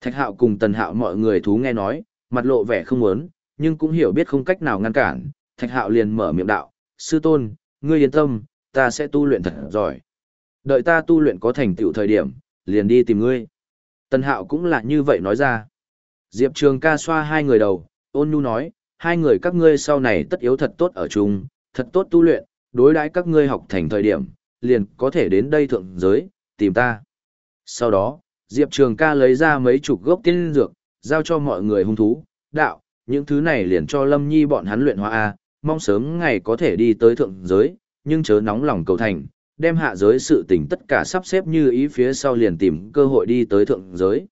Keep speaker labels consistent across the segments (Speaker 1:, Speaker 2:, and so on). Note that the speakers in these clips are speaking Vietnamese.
Speaker 1: Thạch hạo cùng tần hạo mọi người thú nghe nói, mặt lộ vẻ không muốn, nhưng cũng hiểu biết không cách nào ngăn cản. Thạch hạo liền mở miệng đạo, sư tôn, ngươi yên tâm, ta sẽ tu luyện thật giỏi. Đợi ta tu luyện có thành tựu thời điểm, liền đi tìm ngươi. Tần hạo cũng là như vậy nói ra. Diệp Trường ca xoa hai người đầu, ôn nhu nói, hai người các ngươi sau này tất yếu thật tốt ở chung, thật tốt tu luyện, đối đãi các ngươi học thành thời điểm, liền có thể đến đây thượng giới, tìm ta. Sau đó, Diệp Trường ca lấy ra mấy chục gốc tiên dược, giao cho mọi người hung thú, đạo, những thứ này liền cho Lâm Nhi bọn hắn luyện hóa A, mong sớm ngày có thể đi tới thượng giới, nhưng chớ nóng lòng cầu thành, đem hạ giới sự tình tất cả sắp xếp như ý phía sau liền tìm cơ hội đi tới thượng giới.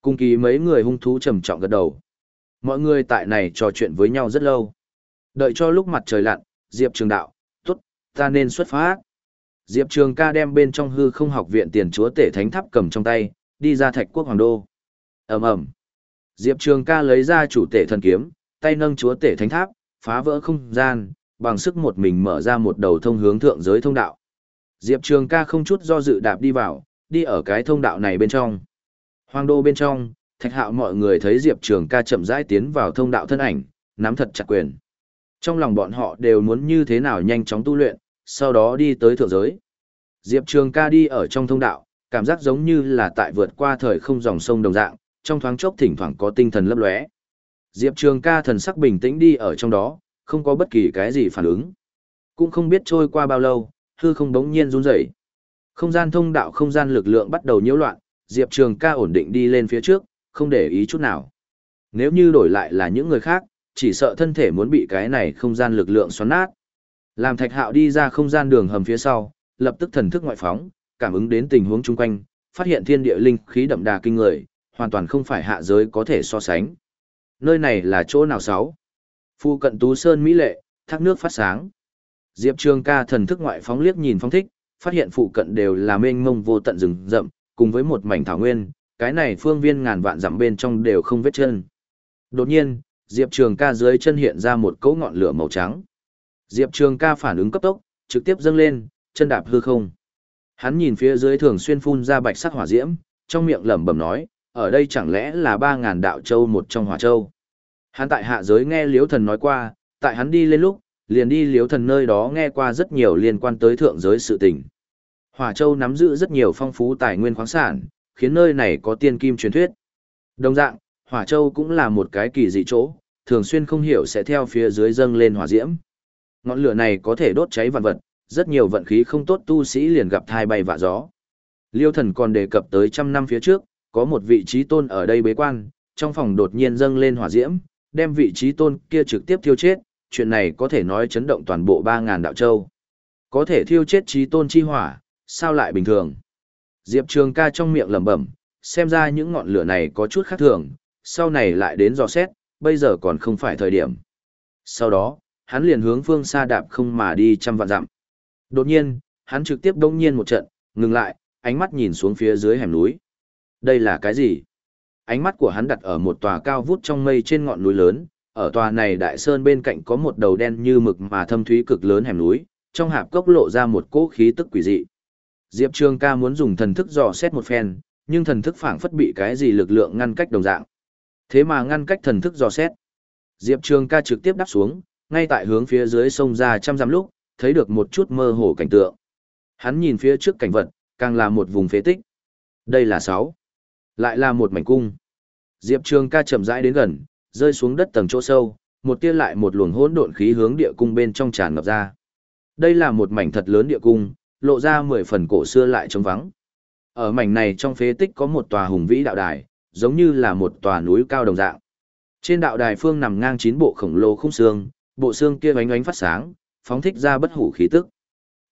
Speaker 1: cùng kỳ mấy người hung thú trầm trọng gật đầu. Mọi người tại này trò chuyện với nhau rất lâu. Đợi cho lúc mặt trời lặn, Diệp Trường đạo, tốt, ta nên xuất phát. Diệp Trường ca đem bên trong hư không học viện tiền chúa tể thánh tháp cầm trong tay, đi ra thạch quốc hoàng đô. ầm ầm Diệp Trường ca lấy ra chủ tể thần kiếm, tay nâng chúa tể thánh tháp, phá vỡ không gian, bằng sức một mình mở ra một đầu thông hướng thượng giới thông đạo. Diệp Trường ca không chút do dự đạp đi vào, đi ở cái thông đạo này bên trong. Hoàng đô bên trong, thạch hạo mọi người thấy Diệp Trường ca chậm rãi tiến vào thông đạo thân ảnh, nắm thật chặt quyền. Trong lòng bọn họ đều muốn như thế nào nhanh chóng tu luyện, sau đó đi tới thượng giới. Diệp Trường ca đi ở trong thông đạo, cảm giác giống như là tại vượt qua thời không dòng sông đồng dạng, trong thoáng chốc thỉnh thoảng có tinh thần lấp lóe. Diệp Trường ca thần sắc bình tĩnh đi ở trong đó, không có bất kỳ cái gì phản ứng. Cũng không biết trôi qua bao lâu, hư không đống nhiên run rẩy. Không gian thông đạo không gian lực lượng bắt đầu nhiễu loạn, Diệp Trường ca ổn định đi lên phía trước, không để ý chút nào. Nếu như đổi lại là những người khác, chỉ sợ thân thể muốn bị cái này không gian lực lượng xoắn nát. Làm thạch hạo đi ra không gian đường hầm phía sau, lập tức thần thức ngoại phóng, cảm ứng đến tình huống chung quanh, phát hiện thiên địa linh khí đậm đà kinh người, hoàn toàn không phải hạ giới có thể so sánh. Nơi này là chỗ nào sáu? Phu cận Tú Sơn Mỹ Lệ, thác nước phát sáng. Diệp Trường ca thần thức ngoại phóng liếc nhìn phong thích, phát hiện phụ cận đều là mênh mông vô tận rừng rậm, cùng với một mảnh thảo nguyên, cái này phương viên ngàn vạn dặm bên trong đều không vết chân. Đột nhiên, Diệp Trường ca dưới chân hiện ra một cỗ ngọn lửa màu trắng. Diệp Trường ca phản ứng cấp tốc, trực tiếp dâng lên, chân đạp hư không. Hắn nhìn phía dưới thường xuyên phun ra bạch sắc hỏa diễm, trong miệng lẩm bẩm nói, ở đây chẳng lẽ là ba ngàn đạo châu một trong hỏa châu. Hắn tại hạ giới nghe Liễu Thần nói qua, tại hắn đi lên lúc, liền đi Liễu Thần nơi đó nghe qua rất nhiều liên quan tới thượng giới sự tình. Hỏa châu nắm giữ rất nhiều phong phú tài nguyên khoáng sản, khiến nơi này có tiên kim truyền thuyết. Đồng dạng, Hỏa châu cũng là một cái kỳ dị chỗ, thường xuyên không hiểu sẽ theo phía dưới dâng lên hỏa diễm. Ngọn lửa này có thể đốt cháy vạn vật, rất nhiều vận khí không tốt tu sĩ liền gặp thai bay vạ gió. Liêu thần còn đề cập tới trăm năm phía trước, có một vị trí tôn ở đây bế quan, trong phòng đột nhiên dâng lên hỏa diễm, đem vị trí tôn kia trực tiếp thiêu chết, chuyện này có thể nói chấn động toàn bộ 3.000 đạo châu. Có thể thiêu chết trí tôn chi hỏa, sao lại bình thường? Diệp Trường ca trong miệng lẩm bẩm, xem ra những ngọn lửa này có chút khác thường, sau này lại đến dò xét, bây giờ còn không phải thời điểm. Sau đó, hắn liền hướng phương xa đạp không mà đi trăm vạn dặm. Đột nhiên, hắn trực tiếp đông nhiên một trận, ngừng lại, ánh mắt nhìn xuống phía dưới hẻm núi. Đây là cái gì? Ánh mắt của hắn đặt ở một tòa cao vút trong mây trên ngọn núi lớn, ở tòa này đại sơn bên cạnh có một đầu đen như mực mà thâm thúy cực lớn hẻm núi, trong hạp cốc lộ ra một cỗ khí tức quỷ dị. Diệp Trường ca muốn dùng thần thức dò xét một phen, nhưng thần thức phảng phất bị cái gì lực lượng ngăn cách đồng dạng. Thế mà ngăn cách thần thức dò xét. Diệp Trường ca trực tiếp đáp xuống, ngay tại hướng phía dưới sông ra trăm dặm lúc, thấy được một chút mơ hồ cảnh tượng. Hắn nhìn phía trước cảnh vật, càng là một vùng phế tích. Đây là sáu. Lại là một mảnh cung. Diệp Trường ca chậm rãi đến gần, rơi xuống đất tầng chỗ sâu, một tia lại một luồng hỗn độn khí hướng địa cung bên trong tràn ngập ra. Đây là một mảnh thật lớn địa cung, lộ ra mười phần cổ xưa lại trống vắng. Ở mảnh này trong phế tích có một tòa hùng vĩ đạo đài, giống như là một tòa núi cao đồng dạng. Trên đạo đài phương nằm ngang chín bộ khổng lồ khung xương, bộ xương kia ánh ánh phát sáng, phóng thích ra bất hủ khí tức.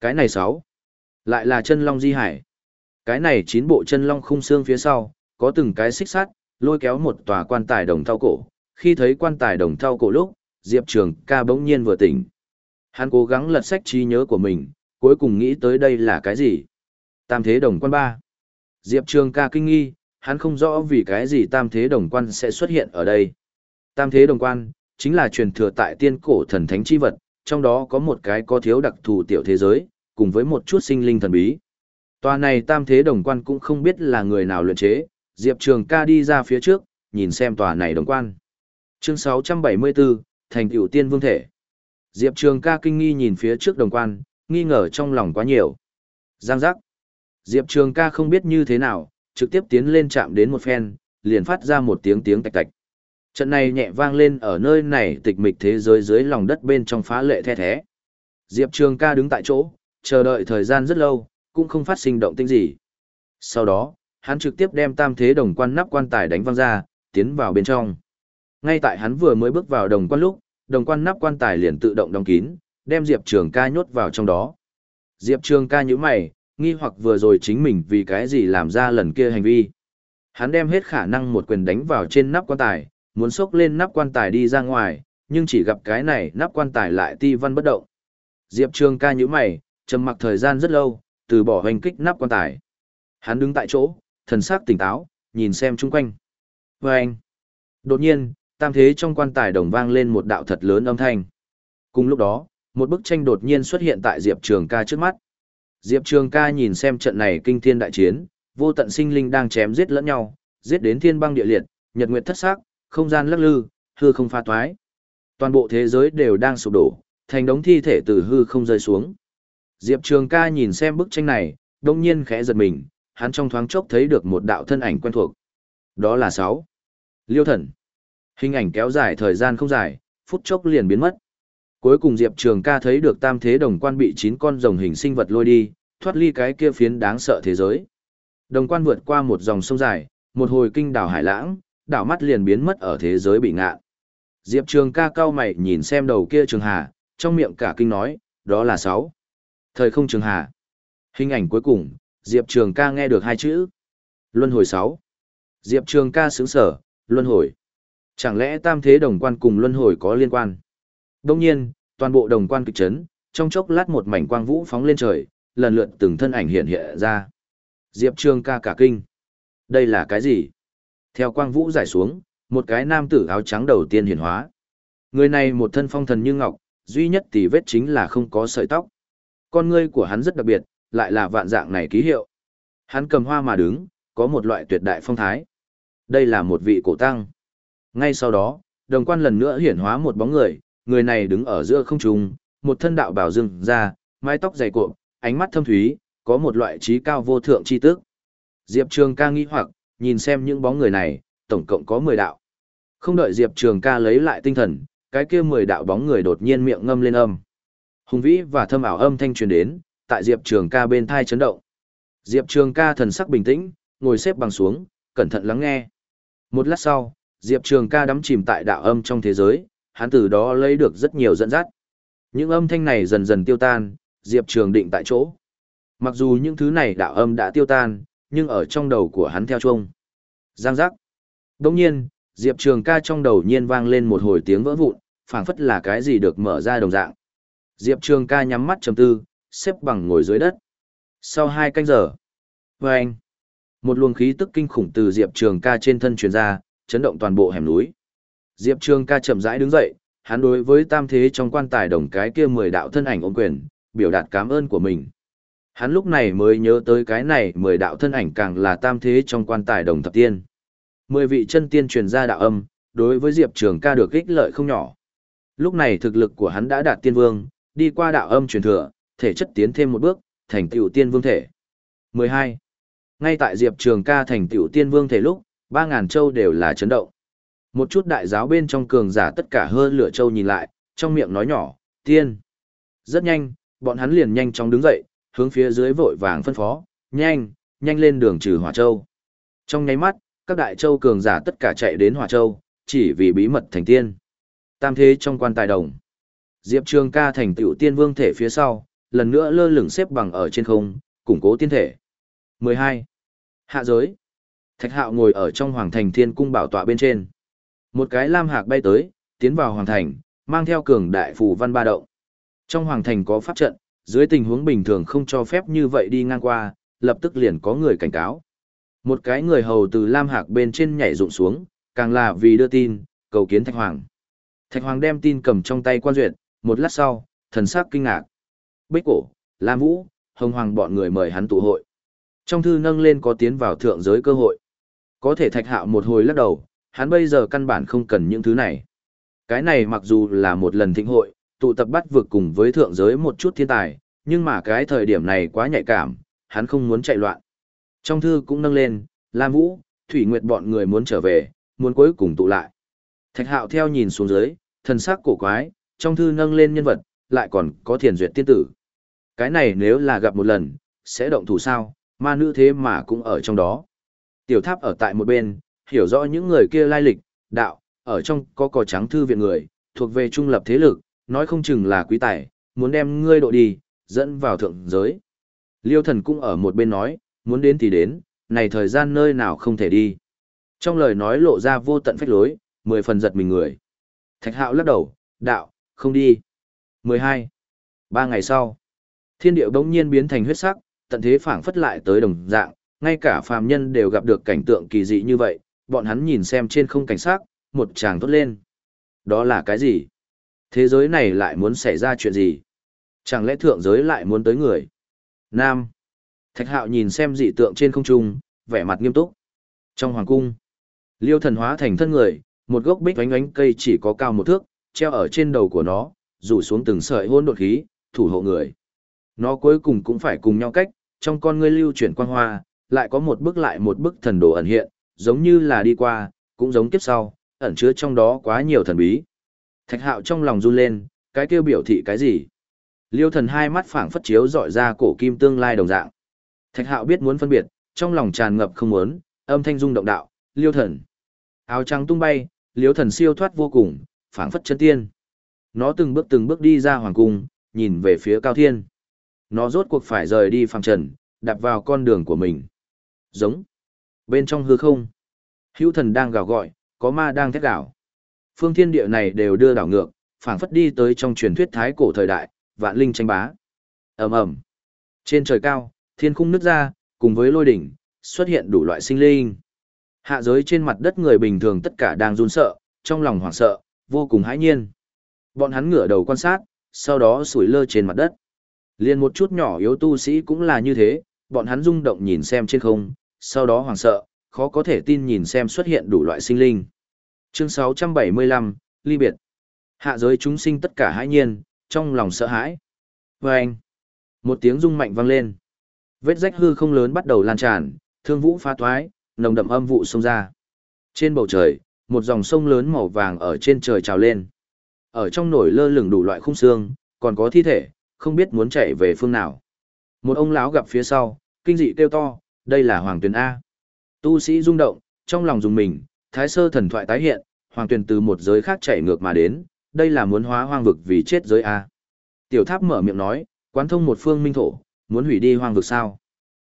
Speaker 1: Cái này sáu, lại là chân long di hải. Cái này chín bộ chân long khung xương phía sau, có từng cái xích sắt, lôi kéo một tòa quan tài đồng thau cổ. Khi thấy quan tài đồng thau cổ lúc, Diệp Trường ca bỗng nhiên vừa tỉnh. Hắn cố gắng lật sách trí nhớ của mình, cuối cùng nghĩ tới đây là cái gì? Tam thế đồng quan ba. Diệp Trường ca kinh nghi, hắn không rõ vì cái gì tam thế đồng quan sẽ xuất hiện ở đây. Tam thế đồng quan, chính là truyền thừa tại tiên cổ thần thánh chi vật, trong đó có một cái có thiếu đặc thù tiểu thế giới, cùng với một chút sinh linh thần bí. Tòa này tam thế đồng quan cũng không biết là người nào luyện chế, Diệp Trường ca đi ra phía trước, nhìn xem tòa này đồng quan. Chương 674, Thành tựu tiên vương thể. Diệp Trường ca kinh nghi nhìn phía trước đồng quan, nghi ngờ trong lòng quá nhiều. Giang giác. Diệp Trường ca không biết như thế nào, trực tiếp tiến lên chạm đến một phen, liền phát ra một tiếng tiếng tạch tạch. Trận này nhẹ vang lên ở nơi này tịch mịch thế giới dưới lòng đất bên trong phá lệ the thế. Diệp Trường ca đứng tại chỗ, chờ đợi thời gian rất lâu, cũng không phát sinh động tĩnh gì. Sau đó, hắn trực tiếp đem tam thế đồng quan nắp quan tài đánh văng ra, tiến vào bên trong. Ngay tại hắn vừa mới bước vào đồng quan lúc, đồng quan nắp quan tài liền tự động đóng kín, đem Diệp Trường ca nhốt vào trong đó. Diệp Trường ca như mày, nghi hoặc vừa rồi chính mình vì cái gì làm ra lần kia hành vi. Hắn đem hết khả năng một quyền đánh vào trên nắp quan tài, muốn xốc lên nắp quan tài đi ra ngoài, nhưng chỉ gặp cái này nắp quan tài lại ti văn bất động. Diệp Trường ca như mày, trầm mặc thời gian rất lâu, từ bỏ hành kích nắp quan tài. Hắn đứng tại chỗ, thần sắc tỉnh táo, nhìn xem chung quanh. Và anh, đột nhiên, tam thế trong quan tài đồng vang lên một đạo thật lớn âm thanh. Cùng lúc đó, một bức tranh đột nhiên xuất hiện tại Diệp Trường ca trước mắt. Diệp Trường ca nhìn xem trận này kinh thiên đại chiến, vô tận sinh linh đang chém giết lẫn nhau, giết đến thiên băng địa liệt, nhật nguyệt thất sắc, không gian lắc lư, hư không pha toái. Toàn bộ thế giới đều đang sụp đổ, thành đống thi thể từ hư không rơi xuống. Diệp Trường ca nhìn xem bức tranh này, đông nhiên khẽ giật mình, hắn trong thoáng chốc thấy được một đạo thân ảnh quen thuộc. Đó là sáu Liêu thần. Hình ảnh kéo dài thời gian không dài, phút chốc liền biến mất. Cuối cùng Diệp Trường ca thấy được tam thế đồng quan bị chín con rồng hình sinh vật lôi đi, thoát ly cái kia phiến đáng sợ thế giới. Đồng quan vượt qua một dòng sông dài, một hồi kinh đảo hải lãng, đảo mắt liền biến mất ở thế giới bị ngạ. Diệp Trường ca cao mày nhìn xem đầu kia Trường Hà, trong miệng cả kinh nói, đó là sáu. Thời không Trường Hà. Hình ảnh cuối cùng, Diệp Trường ca nghe được hai chữ. Luân hồi sáu. Diệp Trường ca sướng sở, luân hồi. Chẳng lẽ tam thế đồng quan cùng luân hồi có liên quan? Đông nhiên, toàn bộ đồng quan kịch chấn, trong chốc lát một mảnh quang vũ phóng lên trời, lần lượt từng thân ảnh hiện hiện ra. Diệp Trường ca cả kinh. Đây là cái gì? Theo quang vũ giải xuống, một cái nam tử áo trắng đầu tiên hiển hóa. Người này một thân phong thần như ngọc, duy nhất tỷ vết chính là không có sợi tóc. Con ngươi của hắn rất đặc biệt, lại là vạn dạng này ký hiệu. Hắn cầm hoa mà đứng, có một loại tuyệt đại phong thái. Đây là một vị cổ tăng. Ngay sau đó, đồng quan lần nữa hiển hóa một bóng người, người này đứng ở giữa không trung, một thân đạo bảo rừng ra, mái tóc dày cộm, ánh mắt thâm thúy, có một loại trí cao vô thượng chi tức. Diệp Trường ca nghĩ hoặc, nhìn xem những bóng người này, tổng cộng có 10 đạo. Không đợi Diệp Trường ca lấy lại tinh thần, cái kia 10 đạo bóng người đột nhiên miệng ngâm lên âm. Hùng vĩ và thâm ảo âm thanh truyền đến, tại Diệp Trường ca bên thai chấn động. Diệp Trường ca thần sắc bình tĩnh, ngồi xếp bằng xuống, cẩn thận lắng nghe. Một lát sau, Diệp Trường ca đắm chìm tại đạo âm trong thế giới, hắn từ đó lấy được rất nhiều dẫn dắt. Những âm thanh này dần dần tiêu tan, Diệp Trường định tại chỗ. Mặc dù những thứ này đạo âm đã tiêu tan, nhưng ở trong đầu của hắn theo chuông. Giang giác. Đồng nhiên, Diệp Trường ca trong đầu nhiên vang lên một hồi tiếng vỡ vụn, phảng phất là cái gì được mở ra đồng dạng. Diệp Trường ca nhắm mắt trầm tư, xếp bằng ngồi dưới đất. Sau hai canh giờ, với anh, một luồng khí tức kinh khủng từ Diệp Trường ca trên thân truyền ra, chấn động toàn bộ hẻm núi. Diệp Trường ca chậm rãi đứng dậy, hắn đối với tam thế trong quan tài đồng cái kia mười đạo thân ảnh ôm quyền, biểu đạt cảm ơn của mình. Hắn lúc này mới nhớ tới cái này mười đạo thân ảnh càng là tam thế trong quan tài đồng thập tiên. Mười vị chân tiên truyền ra đạo âm, đối với Diệp Trường ca được ích lợi không nhỏ. Lúc này thực lực của hắn đã đạt tiên vương, đi qua đạo âm truyền thừa, thể chất tiến thêm một bước, thành tựu tiên vương thể. 12. Ngay tại Diệp Trường ca thành tựu tiên vương thể lúc, 3.000 châu đều là chấn động. Một chút đại giáo bên trong cường giả tất cả hơn lửa châu nhìn lại, trong miệng nói nhỏ, tiên. Rất nhanh, bọn hắn liền nhanh chóng đứng dậy, hướng phía dưới vội vàng phân phó, nhanh, nhanh lên đường trừ hỏa châu. Trong nháy mắt, các đại châu cường giả tất cả chạy đến hỏa châu, chỉ vì bí mật thành tiên. Tam thế trong quan tài đồng. Diệp Trường ca thành tựu tiên vương thể phía sau, lần nữa lơ lửng xếp bằng ở trên không, củng cố tiên thể. 12. Hạ giới. Thạch hạo ngồi ở trong hoàng thành thiên cung bảo tọa bên trên. Một cái lam hạc bay tới, tiến vào hoàng thành, mang theo cường đại phù văn ba động. Trong hoàng thành có pháp trận, dưới tình huống bình thường không cho phép như vậy đi ngang qua, lập tức liền có người cảnh cáo. Một cái người hầu từ lam hạc bên trên nhảy rụng xuống, càng là vì đưa tin, cầu kiến thạch hoàng. Thạch hoàng đem tin cầm trong tay quan duyệt, một lát sau, thần sắc kinh ngạc. Bích cổ, Lam Vũ, Hồng Hoàng bọn người mời hắn tụ hội. Trong thư nâng lên có tiến vào thượng giới cơ hội. Có thể thạch hạo một hồi lắc đầu, hắn bây giờ căn bản không cần những thứ này. Cái này mặc dù là một lần thịnh hội, tụ tập bắt vực cùng với thượng giới một chút thiên tài, nhưng mà cái thời điểm này quá nhạy cảm, hắn không muốn chạy loạn. Trong thư cũng nâng lên, Lam Vũ, Thủy Nguyệt bọn người muốn trở về, muốn cuối cùng tụ lại. Thạch hạo theo nhìn xuống dưới, thần sắc cổ quái, trong thư nâng lên nhân vật, lại còn có thiền duyệt tiên tử. Cái này nếu là gặp một lần, sẽ động thủ sao, ma nữ thế mà cũng ở trong đó. Tiểu tháp ở tại một bên, hiểu rõ những người kia lai lịch, đạo, ở trong có cò trắng thư viện người, thuộc về trung lập thế lực, nói không chừng là quý tài, muốn đem ngươi độ đi, dẫn vào thượng giới. Liêu thần cũng ở một bên nói, muốn đến thì đến, này thời gian nơi nào không thể đi. Trong lời nói lộ ra vô tận phách lối, mười phần giật mình người. Thạch hạo lắc đầu, đạo, không đi. 12. Ba ngày sau, thiên điệu đống nhiên biến thành huyết sắc, tận thế phảng phất lại tới đồng dạng, ngay cả phàm nhân đều gặp được cảnh tượng kỳ dị như vậy, bọn hắn nhìn xem trên không cảnh sắc, một chàng tốt lên. Đó là cái gì? Thế giới này lại muốn xảy ra chuyện gì? Chẳng lẽ thượng giới lại muốn tới người? Nam. Thạch hạo nhìn xem dị tượng trên không trung, vẻ mặt nghiêm túc. Trong hoàng cung, liêu thần hóa thành thân người, một gốc bích oánh oánh cây chỉ có cao một thước, treo ở trên đầu của nó, rủ xuống từng sợi hôn đột khí, thủ hộ người. Nó cuối cùng cũng phải cùng nhau cách, trong con ngươi lưu chuyển quang hoa, lại có một bức lại một bức thần đồ ẩn hiện, giống như là đi qua, cũng giống kiếp sau, ẩn chứa trong đó quá nhiều thần bí. Thạch hạo trong lòng run lên, cái kêu biểu thị cái gì? Liêu thần hai mắt phảng phất chiếu dọi ra cổ kim tương lai đồng dạng. Thạch hạo biết muốn phân biệt, trong lòng tràn ngập không muốn, âm thanh rung động đạo, liêu thần. Áo trắng tung bay, liêu thần siêu thoát vô cùng, phảng phất chân tiên. Nó từng bước từng bước đi ra hoàng cung, nhìn về phía cao thiên. Nó rốt cuộc phải rời đi phàng trần, đạp vào con đường của mình. Giống. Bên trong hư không, hữu thần đang gào gọi, có ma đang thét gào. Phương thiên địa này đều đưa đảo ngược, phảng phất đi tới trong truyền thuyết thái cổ thời đại, vạn linh tranh bá. ầm ầm Trên trời cao, thiên khung nứt ra, cùng với lôi đỉnh, xuất hiện đủ loại sinh linh. Hạ giới trên mặt đất người bình thường tất cả đang run sợ, trong lòng hoảng sợ, vô cùng hãi nhiên. Bọn hắn ngửa đầu quan sát, sau đó sủi lơ trên mặt đất. Liên một chút nhỏ yếu tu sĩ cũng là như thế, bọn hắn rung động nhìn xem trên không, sau đó hoảng sợ, khó có thể tin nhìn xem xuất hiện đủ loại sinh linh. Chương 675, Ly biệt. Hạ giới chúng sinh tất cả hãi nhiên, trong lòng sợ hãi. Và anh, một tiếng rung mạnh vang lên. Vết rách hư không lớn bắt đầu lan tràn, thương vũ phá toái, nồng đậm âm vụ xông ra. Trên bầu trời, một dòng sông lớn màu vàng ở trên trời trào lên. Ở trong nổi lơ lửng đủ loại khung xương, còn có thi thể, không biết muốn chạy về phương nào. Một ông lão gặp phía sau, kinh dị kêu to, đây là Hoàng Tuyền A. Tu sĩ rung động, trong lòng dùng mình, thái sơ thần thoại tái hiện, Hoàng Tuyền từ một giới khác chạy ngược mà đến, đây là muốn hóa hoang vực vì chết giới A. Tiểu tháp mở miệng nói, quán thông một phương minh thổ, muốn hủy đi hoang vực sao.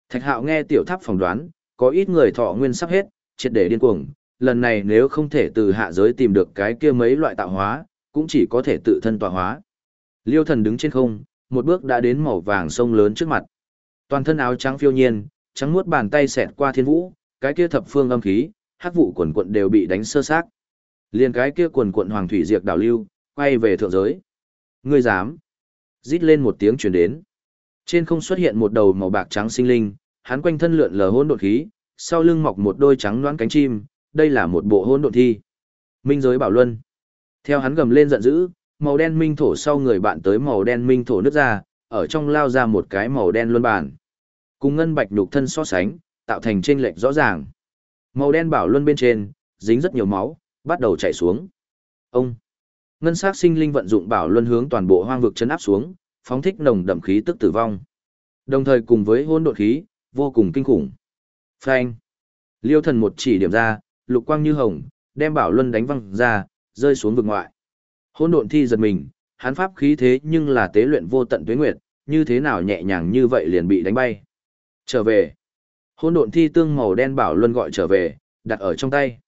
Speaker 1: Thạch hạo nghe tiểu tháp phỏng đoán, có ít người thọ nguyên sắp hết, triệt để điên cuồng, lần này nếu không thể từ hạ giới tìm được cái kia mấy loại tạo hóa, cũng chỉ có thể tự thân tọa hóa. Liêu thần đứng trên không, một bước đã đến màu vàng sông lớn trước mặt. Toàn thân áo trắng phiêu nhiên, trắng muốt bàn tay xẹt qua thiên vũ, cái kia thập phương âm khí, hắc vụ quần quận đều bị đánh sơ xác. Liên cái kia quần quận hoàng thủy diệt đảo lưu, quay về thượng giới. Ngươi dám? Rít lên một tiếng truyền đến. Trên không xuất hiện một đầu màu bạc trắng sinh linh, hắn quanh thân lượn lờ hỗn độn khí, sau lưng mọc một đôi trắng loãng cánh chim, đây là một bộ hỗn độn thi. Minh giới bảo luân. Theo hắn gầm lên giận dữ, màu đen minh thổ sau người bạn tới màu đen minh thổ nứt ra, ở trong lao ra một cái màu đen luân bản. Cùng ngân bạch nhục thân so sánh, tạo thành chênh lệch rõ ràng. Màu đen bảo luân bên trên, dính rất nhiều máu, bắt đầu chảy xuống. Ông Ngân sắc sinh linh vận dụng bảo luân hướng toàn bộ hoang vực chấn áp xuống, phóng thích nồng đậm khí tức tử vong. Đồng thời cùng với hỗn độn khí, vô cùng kinh khủng. Phanh. Liêu thần một chỉ điểm ra, lục quang như hồng, đem bảo luân đánh văng ra, rơi xuống vực ngoại. Hỗn độn thi giật mình, hắn pháp khí thế nhưng là tế luyện vô tận tuế nguyệt, như thế nào nhẹ nhàng như vậy liền bị đánh bay. Trở về. Hỗn độn thi tương màu đen bảo luân gọi trở về, đặt ở trong tay.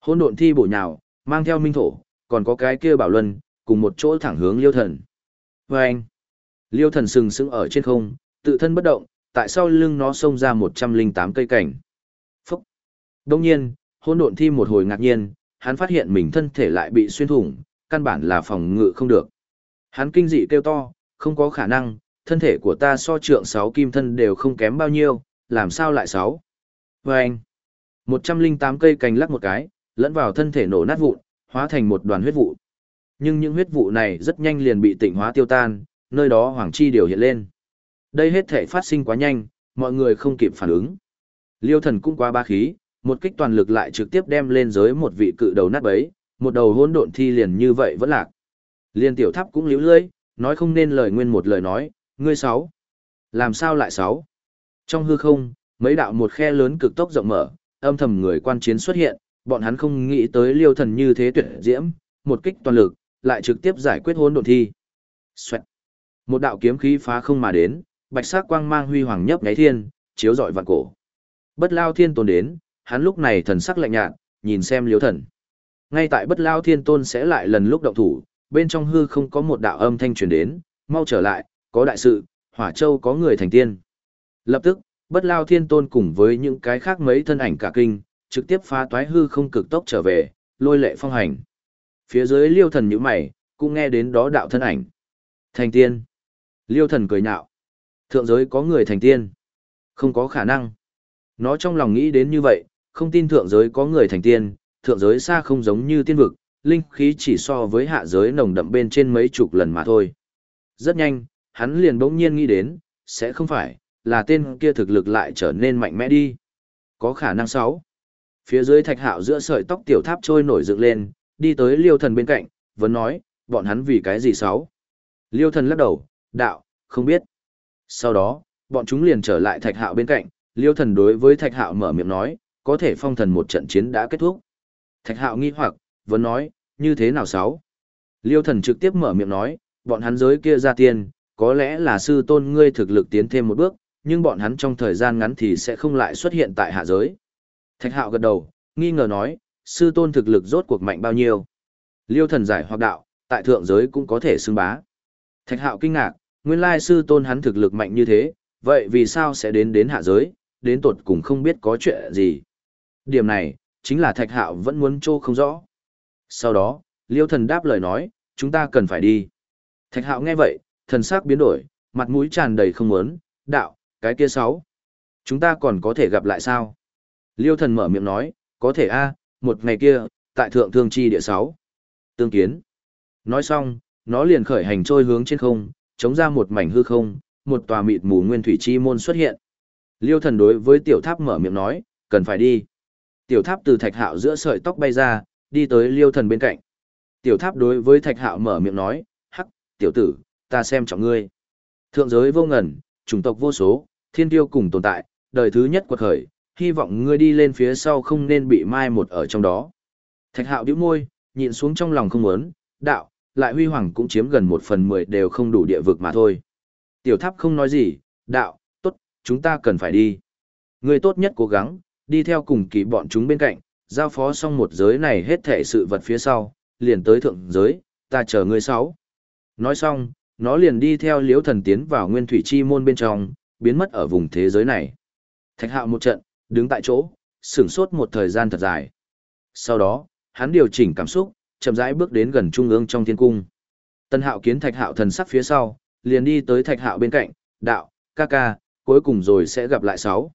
Speaker 1: Hỗn độn thi bổ nhào, mang theo minh thổ, còn có cái kia bảo luân, cùng một chỗ thẳng hướng liêu thần. Và anh, liêu thần sừng sững ở trên không, tự thân bất động, tại sao lưng nó xông ra 108 cây cảnh. Phúc! Đông nhiên, hỗn độn thi một hồi ngạc nhiên, hắn phát hiện mình thân thể lại bị xuyên thủng, căn bản là phòng ngự không được. Hắn kinh dị kêu to, không có khả năng, thân thể của ta so trượng 6 kim thân đều không kém bao nhiêu, làm sao lại 6? Và vâng anh, 108 cây cành lắc một cái, lẫn vào thân thể nổ nát vụn, hóa thành một đoàn huyết vụ. Nhưng những huyết vụ này rất nhanh liền bị tịnh hóa tiêu tan, nơi đó hoàng chi điều hiện lên. Đây hết thể phát sinh quá nhanh, mọi người không kịp phản ứng. Liêu thần cũng quá ba khí, một kích toàn lực lại trực tiếp đem lên giới một vị cự đầu nát bấy, một đầu hỗn độn thi liền như vậy vẫn lạc. Liên tiểu tháp cũng liễu lưỡi, nói không nên lời nguyên một lời nói, ngươi sáu. Làm sao lại sáu? Trong hư không, mấy đạo một khe lớn cực tốc rộng mở, âm thầm người quan chiến xuất hiện, bọn hắn không nghĩ tới liêu thần như thế tuyệt diễm, một kích toàn lực, lại trực tiếp giải quyết hỗn độn thi. Xoẹt. Một đạo kiếm khí phá không mà đến, bạch sắc quang mang huy hoàng nhấp nháy thiên, chiếu rọi vạn cổ. Bất Lao Thiên Tôn đến, hắn lúc này thần sắc lạnh nhạt, nhìn xem Liêu Thần. Ngay tại Bất Lao Thiên Tôn sẽ lại lần lúc động thủ, bên trong hư không có một đạo âm thanh truyền đến, mau trở lại, có đại sự, Hỏa Châu có người thành tiên. Lập tức, Bất Lao Thiên Tôn cùng với những cái khác mấy thân ảnh cả kinh, trực tiếp phá toái hư không cực tốc trở về, lôi lệ phong hành. Phía dưới Liêu Thần như mày, cũng nghe đến đó đạo thân ảnh. Thành tiên. Liêu Thần cười nhạo. Thượng giới có người thành tiên. Không có khả năng. Nó trong lòng nghĩ đến như vậy, không tin thượng giới có người thành tiên, thượng giới xa không giống như tiên vực, linh khí chỉ so với hạ giới nồng đậm bên trên mấy chục lần mà thôi. Rất nhanh, hắn liền bỗng nhiên nghĩ đến, sẽ không phải, là tên kia thực lực lại trở nên mạnh mẽ đi. Có khả năng sáu. Phía dưới thạch hạo giữa sợi tóc tiểu tháp trôi nổi dựng lên, đi tới liêu thần bên cạnh, vẫn nói, bọn hắn vì cái gì sáu. Liêu thần lắc đầu, đạo, không biết. Sau đó, bọn chúng liền trở lại thạch hạo bên cạnh, liêu thần đối với thạch hạo mở miệng nói, có thể phong thần một trận chiến đã kết thúc. Thạch hạo nghi hoặc, vẫn nói, như thế nào sáu? Liêu thần trực tiếp mở miệng nói, bọn hắn giới kia ra tiền, có lẽ là sư tôn ngươi thực lực tiến thêm một bước, nhưng bọn hắn trong thời gian ngắn thì sẽ không lại xuất hiện tại hạ giới. Thạch hạo gật đầu, nghi ngờ nói, sư tôn thực lực rốt cuộc mạnh bao nhiêu. Liêu thần giải hoặc đạo, tại thượng giới cũng có thể xưng bá. Thạch hạo kinh ngạc, nguyên lai sư tôn hắn thực lực mạnh như thế, vậy vì sao sẽ đến đến hạ giới, đến tột cùng không biết có chuyện gì. Điểm này, chính là thạch hạo vẫn muốn trô không rõ. Sau đó, liêu thần đáp lời nói, chúng ta cần phải đi. Thạch hạo nghe vậy, thần sắc biến đổi, mặt mũi tràn đầy không muốn, đạo, cái kia sáu. Chúng ta còn có thể gặp lại sao? Liêu thần mở miệng nói, có thể a, một ngày kia, tại thượng thương chi địa sáu. Tương kiến. Nói xong, nó liền khởi hành trôi hướng trên không, chống ra một mảnh hư không, một tòa mịt mù nguyên thủy chi môn xuất hiện. Liêu thần đối với tiểu tháp mở miệng nói, cần phải đi. Tiểu tháp từ thạch hạo giữa sợi tóc bay ra, đi tới liêu thần bên cạnh. Tiểu tháp đối với thạch hạo mở miệng nói, hắc, tiểu tử, ta xem trọng ngươi. Thượng giới vô ngần, chủng tộc vô số, thiên tiêu cùng tồn tại, đời thứ nhất quật khởi, hy vọng ngươi đi lên phía sau không nên bị mai một ở trong đó. Thạch hạo điếu môi, nhịn xuống trong lòng không muốn, đạo, lại huy hoàng cũng chiếm gần một phần mười đều không đủ địa vực mà thôi. Tiểu tháp không nói gì, đạo, tốt, chúng ta cần phải đi. Ngươi tốt nhất cố gắng, đi theo cùng kỳ bọn chúng bên cạnh, giao phó xong một giới này hết thể sự vật phía sau, liền tới thượng giới, ta chờ ngươi sáu. Nói xong, nó liền đi theo liễu thần tiến vào nguyên thủy chi môn bên trong, biến mất ở vùng thế giới này. Thạch hạo một trận, đứng tại chỗ, sửng sốt một thời gian thật dài. Sau đó, hắn điều chỉnh cảm xúc, chậm rãi bước đến gần trung ương trong thiên cung. Tân hạo kiến thạch hạo thần sắc phía sau, liền đi tới thạch hạo bên cạnh, đạo, ca ca, cuối cùng rồi sẽ gặp lại sáu.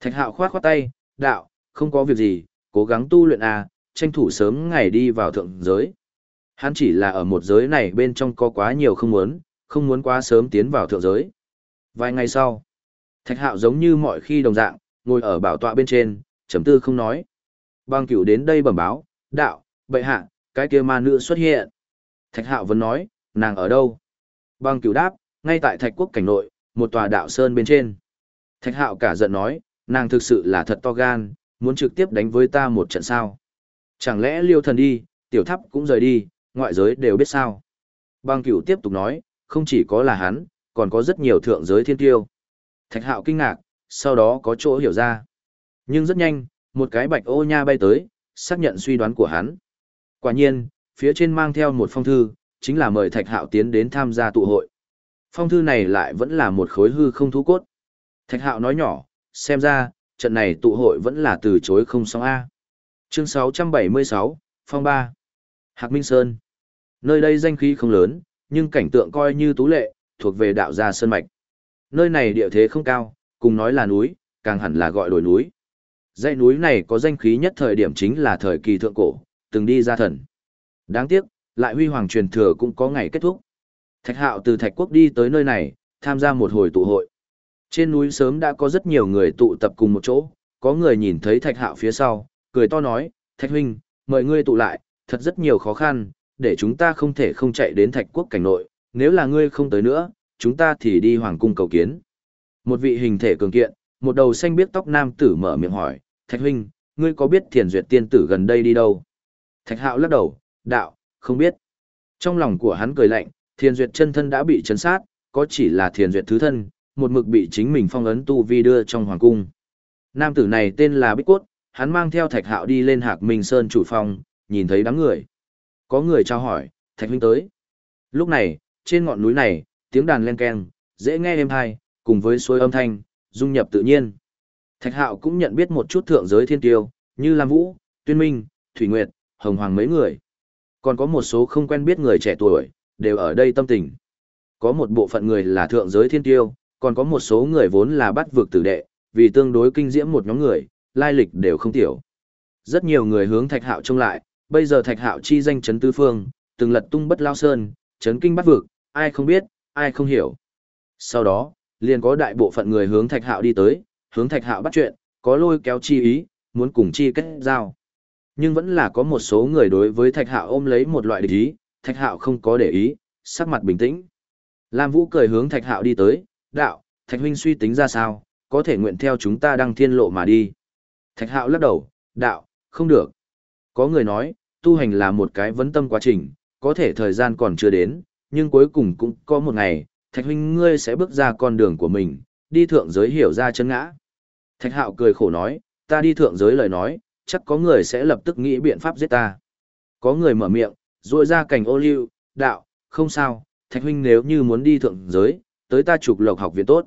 Speaker 1: Thạch hạo khoát khoát tay, đạo, không có việc gì, cố gắng tu luyện à, tranh thủ sớm ngày đi vào thượng giới. Hắn chỉ là ở một giới này bên trong có quá nhiều không muốn, không muốn quá sớm tiến vào thượng giới. Vài ngày sau, Thạch Hạo giống như mọi khi đồng dạng, ngồi ở bảo tọa bên trên, chấm tư không nói. Bang cửu đến đây bẩm báo, đạo, bệ hạ, cái kia ma nữ xuất hiện. Thạch Hạo vẫn nói, nàng ở đâu? Bang cửu đáp, ngay tại Thạch Quốc cảnh nội, một tòa đạo sơn bên trên. Thạch Hạo cả giận nói, nàng thực sự là thật to gan, muốn trực tiếp đánh với ta một trận sao. Chẳng lẽ liêu thần đi, tiểu tháp cũng rời đi, ngoại giới đều biết sao. Bang cửu tiếp tục nói, không chỉ có là hắn, còn có rất nhiều thượng giới thiên tiêu. Thạch hạo kinh ngạc, sau đó có chỗ hiểu ra. Nhưng rất nhanh, một cái bạch ô nha bay tới, xác nhận suy đoán của hắn. Quả nhiên, phía trên mang theo một phong thư, chính là mời Thạch Hạo tiến đến tham gia tụ hội. Phong thư này lại vẫn là một khối hư không thú cốt. Thạch Hạo nói nhỏ, xem ra, trận này tụ hội vẫn là từ chối không xong A. Chương 676, Phong 3. Hạc Minh Sơn. Nơi đây danh khí không lớn, nhưng cảnh tượng coi như tú lệ, thuộc về đạo gia sơn mạch. Nơi này địa thế không cao, cùng nói là núi, càng hẳn là gọi đồi núi. Dãy núi này có danh khí nhất thời điểm chính là thời kỳ thượng cổ, từng đi ra thần. Đáng tiếc, lại huy hoàng truyền thừa cũng có ngày kết thúc. Thạch hạo từ Thạch Quốc đi tới nơi này, tham gia một hồi tụ hội. Trên núi sớm đã có rất nhiều người tụ tập cùng một chỗ, có người nhìn thấy Thạch hạo phía sau, cười to nói, Thạch huynh, mời ngươi tụ lại, thật rất nhiều khó khăn, để chúng ta không thể không chạy đến Thạch Quốc cảnh nội, nếu là ngươi không tới nữa, chúng ta thì đi hoàng cung cầu kiến. Một vị hình thể cường kiện, một đầu xanh biếc tóc nam tử mở miệng hỏi, Thạch huynh, ngươi có biết thiền duyệt tiên tử gần đây đi đâu? Thạch hạo lắc đầu, đạo, không biết. Trong lòng của hắn cười lạnh, thiền duyệt chân thân đã bị chấn sát, có chỉ là thiền duyệt thứ thân, một mực bị chính mình phong ấn tu vi đưa trong hoàng cung. Nam tử này tên là Bích Cốt, hắn mang theo Thạch Hạo đi lên Hạc Minh Sơn chủ phòng, nhìn thấy đám người. Có người trao hỏi, Thạch huynh tới. Lúc này, trên ngọn núi này, tiếng đàn len keng, dễ nghe êm hay, cùng với suối âm thanh, dung nhập tự nhiên. Thạch Hạo cũng nhận biết một chút thượng giới thiên tiêu, như Lam Vũ, Tuyên Minh, Thủy Nguyệt, Hồng Hoàng mấy người. Còn có một số không quen biết người trẻ tuổi, đều ở đây tâm tình. Có một bộ phận người là thượng giới thiên tiêu, còn có một số người vốn là bắt vực tử đệ, vì tương đối kinh diễm một nhóm người, lai lịch đều không tiểu. Rất nhiều người hướng Thạch Hạo trông lại, bây giờ Thạch Hạo chi danh chấn tứ phương, từng lật tung bất lao sơn, chấn kinh bắt vực, ai không biết, ai không hiểu. Sau đó, liền có đại bộ phận người hướng Thạch Hạo đi tới, hướng Thạch Hạo bắt chuyện, có lôi kéo chi ý, muốn cùng chi kết giao. Nhưng vẫn là có một số người đối với Thạch Hạo ôm lấy một loại địch ý, Thạch Hạo không có để ý, sắc mặt bình tĩnh. Lam Vũ cười hướng Thạch Hạo đi tới, đạo, Thạch huynh suy tính ra sao, có thể nguyện theo chúng ta đăng thiên lộ mà đi. Thạch Hạo lắc đầu, đạo, không được. Có người nói, tu hành là một cái vấn tâm quá trình, có thể thời gian còn chưa đến, nhưng cuối cùng cũng có một ngày, Thạch huynh ngươi sẽ bước ra con đường của mình, đi thượng giới hiểu ra chân ngã. Thạch Hạo cười khổ nói, ta đi thượng giới lời nói, chắc có người sẽ lập tức nghĩ biện pháp giết ta. Có người mở miệng, ruội ra cảnh ô liu, đạo, không sao, Thạch huynh nếu như muốn đi thượng giới, tới ta trục lộc học viện tốt.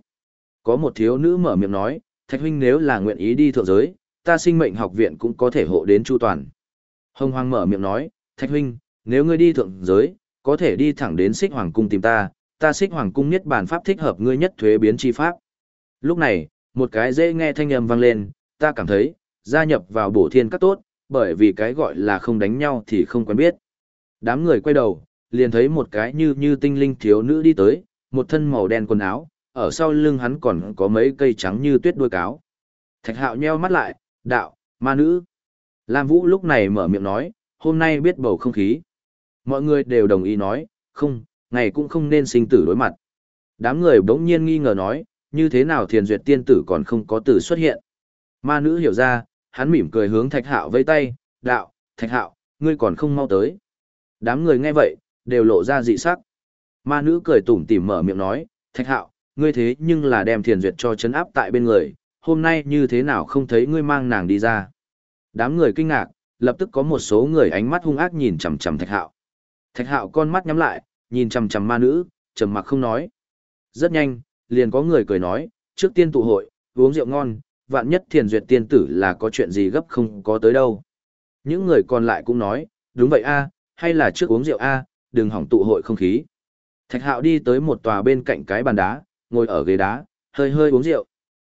Speaker 1: Có một thiếu nữ mở miệng nói, Thạch huynh nếu là nguyện ý đi thượng giới, ta sinh mệnh học viện cũng có thể hộ đến chu toàn. Hồng Hoàng mở miệng nói, Thạch huynh, nếu ngươi đi thượng giới, có thể đi thẳng đến Xích Hoàng cung tìm ta, ta Xích Hoàng cung nhất bản pháp thích hợp ngươi nhất thuế biến chi pháp. Lúc này, một cái dễ nghe thanh âm vang lên, ta cảm thấy, gia nhập vào bổ thiên các tốt, bởi vì cái gọi là không đánh nhau thì không quen biết. Đám người quay đầu, liền thấy một cái như như tinh linh thiếu nữ đi tới, một thân màu đen quần áo, ở sau lưng hắn còn có mấy cây trắng như tuyết đuôi cáo. Thạch hạo nheo mắt lại, đạo, ma nữ. Lam Vũ lúc này mở miệng nói, hôm nay biết bầu không khí. Mọi người đều đồng ý nói, không, ngày cũng không nên sinh tử đối mặt. Đám người bỗng nhiên nghi ngờ nói, như thế nào thiền duyệt tiên tử còn không có tử xuất hiện. Ma nữ hiểu ra, hắn mỉm cười hướng thạch hạo vây tay, đạo, thạch hạo, ngươi còn không mau tới. Đám người nghe vậy, đều lộ ra dị sắc. Ma nữ cười tủm tỉm mở miệng nói, thạch hạo, ngươi thế nhưng là đem thiền duyệt cho chấn áp tại bên người, hôm nay như thế nào không thấy ngươi mang nàng đi ra. Đám người kinh ngạc, lập tức có một số người ánh mắt hung ác nhìn chằm chằm thạch hạo. Thạch hạo con mắt nhắm lại, nhìn chằm chằm ma nữ, trầm mặc không nói. Rất nhanh, liền có người cười nói, trước tiên tụ hội, uống rượu ngon, vạn nhất thiền duyệt tiên tử là có chuyện gì gấp không có tới đâu. Những người còn lại cũng nói, đúng vậy a, hay là trước uống rượu a, đừng hỏng tụ hội không khí. Thạch hạo đi tới một tòa bên cạnh cái bàn đá, ngồi ở ghế đá, hơi hơi uống rượu.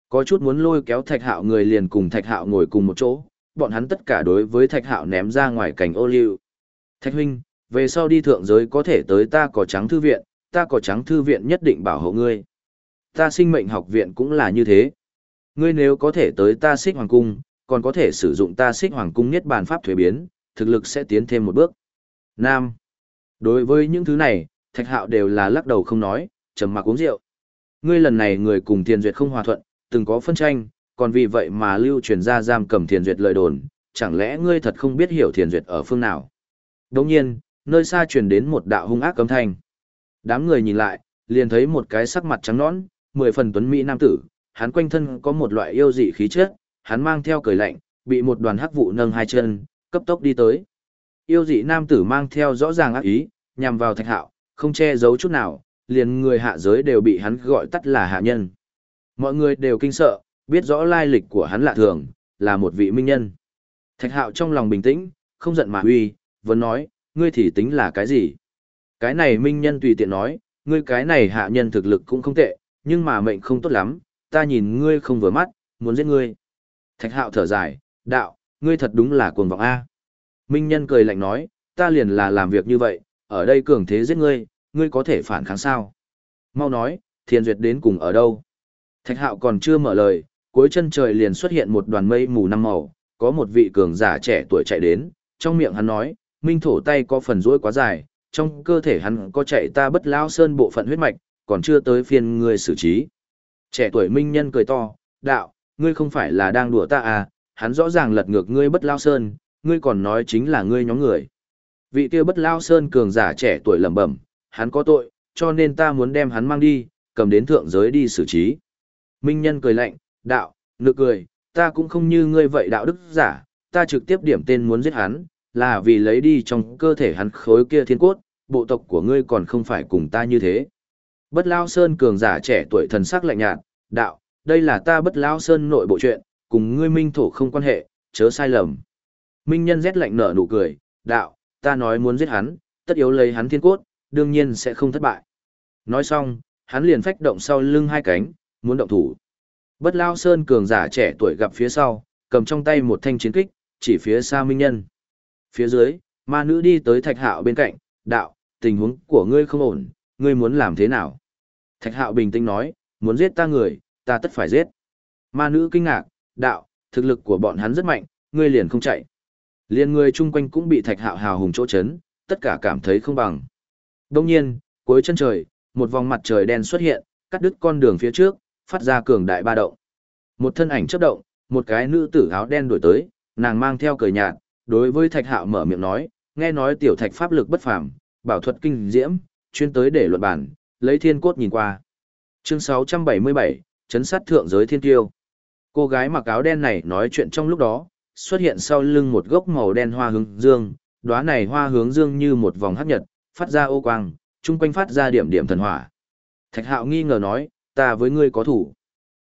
Speaker 1: Có chút muốn lôi kéo thạch hạo người liền cùng thạch hạo ngồi cùng một chỗ, bọn hắn tất cả đối với thạch hạo ném ra ngoài cảnh ô liu. Thạch huynh, về sau đi thượng giới có thể tới ta có trắng thư viện, ta có trắng thư viện nhất định bảo hộ ngươi. Ta sinh mệnh học viện cũng là như thế. Ngươi nếu có thể tới ta xích hoàng cung, còn có thể sử dụng ta xích hoàng cung nhất bản pháp thuế biến, thực lực sẽ tiến thêm một bước. Nam. Đối với những thứ này, thạch hạo đều là lắc đầu không nói, trầm mặc uống rượu. Ngươi lần này người cùng tiền duyệt không hòa thuận, từng có phân tranh, còn vì vậy mà lưu truyền ra giam cầm thiền duyệt lời đồn, chẳng lẽ ngươi thật không biết hiểu thiền duyệt ở phương nào? Đồng nhiên, nơi xa truyền đến một đạo hung ác cấm thanh. Đám người nhìn lại, liền thấy một cái sắc mặt trắng nõn, mười phần tuấn mỹ nam tử, hắn quanh thân có một loại yêu dị khí chất, hắn mang theo cười lạnh, bị một đoàn hắc vụ nâng hai chân, cấp tốc đi tới. Yêu dị nam tử mang theo rõ ràng ác ý, nhằm vào Thạch Hạo, không che giấu chút nào, liền người hạ giới đều bị hắn gọi tắt là hạ nhân. Mọi người đều kinh sợ, biết rõ lai lịch của hắn lạ thường, là một vị minh nhân. Thạch Hạo trong lòng bình tĩnh, không giận mà huy vẫn nói, ngươi thì tính là cái gì? Cái này minh nhân tùy tiện nói, ngươi cái này hạ nhân thực lực cũng không tệ, nhưng mà mệnh không tốt lắm, ta nhìn ngươi không vừa mắt, muốn giết ngươi. Thạch hạo thở dài, đạo, ngươi thật đúng là cuồng vọng A. Minh nhân cười lạnh nói, ta liền là làm việc như vậy, ở đây cường thế giết ngươi, ngươi có thể phản kháng sao? Mau nói, thiên duyệt đến cùng ở đâu? Thạch hạo còn chưa mở lời, cuối chân trời liền xuất hiện một đoàn mây mù năm màu, có một vị cường giả trẻ tuổi chạy đến, trong miệng hắn nói, minh thổ tay có phần rối quá dài, trong cơ thể hắn có chạy ta bất lao sơn bộ phận huyết mạch, còn chưa tới phiên ngươi xử trí. Trẻ tuổi minh nhân cười to, đạo, ngươi không phải là đang đùa ta à, hắn rõ ràng lật ngược ngươi bất lao sơn, ngươi còn nói chính là ngươi nhóm người. Vị kia bất lao sơn cường giả trẻ tuổi lẩm bẩm, hắn có tội, cho nên ta muốn đem hắn mang đi, cầm đến thượng giới đi xử trí. Minh nhân cười lạnh, đạo, nực cười, ta cũng không như ngươi vậy đạo đức giả, ta trực tiếp điểm tên muốn giết hắn, là vì lấy đi trong cơ thể hắn khối kia thiên cốt, bộ tộc của ngươi còn không phải cùng ta như thế. Bất Lao Sơn cường giả trẻ tuổi thần sắc lạnh nhạt, đạo, đây là ta Bất Lao Sơn nội bộ chuyện, cùng ngươi minh thổ không quan hệ, chớ sai lầm. Minh nhân rét lạnh nở nụ cười, đạo, ta nói muốn giết hắn, tất yếu lấy hắn thiên cốt, đương nhiên sẽ không thất bại. Nói xong, hắn liền phách động sau lưng hai cánh, muốn động thủ. Bất Lao Sơn cường giả trẻ tuổi gặp phía sau, cầm trong tay một thanh chiến kích, chỉ phía xa minh nhân. Phía dưới, ma nữ đi tới thạch hạo bên cạnh, đạo, tình huống của ngươi không ổn, ngươi muốn làm thế nào? Thạch hạo bình tĩnh nói, muốn giết ta người, ta tất phải giết. Ma nữ kinh ngạc, đạo, thực lực của bọn hắn rất mạnh, ngươi liền không chạy. liền người chung quanh cũng bị thạch hạo hào hùng chỗ chấn, tất cả cảm thấy không bằng. Đông nhiên, cuối chân trời, một vòng mặt trời đen xuất hiện, cắt đứt con đường phía trước, phát ra cường đại ba động. Một thân ảnh chớp động, một cái nữ tử áo đen đuổi tới, nàng mang theo cười nhạt, đối với thạch hạo mở miệng nói, nghe nói tiểu thạch pháp lực bất phàm, bảo thuật kinh diễm, chuyên tới để luận bản, lấy thiên cốt nhìn qua. Chương 677, chấn sát thượng giới thiên tiêu. Cô gái mặc áo đen này nói chuyện trong lúc đó, xuất hiện sau lưng một gốc màu đen hoa hướng dương, đóa này hoa hướng dương như một vòng hấp nhật, phát ra ô quang, chung quanh phát ra điểm điểm thần hỏa. Thạch Hạo nghi ngờ nói, ta với ngươi có thủ.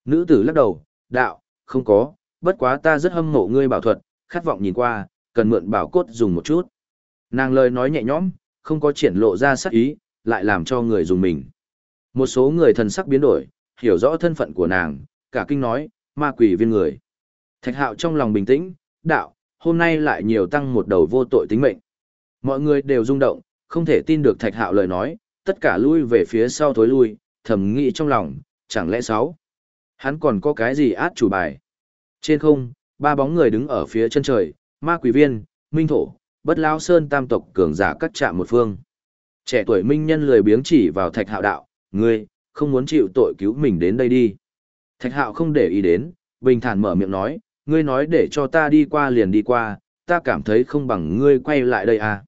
Speaker 1: Nữ tử lắc đầu, đạo, không có, bất quá ta rất hâm mộ ngươi bảo thuật, khát vọng nhìn qua, cần mượn bảo cốt dùng một chút. Nàng lời nói nhẹ nhõm, không có triển lộ ra sắc ý, lại làm cho người dùng mình. Một số người thần sắc biến đổi, hiểu rõ thân phận của nàng, cả kinh nói, ma quỷ viên người. Thạch hạo trong lòng bình tĩnh, đạo, hôm nay lại nhiều tăng một đầu vô tội tính mệnh. Mọi người đều rung động, không thể tin được thạch hạo lời nói, tất cả lui về phía sau thối lui, thầm nghĩ trong lòng, chẳng lẽ sáu. Hắn còn có cái gì át chủ bài. Trên không, ba bóng người đứng ở phía chân trời, ma quỷ viên, minh thổ, bất lao sơn tam tộc cường giả cắt chạm một phương. Trẻ tuổi minh nhân lười biếng chỉ vào thạch hạo đạo, ngươi, không muốn chịu tội cứu mình đến đây đi. Thạch hạo không để ý đến, bình thản mở miệng nói, ngươi nói để cho ta đi qua liền đi qua, ta cảm thấy không bằng ngươi quay lại đây à.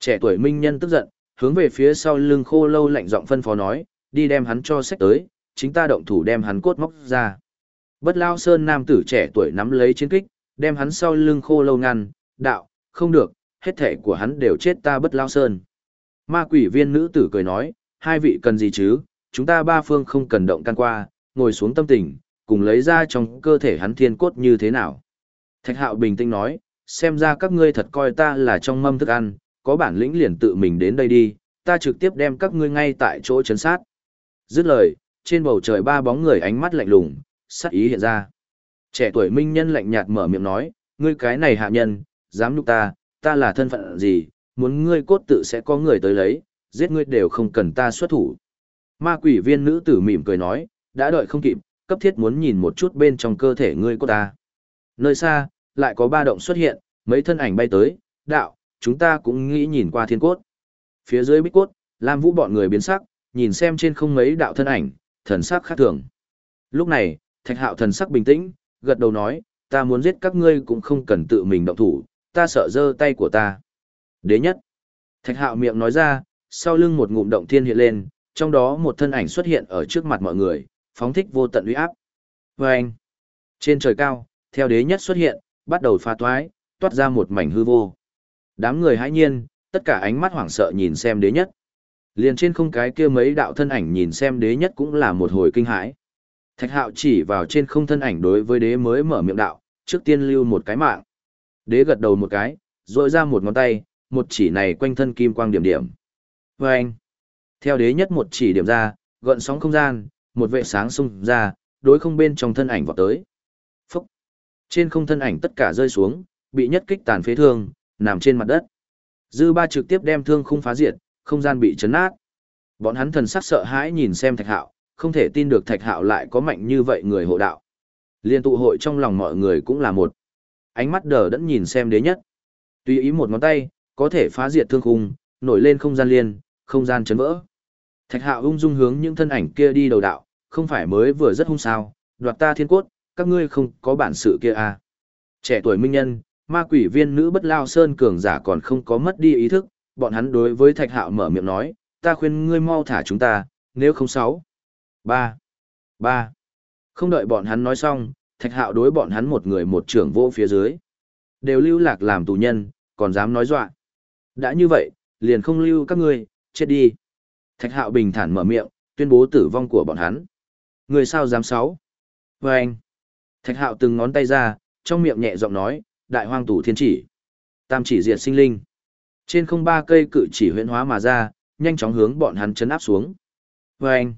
Speaker 1: Trẻ tuổi minh nhân tức giận, hướng về phía sau lưng khô lâu lạnh giọng phân phó nói, đi đem hắn cho sách tới, chính ta động thủ đem hắn cốt móc ra. Bất lao sơn nam tử trẻ tuổi nắm lấy chiến kích, đem hắn sau lưng khô lâu ngăn, đạo, không được, hết thể của hắn đều chết ta bất lao sơn. Ma quỷ viên nữ tử cười nói, hai vị cần gì chứ, chúng ta ba phương không cần động can qua, ngồi xuống tâm tình, cùng lấy ra trong cơ thể hắn thiên cốt như thế nào. Thạch hạo bình tĩnh nói, xem ra các ngươi thật coi ta là trong mâm thức ăn, có bản lĩnh liền tự mình đến đây đi, ta trực tiếp đem các ngươi ngay tại chỗ chấn sát. Dứt lời, trên bầu trời ba bóng người ánh mắt lạnh lùng, sắc ý hiện ra. Trẻ tuổi minh nhân lạnh nhạt mở miệng nói, ngươi cái này hạ nhân, dám nhục ta, ta là thân phận gì, muốn ngươi cốt tự sẽ có người tới lấy, giết ngươi đều không cần ta xuất thủ. Ma quỷ viên nữ tử mỉm cười nói, đã đợi không kịp, cấp thiết muốn nhìn một chút bên trong cơ thể ngươi cốt ta. Nơi xa, lại có ba động xuất hiện, mấy thân ảnh bay tới, đạo, chúng ta cũng nghĩ nhìn qua thiên cốt. Phía dưới bích cốt, Lam Vũ bọn người biến sắc, nhìn xem trên không mấy đạo thân ảnh, thần sắc khác thường. Lúc này, Thạch Hạo thần sắc bình tĩnh, gật đầu nói, ta muốn giết các ngươi cũng không cần tự mình động thủ, ta sợ giơ tay của ta. Đế nhất. Thạch Hạo miệng nói ra, sau lưng một ngụm động thiên hiện lên, trong đó một thân ảnh xuất hiện ở trước mặt mọi người, phóng thích vô tận uy áp. Và anh. Trên trời cao, theo đế nhất xuất hiện, bắt đầu pha toái, toát ra một mảnh hư vô. Đám người hãi nhiên, tất cả ánh mắt hoảng sợ nhìn xem đế nhất. Liền trên không cái kia mấy đạo thân ảnh nhìn xem đế nhất cũng là một hồi kinh hãi. Thạch hạo chỉ vào trên không thân ảnh đối với đế mới mở miệng đạo, trước tiên lưu một cái mạng. Đế gật đầu một cái, rồi ra một ngón tay, một chỉ này quanh thân kim quang điểm điểm. Và anh, theo đế nhất một chỉ điểm ra, gợn sóng không gian, một vệ sáng xung ra, đối không bên trong thân ảnh vọt tới. Phúc! Trên không thân ảnh tất cả rơi xuống, bị nhất kích tàn phế thương, nằm trên mặt đất. Dư ba trực tiếp đem thương khung phá diệt, không gian bị chấn nát. Bọn hắn thần sắc sợ hãi nhìn xem Thạch Hạo, không thể tin được Thạch Hạo lại có mạnh như vậy người hộ đạo. Liên tụ hội trong lòng mọi người cũng là một. Ánh mắt đờ đẫn nhìn xem đế nhất. Tùy ý một ngón tay, có thể phá diệt thương khung, nổi lên không gian liên, không gian chấn vỡ. Thạch Hạo ung dung hướng những thân ảnh kia đi đầu đạo, không phải mới vừa rất hung sao, đoạt ta thiên cốt, các ngươi không có bản sự kia à. Trẻ tuổi minh nhân, ma quỷ viên nữ bất lao sơn cường giả còn không có mất đi ý thức, bọn hắn đối với Thạch Hạo mở miệng nói, ta khuyên ngươi mau thả chúng ta, nếu không sáu. Ba. Ba. Không đợi bọn hắn nói xong, Thạch Hạo đối bọn hắn một người một trưởng vô phía dưới. Đều lưu lạc làm tù nhân, còn dám nói dọa. Đã như vậy, liền không lưu các ngươi, chết đi. Thạch Hạo bình thản mở miệng, tuyên bố tử vong của bọn hắn. Người sao dám sáu? Và anh. Thạch Hạo từng ngón tay ra, trong miệng nhẹ giọng nói, đại hoang tù thiên chỉ. Tam chỉ diệt sinh linh. Trên không ba cây cự chỉ huyễn hóa mà ra, nhanh chóng hướng bọn hắn chấn áp xuống. Và anh.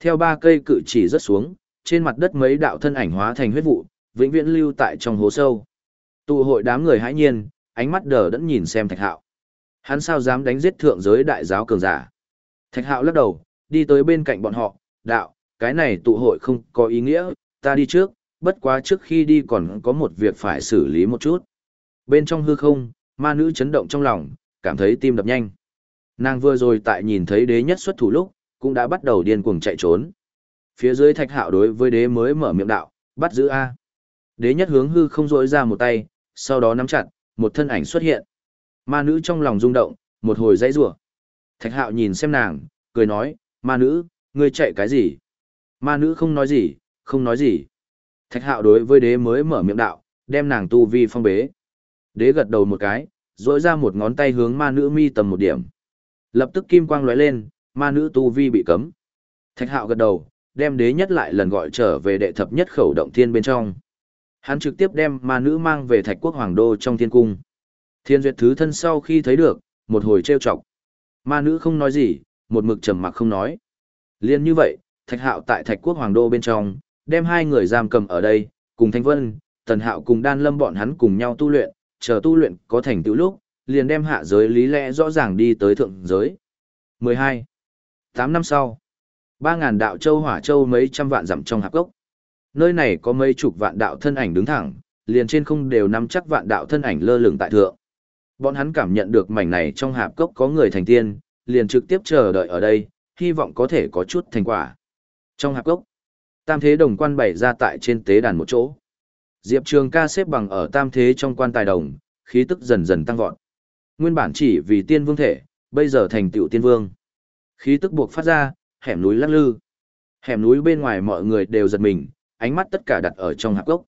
Speaker 1: Theo ba cây cự chỉ rớt xuống, trên mặt đất mấy đạo thân ảnh hóa thành huyết vụ, vĩnh viễn lưu tại trong hố sâu. Tụ hội đám người hãi nhiên, ánh mắt đờ đẫn nhìn xem Thạch Hạo. Hắn sao dám đánh giết thượng giới đại giáo cường giả? Thạch Hạo lắc đầu, đi tới bên cạnh bọn họ, đạo, cái này tụ hội không có ý nghĩa, ta đi trước, bất quá trước khi đi còn có một việc phải xử lý một chút. Bên trong hư không, ma nữ chấn động trong lòng, cảm thấy tim đập nhanh. Nàng vừa rồi tại nhìn thấy đế nhất xuất thủ lúc, cũng đã bắt đầu điên cuồng chạy trốn. Phía dưới thạch hạo đối với đế mới mở miệng đạo, bắt giữ A. Đế nhất hướng hư không rỗi ra một tay, sau đó nắm chặt, một thân ảnh xuất hiện. Ma nữ trong lòng rung động, một hồi dãy rủa. Thạch hạo nhìn xem nàng, cười nói, ma nữ, ngươi chạy cái gì? Ma nữ không nói gì, không nói gì. Thạch hạo đối với đế mới mở miệng đạo, đem nàng tu vi phong bế. Đế gật đầu một cái, rỗi ra một ngón tay hướng ma nữ mi tầm một điểm. Lập tức kim quang lóe lên, ma nữ tu vi bị cấm. Thạch hạo gật đầu, đem đế nhất lại lần gọi trở về đệ thập nhất khẩu động thiên bên trong. Hắn trực tiếp đem ma nữ mang về thạch quốc hoàng đô trong thiên cung. Thiên duyệt thứ thân sau khi thấy được, một hồi trêu chọc. Ma nữ không nói gì, một mực trầm mặc không nói. Liên như vậy, thạch hạo tại thạch quốc hoàng đô bên trong, đem hai người giam cầm ở đây, cùng thanh vân, tần hạo cùng đan lâm bọn hắn cùng nhau tu luyện, chờ tu luyện có thành tựu lúc, liền đem hạ giới lý lẽ rõ ràng đi tới thượng giới. 12. 8 năm sau, 3.000 đạo châu hỏa châu mấy trăm vạn dặm trong hạp gốc. Nơi này có mấy chục vạn đạo thân ảnh đứng thẳng, liền trên không đều nắm chắc vạn đạo thân ảnh lơ lửng tại thượng. Bọn hắn cảm nhận được mảnh này trong hạp cốc có người thành tiên, liền trực tiếp chờ đợi ở đây, hy vọng có thể có chút thành quả. Trong hạp cốc, tam thế đồng quan bày ra tại trên tế đàn một chỗ. Diệp Trường ca xếp bằng ở tam thế trong quan tài đồng, khí tức dần dần tăng vọt. Nguyên bản chỉ vì tiên vương thể, bây giờ thành tựu tiên vương. Khí tức buộc phát ra, hẻm núi lắc lư. Hẻm núi bên ngoài mọi người đều giật mình, ánh mắt tất cả đặt ở trong hạp gốc.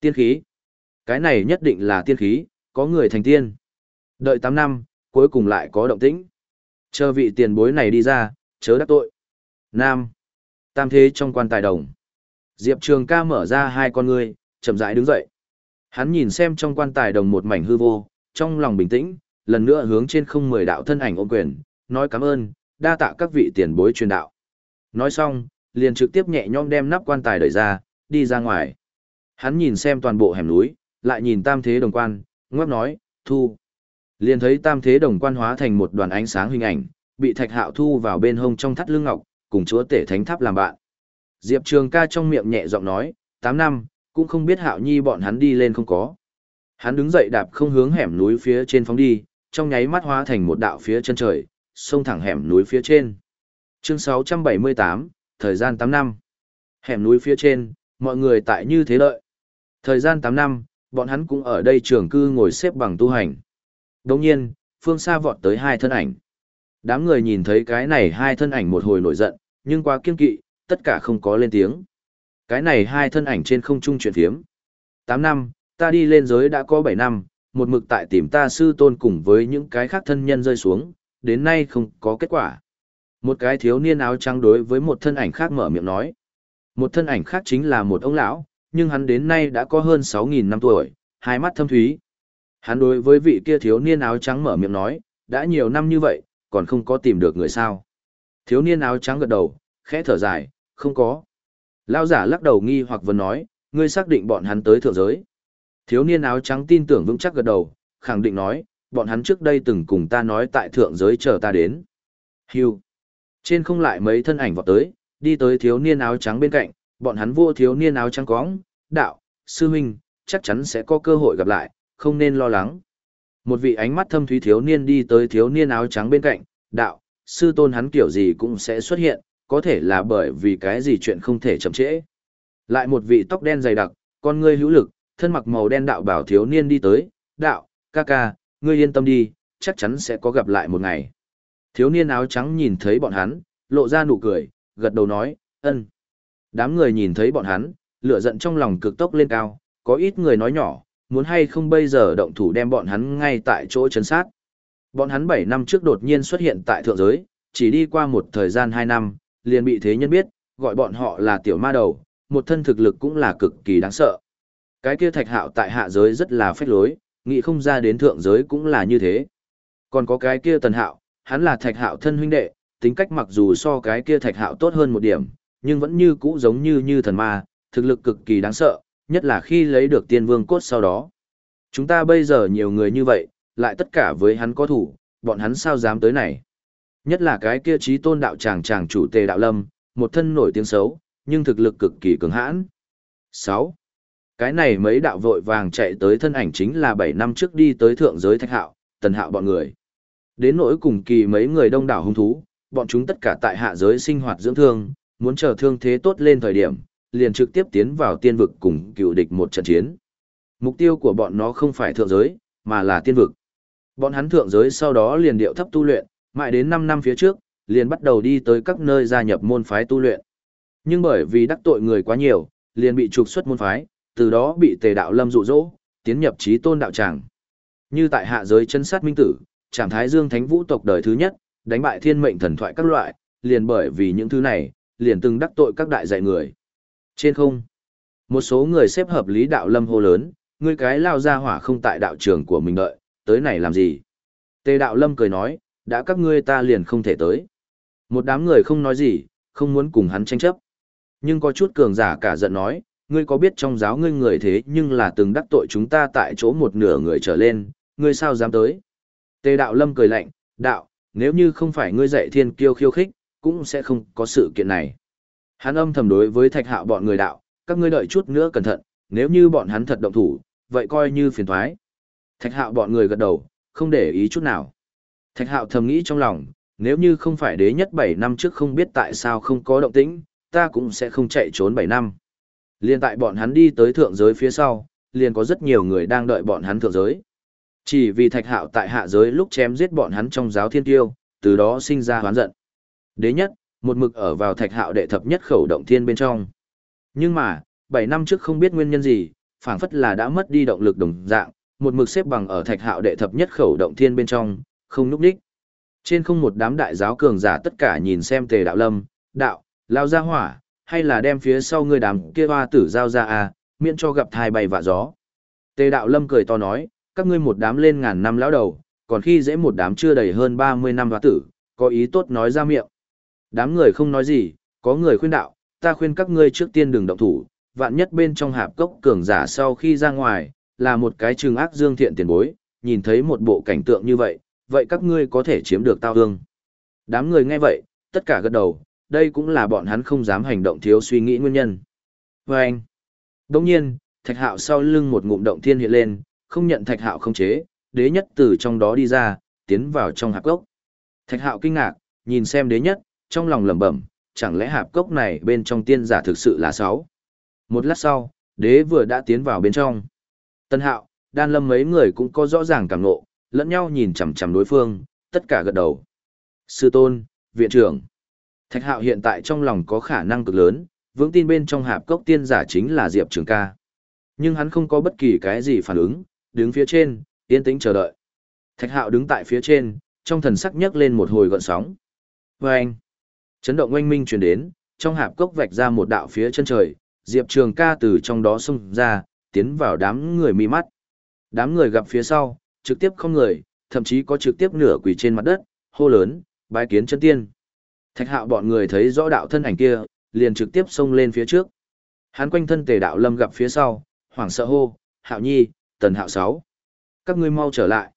Speaker 1: Tiên khí. Cái này nhất định là tiên khí, có người thành tiên. Đợi 8 năm, cuối cùng lại có động tĩnh. Chờ vị tiền bối này đi ra, chớ đắc tội. Nam. Tam thế trong quan tài đồng. Diệp Trường ca mở ra hai con ngươi, chậm rãi đứng dậy. Hắn nhìn xem trong quan tài đồng một mảnh hư vô, trong lòng bình tĩnh, lần nữa hướng trên không mười đạo thân ảnh ôm quyền, nói cảm ơn, đa tạ các vị tiền bối truyền đạo. Nói xong, liền trực tiếp nhẹ nhõm đem nắp quan tài đẩy ra, đi ra ngoài. Hắn nhìn xem toàn bộ hẻm núi, lại nhìn tam thế đồng quan, ngoắc nói, thu. Liền thấy tam thế đồng quan hóa thành một đoàn ánh sáng hình ảnh, bị thạch hạo thu vào bên hông trong thắt lưng ngọc, cùng chúa tể thánh tháp làm bạn. Diệp Trường ca trong miệng nhẹ giọng nói, 8 năm, cũng không biết hạo nhi bọn hắn đi lên không có. Hắn đứng dậy đạp không hướng hẻm núi phía trên phóng đi, trong nháy mắt hóa thành một đạo phía chân trời, xông thẳng hẻm núi phía trên. Chương 678, thời gian 8 năm. Hẻm núi phía trên, mọi người tại như thế lợi. Thời gian 8 năm, bọn hắn cũng ở đây trường cư ngồi xếp bằng tu hành. Đồng nhiên, phương xa vọt tới hai thân ảnh. Đám người nhìn thấy cái này hai thân ảnh một hồi nổi giận, nhưng quá kiên kỵ, tất cả không có lên tiếng. Cái này hai thân ảnh trên không trung chuyện phiếm. 8 năm, ta đi lên giới đã có 7 năm, một mực tại tìm ta sư tôn cùng với những cái khác thân nhân rơi xuống, đến nay không có kết quả. Một cái thiếu niên áo trắng đối với một thân ảnh khác mở miệng nói. Một thân ảnh khác chính là một ông lão, nhưng hắn đến nay đã có hơn 6.000 năm tuổi, hai mắt thâm thúy. Hắn đối với vị kia thiếu niên áo trắng mở miệng nói, đã nhiều năm như vậy, còn không có tìm được người sao. Thiếu niên áo trắng gật đầu, khẽ thở dài, không có. Lao giả lắc đầu nghi hoặc vẫn nói, ngươi xác định bọn hắn tới thượng giới. Thiếu niên áo trắng tin tưởng vững chắc gật đầu, khẳng định nói, bọn hắn trước đây từng cùng ta nói tại thượng giới chờ ta đến. Hưu. Trên không lại mấy thân ảnh vọt tới, đi tới thiếu niên áo trắng bên cạnh, bọn hắn vô thiếu niên áo trắng cóng, đạo, sư huynh, chắc chắn sẽ có cơ hội gặp lại, không nên lo lắng. Một vị ánh mắt thâm thúy thiếu niên đi tới thiếu niên áo trắng bên cạnh, đạo, sư tôn hắn kiểu gì cũng sẽ xuất hiện, có thể là bởi vì cái gì chuyện không thể chậm trễ. Lại một vị tóc đen dày đặc, con ngươi hữu lực, thân mặc màu đen đạo bảo thiếu niên đi tới, đạo, ca ca, ngươi yên tâm đi, chắc chắn sẽ có gặp lại một ngày. Thiếu niên áo trắng nhìn thấy bọn hắn, lộ ra nụ cười, gật đầu nói, ân. Đám người nhìn thấy bọn hắn, lửa giận trong lòng cực tốc lên cao, có ít người nói nhỏ, muốn hay không bây giờ động thủ đem bọn hắn ngay tại chỗ chấn sát. Bọn hắn 7 năm trước đột nhiên xuất hiện tại thượng giới, chỉ đi qua một thời gian 2 năm, liền bị thế nhân biết, gọi bọn họ là tiểu ma đầu, một thân thực lực cũng là cực kỳ đáng sợ. Cái kia thạch hạo tại hạ giới rất là phách lối, nghĩ không ra đến thượng giới cũng là như thế. Còn có cái kia tần hạo, hắn là thạch hạo thân huynh đệ, tính cách mặc dù so cái kia thạch hạo tốt hơn một điểm, nhưng vẫn như cũ giống như như thần ma, thực lực cực kỳ đáng sợ, nhất là khi lấy được tiên vương cốt sau đó. Chúng ta bây giờ nhiều người như vậy, lại tất cả với hắn có thủ, bọn hắn sao dám tới này. Nhất là cái kia trí tôn đạo tràng tràng chủ tề đạo lâm, một thân nổi tiếng xấu, nhưng thực lực cực kỳ cường hãn. 6. Cái này mấy đạo vội vàng chạy tới thân ảnh chính là 7 năm trước đi tới thượng giới thạch hạo, tần hạo bọn người. Đến nỗi cùng kỳ mấy người đông đảo hung thú, bọn chúng tất cả tại hạ giới sinh hoạt dưỡng thương, muốn chờ thương thế tốt lên thời điểm, liền trực tiếp tiến vào tiên vực cùng cựu địch một trận chiến. Mục tiêu của bọn nó không phải thượng giới, mà là tiên vực. Bọn hắn thượng giới sau đó liền điệu thấp tu luyện, mãi đến 5 năm phía trước, liền bắt đầu đi tới các nơi gia nhập môn phái tu luyện. Nhưng bởi vì đắc tội người quá nhiều, liền bị trục xuất môn phái, từ đó bị tề đạo lâm dụ dỗ, tiến nhập trí tôn đạo tràng. Như tại hạ giới chân sát minh tử, trảm thái dương thánh vũ tộc đời thứ nhất, đánh bại thiên mệnh thần thoại các loại, liền bởi vì những thứ này, liền từng đắc tội các đại dạy người. Trên không, một số người xếp hợp lý đạo lâm hô lớn, ngươi cái lao ra hỏa không tại đạo trường của mình đợi, tới này làm gì? Tề đạo lâm cười nói, đã các ngươi ta liền không thể tới. Một đám người không nói gì, không muốn cùng hắn tranh chấp. Nhưng có chút cường giả cả giận nói, ngươi có biết trong giáo ngươi người thế nhưng là từng đắc tội chúng ta tại chỗ một nửa người trở lên, ngươi sao dám tới? Tề đạo lâm cười lạnh, đạo, nếu như không phải ngươi dạy thiên kiêu khiêu khích, cũng sẽ không có sự kiện này. Hắn âm thầm đối với thạch hạo bọn người đạo, các ngươi đợi chút nữa cẩn thận, nếu như bọn hắn thật động thủ, vậy coi như phiền thoái. Thạch hạo bọn người gật đầu, không để ý chút nào. Thạch hạo thầm nghĩ trong lòng, nếu như không phải đế nhất 7 năm trước không biết tại sao không có động tĩnh, ta cũng sẽ không chạy trốn 7 năm. Liên tại bọn hắn đi tới thượng giới phía sau, liền có rất nhiều người đang đợi bọn hắn thượng giới. Chỉ vì thạch hạo tại hạ giới lúc chém giết bọn hắn trong giáo thiên tiêu, từ đó sinh ra hoán giận. Đế nhất, một mực ở vào thạch hạo đệ thập nhất khẩu động thiên bên trong. Nhưng mà, 7 năm trước không biết nguyên nhân gì, phảng phất là đã mất đi động lực đồng dạng, một mực xếp bằng ở thạch hạo đệ thập nhất khẩu động thiên bên trong, không núp đích. Trên không một đám đại giáo cường giả tất cả nhìn xem tề đạo lâm, đạo, lao ra hỏa, hay là đem phía sau ngươi đám kia hoa tử giao ra à, miễn cho gặp thai bay vạ gió. Tề đạo lâm cười to nói, các ngươi một đám lên ngàn năm lão đầu, còn khi dễ một đám chưa đầy hơn 30 năm hoa tử, có ý tốt nói ra miệng. Đám người không nói gì, có người khuyên đạo, ta khuyên các ngươi trước tiên đừng động thủ, vạn nhất bên trong hạp cốc cường giả sau khi ra ngoài, là một cái trừng ác dương thiện tiền bối, nhìn thấy một bộ cảnh tượng như vậy, vậy các ngươi có thể chiếm được tao hương. Đám người nghe vậy, tất cả gật đầu, đây cũng là bọn hắn không dám hành động thiếu suy nghĩ nguyên nhân. Và anh, đồng nhiên, thạch hạo sau lưng một ngụm động thiên hiện lên, không nhận thạch hạo không chế, đế nhất từ trong đó đi ra, tiến vào trong hạp cốc. Thạch hạo kinh ngạc, nhìn xem đế nhất, trong lòng lẩm bẩm, chẳng lẽ hạp cốc này bên trong tiên giả thực sự là sáu. Một lát sau, đế vừa đã tiến vào bên trong. Tân hạo, đan lâm mấy người cũng có rõ ràng cảm ngộ, lẫn nhau nhìn chằm chằm đối phương, tất cả gật đầu. Sư tôn, viện trưởng. Thạch hạo hiện tại trong lòng có khả năng cực lớn, vững tin bên trong hạp cốc tiên giả chính là Diệp Trường ca. Nhưng hắn không có bất kỳ cái gì phản ứng, đứng phía trên, yên tĩnh chờ đợi. Thạch hạo đứng tại phía trên, trong thần sắc nhấc lên một hồi gọn sóng. Vâng! chấn động oanh minh truyền đến, trong hạp cốc vạch ra một đạo phía chân trời, Diệp Trường ca từ trong đó xông ra, tiến vào đám người mi mắt. Đám người gặp phía sau, trực tiếp không người, thậm chí có trực tiếp nửa quỳ trên mặt đất, hô lớn, bái kiến chân tiên. Thạch hạo bọn người thấy rõ đạo thân ảnh kia, liền trực tiếp xông lên phía trước. Hắn quanh thân tề đạo lâm gặp phía sau, hoảng sợ hô, hạo nhi, tần hạo Sáu, Các ngươi mau trở lại.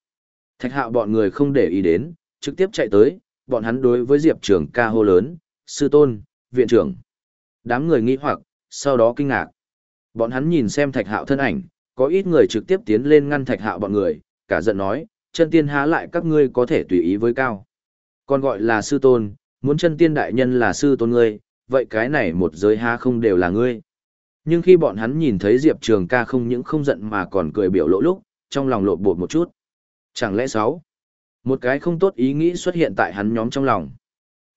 Speaker 1: Thạch hạo bọn người không để ý đến, trực tiếp chạy tới, bọn hắn đối với Diệp trưởng ca hô lớn, sư tôn, viện trưởng. Đám người nghi hoặc, sau đó kinh ngạc. Bọn hắn nhìn xem thạch hạo thân ảnh, có ít người trực tiếp tiến lên ngăn thạch hạo bọn người, cả giận nói, chân tiên há lại các ngươi có thể tùy ý với cao. Còn gọi là sư tôn, muốn chân tiên đại nhân là sư tôn ngươi, vậy cái này một giới há không đều là ngươi. Nhưng khi bọn hắn nhìn thấy Diệp Trường ca không những không giận mà còn cười biểu lộ lúc, trong lòng lộn bột một chút. Chẳng lẽ sáu? Một cái không tốt ý nghĩ xuất hiện tại hắn nhóm trong lòng.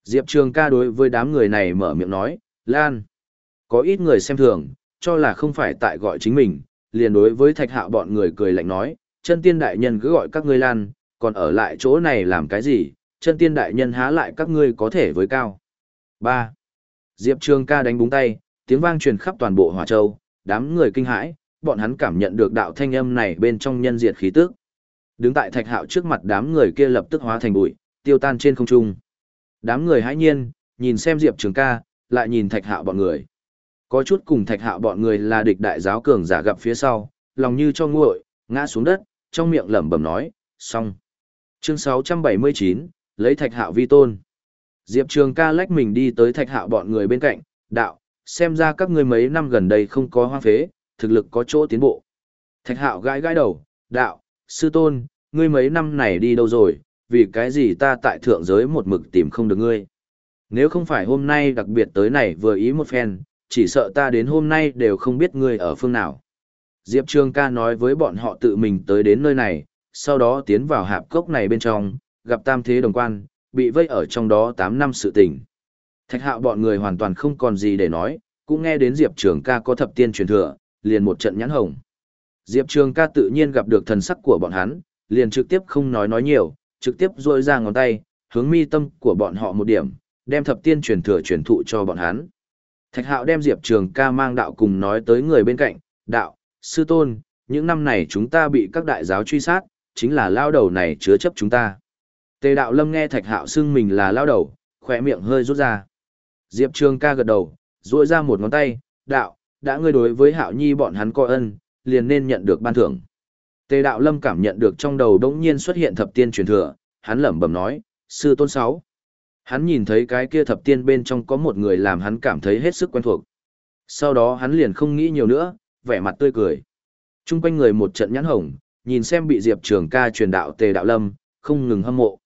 Speaker 1: Diệp Trường ca đối với đám người này mở miệng nói, Lan. Có ít người xem thường, cho là không phải tại gọi chính mình, liền đối với thạch hạ bọn người cười lạnh nói, chân tiên đại nhân cứ gọi các ngươi Lan, còn ở lại chỗ này làm cái gì, chân tiên đại nhân há lại các ngươi có thể với cao. 3. Diệp Trường ca đánh búng tay, tiếng vang truyền khắp toàn bộ Hỏa Châu, đám người kinh hãi, bọn hắn cảm nhận được đạo thanh âm này bên trong nhân diệt khí tức. Đứng tại Thạch Hạo trước mặt đám người kia lập tức hóa thành bụi, tiêu tan trên không trung. Đám người hãi nhiên, nhìn xem Diệp Trường ca, lại nhìn Thạch Hạo bọn người. Có chút cùng Thạch Hạo bọn người là địch đại giáo cường giả gặp phía sau, lòng như cho nguội, ngã xuống đất, trong miệng lẩm bẩm nói, xong. Chương 679, lấy Thạch Hạo vi tôn. Diệp Trường ca lách mình đi tới Thạch Hạo bọn người bên cạnh, đạo, xem ra các ngươi mấy năm gần đây không có hoang phế, thực lực có chỗ tiến bộ. Thạch Hạo gãi gãi đầu, đạo, sư tôn, ngươi mấy năm này đi đâu rồi, vì cái gì ta tại thượng giới một mực tìm không được ngươi. Nếu không phải hôm nay đặc biệt tới này vừa ý một phen, chỉ sợ ta đến hôm nay đều không biết ngươi ở phương nào. Diệp Trường ca nói với bọn họ tự mình tới đến nơi này, sau đó tiến vào hạp cốc này bên trong, gặp tam thế đồng quan, bị vây ở trong đó 8 năm sự tình. Thạch hạo bọn người hoàn toàn không còn gì để nói, cũng nghe đến Diệp Trường ca có thập tiên truyền thừa, liền một trận nhãn hồng. Diệp Trường ca tự nhiên gặp được thần sắc của bọn hắn, liền trực tiếp không nói nói nhiều, trực tiếp rôi ra ngón tay, hướng mi tâm của bọn họ một điểm, đem thập tiên truyền thừa truyền thụ cho bọn hắn. Thạch hạo đem Diệp Trường ca mang đạo cùng nói tới người bên cạnh, đạo, sư tôn, những năm này chúng ta bị các đại giáo truy sát, chính là lao đầu này chứa chấp chúng ta. Tề đạo lâm nghe thạch hạo xưng mình là lao đầu, khỏe miệng hơi rút ra. Diệp Trường ca gật đầu, duỗi ra một ngón tay, đạo, đã ngươi đối với hạo nhi bọn hắn coi ân, liền nên nhận được ban thưởng. Tề đạo lâm cảm nhận được trong đầu đống nhiên xuất hiện thập tiên truyền thừa, hắn lẩm bẩm nói, sư tôn sáu. Hắn nhìn thấy cái kia thập tiên bên trong có một người làm hắn cảm thấy hết sức quen thuộc. Sau đó hắn liền không nghĩ nhiều nữa, vẻ mặt tươi cười. Trung quanh người một trận nhãn hồng, nhìn xem bị Diệp Trường ca truyền đạo tề đạo lâm, không ngừng hâm mộ.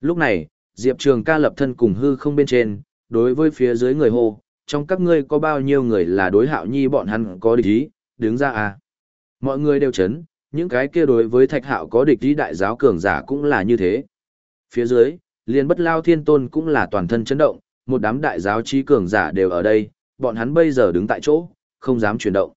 Speaker 1: Lúc này, Diệp Trường ca lập thân cùng hư không bên trên, đối với phía dưới người hô, trong các ngươi có bao nhiêu người là đối hạo nhi bọn hắn có địch ý, đứng ra à. Mọi người đều chấn, những cái kia đối với thạch hạo có địch ý đại giáo cường giả cũng là như thế. Phía dưới, liền bất lao thiên tôn cũng là toàn thân chấn động, một đám đại giáo trí cường giả đều ở đây, bọn hắn bây giờ đứng tại chỗ, không dám chuyển động.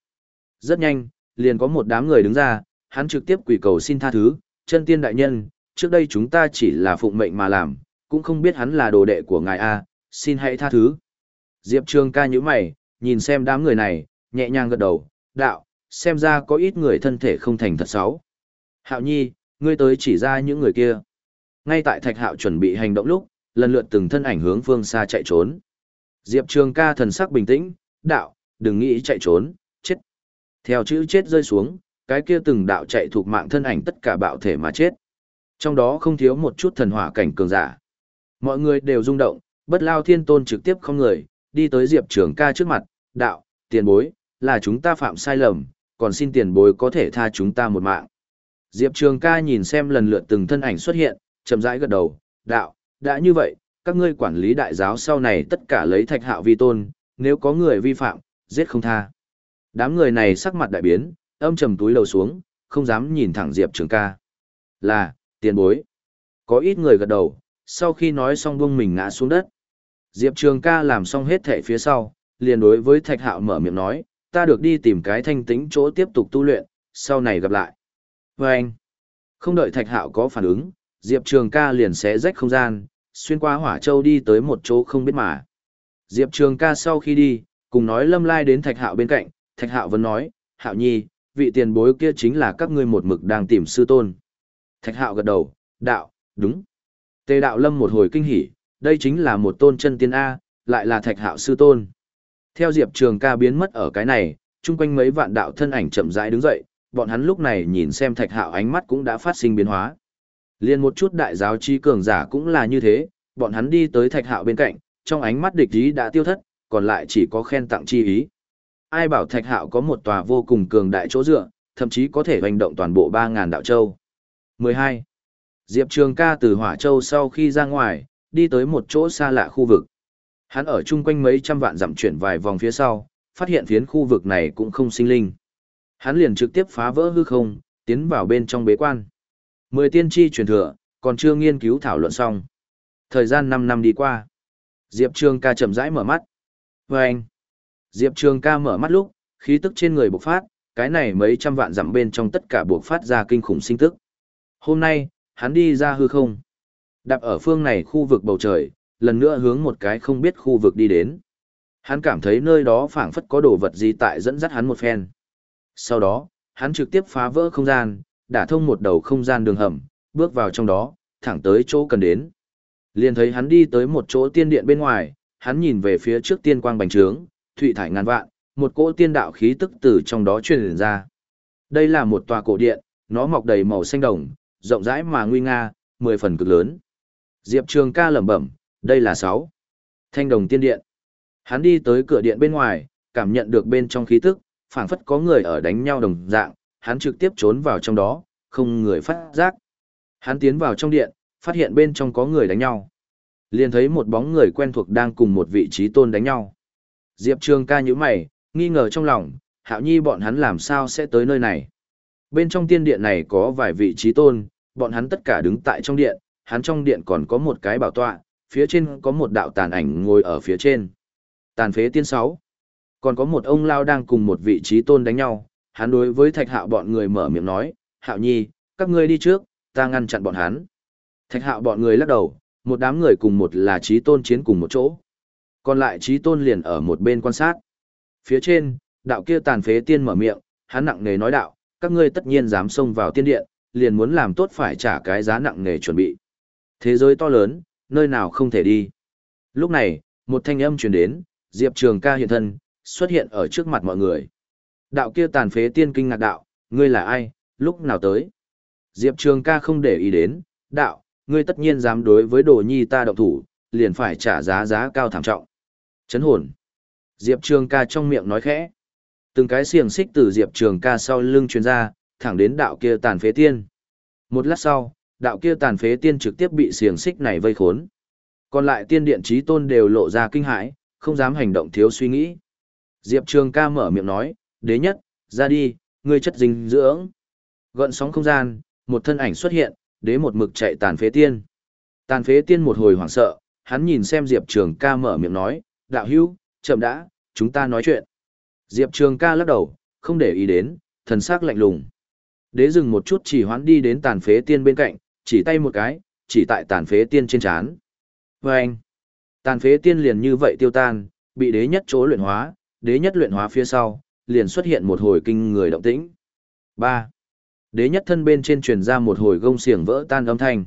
Speaker 1: Rất nhanh, liền có một đám người đứng ra, hắn trực tiếp quỳ cầu xin tha thứ, chân tiên đại nhân, trước đây chúng ta chỉ là phụng mệnh mà làm, cũng không biết hắn là đồ đệ của ngài A, xin hãy tha thứ. Diệp Trường ca như mày, nhìn xem đám người này, nhẹ nhàng gật đầu, đạo, xem ra có ít người thân thể không thành thật xấu. Hạo nhi, ngươi tới chỉ ra những người kia. Ngay tại thạch hạo chuẩn bị hành động lúc, lần lượt từng thân ảnh hướng phương xa chạy trốn. Diệp Trường ca thần sắc bình tĩnh, đạo, đừng nghĩ chạy trốn. Theo chữ chết rơi xuống, cái kia từng đạo chạy thuộc mạng thân ảnh tất cả bạo thể mà chết. Trong đó không thiếu một chút thần hỏa cảnh cường giả. Mọi người đều rung động, bất lao thiên tôn trực tiếp không người, đi tới Diệp Trường ca trước mặt, đạo, tiền bối, là chúng ta phạm sai lầm, còn xin tiền bối có thể tha chúng ta một mạng. Diệp Trường ca nhìn xem lần lượt từng thân ảnh xuất hiện, chậm rãi gật đầu, đạo, đã như vậy, các ngươi quản lý đại giáo sau này tất cả lấy thạch hạo vi tôn, nếu có người vi phạm, giết không tha. Đám người này sắc mặt đại biến, âm trầm túi lầu xuống, không dám nhìn thẳng Diệp Trường ca. Là, tiền bối. Có ít người gật đầu, sau khi nói xong buông mình ngã xuống đất. Diệp Trường ca làm xong hết thể phía sau, liền đối với Thạch Hạo mở miệng nói, ta được đi tìm cái thanh tĩnh chỗ tiếp tục tu luyện, sau này gặp lại. Và anh, không đợi Thạch Hạo có phản ứng, Diệp Trường ca liền xé rách không gian, xuyên qua hỏa châu đi tới một chỗ không biết mà. Diệp Trường ca sau khi đi, cùng nói lâm lai đến Thạch Hạo bên cạnh, Thạch Hạo vẫn nói, Hạo nhi, vị tiền bối kia chính là các ngươi một mực đang tìm sư tôn. Thạch Hạo gật đầu, đạo, đúng. Tề đạo lâm một hồi kinh hỉ, đây chính là một tôn chân tiên A, lại là thạch hạo sư tôn. Theo Diệp Trường ca biến mất ở cái này, chung quanh mấy vạn đạo thân ảnh chậm rãi đứng dậy, bọn hắn lúc này nhìn xem thạch hạo ánh mắt cũng đã phát sinh biến hóa. Liên một chút đại giáo chi cường giả cũng là như thế, bọn hắn đi tới thạch hạo bên cạnh, trong ánh mắt địch ý đã tiêu thất, còn lại chỉ có khen tặng chi ý. Ai bảo thạch hạo có một tòa vô cùng cường đại chỗ dựa, thậm chí có thể hoành động toàn bộ 3.000 đạo châu. 12. Diệp Trường ca từ Hỏa Châu sau khi ra ngoài, đi tới một chỗ xa lạ khu vực. Hắn ở chung quanh mấy trăm vạn dặm chuyển vài vòng phía sau, phát hiện phiến khu vực này cũng không sinh linh. Hắn liền trực tiếp phá vỡ hư không, tiến vào bên trong bế quan. Mười tiên tri truyền thừa, còn chưa nghiên cứu thảo luận xong. Thời gian 5 năm đi qua. Diệp Trường ca chậm rãi mở mắt. Và anh. Diệp Trường ca mở mắt lúc, khí tức trên người bộc phát, cái này mấy trăm vạn dặm bên trong tất cả bộc phát ra kinh khủng sinh tức. Hôm nay, hắn đi ra hư không. Đạp ở phương này khu vực bầu trời, lần nữa hướng một cái không biết khu vực đi đến. Hắn cảm thấy nơi đó phảng phất có đồ vật gì tại dẫn dắt hắn một phen. Sau đó, hắn trực tiếp phá vỡ không gian, đả thông một đầu không gian đường hầm, bước vào trong đó, thẳng tới chỗ cần đến. Liền thấy hắn đi tới một chỗ tiên điện bên ngoài, hắn nhìn về phía trước tiên quang bành trướng, thụy thải ngàn vạn, một cỗ tiên đạo khí tức từ trong đó truyền ra. Đây là một tòa cổ điện, nó mọc đầy màu xanh đồng, rộng rãi mà nguy nga, mười phần cực lớn. Diệp Trường ca lẩm bẩm, đây là sáu Thanh đồng tiên điện. Hắn đi tới cửa điện bên ngoài, cảm nhận được bên trong khí tức, phảng phất có người ở đánh nhau đồng dạng, hắn trực tiếp trốn vào trong đó, không người phát giác. Hắn tiến vào trong điện, phát hiện bên trong có người đánh nhau. Liền thấy một bóng người quen thuộc đang cùng một vị trí tôn đánh nhau. Diệp Trường ca như mày, nghi ngờ trong lòng, hạo nhi bọn hắn làm sao sẽ tới nơi này. Bên trong tiên điện này có vài vị trí tôn, bọn hắn tất cả đứng tại trong điện, hắn trong điện còn có một cái bảo tọa, phía trên có một đạo tàn ảnh ngồi ở phía trên. Tàn phế tiên sáu. Còn có một ông lao đang cùng một vị trí tôn đánh nhau, hắn đối với thạch hạo bọn người mở miệng nói, hạo nhi, các ngươi đi trước, ta ngăn chặn bọn hắn. Thạch hạo bọn người lắc đầu, một đám người cùng một là trí tôn chiến cùng một chỗ. Còn lại trí tôn liền ở một bên quan sát. Phía trên, đạo kia tàn phế tiên mở miệng, hắn nặng nề nói đạo, các ngươi tất nhiên dám xông vào tiên điện, liền muốn làm tốt phải trả cái giá nặng nề chuẩn bị. Thế giới to lớn, nơi nào không thể đi. Lúc này, một thanh âm truyền đến, Diệp Trường ca hiện thân, xuất hiện ở trước mặt mọi người. Đạo kia tàn phế tiên kinh ngạc đạo, ngươi là ai, lúc nào tới? Diệp Trường ca không để ý đến, đạo, ngươi tất nhiên dám đối với đồ nhi ta động thủ, liền phải trả giá giá cao thảm trọng. Chấn hồn. Diệp Trường ca trong miệng nói khẽ. Từng cái xiềng xích từ Diệp Trường ca sau lưng truyền ra, thẳng đến đạo kia tàn phế tiên. Một lát sau, đạo kia tàn phế tiên trực tiếp bị xiềng xích này vây khốn. Còn lại tiên điện trí tôn đều lộ ra kinh hãi, không dám hành động thiếu suy nghĩ. Diệp Trường ca mở miệng nói, đế nhất, ra đi, ngươi chất dinh dưỡng. Gợn sóng không gian, một thân ảnh xuất hiện, đế một mực chạy tàn phế tiên. Tàn phế tiên một hồi hoảng sợ, hắn nhìn xem Diệp Trường ca mở miệng nói, đạo hữu, chậm đã, chúng ta nói chuyện. Diệp Trường ca lắc đầu, không để ý đến, thần sắc lạnh lùng. Đế dừng một chút chỉ hoán đi đến tàn phế tiên bên cạnh, chỉ tay một cái, chỉ tại tàn phế tiên trên chán. Và anh, tàn phế tiên liền như vậy tiêu tan, bị đế nhất chỗ luyện hóa, đế nhất luyện hóa phía sau, liền xuất hiện một hồi kinh người động tĩnh. 3. Đế nhất thân bên trên truyền ra một hồi gông xiềng vỡ tan âm thanh.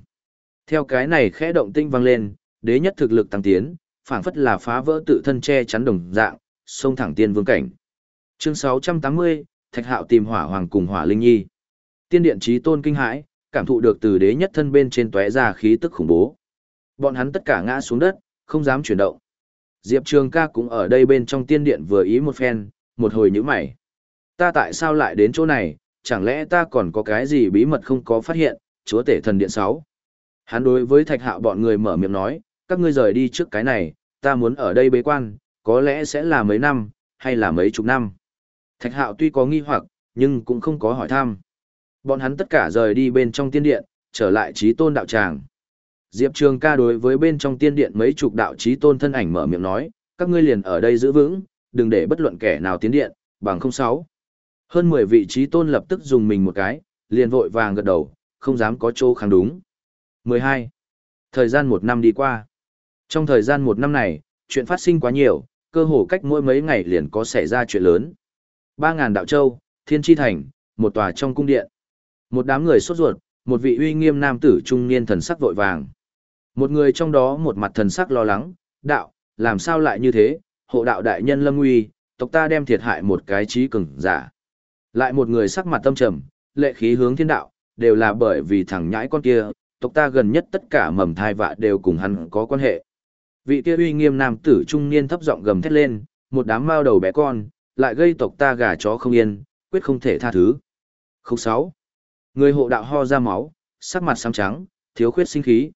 Speaker 1: Theo cái này khẽ động tinh vang lên, đế nhất thực lực tăng tiến, phảng phất là phá vỡ tự thân che chắn đồng dạng, xông thẳng tiên vương cảnh. Chương 680, Thạch Hạo tìm Hỏa Hoàng cùng Hỏa Linh Nhi. Tiên điện chí tôn kinh hãi, cảm thụ được từ đế nhất thân bên trên tóe ra khí tức khủng bố. Bọn hắn tất cả ngã xuống đất, không dám chuyển động. Diệp Trường ca cũng ở đây bên trong tiên điện vừa ý một phen, một hồi nhíu mày. Ta tại sao lại đến chỗ này, chẳng lẽ ta còn có cái gì bí mật không có phát hiện, chúa tể thần điện 6. Hắn đối với thạch hạo bọn người mở miệng nói, các ngươi rời đi trước cái này, ta muốn ở đây bế quan, có lẽ sẽ là mấy năm, hay là mấy chục năm. Thạch hạo tuy có nghi hoặc, nhưng cũng không có hỏi thăm. Bọn hắn tất cả rời đi bên trong tiên điện, trở lại trí tôn đạo tràng. Diệp Trường ca đối với bên trong tiên điện mấy chục đạo trí tôn thân ảnh mở miệng nói, các ngươi liền ở đây giữ vững, đừng để bất luận kẻ nào tiến điện, bằng không sáu. Hơn 10 vị trí tôn lập tức dùng mình một cái, liền vội vàng gật đầu, không dám có chỗ kháng đúng. 12. Thời gian một năm đi qua. Trong thời gian một năm này, chuyện phát sinh quá nhiều, cơ hồ cách mỗi mấy ngày liền có xảy ra chuyện lớn. 3.000 đạo châu, thiên tri thành, một tòa trong cung điện. Một đám người sốt ruột, một vị uy nghiêm nam tử trung niên thần sắc vội vàng. Một người trong đó một mặt thần sắc lo lắng, đạo, làm sao lại như thế, hộ đạo đại nhân lâm nguy, tộc ta đem thiệt hại một cái trí cường giả. Lại một người sắc mặt tâm trầm, lệ khí hướng thiên đạo, đều là bởi vì thằng nhãi con kia, tộc ta gần nhất tất cả mầm thai vạ đều cùng hắn có quan hệ. Vị kia uy nghiêm nam tử trung niên thấp giọng gầm thét lên, một đám mao đầu bé con, lại gây tộc ta gà chó không yên, quyết không thể tha thứ. Khúc 6. Người hộ đạo ho ra máu, sắc mặt xám trắng, thiếu khuyết sinh khí.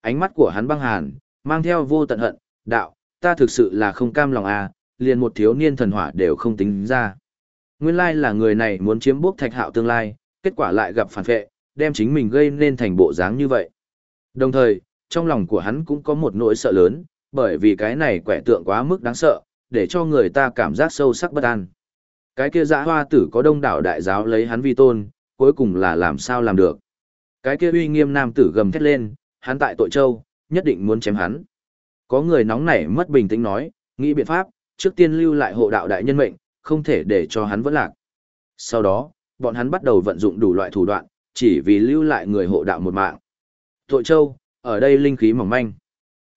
Speaker 1: Ánh mắt của hắn băng hàn, mang theo vô tận hận, đạo, ta thực sự là không cam lòng à, liền một thiếu niên thần hỏa đều không tính ra. Nguyên lai là người này muốn chiếm bốc thạch hạo tương lai, kết quả lại gặp phản vệ, đem chính mình gây nên thành bộ dáng như vậy. Đồng thời, trong lòng của hắn cũng có một nỗi sợ lớn, bởi vì cái này quẻ tượng quá mức đáng sợ, để cho người ta cảm giác sâu sắc bất an. Cái kia dã hoa tử có đông đảo đại giáo lấy hắn vi tôn, cuối cùng là làm sao làm được. Cái kia uy nghiêm nam tử gầm thét lên, hắn tại tội châu, nhất định muốn chém hắn. Có người nóng nảy mất bình tĩnh nói, nghĩ biện pháp, trước tiên lưu lại hộ đạo đại nhân mệnh, không thể để cho hắn vẫn lạc. Sau đó, bọn hắn bắt đầu vận dụng đủ loại thủ đoạn, chỉ vì lưu lại người hộ đạo một mạng. Tội châu, ở đây linh khí mỏng manh.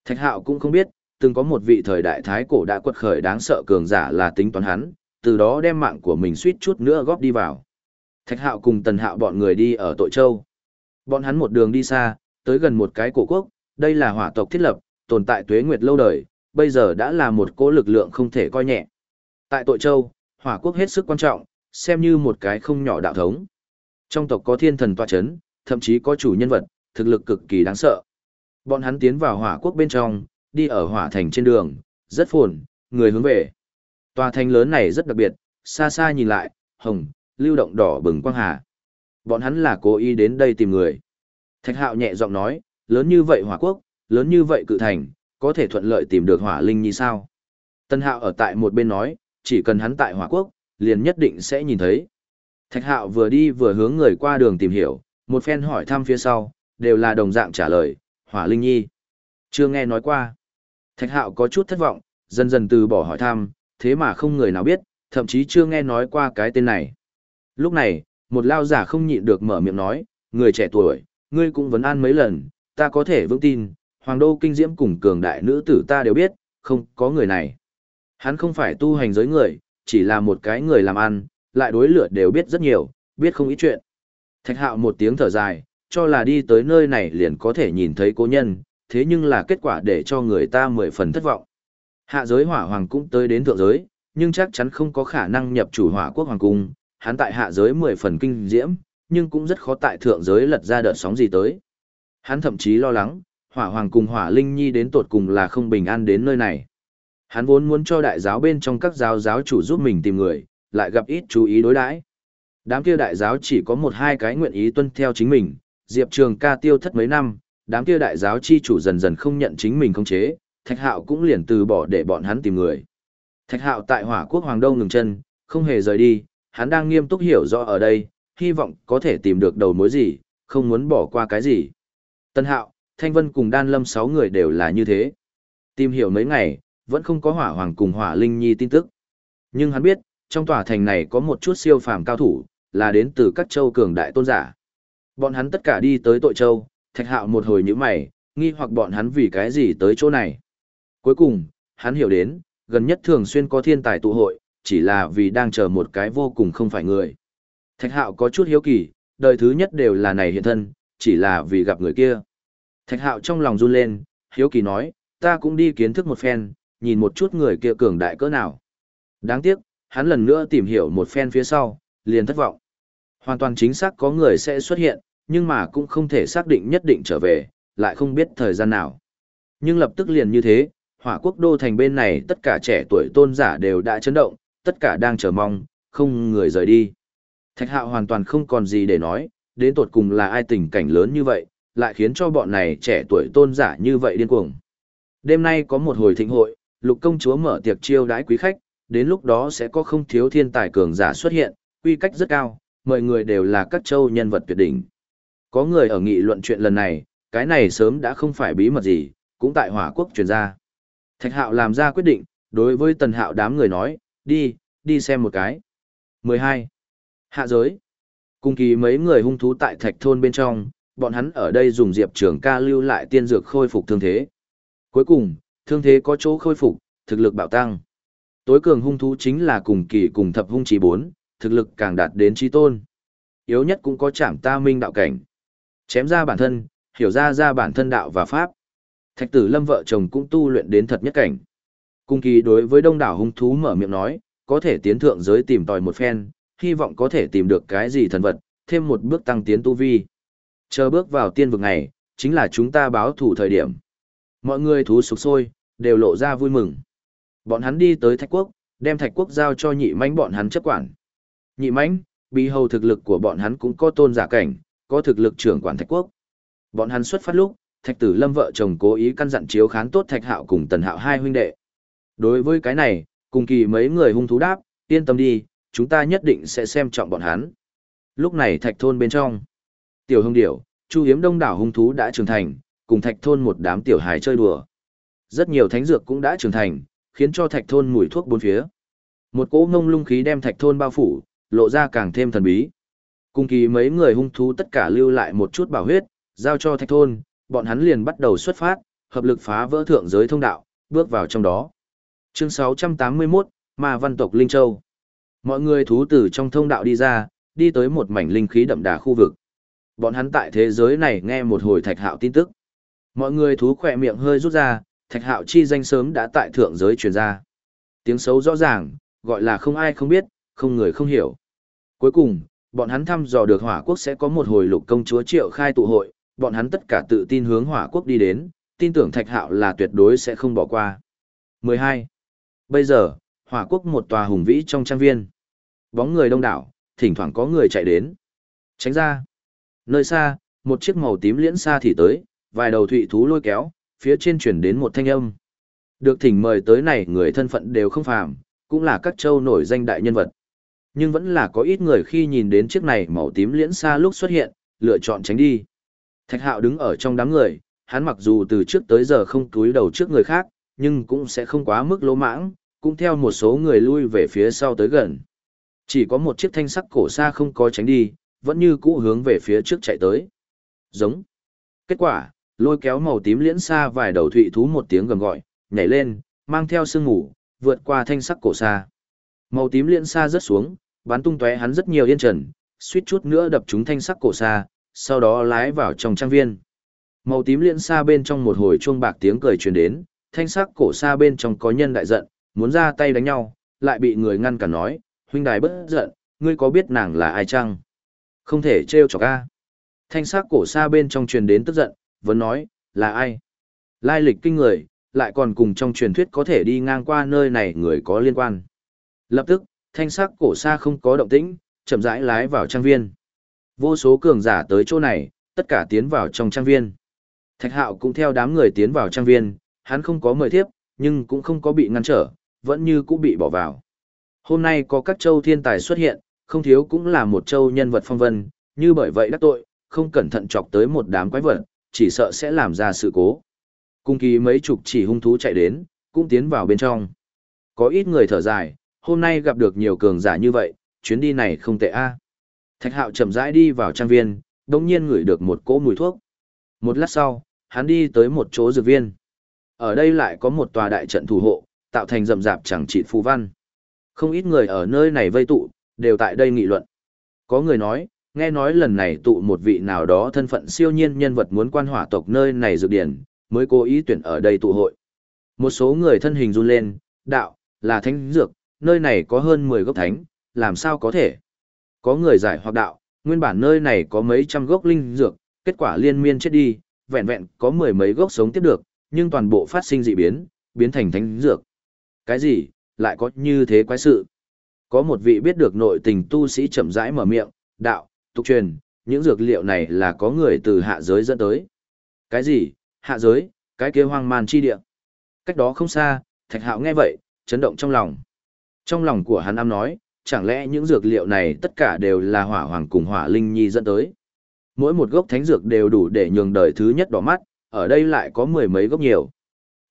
Speaker 1: Thạch hạo cũng không biết, từng có một vị thời đại thái cổ đã quật khởi đáng sợ cường giả là tính toán hắn, từ đó đem mạng của mình suýt chút nữa góp đi vào. Thạch hạo cùng tần hạo bọn người đi ở tội châu. Bọn hắn một đường đi xa, tới gần một cái cổ quốc, đây là hỏa tộc thiết lập, tồn tại tuế nguyệt lâu đời, bây giờ đã là một cỗ lực lượng không thể coi nhẹ. Tại tội châu, hỏa quốc hết sức quan trọng, xem như một cái không nhỏ đạo thống. Trong tộc có thiên thần tọa chấn, thậm chí có chủ nhân vật, thực lực cực kỳ đáng sợ. Bọn hắn tiến vào hỏa quốc bên trong, đi ở hỏa thành trên đường, rất phồn, người hướng về. Tòa thành lớn này rất đặc biệt, xa xa nhìn lại, hồng, lưu động đỏ bừng quang hà. Bọn hắn là cố ý đến đây tìm người. Thạch hạo nhẹ giọng nói, lớn như vậy hỏa quốc, lớn như vậy cự thành, có thể thuận lợi tìm được hỏa linh như sao. Tân hạo ở tại một bên nói, chỉ cần hắn tại hỏa quốc, liền nhất định sẽ nhìn thấy. Thạch hạo vừa đi vừa hướng người qua đường tìm hiểu, một phen hỏi thăm phía sau, đều là đồng dạng trả lời, hỏa linh nhi. Chưa nghe nói qua. Thạch hạo có chút thất vọng, dần dần từ bỏ hỏi thăm, thế mà không người nào biết, thậm chí chưa nghe nói qua cái tên này. Lúc này, một lao giả không nhịn được mở miệng nói, người trẻ tuổi, ngươi cũng vấn an mấy lần, ta có thể vững tin, hoàng đô kinh diễm cùng cường đại nữ tử ta đều biết, không có người này. Hắn không phải tu hành giới người, chỉ là một cái người làm ăn, lại đối lửa đều biết rất nhiều, biết không ít chuyện. Thạch hạo một tiếng thở dài, cho là đi tới nơi này liền có thể nhìn thấy cố nhân, thế nhưng là kết quả để cho người ta mười phần thất vọng. Hạ giới hỏa hoàng cũng tới đến thượng giới, nhưng chắc chắn không có khả năng nhập chủ hỏa quốc hoàng cung, hắn tại hạ giới mười phần kinh diễm, nhưng cũng rất khó tại thượng giới lật ra đợt sóng gì tới. Hắn thậm chí lo lắng, hỏa hoàng cùng hỏa linh nhi đến tột cùng là không bình an đến nơi này. Hắn vốn muốn cho đại giáo bên trong các giáo giáo chủ giúp mình tìm người, lại gặp ít chú ý đối đãi. Đám kia đại giáo chỉ có một hai cái nguyện ý tuân theo chính mình, Diệp Trường ca tiêu thất mấy năm, đám kia đại giáo chi chủ dần dần không nhận chính mình khống chế, Thạch Hạo cũng liền từ bỏ để bọn hắn tìm người. Thạch Hạo tại Hỏa Quốc Hoàng Đông ngừng chân, không hề rời đi, hắn đang nghiêm túc hiểu rõ ở đây, hy vọng có thể tìm được đầu mối gì, không muốn bỏ qua cái gì. Tân Hạo, Thanh Vân cùng Đan Lâm sáu người đều là như thế. Tìm hiểu mấy ngày, vẫn không có Hỏa Hoàng cùng Hỏa Linh Nhi tin tức. Nhưng hắn biết, trong tòa thành này có một chút siêu phàm cao thủ, là đến từ các châu cường đại tôn giả. Bọn hắn tất cả đi tới tội châu, thạch hạo một hồi như mày, nghi hoặc bọn hắn vì cái gì tới chỗ này. Cuối cùng, hắn hiểu đến, gần nhất thường xuyên có thiên tài tụ hội, chỉ là vì đang chờ một cái vô cùng không phải người. Thạch hạo có chút hiếu kỳ, đời thứ nhất đều là này hiện thân, chỉ là vì gặp người kia. Thạch hạo trong lòng run lên, hiếu kỳ nói, ta cũng đi kiến thức một phen, nhìn một chút người kia cường đại cỡ nào. Đáng tiếc, hắn lần nữa tìm hiểu một phen phía sau, liền thất vọng. Hoàn toàn chính xác có người sẽ xuất hiện, nhưng mà cũng không thể xác định nhất định trở về, lại không biết thời gian nào. Nhưng lập tức liền như thế, hỏa quốc đô thành bên này tất cả trẻ tuổi tôn giả đều đã chấn động, tất cả đang chờ mong, không người rời đi. Thạch hạo hoàn toàn không còn gì để nói, đến tột cùng là ai tình cảnh lớn như vậy, lại khiến cho bọn này trẻ tuổi tôn giả như vậy điên cuồng. Đêm nay có một hồi thịnh hội, lục công chúa mở tiệc chiêu đãi quý khách, đến lúc đó sẽ có không thiếu thiên tài cường giả xuất hiện, quy cách rất cao, mọi người đều là các châu nhân vật tuyệt đỉnh. Có người ở nghị luận chuyện lần này, cái này sớm đã không phải bí mật gì, cũng tại hỏa quốc truyền ra. Thạch hạo làm ra quyết định, đối với tần hạo đám người nói, đi, đi xem một cái. 12. Hạ giới. Cùng kỳ mấy người hung thú tại thạch thôn bên trong, bọn hắn ở đây dùng diệp trường ca lưu lại tiên dược khôi phục thương thế. Cuối cùng, thương thế có chỗ khôi phục, thực lực bạo tăng. Tối cường hung thú chính là cùng kỳ cùng thập hung chỉ 4, thực lực càng đạt đến trí tôn. Yếu nhất cũng có chảm ta minh đạo cảnh. Chém ra bản thân, hiểu ra ra bản thân đạo và pháp. Thạch tử lâm vợ chồng cũng tu luyện đến thật nhất cảnh. Cung kỳ đối với đông đảo hung thú mở miệng nói, có thể tiến thượng giới tìm tòi một phen, hy vọng có thể tìm được cái gì thần vật, thêm một bước tăng tiến tu vi. Chờ bước vào tiên vực này, chính là chúng ta báo thủ thời điểm. Mọi người thú sục sôi, đều lộ ra vui mừng. Bọn hắn đi tới thạch quốc, đem thạch quốc giao cho nhị mãnh bọn hắn chấp quản. Nhị mãnh, bị hầu thực lực của bọn hắn cũng có tôn giả cảnh, có thực lực trưởng quản thạch quốc. Bọn hắn xuất phát lúc, thạch tử lâm vợ chồng cố ý căn dặn chiếu khán tốt thạch hạo cùng tần hạo hai huynh đệ. Đối với cái này, cùng kỳ mấy người hung thú đáp, yên tâm đi, chúng ta nhất định sẽ xem trọng bọn hắn. Lúc này thạch thôn bên trong, tiểu hung điểu, chu hiếm đông đảo hung thú đã trưởng thành, cùng thạch thôn một đám tiểu hài chơi đùa. Rất nhiều thánh dược cũng đã trưởng thành, khiến cho thạch thôn mùi thuốc bốn phía. Một cỗ ngông lung khí đem thạch thôn bao phủ, lộ ra càng thêm thần bí. Cùng kỳ mấy người hung thú tất cả lưu lại một chút bảo huyết, giao cho thạch thôn, bọn hắn liền bắt đầu xuất phát, hợp lực phá vỡ thượng giới thông đạo, bước vào trong đó. Chương 681, Ma văn tộc Linh Châu. Mọi người thú tử trong thông đạo đi ra, đi tới một mảnh linh khí đậm đà khu vực. Bọn hắn tại thế giới này nghe một hồi thạch hạo tin tức. Mọi người thú khỏe miệng hơi rút ra, thạch hạo chi danh sớm đã tại thượng giới truyền ra. Tiếng xấu rõ ràng, gọi là không ai không biết, không người không hiểu. Cuối cùng, bọn hắn thăm dò được hỏa quốc sẽ có một hồi lục công chúa triệu khai tụ hội, bọn hắn tất cả tự tin hướng hỏa quốc đi đến, tin tưởng thạch hạo là tuyệt đối sẽ không bỏ qua. 12. Bây giờ, hỏa quốc một tòa hùng vĩ trong trang viên. Bóng người đông đảo, thỉnh thoảng có người chạy đến. Tránh ra. Nơi xa, một chiếc màu tím liễn xa thì tới, vài đầu thụy thú lôi kéo, phía trên chuyển đến một thanh âm. Được thỉnh mời tới này người thân phận đều không phàm, cũng là các châu nổi danh đại nhân vật. Nhưng vẫn là có ít người khi nhìn đến chiếc này màu tím liễn xa lúc xuất hiện, lựa chọn tránh đi. Thạch hạo đứng ở trong đám người, hắn mặc dù từ trước tới giờ không túi đầu trước người khác, nhưng cũng sẽ không quá mức lỗ mãng, cũng theo một số người lui về phía sau tới gần. Chỉ có một chiếc thanh sắc cổ xa không có tránh đi, vẫn như cũ hướng về phía trước chạy tới. Giống. Kết quả, lôi kéo màu tím liễn xa vài đầu thụy thú một tiếng gầm gọi, nhảy lên, mang theo sương ngủ, vượt qua thanh sắc cổ xa. Màu tím liễn xa rớt xuống, bắn tung tóe hắn rất nhiều yên trần, suýt chút nữa đập trúng thanh sắc cổ xa, sau đó lái vào trong trang viên. Màu tím liên xa bên trong một hồi chuông bạc tiếng cười truyền đến, thanh sắc cổ xa bên trong có nhân đại giận, muốn ra tay đánh nhau, lại bị người ngăn cản nói, huynh đài bất giận, ngươi có biết nàng là ai chăng? Không thể trêu chọc a. Thanh sắc cổ xa bên trong truyền đến tức giận, vẫn nói, là ai? Lai lịch kinh người, lại còn cùng trong truyền thuyết có thể đi ngang qua nơi này người có liên quan. Lập tức, thanh sắc cổ xa không có động tĩnh, chậm rãi lái vào trang viên. Vô số cường giả tới chỗ này, tất cả tiến vào trong trang viên. Thạch hạo cũng theo đám người tiến vào trang viên, hắn không có mời thiếp, nhưng cũng không có bị ngăn trở, vẫn như cũng bị bỏ vào. Hôm nay có các châu thiên tài xuất hiện, không thiếu cũng là một châu nhân vật phong vân, như bởi vậy đắc tội, không cẩn thận chọc tới một đám quái vật, chỉ sợ sẽ làm ra sự cố. Cung kỳ mấy chục chỉ hung thú chạy đến, cũng tiến vào bên trong. Có ít người thở dài, hôm nay gặp được nhiều cường giả như vậy, chuyến đi này không tệ a. Thạch hạo chậm rãi đi vào trang viên, đống nhiên ngửi được một cỗ mùi thuốc. Một lát sau, hắn đi tới một chỗ dược viên. Ở đây lại có một tòa đại trận thủ hộ, tạo thành rậm rạp chẳng trị phù văn. Không ít người ở nơi này vây tụ, đều tại đây nghị luận. Có người nói, nghe nói lần này tụ một vị nào đó thân phận siêu nhiên nhân vật muốn quan hỏa tộc nơi này dược điển, mới cố ý tuyển ở đây tụ hội. Một số người thân hình run lên, đạo, là thánh dược, nơi này có hơn 10 gốc thánh, làm sao có thể? Có người giải hoặc đạo, nguyên bản nơi này có mấy trăm gốc linh dược, kết quả liên miên chết đi, vẹn vẹn có mười mấy gốc sống tiếp được, nhưng toàn bộ phát sinh dị biến, biến thành thánh dược. Cái gì, lại có như thế quái sự? Có một vị biết được nội tình tu sĩ chậm rãi mở miệng, đạo, tục truyền, những dược liệu này là có người từ hạ giới dẫn tới. Cái gì, hạ giới, cái kia hoang man chi địa. Cách đó không xa, thạch hạo nghe vậy, chấn động trong lòng. Trong lòng của hắn am nói, chẳng lẽ những dược liệu này tất cả đều là hỏa hoàng cùng hỏa linh nhi dẫn tới. Mỗi một gốc thánh dược đều đủ để nhường đời thứ nhất đỏ mắt, ở đây lại có mười mấy gốc nhiều.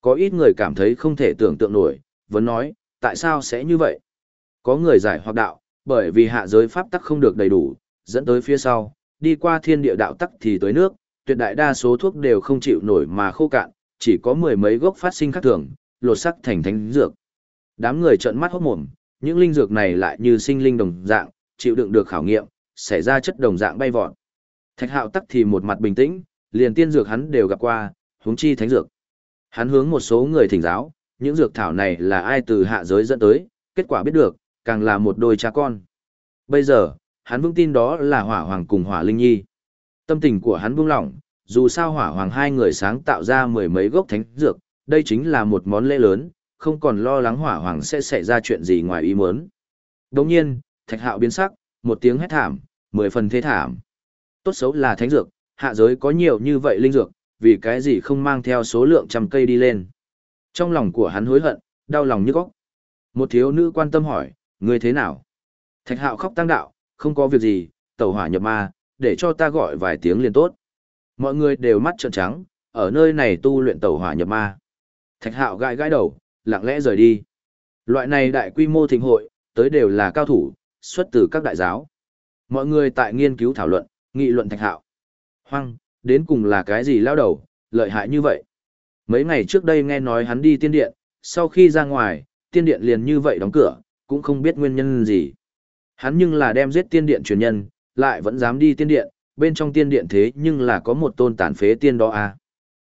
Speaker 1: Có ít người cảm thấy không thể tưởng tượng nổi, vẫn nói, tại sao sẽ như vậy? Có người giải hoặc đạo, bởi vì hạ giới pháp tắc không được đầy đủ, dẫn tới phía sau, đi qua thiên địa đạo tắc thì tới nước, tuyệt đại đa số thuốc đều không chịu nổi mà khô cạn, chỉ có mười mấy gốc phát sinh khác thường, lột sắc thành thánh dược. Đám người trợn mắt hốt mồm, những linh dược này lại như sinh linh đồng dạng, chịu đựng được khảo nghiệm, xảy ra chất đồng dạng bay vọt. Thạch hạo tắc thì một mặt bình tĩnh, liền tiên dược hắn đều gặp qua, huống chi thánh dược. Hắn hướng một số người thỉnh giáo, những dược thảo này là ai từ hạ giới dẫn tới, kết quả biết được, càng là một đôi cha con. Bây giờ, hắn vững tin đó là hỏa hoàng cùng hỏa linh nhi. Tâm tình của hắn buông lỏng, dù sao hỏa hoàng hai người sáng tạo ra mười mấy gốc thánh dược, đây chính là một món lễ lớn, không còn lo lắng hỏa hoàng sẽ xảy ra chuyện gì ngoài ý muốn. Đồng nhiên, thạch hạo biến sắc, một tiếng hét thảm, mười phần thế thảm. Tốt xấu là thánh dược, hạ giới có nhiều như vậy linh dược, vì cái gì không mang theo số lượng trăm cây đi lên. Trong lòng của hắn hối hận, đau lòng như góc. Một thiếu nữ quan tâm hỏi, người thế nào? Thạch hạo khóc tăng đạo, không có việc gì, tẩu hỏa nhập ma, để cho ta gọi vài tiếng liền tốt. Mọi người đều mắt trợn trắng, ở nơi này tu luyện tẩu hỏa nhập ma. Thạch hạo gãi gãi đầu, lặng lẽ rời đi. Loại này đại quy mô thịnh hội, tới đều là cao thủ, xuất từ các đại giáo. Mọi người tại nghiên cứu thảo luận, nghị luận thạch hạo. Hoang, đến cùng là cái gì lao đầu, lợi hại như vậy. Mấy ngày trước đây nghe nói hắn đi tiên điện, sau khi ra ngoài, tiên điện liền như vậy đóng cửa, cũng không biết nguyên nhân gì. Hắn nhưng là đem giết tiên điện truyền nhân, lại vẫn dám đi tiên điện, bên trong tiên điện thế nhưng là có một tôn tàn phế tiên đó à.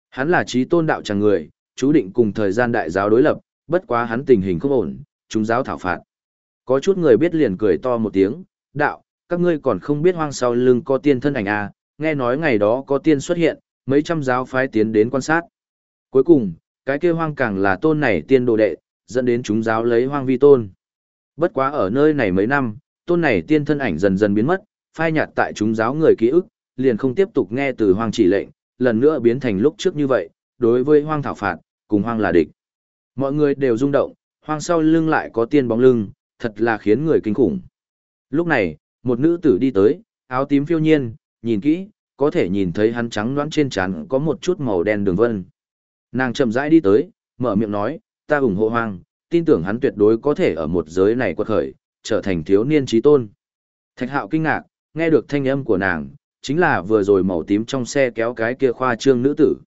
Speaker 1: Hắn là trí tôn đạo chẳng người, chú định cùng thời gian đại giáo đối lập, bất quá hắn tình hình không ổn, chúng giáo thảo phạt. Có chút người biết liền cười to một tiếng, đạo, các ngươi còn không biết hoang sau lưng có tiên thân ảnh à, nghe nói ngày đó có tiên xuất hiện, mấy trăm giáo phái tiến đến quan sát. Cuối cùng, cái kia hoang càng là tôn này tiên đồ đệ, dẫn đến chúng giáo lấy hoang vi tôn. Bất quá ở nơi này mấy năm, tôn này tiên thân ảnh dần dần biến mất, phai nhạt tại chúng giáo người ký ức, liền không tiếp tục nghe từ hoang chỉ lệnh, lần nữa biến thành lúc trước như vậy, đối với hoang thảo phạt, cùng hoang là địch. Mọi người đều rung động, hoang sau lưng lại có tiên bóng lưng, thật là khiến người kinh khủng. Lúc này, một nữ tử đi tới, áo tím phiêu nhiên, nhìn kỹ, có thể nhìn thấy hắn trắng đoán trên trán có một chút màu đen đường vân. Nàng chậm rãi đi tới, mở miệng nói, ta ủng hộ hoang, tin tưởng hắn tuyệt đối có thể ở một giới này quật khởi, trở thành thiếu niên trí tôn. Thạch hạo kinh ngạc, nghe được thanh âm của nàng, chính là vừa rồi màu tím trong xe kéo cái kia khoa trương nữ tử.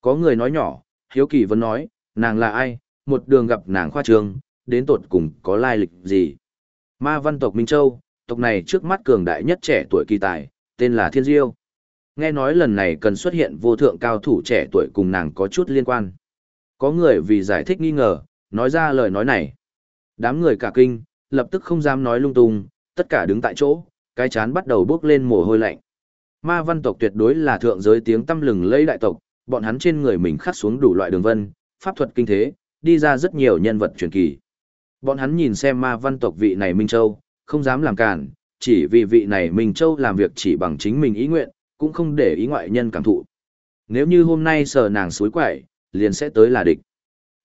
Speaker 1: Có người nói nhỏ, hiếu kỳ vẫn nói, nàng là ai, một đường gặp nàng khoa trương, đến tột cùng có lai lịch gì. Ma văn tộc Minh Châu, tộc này trước mắt cường đại nhất trẻ tuổi kỳ tài, tên là Thiên Diêu. Nghe nói lần này cần xuất hiện vô thượng cao thủ trẻ tuổi cùng nàng có chút liên quan. Có người vì giải thích nghi ngờ, nói ra lời nói này. Đám người cả kinh, lập tức không dám nói lung tung, tất cả đứng tại chỗ, cái chán bắt đầu bước lên mồ hôi lạnh. Ma văn tộc tuyệt đối là thượng giới tiếng tâm lừng lẫy đại tộc, bọn hắn trên người mình khắc xuống đủ loại đường vân, pháp thuật kinh thế, đi ra rất nhiều nhân vật truyền kỳ. Bọn hắn nhìn xem ma văn tộc vị này Minh Châu, không dám làm cản, chỉ vì vị này Minh Châu làm việc chỉ bằng chính mình ý nguyện, cũng không để ý ngoại nhân cảm thụ. Nếu như hôm nay sờ nàng suối quẩy, liền sẽ tới là địch.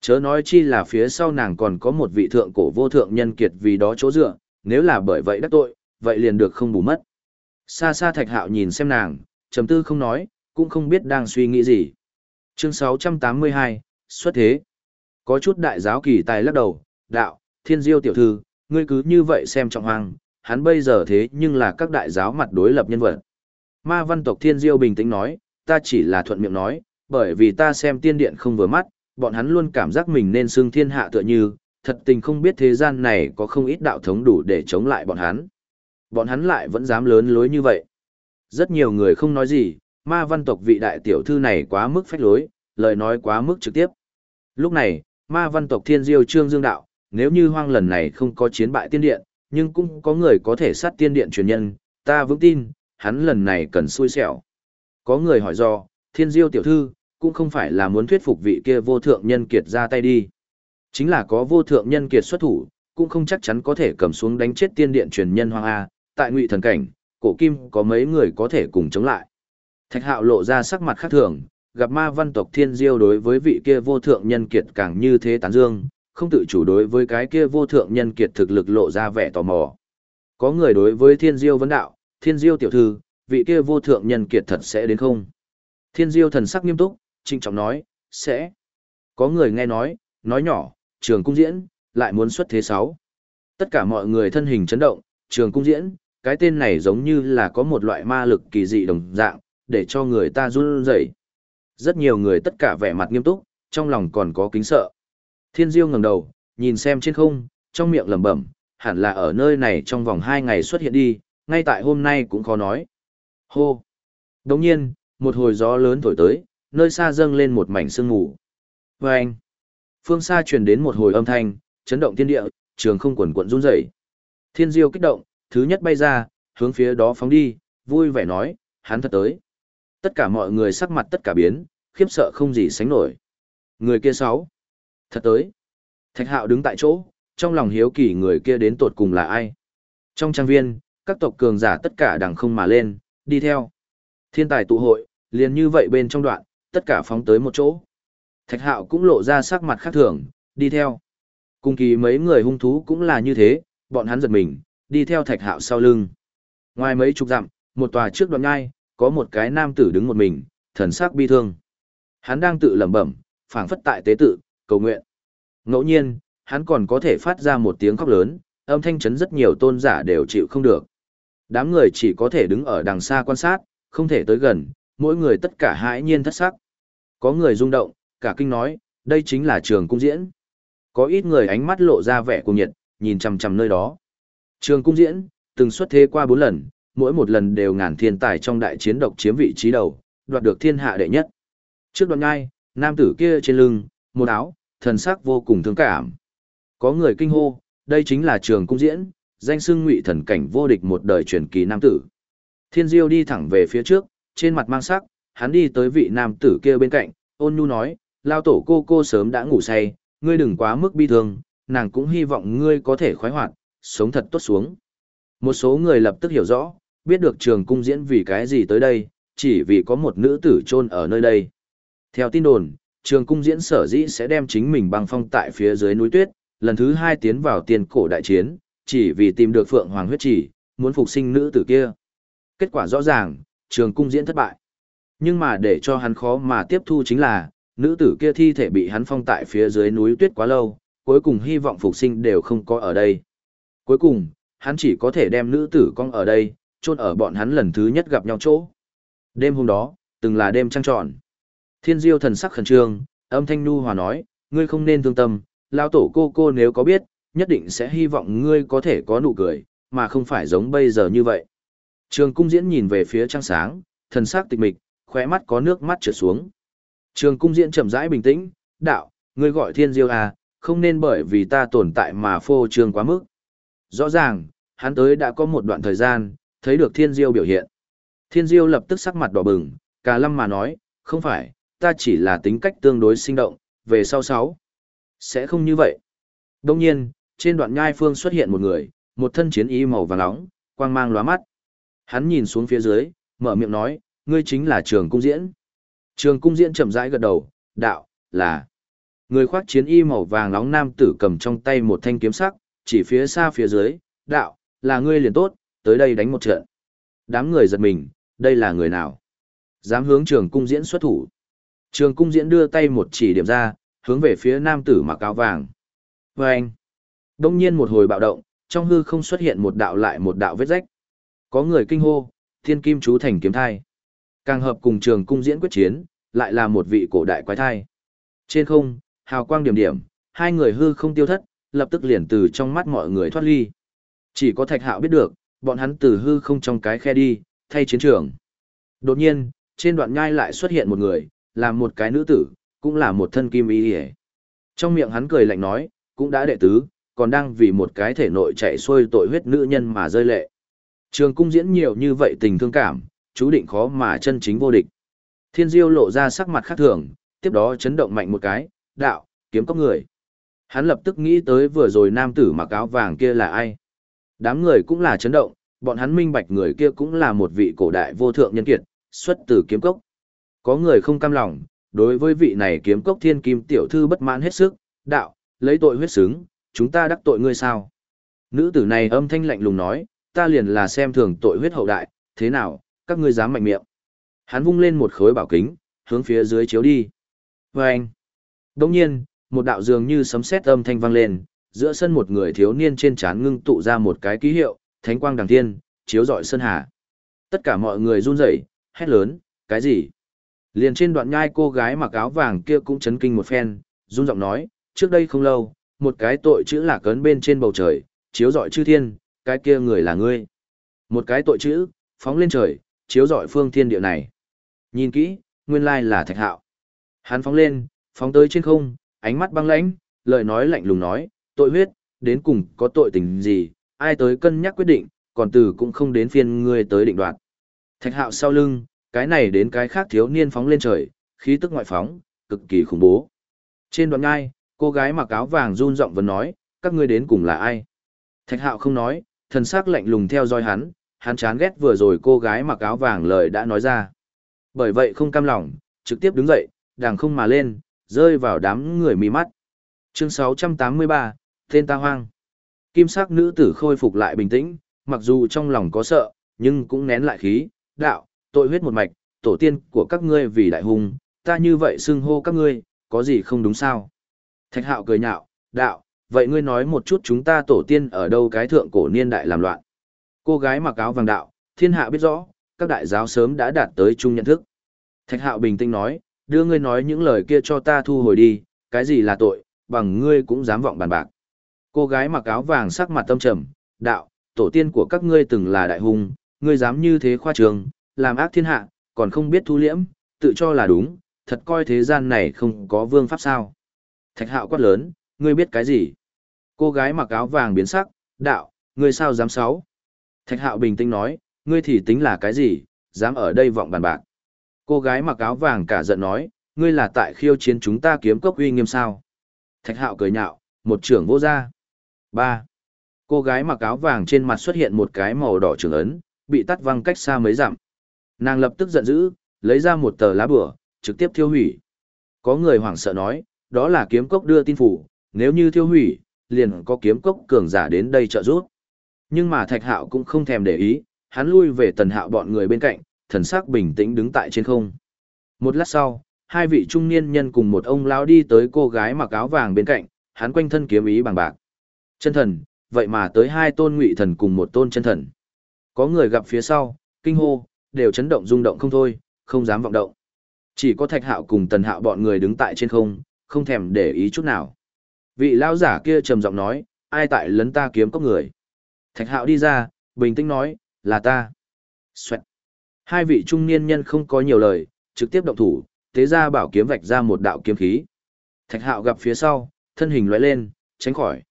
Speaker 1: Chớ nói chi là phía sau nàng còn có một vị thượng cổ vô thượng nhân kiệt vì đó chỗ dựa, nếu là bởi vậy đắc tội, vậy liền được không bù mất. Xa xa thạch hạo nhìn xem nàng, trầm tư không nói, cũng không biết đang suy nghĩ gì. Chương 682, xuất thế. Có chút đại giáo kỳ tài lắc đầu, đạo, thiên diêu tiểu thư, ngươi cứ như vậy xem trọng hoàng, hắn bây giờ thế nhưng là các đại giáo mặt đối lập nhân vật. Ma văn tộc thiên diêu bình tĩnh nói, ta chỉ là thuận miệng nói, bởi vì ta xem tiên điện không vừa mắt, bọn hắn luôn cảm giác mình nên xưng thiên hạ tựa như, thật tình không biết thế gian này có không ít đạo thống đủ để chống lại bọn hắn. Bọn hắn lại vẫn dám lớn lối như vậy. Rất nhiều người không nói gì, ma văn tộc vị đại tiểu thư này quá mức phách lối, lời nói quá mức trực tiếp. Lúc này, ma văn tộc thiên diêu trương dương đạo, nếu như hoang lần này không có chiến bại tiên điện, nhưng cũng có người có thể sát tiên điện truyền nhân, ta vững tin, hắn lần này cần xui xẻo. Có người hỏi do, thiên diêu tiểu thư, cũng không phải là muốn thuyết phục vị kia vô thượng nhân kiệt ra tay đi. Chính là có vô thượng nhân kiệt xuất thủ, cũng không chắc chắn có thể cầm xuống đánh chết tiên điện truyền nhân hoang A, tại ngụy thần cảnh, cổ kim có mấy người có thể cùng chống lại. Thạch hạo lộ ra sắc mặt khác thường, gặp ma văn tộc thiên diêu đối với vị kia vô thượng nhân kiệt càng như thế tán dương, không tự chủ đối với cái kia vô thượng nhân kiệt thực lực lộ ra vẻ tò mò. Có người đối với thiên diêu vấn đạo, thiên diêu tiểu thư, vị kia vô thượng nhân kiệt thật sẽ đến không? Thiên diêu thần sắc nghiêm túc, trinh trọng nói, sẽ. Có người nghe nói, nói nhỏ, trường cung diễn, lại muốn xuất thế sáu. Tất cả mọi người thân hình chấn động, trường cung diễn, cái tên này giống như là có một loại ma lực kỳ dị đồng dạng, để cho người ta run rẩy. Rất nhiều người tất cả vẻ mặt nghiêm túc, trong lòng còn có kính sợ. Thiên Diêu ngẩng đầu, nhìn xem trên không, trong miệng lẩm bẩm, hẳn là ở nơi này trong vòng hai ngày xuất hiện đi, ngay tại hôm nay cũng khó nói. Hô! Đồng nhiên, một hồi gió lớn thổi tới, nơi xa dâng lên một mảnh sương mù. Và anh! Phương xa truyền đến một hồi âm thanh, chấn động thiên địa, trường không quần quận run rẩy. Thiên diêu kích động, thứ nhất bay ra, hướng phía đó phóng đi, vui vẻ nói, hắn thật tới. Tất cả mọi người sắc mặt tất cả biến, khiếp sợ không gì sánh nổi. Người kia sáu. Thật tới. Thạch hạo đứng tại chỗ, trong lòng hiếu kỳ người kia đến tột cùng là ai. Trong trang viên, các tộc cường giả tất cả đằng không mà lên, đi theo. Thiên tài tụ hội, liền như vậy bên trong đoạn, tất cả phóng tới một chỗ. Thạch hạo cũng lộ ra sắc mặt khác thường, đi theo. Cùng kỳ mấy người hung thú cũng là như thế, bọn hắn giật mình, đi theo thạch hạo sau lưng. Ngoài mấy chục dặm, một tòa trước đoạn ngai, có một cái nam tử đứng một mình, thần sắc bi thương. Hắn đang tự lẩm bẩm, phảng phất tại tế tự, cầu nguyện. Ngẫu nhiên, hắn còn có thể phát ra một tiếng khóc lớn, âm thanh chấn rất nhiều tôn giả đều chịu không được. Đám người chỉ có thể đứng ở đằng xa quan sát, không thể tới gần, mỗi người tất cả hãi nhiên thất sắc. Có người rung động, cả kinh nói, đây chính là trường cung diễn. Có ít người ánh mắt lộ ra vẻ cuồng nhiệt, nhìn chằm chằm nơi đó. Trường cung diễn, từng xuất thế qua bốn lần, mỗi một lần đều ngàn thiên tài trong đại chiến độc chiếm vị trí đầu, đoạt được thiên hạ đệ nhất. Trước đoạn ngai, nam tử kia trên lưng, một áo, thần sắc vô cùng thương cảm. Có người kinh hô, đây chính là trường cung diễn, danh xưng ngụy thần cảnh vô địch một đời truyền kỳ nam tử. Thiên Diêu đi thẳng về phía trước, trên mặt mang sắc, hắn đi tới vị nam tử kia bên cạnh, ôn nhu nói, lao tổ cô cô sớm đã ngủ say, ngươi đừng quá mức bi thương, nàng cũng hy vọng ngươi có thể khoái hoạt, sống thật tốt xuống. Một số người lập tức hiểu rõ, biết được trường cung diễn vì cái gì tới đây, chỉ vì có một nữ tử chôn ở nơi đây. Theo tin đồn, trường cung diễn sở dĩ sẽ đem chính mình băng phong tại phía dưới núi tuyết, lần thứ hai tiến vào tiền cổ đại chiến, chỉ vì tìm được Phượng Hoàng huyết chỉ, muốn phục sinh nữ tử kia. Kết quả rõ ràng, trường cung diễn thất bại. Nhưng mà để cho hắn khó mà tiếp thu chính là, nữ tử kia thi thể bị hắn phong tại phía dưới núi tuyết quá lâu, cuối cùng hy vọng phục sinh đều không có ở đây. Cuối cùng, hắn chỉ có thể đem nữ tử con ở đây, chôn ở bọn hắn lần thứ nhất gặp nhau chỗ. Đêm hôm đó, từng là đêm trăng tròn. Thiên Diêu thần sắc khẩn trương, âm thanh nu hòa nói, ngươi không nên thương tâm, lão tổ cô cô nếu có biết, nhất định sẽ hy vọng ngươi có thể có nụ cười, mà không phải giống bây giờ như vậy. Trường cung diễn nhìn về phía trăng sáng, thần sắc tịch mịch, khóe mắt có nước mắt trượt xuống. Trường cung diễn chậm rãi bình tĩnh, đạo, ngươi gọi thiên diêu à, không nên bởi vì ta tồn tại mà phô trương quá mức. Rõ ràng, hắn tới đã có một đoạn thời gian, thấy được thiên diêu biểu hiện. Thiên diêu lập tức sắc mặt đỏ bừng, cả lâm mà nói, không phải, ta chỉ là tính cách tương đối sinh động, về sau sáu. Sẽ không như vậy. Đông nhiên, trên đoạn nhai phương xuất hiện một người, một thân chiến y màu vàng nóng, quang mang lóa mắt. Hắn nhìn xuống phía dưới, mở miệng nói, ngươi chính là trường cung diễn. Trường cung diễn chậm rãi gật đầu, đạo, là. Người khoác chiến y màu vàng nóng nam tử cầm trong tay một thanh kiếm sắc, chỉ phía xa phía dưới, đạo, là ngươi liền tốt, tới đây đánh một trận. Đám người giật mình, đây là người nào? Dám hướng trường cung diễn xuất thủ. Trường cung diễn đưa tay một chỉ điểm ra, hướng về phía nam tử mặc áo vàng. Và anh, đông nhiên một hồi bạo động, trong hư không xuất hiện một đạo lại một đạo vết rách. Có người kinh hô, thiên kim chú thành kiếm thai. Càng hợp cùng trường cung diễn quyết chiến, lại là một vị cổ đại quái thai. Trên không, hào quang điểm điểm, hai người hư không tiêu thất, lập tức liền từ trong mắt mọi người thoát ly. Chỉ có thạch hạo biết được, bọn hắn từ hư không trong cái khe đi, thay chiến trường. Đột nhiên, trên đoạn nhai lại xuất hiện một người, là một cái nữ tử, cũng là một thân kim y hề. Trong miệng hắn cười lạnh nói, cũng đã đệ tứ, còn đang vì một cái thể nội chạy xuôi tội huyết nữ nhân mà rơi lệ. Trường cung diễn nhiều như vậy tình thương cảm, chú định khó mà chân chính vô địch. Thiên Diêu lộ ra sắc mặt khác thường, tiếp đó chấn động mạnh một cái, đạo, kiếm cốc người. Hắn lập tức nghĩ tới vừa rồi nam tử mặc áo vàng kia là ai. Đám người cũng là chấn động, bọn hắn minh bạch người kia cũng là một vị cổ đại vô thượng nhân kiệt, xuất từ kiếm cốc. Có người không cam lòng, đối với vị này kiếm cốc thiên kim tiểu thư bất mãn hết sức, đạo, lấy tội huyết xứng, chúng ta đắc tội ngươi sao? Nữ tử này âm thanh lạnh lùng nói, ta liền là xem thường tội huyết hậu đại, thế nào, các ngươi dám mạnh miệng. Hắn vung lên một khối bảo kính, hướng phía dưới chiếu đi. Và anh, đồng nhiên, một đạo dường như sấm sét âm thanh vang lên, giữa sân một người thiếu niên trên trán ngưng tụ ra một cái ký hiệu, thánh quang đằng thiên, chiếu rọi sơn hà. Tất cả mọi người run rẩy, hét lớn, cái gì? Liền trên đoạn nhai cô gái mặc áo vàng kia cũng chấn kinh một phen, run giọng nói, trước đây không lâu, một cái tội chữ là cấn bên trên bầu trời, chiếu rọi chư thiên, cái kia người là ngươi. Một cái tội chữ, phóng lên trời, chiếu rọi phương thiên địa này. Nhìn kỹ, nguyên lai là thạch hạo. Hắn phóng lên, phóng tới trên không, ánh mắt băng lãnh, lời nói lạnh lùng nói, tội huyết, đến cùng có tội tình gì, ai tới cân nhắc quyết định, còn từ cũng không đến phiên ngươi tới định đoạt. Thạch hạo sau lưng, cái này đến cái khác thiếu niên phóng lên trời, khí tức ngoại phóng, cực kỳ khủng bố. Trên đoạn ngai, cô gái mặc áo vàng run giọng vẫn nói, các ngươi đến cùng là ai? Thạch hạo không nói, thần sắc lạnh lùng theo dõi hắn, hắn chán ghét vừa rồi cô gái mặc áo vàng lời đã nói ra. Bởi vậy không cam lòng, trực tiếp đứng dậy, đàng không mà lên, rơi vào đám người mì mắt. Chương 683, tên ta hoang. Kim sắc nữ tử khôi phục lại bình tĩnh, mặc dù trong lòng có sợ, nhưng cũng nén lại khí, đạo, tội huyết một mạch, tổ tiên của các ngươi vì đại hùng, ta như vậy xưng hô các ngươi, có gì không đúng sao? Thạch hạo cười nhạo, đạo, vậy ngươi nói một chút chúng ta tổ tiên ở đâu cái thượng cổ niên đại làm loạn. Cô gái mặc áo vàng đạo, thiên hạ biết rõ, các đại giáo sớm đã đạt tới chung nhận thức. Thạch hạo bình tĩnh nói, đưa ngươi nói những lời kia cho ta thu hồi đi, cái gì là tội, bằng ngươi cũng dám vọng bàn bạc. Cô gái mặc áo vàng sắc mặt tâm trầm, đạo, tổ tiên của các ngươi từng là đại hùng, ngươi dám như thế khoa trường, làm ác thiên hạ, còn không biết thu liễm, tự cho là đúng, thật coi thế gian này không có vương pháp sao. Thạch hạo quát lớn, ngươi biết cái gì? Cô gái mặc áo vàng biến sắc, đạo, ngươi sao dám sáu? Thạch hạo bình tĩnh nói, ngươi thì tính là cái gì, dám ở đây vọng bàn bạc. Cô gái mặc áo vàng cả giận nói, ngươi là tại khiêu chiến chúng ta kiếm cốc uy nghiêm sao. Thạch hạo cười nhạo, một trưởng vô gia ba Cô gái mặc áo vàng trên mặt xuất hiện một cái màu đỏ trường ấn, bị tắt văng cách xa mấy dặm. Nàng lập tức giận dữ, lấy ra một tờ lá bửa, trực tiếp thiêu hủy. Có người hoảng sợ nói, đó là kiếm cốc đưa tin phủ, nếu như thiêu hủy, liền có kiếm cốc cường giả đến đây trợ giúp. Nhưng mà Thạch Hạo cũng không thèm để ý, hắn lui về Tần Hạo bọn người bên cạnh, thần sắc bình tĩnh đứng tại trên không. Một lát sau, hai vị trung niên nhân cùng một ông lão đi tới cô gái mặc áo vàng bên cạnh, hắn quanh thân kiếm ý bằng bạc. Chân thần, vậy mà tới hai tôn ngụy thần cùng một tôn chân thần. Có người gặp phía sau, kinh hô, đều chấn động rung động không thôi, không dám vọng động. Chỉ có Thạch Hạo cùng Tần Hạo bọn người đứng tại trên không, không thèm để ý chút nào. Vị lão giả kia trầm giọng nói, ai tại lấn ta kiếm cốc người. Thạch Hạo đi ra, bình tĩnh nói, là ta. Xoẹt. Hai vị trung niên nhân không có nhiều lời, trực tiếp động thủ, tế ra bảo kiếm vạch ra một đạo kiếm khí. Thạch Hạo gặp phía sau, thân hình lóe lên, tránh khỏi.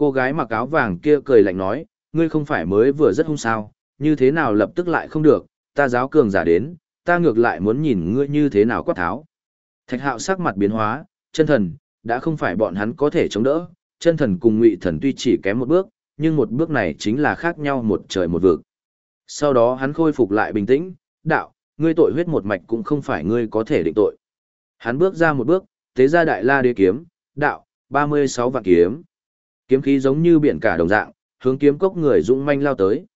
Speaker 1: Cô gái mặc áo vàng kia cười lạnh nói, ngươi không phải mới vừa rất hung sao, như thế nào lập tức lại không được, ta giáo cường giả đến, ta ngược lại muốn nhìn ngươi như thế nào quát tháo. Thạch hạo sắc mặt biến hóa, chân thần, đã không phải bọn hắn có thể chống đỡ, chân thần cùng ngụy thần tuy chỉ kém một bước, nhưng một bước này chính là khác nhau một trời một vực. Sau đó hắn khôi phục lại bình tĩnh, đạo, ngươi tội huyết một mạch cũng không phải ngươi có thể định tội. Hắn bước ra một bước, tế ra đại la đế kiếm, đạo, 36 vạn kiếm. Kiếm khí giống như biển cả đồng dạng, hướng kiếm cốc người dũng manh lao tới.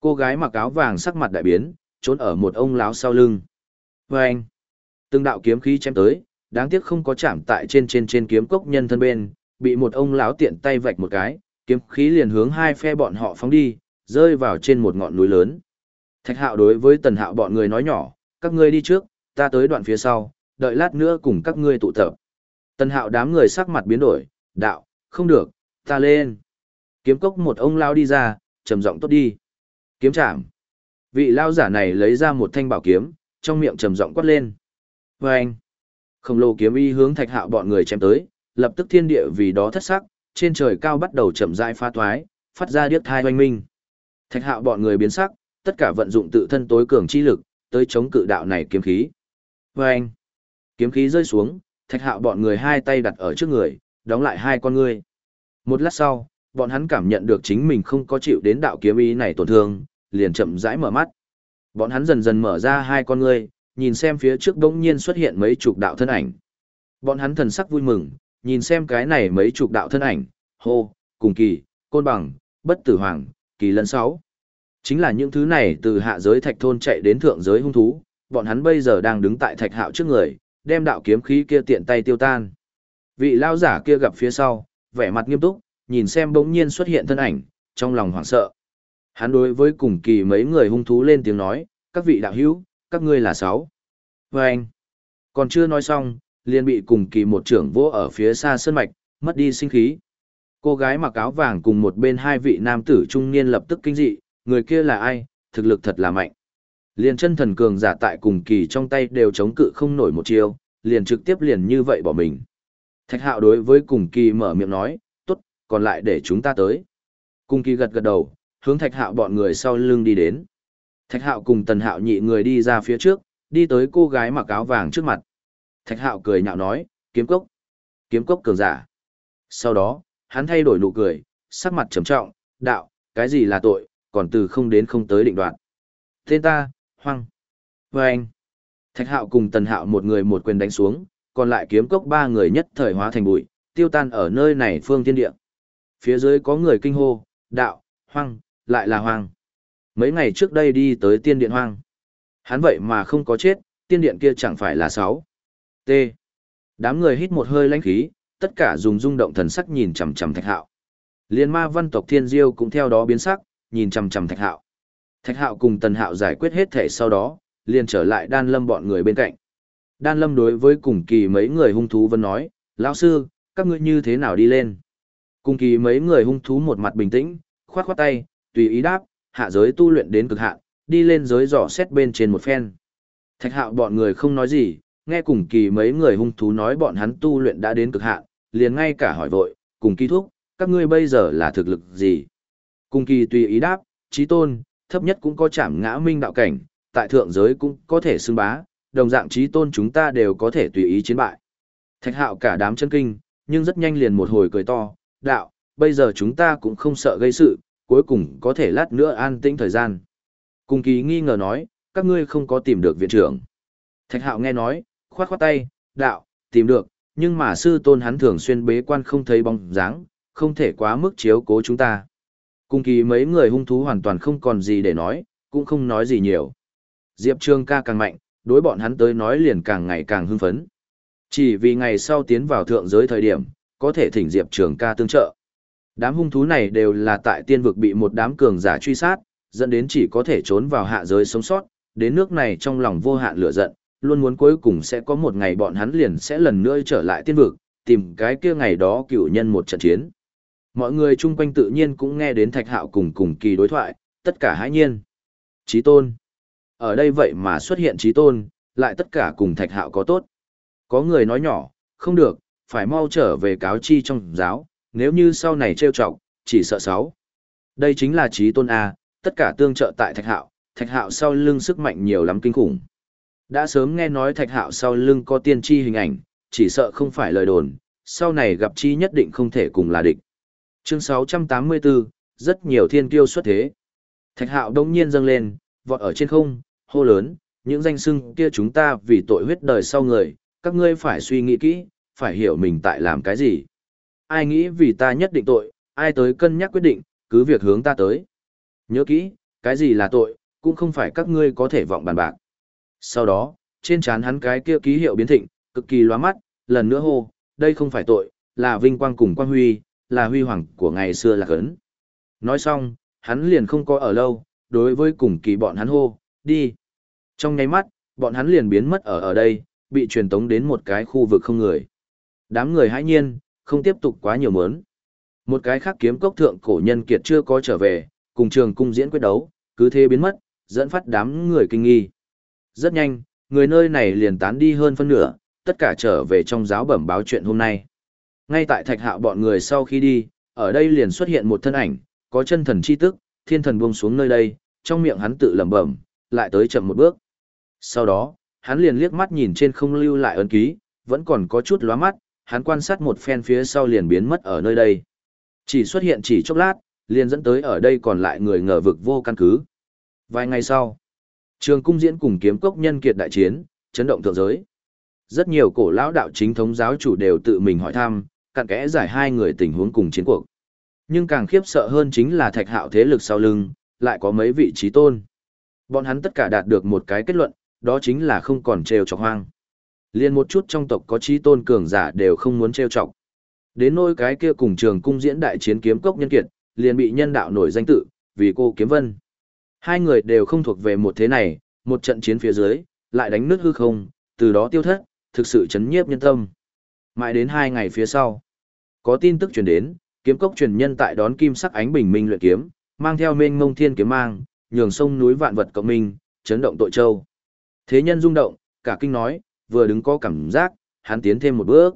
Speaker 1: Cô gái mặc áo vàng sắc mặt đại biến, trốn ở một ông lão sau lưng. Và anh, từng đạo kiếm khí chém tới, đáng tiếc không có chạm tại trên trên trên kiếm cốc nhân thân bên, bị một ông lão tiện tay vạch một cái, kiếm khí liền hướng hai phe bọn họ phóng đi, rơi vào trên một ngọn núi lớn. Thạch hạo đối với tần hạo bọn người nói nhỏ, các ngươi đi trước, ta tới đoạn phía sau, đợi lát nữa cùng các ngươi tụ tập. Tần hạo đám người sắc mặt biến đổi, đạo, không được, ta lên. Kiếm cốc một ông lao đi ra, trầm giọng tốt đi. Kiếm chạm. Vị lao giả này lấy ra một thanh bảo kiếm, trong miệng trầm giọng quát lên. Và anh, khổng lồ kiếm y hướng thạch hạo bọn người chém tới, lập tức thiên địa vì đó thất sắc, trên trời cao bắt đầu chậm rãi pha thoái, phát ra điếc thai oanh minh. Thạch hạo bọn người biến sắc, tất cả vận dụng tự thân tối cường chi lực, tới chống cự đạo này kiếm khí. Và anh, kiếm khí rơi xuống, thạch hạo bọn người hai tay đặt ở trước người, đóng lại hai con người. Một lát sau, bọn hắn cảm nhận được chính mình không có chịu đến đạo kiếm ý này tổn thương, liền chậm rãi mở mắt. Bọn hắn dần dần mở ra hai con ngươi, nhìn xem phía trước đống nhiên xuất hiện mấy chục đạo thân ảnh. Bọn hắn thần sắc vui mừng, nhìn xem cái này mấy chục đạo thân ảnh, hô, cùng kỳ, côn bằng, bất tử hoàng, kỳ lân sáu. Chính là những thứ này từ hạ giới thạch thôn chạy đến thượng giới hung thú, bọn hắn bây giờ đang đứng tại thạch hạo trước người, đem đạo kiếm khí kia tiện tay tiêu tan. Vị lao giả kia gặp phía sau, vẻ mặt nghiêm túc, nhìn xem bỗng nhiên xuất hiện thân ảnh, trong lòng hoảng sợ. Hắn đối với cùng kỳ mấy người hung thú lên tiếng nói, các vị đạo hữu, các ngươi là sáu. Và anh, còn chưa nói xong, liền bị cùng kỳ một trưởng vỗ ở phía xa sơn mạch, mất đi sinh khí. Cô gái mặc áo vàng cùng một bên hai vị nam tử trung niên lập tức kinh dị, người kia là ai, thực lực thật là mạnh. Liền chân thần cường giả tại cùng kỳ trong tay đều chống cự không nổi một chiêu, liền trực tiếp liền như vậy bỏ mình. Thạch hạo đối với cùng kỳ mở miệng nói, tốt, còn lại để chúng ta tới. Cùng kỳ gật gật đầu, hướng thạch hạo bọn người sau lưng đi đến. Thạch hạo cùng tần hạo nhị người đi ra phía trước, đi tới cô gái mặc áo vàng trước mặt. Thạch hạo cười nhạo nói, kiếm cốc. Kiếm cốc cường giả. Sau đó, hắn thay đổi nụ cười, sắc mặt trầm trọng, đạo, cái gì là tội, còn từ không đến không tới định đoạn. Tên ta, Hoang. Vâng. anh. Thạch hạo cùng tần hạo một người một quyền đánh xuống, còn lại kiếm cốc ba người nhất thời hóa thành bụi, tiêu tan ở nơi này phương thiên địa. Phía dưới có người kinh hô, đạo, hoang, lại là hoang. Mấy ngày trước đây đi tới tiên điện hoang. Hắn vậy mà không có chết, tiên điện kia chẳng phải là sáu. T. Đám người hít một hơi lãnh khí, tất cả dùng rung động thần sắc nhìn chằm chằm Thạch Hạo. Liên ma văn tộc Thiên Diêu cũng theo đó biến sắc, nhìn chằm chằm Thạch Hạo. Thạch Hạo cùng Tần Hạo giải quyết hết thể sau đó, liền trở lại Đan Lâm bọn người bên cạnh. Đan Lâm đối với cùng kỳ mấy người hung thú vẫn nói, lão sư, các ngươi như thế nào đi lên? Cùng kỳ mấy người hung thú một mặt bình tĩnh, khoát khoát tay, tùy ý đáp, hạ giới tu luyện đến cực hạn, đi lên giới dò xét bên trên một phen. Thạch hạo bọn người không nói gì, nghe cùng kỳ mấy người hung thú nói bọn hắn tu luyện đã đến cực hạn, liền ngay cả hỏi vội, cùng kỳ thúc, các ngươi bây giờ là thực lực gì? Cùng kỳ tùy ý đáp, trí tôn, thấp nhất cũng có chạm ngã minh đạo cảnh, tại thượng giới cũng có thể xưng bá, đồng dạng trí tôn chúng ta đều có thể tùy ý chiến bại. Thạch hạo cả đám chân kinh, nhưng rất nhanh liền một hồi cười to, đạo, bây giờ chúng ta cũng không sợ gây sự, cuối cùng có thể lát nữa an tĩnh thời gian. Cùng kỳ nghi ngờ nói, các ngươi không có tìm được viện trưởng. Thạch hạo nghe nói, khoát khoát tay, đạo, tìm được, nhưng mà sư tôn hắn thường xuyên bế quan không thấy bóng dáng, không thể quá mức chiếu cố chúng ta. Cùng kỳ mấy người hung thú hoàn toàn không còn gì để nói, cũng không nói gì nhiều. Diệp Trương ca càng mạnh, đối bọn hắn tới nói liền càng ngày càng hưng phấn. Chỉ vì ngày sau tiến vào thượng giới thời điểm, có thể thỉnh Diệp Trường ca tương trợ. Đám hung thú này đều là tại tiên vực bị một đám cường giả truy sát, dẫn đến chỉ có thể trốn vào hạ giới sống sót, đến nước này trong lòng vô hạn lửa giận, luôn muốn cuối cùng sẽ có một ngày bọn hắn liền sẽ lần nữa trở lại tiên vực, tìm cái kia ngày đó cựu nhân một trận chiến. Mọi người chung quanh tự nhiên cũng nghe đến Thạch Hạo cùng cùng kỳ đối thoại, tất cả hãi nhiên. Chí tôn. Ở đây vậy mà xuất hiện trí tôn, lại tất cả cùng Thạch Hạo có tốt. Có người nói nhỏ, không được, phải mau trở về cáo chi trong giáo, nếu như sau này trêu chọc, chỉ sợ sáu. Đây chính là trí tôn A, tất cả tương trợ tại Thạch Hạo, Thạch Hạo sau lưng sức mạnh nhiều lắm kinh khủng. Đã sớm nghe nói Thạch Hạo sau lưng có tiên tri hình ảnh, chỉ sợ không phải lời đồn, sau này gặp chi nhất định không thể cùng là địch. Chương 684, rất nhiều thiên kiêu xuất thế. Thạch Hạo đông nhiên dâng lên, vọt ở trên không, hô lớn, những danh sưng kia chúng ta vì tội huyết đời sau người, các ngươi phải suy nghĩ kỹ, phải hiểu mình tại làm cái gì. Ai nghĩ vì ta nhất định tội, ai tới cân nhắc quyết định, cứ việc hướng ta tới. Nhớ kỹ, cái gì là tội, cũng không phải các ngươi có thể vọng bàn bạc. Sau đó, trên trán hắn cái kia ký hiệu biến thịnh, cực kỳ loa mắt, lần nữa hô, đây không phải tội, là vinh quang cùng quang huy, là huy hoàng của ngày xưa là cấn. Nói xong, hắn liền không có ở lâu, đối với cùng kỳ bọn hắn hô, đi. Trong nháy mắt, bọn hắn liền biến mất ở ở đây, bị truyền tống đến một cái khu vực không người. Đám người hãi nhiên, không tiếp tục quá nhiều mớn. Một cái khác kiếm cốc thượng cổ nhân kiệt chưa có trở về, cùng trường cung diễn quyết đấu, cứ thế biến mất, dẫn phát đám người kinh nghi. Rất nhanh, người nơi này liền tán đi hơn phân nửa, tất cả trở về trong giáo bẩm báo chuyện hôm nay. Ngay tại thạch hạo bọn người sau khi đi, ở đây liền xuất hiện một thân ảnh, có chân thần chi tức, thiên thần buông xuống nơi đây, trong miệng hắn tự lẩm bẩm, lại tới chậm một bước. Sau đó, hắn liền liếc mắt nhìn trên không lưu lại ấn ký, vẫn còn có chút lóa mắt, hắn quan sát một phen phía sau liền biến mất ở nơi đây. Chỉ xuất hiện chỉ chốc lát, liền dẫn tới ở đây còn lại người ngờ vực vô căn cứ. Vài ngày sau, trường cung diễn cùng kiếm cốc nhân kiệt đại chiến, chấn động thượng giới. Rất nhiều cổ lão đạo chính thống giáo chủ đều tự mình hỏi thăm, cặn kẽ giải hai người tình huống cùng chiến cuộc. Nhưng càng khiếp sợ hơn chính là thạch hạo thế lực sau lưng, lại có mấy vị trí tôn. Bọn hắn tất cả đạt được một cái kết luận, đó chính là không còn trêu chọc hoang. Liên một chút trong tộc có trí tôn cường giả đều không muốn trêu chọc. Đến nỗi cái kia cùng trường cung diễn đại chiến kiếm cốc nhân kiệt, liền bị nhân đạo nổi danh tự, vì cô kiếm vân. Hai người đều không thuộc về một thế này, một trận chiến phía dưới, lại đánh nước hư không, từ đó tiêu thất, thực sự chấn nhiếp nhân tâm. Mãi đến hai ngày phía sau, có tin tức truyền đến, kiếm cốc truyền nhân tại đón kim sắc ánh bình minh luyện kiếm, mang theo mênh mông thiên kiếm mang, nhường sông núi vạn vật cộng minh, chấn động tội châu. Thế nhân rung động, cả kinh nói, vừa đứng có cảm giác, hắn tiến thêm một bước.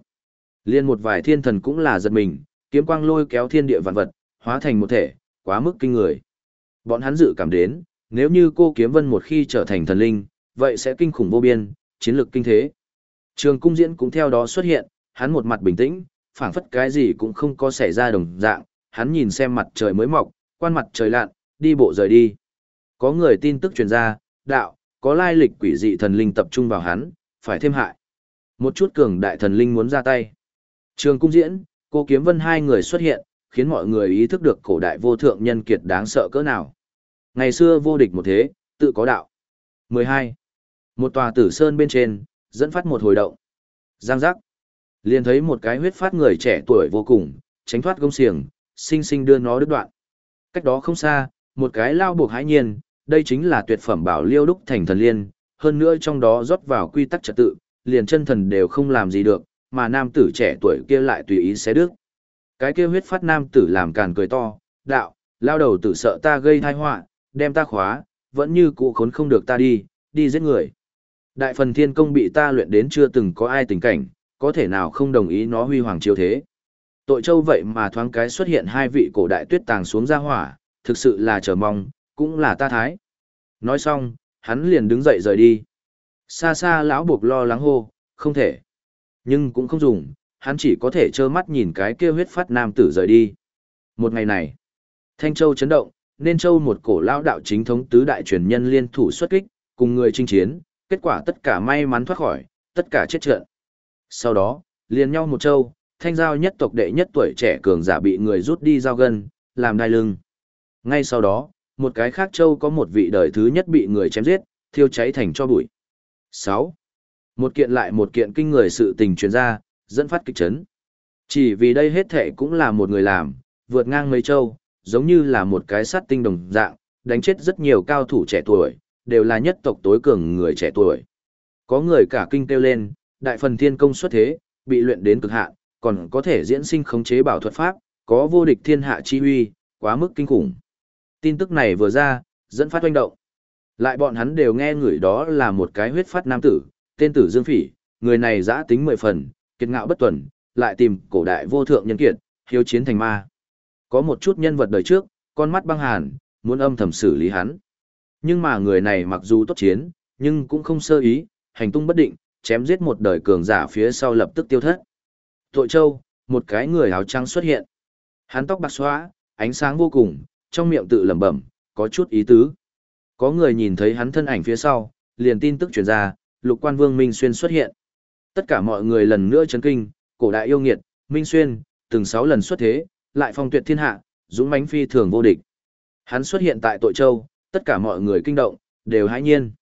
Speaker 1: Liên một vài thiên thần cũng là giật mình, kiếm quang lôi kéo thiên địa vạn vật, hóa thành một thể, quá mức kinh người. Bọn hắn dự cảm đến, nếu như cô kiếm vân một khi trở thành thần linh, vậy sẽ kinh khủng vô biên, chiến lược kinh thế. Trường cung diễn cũng theo đó xuất hiện, hắn một mặt bình tĩnh, phảng phất cái gì cũng không có xảy ra đồng dạng, hắn nhìn xem mặt trời mới mọc, quan mặt trời lặn, đi bộ rời đi. Có người tin tức truyền ra, đạo, có lai lịch quỷ dị thần linh tập trung vào hắn, phải thêm hại. Một chút cường đại thần linh muốn ra tay. Trường cung diễn, cô kiếm vân hai người xuất hiện, khiến mọi người ý thức được cổ đại vô thượng nhân kiệt đáng sợ cỡ nào. Ngày xưa vô địch một thế, tự có đạo. 12. Một tòa tử sơn bên trên, dẫn phát một hồi động. Giang giác. Liền thấy một cái huyết phát người trẻ tuổi vô cùng, tránh thoát gông xiềng, sinh sinh đưa nó đứt đoạn. Cách đó không xa, một cái lao buộc hãi nhiên, đây chính là tuyệt phẩm bảo liêu đúc thành thần liên, hơn nữa trong đó rót vào quy tắc trật tự, liền chân thần đều không làm gì được, mà nam tử trẻ tuổi kia lại tùy ý xé đứt. Cái kia huyết phát nam tử làm càn cười to, đạo, lao đầu tử sợ ta gây tai họa, đem ta khóa, vẫn như cụ khốn không được ta đi, đi giết người. Đại phần thiên công bị ta luyện đến chưa từng có ai tình cảnh, có thể nào không đồng ý nó huy hoàng chiếu thế. Tội châu vậy mà thoáng cái xuất hiện hai vị cổ đại tuyết tàng xuống ra hỏa, thực sự là chờ mong, cũng là ta thái. Nói xong, hắn liền đứng dậy rời đi. Xa xa lão buộc lo lắng hô, không thể. Nhưng cũng không dùng, hắn chỉ có thể trơ mắt nhìn cái kia huyết phát nam tử rời đi. Một ngày này, Thanh Châu chấn động, nên Châu một cổ lão đạo chính thống tứ đại truyền nhân liên thủ xuất kích, cùng người chinh chiến, kết quả tất cả may mắn thoát khỏi, tất cả chết trận. Sau đó, liền nhau một châu, thanh giao nhất tộc đệ nhất tuổi trẻ cường giả bị người rút đi giao gân, làm đai lưng. Ngay sau đó, một cái khác châu có một vị đời thứ nhất bị người chém giết, thiêu cháy thành cho bụi. 6. Một kiện lại một kiện kinh người sự tình truyền ra, dẫn phát kịch chấn. Chỉ vì đây hết thể cũng là một người làm, vượt ngang mấy châu, giống như là một cái sát tinh đồng dạng, đánh chết rất nhiều cao thủ trẻ tuổi, đều là nhất tộc tối cường người trẻ tuổi. Có người cả kinh kêu lên, đại phần thiên công xuất thế, bị luyện đến cực hạn, còn có thể diễn sinh khống chế bảo thuật pháp, có vô địch thiên hạ chi huy, quá mức kinh khủng. Tin tức này vừa ra, dẫn phát oanh động. Lại bọn hắn đều nghe người đó là một cái huyết phát nam tử, tên tử Dương Phỉ, người này giã tính mười phần, kiệt ngạo bất tuần, lại tìm cổ đại vô thượng nhân kiệt, hiếu chiến thành ma. Có một chút nhân vật đời trước, con mắt băng hàn, muốn âm thầm xử lý hắn. Nhưng mà người này mặc dù tốt chiến, nhưng cũng không sơ ý, hành tung bất định, chém giết một đời cường giả phía sau lập tức tiêu thất. Tội châu, một cái người áo trắng xuất hiện. Hắn tóc bạc xóa, ánh sáng vô cùng, trong miệng tự lẩm bẩm, có chút ý tứ. Có người nhìn thấy hắn thân ảnh phía sau, liền tin tức truyền ra, lục quan vương Minh Xuyên xuất hiện. Tất cả mọi người lần nữa chấn kinh, cổ đại yêu nghiệt, Minh Xuyên, từng sáu lần xuất thế, lại phong tuyệt thiên hạ, dũng mãnh phi thường vô địch. Hắn xuất hiện tại tội châu, tất cả mọi người kinh động, đều hãi nhiên.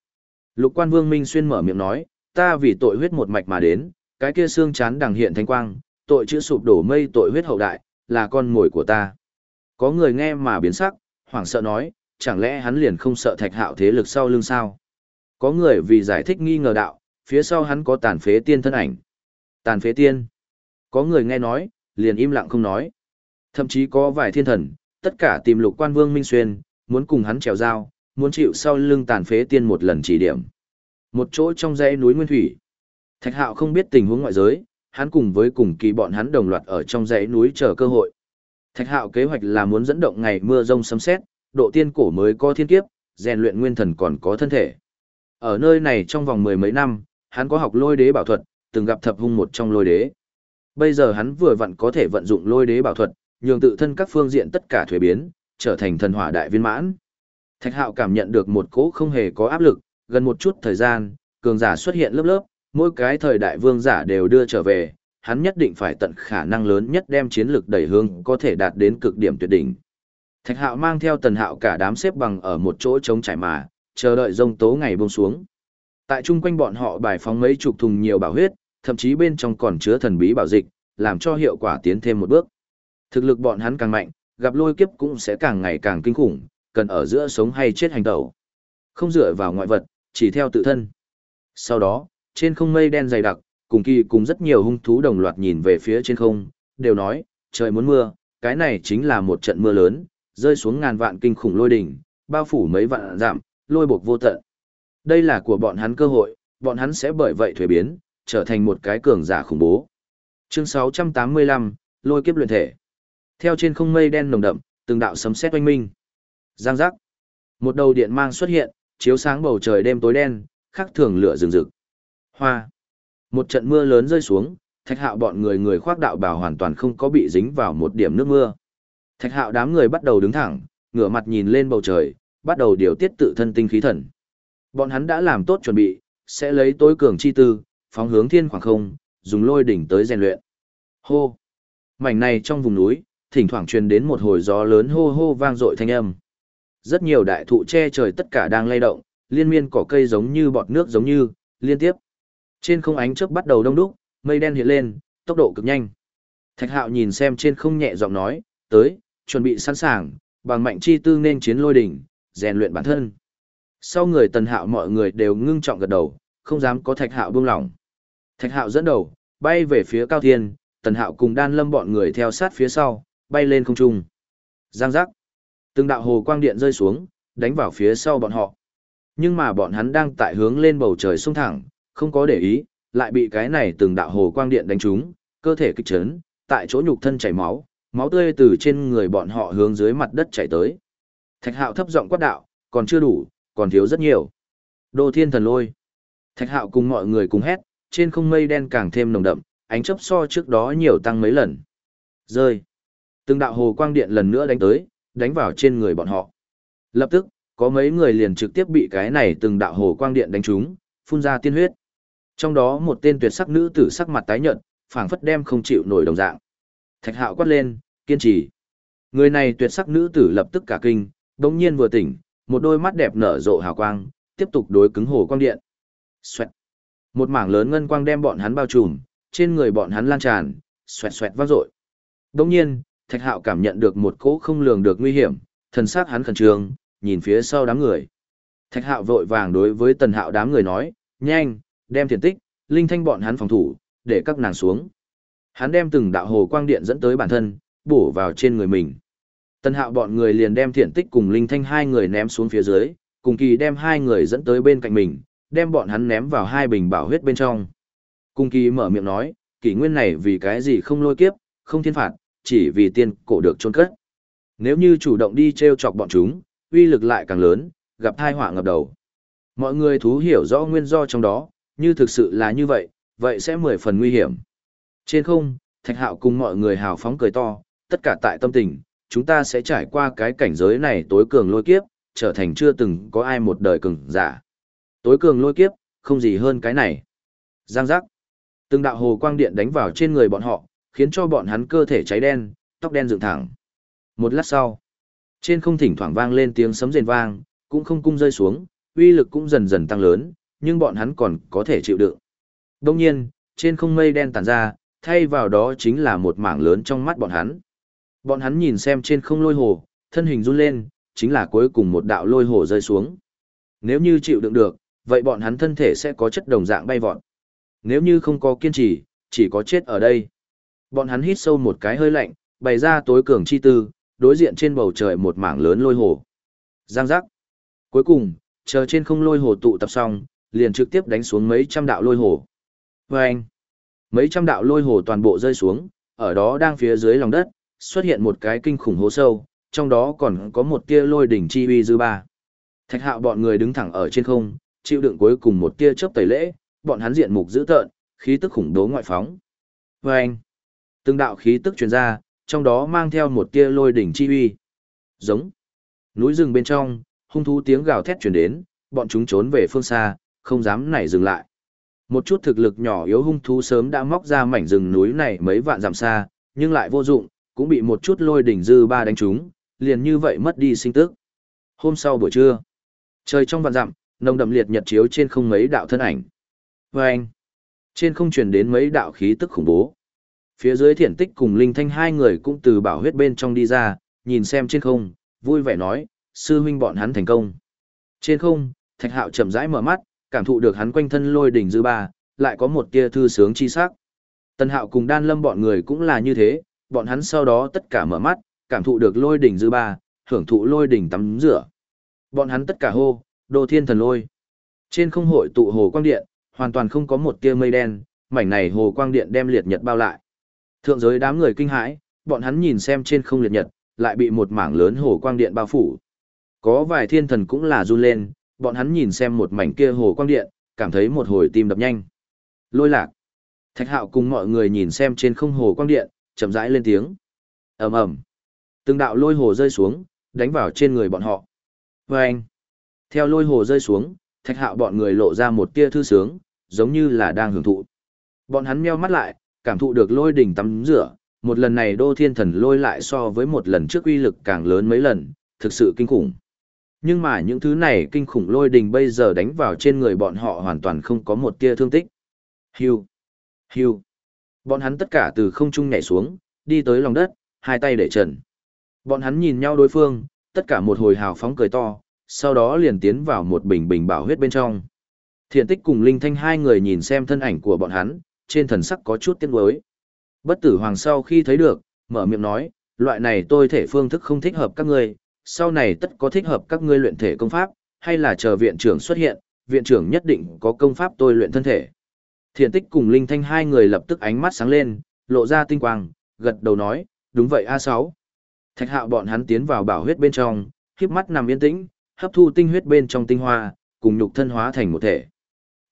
Speaker 1: Lục quan vương Minh Xuyên mở miệng nói, ta vì tội huyết một mạch mà đến, cái kia xương chán đằng hiện thanh quang, tội chữ sụp đổ mây tội huyết hậu đại, là con mồi của ta. Có người nghe mà biến sắc, hoảng sợ nói, chẳng lẽ hắn liền không sợ thạch hạo thế lực sau lưng sao? Có người vì giải thích nghi ngờ đạo, phía sau hắn có tàn phế tiên thân ảnh. Tàn phế tiên. Có người nghe nói, liền im lặng không nói. Thậm chí có vài thiên thần, tất cả tìm lục quan vương Minh Xuyên, muốn cùng hắn trèo dao, muốn chịu sau lưng tàn phế tiên một lần chỉ điểm. Một chỗ trong dãy núi Nguyên Thủy. Thạch Hạo không biết tình huống ngoại giới, hắn cùng với cùng kỳ bọn hắn đồng loạt ở trong dãy núi chờ cơ hội. Thạch Hạo kế hoạch là muốn dẫn động ngày mưa rông sấm sét, độ tiên cổ mới có thiên kiếp, rèn luyện nguyên thần còn có thân thể. Ở nơi này trong vòng mười mấy năm, hắn có học lôi đế bảo thuật, từng gặp thập hung một trong lôi đế. Bây giờ hắn vừa vặn có thể vận dụng lôi đế bảo thuật, nhường tự thân các phương diện tất cả thuế biến, trở thành thần hỏa đại viên mãn. Thạch Hạo cảm nhận được một cỗ không hề có áp lực, gần một chút thời gian, cường giả xuất hiện lớp lớp, mỗi cái thời đại vương giả đều đưa trở về, hắn nhất định phải tận khả năng lớn nhất đem chiến lược đẩy hướng có thể đạt đến cực điểm tuyệt đỉnh. Thạch Hạo mang theo Tần Hạo cả đám xếp bằng ở một chỗ trống trải mà, chờ đợi rông tố ngày buông xuống. Tại chung quanh bọn họ bài phóng mấy chục thùng nhiều bảo huyết, thậm chí bên trong còn chứa thần bí bảo dịch, làm cho hiệu quả tiến thêm một bước. Thực lực bọn hắn càng mạnh, gặp lôi kiếp cũng sẽ càng ngày càng kinh khủng, cần ở giữa sống hay chết hành tẩu. Không dựa vào ngoại vật, chỉ theo tự thân. Sau đó, trên không mây đen dày đặc, cùng kỳ cùng rất nhiều hung thú đồng loạt nhìn về phía trên không, đều nói, trời muốn mưa, cái này chính là một trận mưa lớn, rơi xuống ngàn vạn kinh khủng lôi đỉnh, bao phủ mấy vạn giảm, lôi buộc vô tận. Đây là của bọn hắn cơ hội, bọn hắn sẽ bởi vậy thuế biến, trở thành một cái cường giả khủng bố. Chương 685, lôi kiếp luyện thể. Theo trên không mây đen nồng đậm, từng đạo sấm sét oanh minh. Giang giác. Một đầu điện mang xuất hiện, chiếu sáng bầu trời đêm tối đen, khắc thường lửa rừng rực. Hoa. Một trận mưa lớn rơi xuống, thạch hạo bọn người người khoác đạo bào hoàn toàn không có bị dính vào một điểm nước mưa. Thạch hạo đám người bắt đầu đứng thẳng, ngửa mặt nhìn lên bầu trời, bắt đầu điều tiết tự thân tinh khí thần. Bọn hắn đã làm tốt chuẩn bị, sẽ lấy tối cường chi tư, phóng hướng thiên khoảng không, dùng lôi đỉnh tới rèn luyện. Hô! Mảnh này trong vùng núi, thỉnh thoảng truyền đến một hồi gió lớn hô hô vang dội thanh âm. Rất nhiều đại thụ che trời tất cả đang lay động, liên miên cỏ cây giống như bọt nước giống như, liên tiếp. Trên không ánh chớp bắt đầu đông đúc, mây đen hiện lên, tốc độ cực nhanh. Thạch Hạo nhìn xem trên không nhẹ giọng nói, tới, chuẩn bị sẵn sàng, bằng mạnh chi tư nên chiến lôi đỉnh, rèn luyện bản thân. Sau người Tần Hạo mọi người đều ngưng trọng gật đầu, không dám có Thạch Hạo buông lỏng. Thạch Hạo dẫn đầu, bay về phía cao thiên, Tần Hạo cùng Đan Lâm bọn người theo sát phía sau, bay lên không trung. Giang giác. Từng đạo hồ quang điện rơi xuống, đánh vào phía sau bọn họ. Nhưng mà bọn hắn đang tại hướng lên bầu trời sung thẳng, không có để ý, lại bị cái này từng đạo hồ quang điện đánh trúng, cơ thể kịch chấn, tại chỗ nhục thân chảy máu, máu tươi từ trên người bọn họ hướng dưới mặt đất chảy tới. Thạch Hạo thấp giọng quát đạo, còn chưa đủ, còn thiếu rất nhiều. Đô Thiên Thần Lôi. Thạch Hạo cùng mọi người cùng hét, trên không mây đen càng thêm nồng đậm, ánh chớp so trước đó nhiều tăng mấy lần. Rơi. Từng đạo hồ quang điện lần nữa đánh tới, đánh vào trên người bọn họ. Lập tức, có mấy người liền trực tiếp bị cái này từng đạo hồ quang điện đánh trúng, phun ra tiên huyết. Trong đó một tên tuyệt sắc nữ tử sắc mặt tái nhợt, phảng phất đem không chịu nổi đồng dạng. Thạch Hạo quát lên, kiên trì. Người này tuyệt sắc nữ tử lập tức cả kinh, đống nhiên vừa tỉnh, một đôi mắt đẹp nở rộ hào quang, tiếp tục đối cứng hồ quang điện. Xoẹt. Một mảng lớn ngân quang đem bọn hắn bao trùm, trên người bọn hắn lan tràn, xoẹt xoẹt vang dội. Đống nhiên, Thạch Hạo cảm nhận được một cỗ không lường được nguy hiểm, thần sắc hắn khẩn trương, nhìn phía sau đám người. Thạch Hạo vội vàng đối với Tần Hạo đám người nói, nhanh, đem thiền tích, linh thanh bọn hắn phòng thủ, để các nàng xuống. Hắn đem từng đạo hồ quang điện dẫn tới bản thân, bổ vào trên người mình. Tần Hạo bọn người liền đem thiện tích cùng linh thanh hai người ném xuống phía dưới, cùng kỳ đem hai người dẫn tới bên cạnh mình, đem bọn hắn ném vào hai bình bảo huyết bên trong. Cùng kỳ mở miệng nói, kỷ nguyên này vì cái gì không lôi kiếp, không thiên phạt, chỉ vì tiên cổ được trôn cất. Nếu như chủ động đi treo chọc bọn chúng, uy lực lại càng lớn, gặp thai họa ngập đầu. Mọi người thú hiểu rõ nguyên do trong đó, như thực sự là như vậy, vậy sẽ mười phần nguy hiểm. Trên không, Thạch Hạo cùng mọi người hào phóng cười to, tất cả tại tâm tình, chúng ta sẽ trải qua cái cảnh giới này tối cường lôi kiếp, trở thành chưa từng có ai một đời cường giả. Tối cường lôi kiếp, không gì hơn cái này. Giang giác. Từng đạo hồ quang điện đánh vào trên người bọn họ, khiến cho bọn hắn cơ thể cháy đen, tóc đen dựng thẳng. Một lát sau, trên không thỉnh thoảng vang lên tiếng sấm rền vang, cũng không cung rơi xuống, uy lực cũng dần dần tăng lớn, nhưng bọn hắn còn có thể chịu đựng. Đông nhiên, trên không mây đen tản ra, thay vào đó chính là một mảng lớn trong mắt bọn hắn. Bọn hắn nhìn xem trên không lôi hồ, thân hình run lên, chính là cuối cùng một đạo lôi hồ rơi xuống. Nếu như chịu đựng được, vậy bọn hắn thân thể sẽ có chất đồng dạng bay vọt. Nếu như không có kiên trì, chỉ có chết ở đây. Bọn hắn hít sâu một cái hơi lạnh, bày ra tối cường chi tư, đối diện trên bầu trời một mảng lớn lôi hồ. Giang giác. Cuối cùng, chờ trên không lôi hồ tụ tập xong, liền trực tiếp đánh xuống mấy trăm đạo lôi hồ. Vâng! mấy trăm đạo lôi hồ toàn bộ rơi xuống, ở đó đang phía dưới lòng đất, xuất hiện một cái kinh khủng hố sâu, trong đó còn có một tia lôi đỉnh chi uy dư ba. Thạch hạo bọn người đứng thẳng ở trên không, chịu đựng cuối cùng một tia chớp tẩy lễ, bọn hắn diện mục dữ tợn, khí tức khủng đố ngoại phóng. Vâng! từng đạo khí tức truyền ra, trong đó mang theo một tia lôi đỉnh chi uy. Giống. Núi rừng bên trong, hung thú tiếng gào thét truyền đến, bọn chúng trốn về phương xa, không dám nảy dừng lại. Một chút thực lực nhỏ yếu hung thú sớm đã móc ra mảnh rừng núi này mấy vạn dặm xa, nhưng lại vô dụng, cũng bị một chút lôi đỉnh dư ba đánh trúng, liền như vậy mất đi sinh tức. Hôm sau buổi trưa, trời trong vạn dặm, nồng đậm liệt nhật chiếu trên không mấy đạo thân ảnh. Và anh, trên không truyền đến mấy đạo khí tức khủng bố. Phía dưới thiển tích cùng linh thanh hai người cũng từ bảo huyết bên trong đi ra, nhìn xem trên không, vui vẻ nói, sư huynh bọn hắn thành công. Trên không, thạch hạo chậm rãi mở mắt, cảm thụ được hắn quanh thân lôi đỉnh dư ba, lại có một tia thư sướng chi sắc. Tân hạo cùng đan lâm bọn người cũng là như thế, bọn hắn sau đó tất cả mở mắt, cảm thụ được lôi đỉnh dư ba, hưởng thụ lôi đỉnh tắm rửa. Bọn hắn tất cả hô, đô thiên thần lôi. Trên không hội tụ hồ quang điện, hoàn toàn không có một tia mây đen, mảnh này hồ quang điện đem liệt nhật bao lại. Thượng giới đám người kinh hãi, bọn hắn nhìn xem trên không liệt nhật, lại bị một mảng lớn hồ quang điện bao phủ. Có vài thiên thần cũng là run lên, bọn hắn nhìn xem một mảnh kia hồ quang điện, cảm thấy một hồi tim đập nhanh. Lôi lạc. Thạch hạo cùng mọi người nhìn xem trên không hồ quang điện, chậm rãi lên tiếng. ầm ầm Từng đạo lôi hồ rơi xuống, đánh vào trên người bọn họ. Và anh. Theo lôi hồ rơi xuống, thạch hạo bọn người lộ ra một tia thư sướng, giống như là đang hưởng thụ. Bọn hắn meo mắt lại, cảm thụ được lôi đỉnh tắm rửa, một lần này đô thiên thần lôi lại so với một lần trước uy lực càng lớn mấy lần, thực sự kinh khủng. Nhưng mà những thứ này kinh khủng lôi đình bây giờ đánh vào trên người bọn họ hoàn toàn không có một tia thương tích. hưu hưu Bọn hắn tất cả từ không trung nhảy xuống, đi tới lòng đất, hai tay để trần. Bọn hắn nhìn nhau đối phương, tất cả một hồi hào phóng cười to, sau đó liền tiến vào một bình bình bảo huyết bên trong. Thiện tích cùng Linh Thanh hai người nhìn xem thân ảnh của bọn hắn, trên thần sắc có chút tiếc nuối. Bất tử hoàng sau khi thấy được, mở miệng nói, loại này tôi thể phương thức không thích hợp các ngươi, sau này tất có thích hợp các ngươi luyện thể công pháp, hay là chờ viện trưởng xuất hiện, viện trưởng nhất định có công pháp tôi luyện thân thể. Thiện tích cùng Linh Thanh hai người lập tức ánh mắt sáng lên, lộ ra tinh quang, gật đầu nói, đúng vậy A6. Thạch hạo bọn hắn tiến vào bảo huyết bên trong, khiếp mắt nằm yên tĩnh, hấp thu tinh huyết bên trong tinh hoa, cùng nhục thân hóa thành một thể.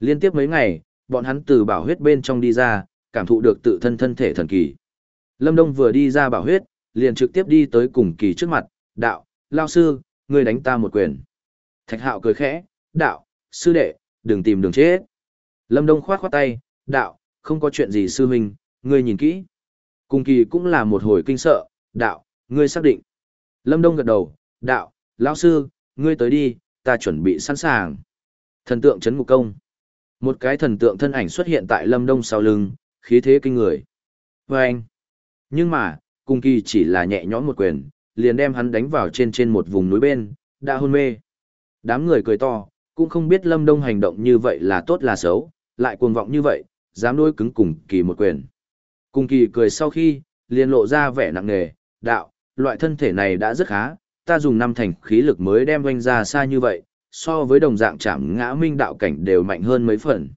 Speaker 1: Liên tiếp mấy ngày, bọn hắn từ bảo huyết bên trong đi ra, cảm thụ được tự thân thân thể thần kỳ. Lâm Đông vừa đi ra bảo huyết, liền trực tiếp đi tới cùng kỳ trước mặt, đạo, lao sư, ngươi đánh ta một quyền. Thạch hạo cười khẽ, đạo, sư đệ, đừng tìm đường chết. Lâm Đông khoát khoát tay, đạo, không có chuyện gì sư huynh, ngươi nhìn kỹ. Cùng kỳ cũng là một hồi kinh sợ, đạo, ngươi xác định. Lâm Đông gật đầu, đạo, lão sư, ngươi tới đi, ta chuẩn bị sẵn sàng. Thần tượng chấn ngục công. Một cái thần tượng thân ảnh xuất hiện tại Lâm Đông sau lưng, khí thế kinh người. Và anh. Nhưng mà, cùng kỳ chỉ là nhẹ nhõm một quyền, liền đem hắn đánh vào trên trên một vùng núi bên, đã hôn mê. Đám người cười to, cũng không biết Lâm Đông hành động như vậy là tốt là xấu, lại cuồng vọng như vậy, dám đối cứng cùng kỳ một quyền. Cùng kỳ cười sau khi, liền lộ ra vẻ nặng nề, đạo, loại thân thể này đã rất khá, ta dùng năm thành khí lực mới đem doanh ra xa như vậy, so với đồng dạng chạm ngã minh đạo cảnh đều mạnh hơn mấy phần.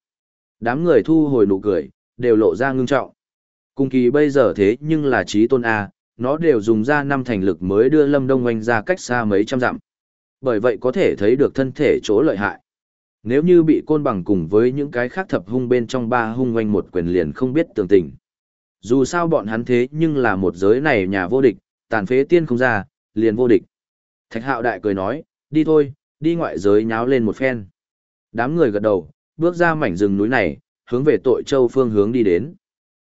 Speaker 1: Đám người thu hồi nụ cười, đều lộ ra ngưng trọng. Cung kỳ bây giờ thế nhưng là trí tôn A, nó đều dùng ra năm thành lực mới đưa lâm đông oanh ra cách xa mấy trăm dặm. Bởi vậy có thể thấy được thân thể chỗ lợi hại. Nếu như bị côn bằng cùng với những cái khác thập hung bên trong ba hung oanh một quyền liền không biết tường tình. Dù sao bọn hắn thế nhưng là một giới này nhà vô địch, tàn phế tiên không ra, liền vô địch. Thạch hạo đại cười nói, đi thôi, đi ngoại giới nháo lên một phen. Đám người gật đầu, bước ra mảnh rừng núi này, hướng về tội châu phương hướng đi đến.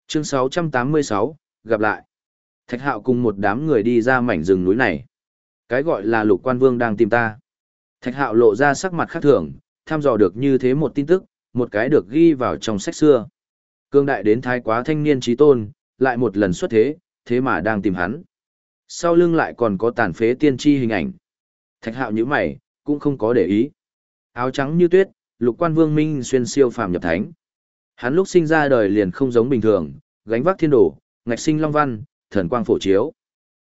Speaker 1: Chương 686, gặp lại. Thạch hạo cùng một đám người đi ra mảnh rừng núi này. Cái gọi là lục quan vương đang tìm ta. Thạch hạo lộ ra sắc mặt khác thường, thăm dò được như thế một tin tức, một cái được ghi vào trong sách xưa. Cương đại đến thái quá thanh niên trí tôn, lại một lần xuất thế, thế mà đang tìm hắn. Sau lưng lại còn có tàn phế tiên tri hình ảnh. Thạch hạo như mày, cũng không có để ý. Áo trắng như tuyết, lục quan vương minh xuyên siêu phàm nhập thánh. Hắn lúc sinh ra đời liền không giống bình thường, gánh vác thiên đổ, ngạch sinh long văn, thần quang phổ chiếu.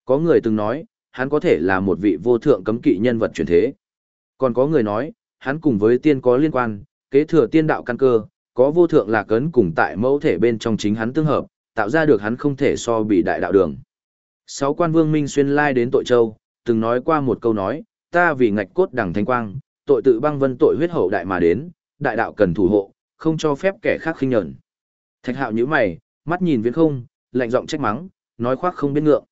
Speaker 1: Có người từng nói, hắn có thể là một vị vô thượng cấm kỵ nhân vật truyền thế. Còn có người nói, hắn cùng với tiên có liên quan, kế thừa tiên đạo căn cơ, có vô thượng lạc cấn cùng tại mẫu thể bên trong chính hắn tương hợp, tạo ra được hắn không thể so bị đại đạo đường. Sáu quan vương Minh xuyên lai đến tội châu, từng nói qua một câu nói, ta vì ngạch cốt đẳng thanh quang, tội tự băng vân tội huyết hậu đại mà đến, đại đạo cần thủ hộ, không cho phép kẻ khác khinh nhẫn. Thạch hạo như mày, mắt nhìn viễn không, lạnh giọng trách mắng, nói khoác không biết ngượng.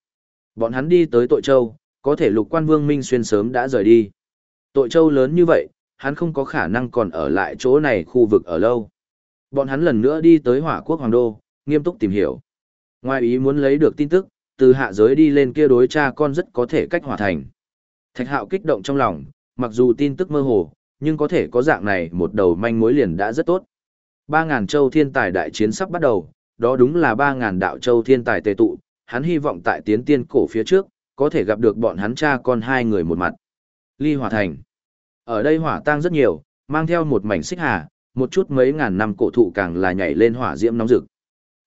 Speaker 1: Bọn hắn đi tới tội châu, có thể lục quan vương Minh xuyên sớm đã rời đi. Tội châu lớn như vậy, hắn không có khả năng còn ở lại chỗ này khu vực ở lâu. Bọn hắn lần nữa đi tới hỏa quốc hoàng đô, nghiêm túc tìm hiểu. Ngoài ý muốn lấy được tin tức, từ hạ giới đi lên kia đối cha con rất có thể cách hỏa thành. Thạch hạo kích động trong lòng, mặc dù tin tức mơ hồ, nhưng có thể có dạng này một đầu manh mối liền đã rất tốt. Ba ngàn châu thiên tài đại chiến sắp bắt đầu, đó đúng là ba ngàn đạo châu thiên tài tề tụ, hắn hy vọng tại tiến tiên cổ phía trước, có thể gặp được bọn hắn cha con hai người một mặt. Ly hỏa thành. Ở đây hỏa tang rất nhiều, mang theo một mảnh xích hà, một chút mấy ngàn năm cổ thụ càng là nhảy lên hỏa diễm nóng rực.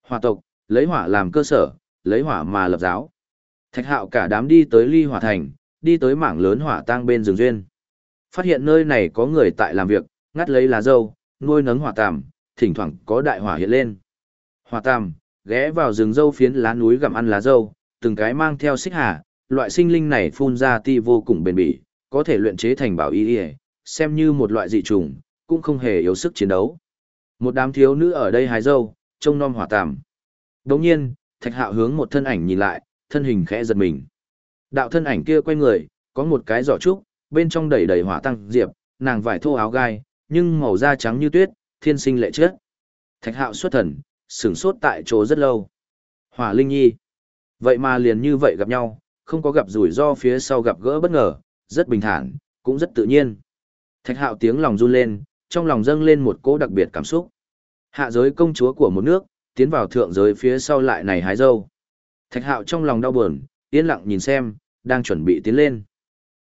Speaker 1: Hỏa tộc, lấy hỏa làm cơ sở, lấy hỏa mà lập giáo. Thạch hạo cả đám đi tới ly hỏa thành, đi tới mảng lớn hỏa tang bên rừng duyên. Phát hiện nơi này có người tại làm việc, ngắt lấy lá dâu, nuôi nấng hỏa tàm, thỉnh thoảng có đại hỏa hiện lên. Hỏa tàm, ghé vào rừng dâu phiến lá núi gặm ăn lá dâu, từng cái mang theo xích hà, loại sinh linh này phun ra ti vô cùng bền bỉ, có thể luyện chế thành bảo y y, xem như một loại dị trùng, cũng không hề yếu sức chiến đấu. Một đám thiếu nữ ở đây hái dâu, trông nom hỏa tạm. Đồng nhiên, thạch hạo hướng một thân ảnh nhìn lại, thân hình khẽ giật mình. Đạo thân ảnh kia quay người, có một cái giỏ trúc, bên trong đầy đầy hỏa tăng diệp, nàng vải thô áo gai, nhưng màu da trắng như tuyết, thiên sinh lệ chết. Thạch hạo xuất thần, sửng sốt tại chỗ rất lâu. Hỏa Linh Nhi. Vậy mà liền như vậy gặp nhau, không có gặp rủi ro phía sau gặp gỡ bất ngờ, rất bình thản, cũng rất tự nhiên. Thạch hạo tiếng lòng run lên, trong lòng dâng lên một cỗ đặc biệt cảm xúc. Hạ giới công chúa của một nước, tiến vào thượng giới phía sau lại này hái dâu. Thạch hạo trong lòng đau buồn, yên lặng nhìn xem, đang chuẩn bị tiến lên.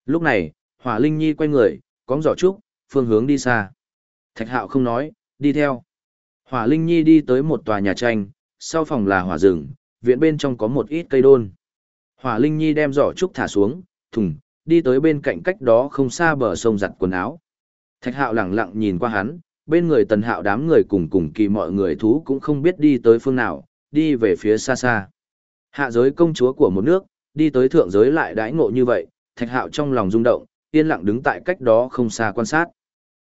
Speaker 1: Lúc này, hỏa linh nhi quay người, cóng giỏ trúc, phương hướng đi xa. Thạch hạo không nói, đi theo. Hỏa linh nhi đi tới một tòa nhà tranh, sau phòng là hỏa rừng, viện bên trong có một ít cây đôn. Hỏa linh nhi đem giỏ trúc thả xuống, thùng, đi tới bên cạnh cách đó không xa bờ sông giặt quần áo. Thạch hạo lẳng lặng nhìn qua hắn, bên người tần hạo đám người cùng cùng kỳ mọi người thú cũng không biết đi tới phương nào, đi về phía xa xa. Hạ giới công chúa của một nước, đi tới thượng giới lại đãi ngộ như vậy, thạch hạo trong lòng rung động, yên lặng đứng tại cách đó không xa quan sát.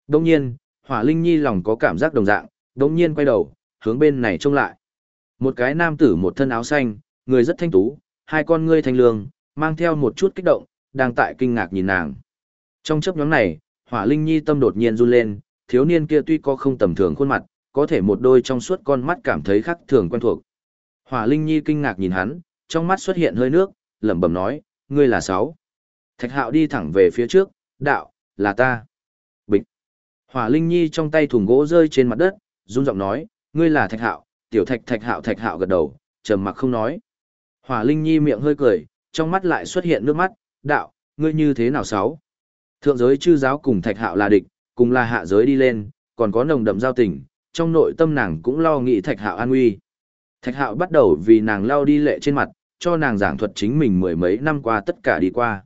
Speaker 1: Đông nhiên, hỏa linh nhi lòng có cảm giác đồng dạng, đông nhiên quay đầu, hướng bên này trông lại. Một cái nam tử một thân áo xanh, người rất thanh tú, hai con ngươi thanh lương, mang theo một chút kích động, đang tại kinh ngạc nhìn nàng. Trong chấp nhóm này, hỏa linh nhi tâm đột nhiên run lên, thiếu niên kia tuy có không tầm thường khuôn mặt, có thể một đôi trong suốt con mắt cảm thấy khác thường quen thuộc. Hỏa linh nhi kinh ngạc nhìn hắn, trong mắt xuất hiện hơi nước, lẩm bẩm nói, ngươi là sáu. Thạch hạo đi thẳng về phía trước, đạo, là ta. Bịch. Hỏa linh nhi trong tay thùng gỗ rơi trên mặt đất, run giọng nói, ngươi là thạch hạo, tiểu thạch thạch hạo thạch hạo gật đầu, trầm mặc không nói. Hỏa linh nhi miệng hơi cười, trong mắt lại xuất hiện nước mắt, đạo, ngươi như thế nào sáu? Thượng giới chư giáo cùng thạch hạo là địch, cùng là hạ giới đi lên, còn có nồng đậm giao tình, trong nội tâm nàng cũng lo nghĩ thạch hạo an nguy. Thạch hạo bắt đầu vì nàng lao đi lệ trên mặt, cho nàng giảng thuật chính mình mười mấy năm qua tất cả đi qua.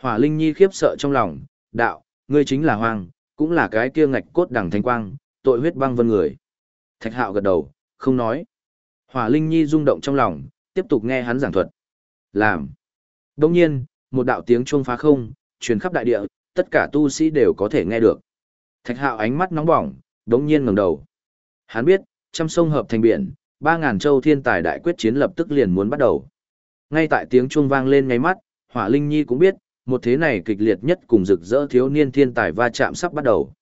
Speaker 1: Hỏa Linh Nhi khiếp sợ trong lòng, đạo, ngươi chính là Hoàng, cũng là cái kia ngạch cốt đằng thanh quang, tội huyết băng vân người. Thạch hạo gật đầu, không nói. Hỏa Linh Nhi rung động trong lòng, tiếp tục nghe hắn giảng thuật. Làm. Đông nhiên, một đạo tiếng chuông phá không, truyền khắp đại địa, tất cả tu sĩ đều có thể nghe được. Thạch hạo ánh mắt nóng bỏng, đống nhiên ngẩng đầu. Hắn biết, trăm sông hợp thành biển, ba ngàn châu thiên tài đại quyết chiến lập tức liền muốn bắt đầu. Ngay tại tiếng chuông vang lên ngay mắt, Hỏa Linh Nhi cũng biết, một thế này kịch liệt nhất cùng rực rỡ thiếu niên thiên tài va chạm sắp bắt đầu.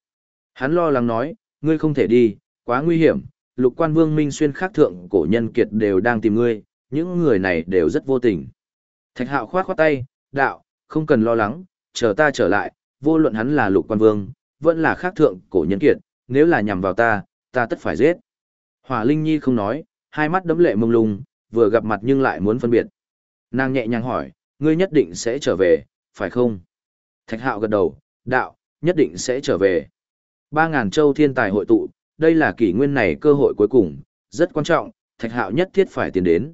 Speaker 1: Hắn lo lắng nói, ngươi không thể đi, quá nguy hiểm, lục quan vương minh xuyên khắc thượng cổ nhân kiệt đều đang tìm ngươi, những người này đều rất vô tình. Thạch hạo khoát khoát tay, đạo, không cần lo lắng, chờ ta trở lại, vô luận hắn là lục quan vương, vẫn là khắc thượng cổ nhân kiệt, nếu là nhằm vào ta, ta tất phải giết. Hỏa Linh Nhi không nói, hai mắt đấm lệ mông lung, vừa gặp mặt nhưng lại muốn phân biệt. Nàng nhẹ nhàng hỏi, ngươi nhất định sẽ trở về, phải không? Thạch hạo gật đầu, đạo, nhất định sẽ trở về. Ba ngàn châu thiên tài hội tụ, đây là kỷ nguyên này cơ hội cuối cùng, rất quan trọng, thạch hạo nhất thiết phải tiến đến.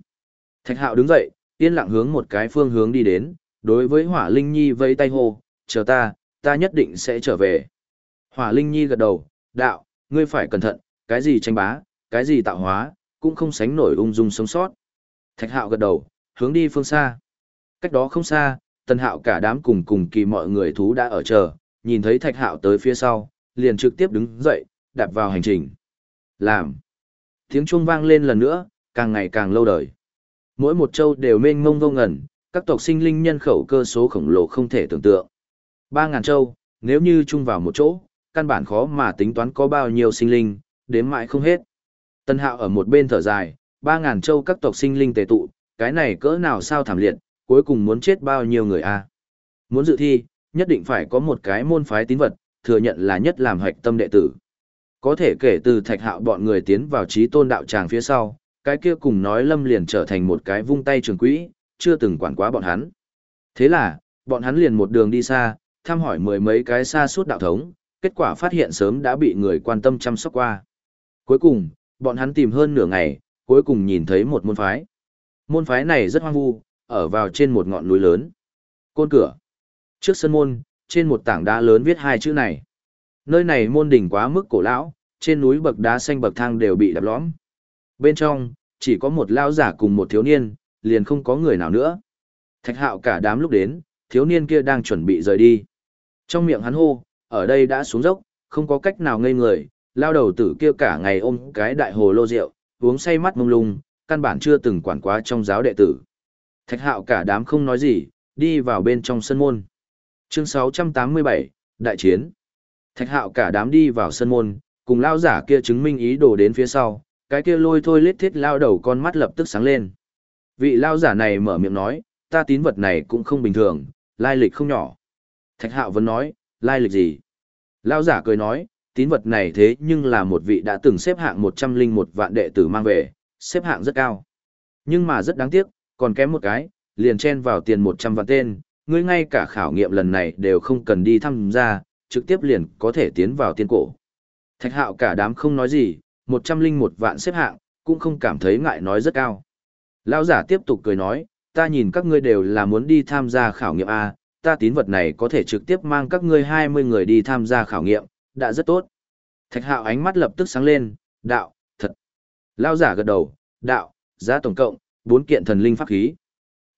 Speaker 1: Thạch hạo đứng dậy, yên lặng hướng một cái phương hướng đi đến, đối với hỏa linh nhi vây tay hô, chờ ta, ta nhất định sẽ trở về. Hỏa linh nhi gật đầu, đạo, ngươi phải cẩn thận, cái gì tranh bá, cái gì tạo hóa, cũng không sánh nổi ung dung sống sót. Thạch hạo gật đầu, hướng đi phương xa. Cách đó không xa, tần hạo cả đám cùng cùng kỳ mọi người thú đã ở chờ, nhìn thấy thạch hạo tới phía sau, liền trực tiếp đứng dậy, đạp vào hành trình. Làm. Tiếng chuông vang lên lần nữa, càng ngày càng lâu đời. Mỗi một châu đều mênh mông vô ngần các tộc sinh linh nhân khẩu cơ số khổng lồ không thể tưởng tượng. Ba ngàn châu, nếu như chung vào một chỗ, căn bản khó mà tính toán có bao nhiêu sinh linh, đếm mãi không hết. Tân hạo ở một bên thở dài, ba ngàn châu các tộc sinh linh tề tụ, cái này cỡ nào sao thảm liệt, cuối cùng muốn chết bao nhiêu người a Muốn dự thi, nhất định phải có một cái môn phái tín vật, thừa nhận là nhất làm hoạch tâm đệ tử. Có thể kể từ thạch hạo bọn người tiến vào trí tôn đạo tràng phía sau, cái kia cùng nói lâm liền trở thành một cái vung tay trường quỹ, chưa từng quản quá bọn hắn. Thế là, bọn hắn liền một đường đi xa, thăm hỏi mười mấy cái xa suốt đạo thống, kết quả phát hiện sớm đã bị người quan tâm chăm sóc qua. Cuối cùng, bọn hắn tìm hơn nửa ngày, cuối cùng nhìn thấy một môn phái. Môn phái này rất hoang vu, ở vào trên một ngọn núi lớn. Côn cửa. Trước sân môn, trên một tảng đá lớn viết hai chữ này. Nơi này môn đỉnh quá mức cổ lão, trên núi bậc đá xanh bậc thang đều bị đập lõm. Bên trong, chỉ có một lão giả cùng một thiếu niên, liền không có người nào nữa. Thạch hạo cả đám lúc đến, thiếu niên kia đang chuẩn bị rời đi. Trong miệng hắn hô, ở đây đã xuống dốc, không có cách nào ngây người, lao đầu tử kia cả ngày ôm cái đại hồ lô rượu, uống say mắt mông lung, căn bản chưa từng quản quá trong giáo đệ tử. Thạch hạo cả đám không nói gì, đi vào bên trong sân môn. Chương 687, Đại chiến. Thạch hạo cả đám đi vào sân môn, cùng lao giả kia chứng minh ý đồ đến phía sau, cái kia lôi thôi lết thiết lao đầu con mắt lập tức sáng lên. Vị lao giả này mở miệng nói, ta tín vật này cũng không bình thường, lai lịch không nhỏ. Thạch hạo vẫn nói, lai lịch gì? Lao giả cười nói, tín vật này thế nhưng là một vị đã từng xếp hạng 101 vạn đệ tử mang về, xếp hạng rất cao. Nhưng mà rất đáng tiếc, còn kém một cái, liền chen vào tiền 100 vạn tên, ngươi ngay cả khảo nghiệm lần này đều không cần đi tham gia, trực tiếp liền có thể tiến vào tiên cổ. Thạch hạo cả đám không nói gì, 101 vạn xếp hạng, cũng không cảm thấy ngại nói rất cao. Lão giả tiếp tục cười nói, ta nhìn các ngươi đều là muốn đi tham gia khảo nghiệm A, ta tín vật này có thể trực tiếp mang các ngươi 20 người đi tham gia khảo nghiệm, đã rất tốt. Thạch hạo ánh mắt lập tức sáng lên, đạo, thật. Lão giả gật đầu, đạo, giá tổng cộng, 4 kiện thần linh pháp khí.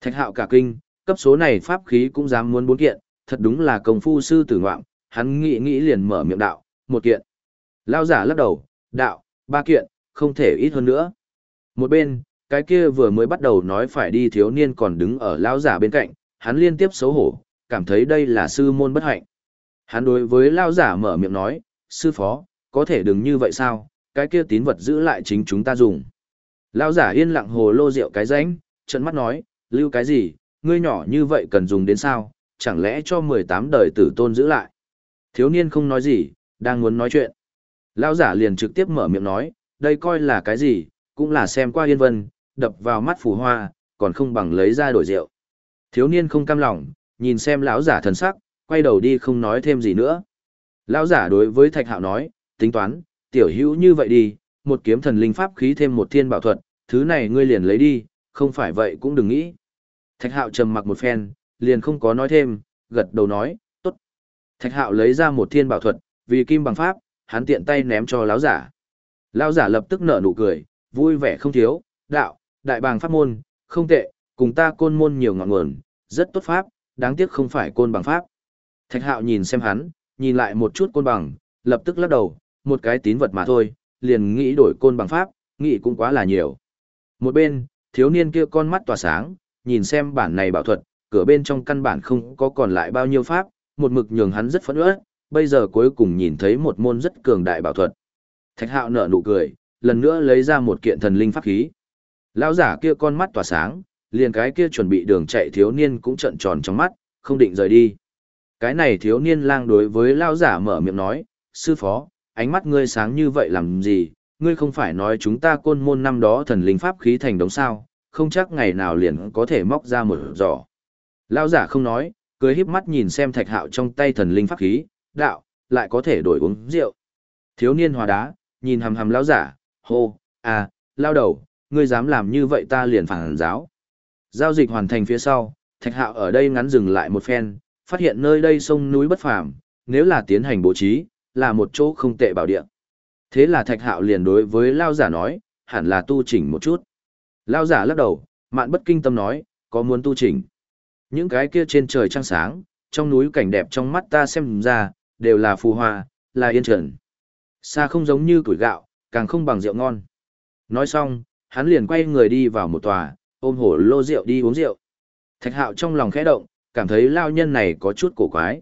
Speaker 1: Thạch hạo cả kinh, cấp số này pháp khí cũng dám muốn bốn kiện, thật đúng là công phu sư tử ngoạm, hắn nghĩ nghĩ liền mở miệng đạo, một kiện. Lão giả lắc đầu, đạo, ba kiện, không thể ít hơn nữa. Một bên, cái kia vừa mới bắt đầu nói phải đi thiếu niên còn đứng ở lão giả bên cạnh, hắn liên tiếp xấu hổ, cảm thấy đây là sư môn bất hạnh. Hắn đối với lão giả mở miệng nói, sư phó, có thể đừng như vậy sao, cái kia tín vật giữ lại chính chúng ta dùng. Lão giả yên lặng hồ lô rượu cái ránh, trận mắt nói, lưu cái gì, ngươi nhỏ như vậy cần dùng đến sao, chẳng lẽ cho 18 đời tử tôn giữ lại. Thiếu niên không nói gì, đang muốn nói chuyện. Lão giả liền trực tiếp mở miệng nói, đây coi là cái gì, cũng là xem qua yên vân, đập vào mắt phù hoa, còn không bằng lấy ra đổi rượu. Thiếu niên không cam lòng, nhìn xem lão giả thần sắc, quay đầu đi không nói thêm gì nữa. Lão giả đối với Thạch Hạo nói, tính toán, tiểu hữu như vậy đi, một kiếm thần linh pháp khí thêm một thiên bảo thuật, thứ này ngươi liền lấy đi, không phải vậy cũng đừng nghĩ. Thạch Hạo trầm mặc một phen, liền không có nói thêm, gật đầu nói, tốt. Thạch Hạo lấy ra một thiên bảo thuật, vì kim bằng pháp, hắn tiện tay ném cho lão giả. Lão giả lập tức nở nụ cười, vui vẻ không thiếu, đạo, đại bàng pháp môn, không tệ, cùng ta côn môn nhiều ngọn nguồn, rất tốt pháp, đáng tiếc không phải côn bằng pháp. Thạch hạo nhìn xem hắn, nhìn lại một chút côn bằng, lập tức lắc đầu, một cái tín vật mà thôi, liền nghĩ đổi côn bằng pháp, nghĩ cũng quá là nhiều. Một bên, thiếu niên kia con mắt tỏa sáng, nhìn xem bản này bảo thuật, cửa bên trong căn bản không có còn lại bao nhiêu pháp, một mực nhường hắn rất phẫn uất, bây giờ cuối cùng nhìn thấy một môn rất cường đại bảo thuật. Thạch hạo nở nụ cười, lần nữa lấy ra một kiện thần linh pháp khí. Lão giả kia con mắt tỏa sáng, liền cái kia chuẩn bị đường chạy thiếu niên cũng trợn tròn trong mắt, không định rời đi. Cái này thiếu niên lang đối với lão giả mở miệng nói, sư phó, ánh mắt ngươi sáng như vậy làm gì, ngươi không phải nói chúng ta côn môn năm đó thần linh pháp khí thành đống sao, không chắc ngày nào liền có thể móc ra một giỏ. Lão giả không nói, cười híp mắt nhìn xem thạch hạo trong tay thần linh pháp khí, đạo, lại có thể đổi uống rượu. Thiếu niên hòa đá, nhìn hầm hầm lão giả, hô, à, lao đầu, ngươi dám làm như vậy ta liền phản giáo. Giao dịch hoàn thành phía sau, thạch hạo ở đây ngắn dừng lại một phen, phát hiện nơi đây sông núi bất phàm, nếu là tiến hành bố trí, là một chỗ không tệ bảo địa. Thế là thạch hạo liền đối với lao giả nói, hẳn là tu chỉnh một chút. Lao giả lắc đầu, mạn bất kinh tâm nói, có muốn tu chỉnh. Những cái kia trên trời trăng sáng, trong núi cảnh đẹp trong mắt ta xem ra, đều là phù hoa, là yên trần. Xa không giống như củi gạo, càng không bằng rượu ngon. Nói xong, hắn liền quay người đi vào một tòa, ôm hổ lô rượu đi uống rượu. Thạch hạo trong lòng khẽ động, cảm thấy lao nhân này có chút cổ quái.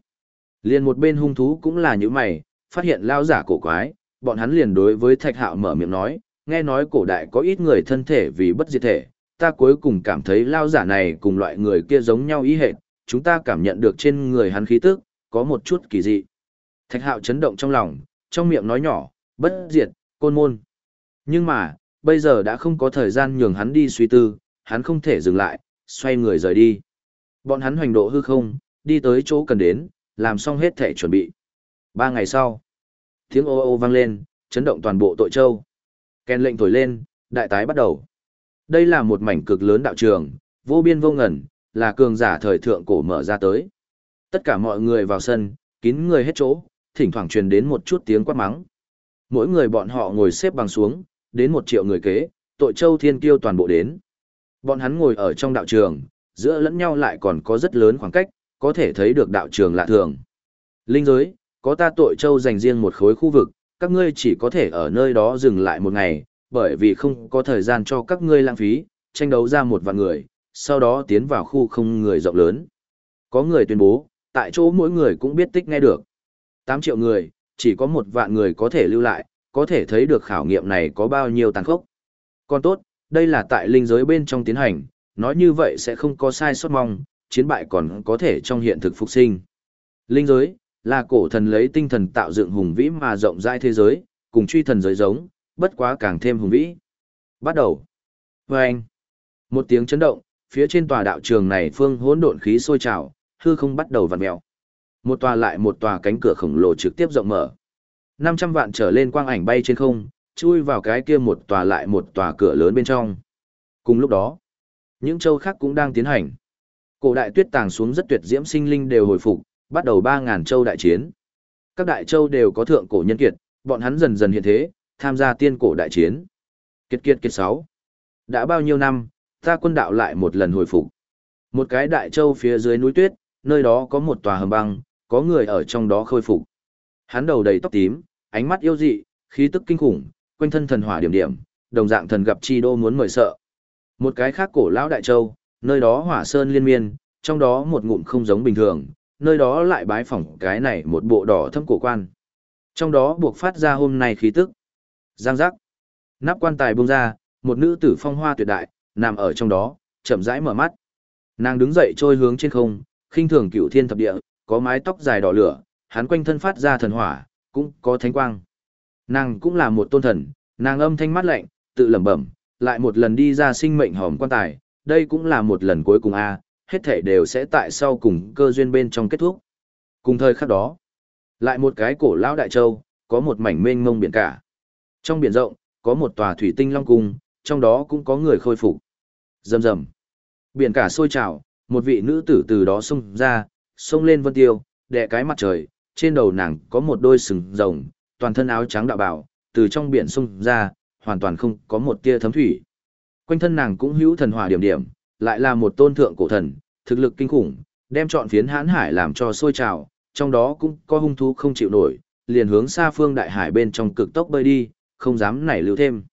Speaker 1: Liền một bên hung thú cũng là như mày, phát hiện lao giả cổ quái, bọn hắn liền đối với thạch hạo mở miệng nói, nghe nói cổ đại có ít người thân thể vì bất diệt thể, ta cuối cùng cảm thấy lao giả này cùng loại người kia giống nhau ý hệt, chúng ta cảm nhận được trên người hắn khí tức, có một chút kỳ dị. Thạch hạo chấn động trong lòng, trong miệng nói nhỏ, bất diệt, côn môn. Nhưng mà, bây giờ đã không có thời gian nhường hắn đi suy tư, hắn không thể dừng lại, xoay người rời đi. Bọn hắn hoành độ hư không, đi tới chỗ cần đến, làm xong hết thể chuẩn bị. Ba ngày sau, tiếng ô ô vang lên, chấn động toàn bộ tội châu. Kèn lệnh thổi lên, đại tái bắt đầu. Đây là một mảnh cực lớn đạo trường, vô biên vô ngần, là cường giả thời thượng cổ mở ra tới. Tất cả mọi người vào sân, kín người hết chỗ, thỉnh thoảng truyền đến một chút tiếng quát mắng. Mỗi người bọn họ ngồi xếp bằng xuống, đến một triệu người kế, tội châu thiên kiêu toàn bộ đến. Bọn hắn ngồi ở trong đạo trường, giữa lẫn nhau lại còn có rất lớn khoảng cách, có thể thấy được đạo trường lạ thường. Linh giới, có ta tội châu dành riêng một khối khu vực, các ngươi chỉ có thể ở nơi đó dừng lại một ngày, bởi vì không có thời gian cho các ngươi lãng phí, tranh đấu ra một vạn người, sau đó tiến vào khu không người rộng lớn. Có người tuyên bố, tại chỗ mỗi người cũng biết tích nghe được. 8 triệu người, chỉ có một vạn người có thể lưu lại, có thể thấy được khảo nghiệm này có bao nhiêu tàn khốc. Còn tốt, đây là tại linh giới bên trong tiến hành, nói như vậy sẽ không có sai sót mong, chiến bại còn có thể trong hiện thực phục sinh. Linh giới, là cổ thần lấy tinh thần tạo dựng hùng vĩ mà rộng rãi thế giới, cùng truy thần giới giống, bất quá càng thêm hùng vĩ. Bắt đầu. Vâng. Một tiếng chấn động, phía trên tòa đạo trường này phương hỗn độn khí sôi trào, hư không bắt đầu vặn mèo. Một tòa lại một tòa cánh cửa khổng lồ trực tiếp rộng mở. 500 vạn trở lên quang ảnh bay trên không, chui vào cái kia một tòa lại một tòa cửa lớn bên trong. Cùng lúc đó, những châu khác cũng đang tiến hành. Cổ đại tuyết tàng xuống rất tuyệt diễm sinh linh đều hồi phục, bắt đầu 3.000 châu đại chiến. Các đại châu đều có thượng cổ nhân kiệt, bọn hắn dần dần hiện thế, tham gia tiên cổ đại chiến. Kiệt kiệt kiệt 6. Đã bao nhiêu năm, ta quân đạo lại một lần hồi phục. Một cái đại châu phía dưới núi tuyết, nơi đó có một tòa hầm băng, có người ở trong đó khôi phục. Hắn đầu đầy tóc tím, ánh mắt yêu dị, khí tức kinh khủng, quanh thân thần hỏa điểm điểm, đồng dạng thần gặp chi đô muốn mời sợ. Một cái khác cổ lão đại châu, nơi đó hỏa sơn liên miên, trong đó một ngụm không giống bình thường, nơi đó lại bái phỏng cái này một bộ đỏ thâm cổ quan. Trong đó buộc phát ra hôm nay khí tức. Giang giác. Nắp quan tài bung ra, một nữ tử phong hoa tuyệt đại, nằm ở trong đó, chậm rãi mở mắt. Nàng đứng dậy trôi hướng trên không, khinh thường cựu thiên thập địa, có mái tóc dài đỏ lửa, hắn quanh thân phát ra thần hỏa, cũng có thánh quang. Nàng cũng là một tôn thần, nàng âm thanh mắt lạnh, tự lẩm bẩm, lại một lần đi ra sinh mệnh hòm quan tài, đây cũng là một lần cuối cùng a, hết thể đều sẽ tại sau cùng cơ duyên bên trong kết thúc. Cùng thời khắc đó, lại một cái cổ lão đại châu, có một mảnh mênh mông biển cả. Trong biển rộng, có một tòa thủy tinh long cung, trong đó cũng có người khôi phục. Rầm rầm. Biển cả sôi trào, một vị nữ tử từ đó xông ra, xông lên vân tiêu, đè cái mặt trời, trên đầu nàng có một đôi sừng rồng, toàn thân áo trắng đạo bảo, từ trong biển xông ra, hoàn toàn không có một tia thấm thủy. Quanh thân nàng cũng hữu thần hỏa điểm điểm, lại là một tôn thượng cổ thần, thực lực kinh khủng, đem trọn phiến hãn hải làm cho sôi trào, trong đó cũng có hung thú không chịu nổi, liền hướng xa phương đại hải bên trong cực tốc bơi đi, không dám nảy lưu thêm.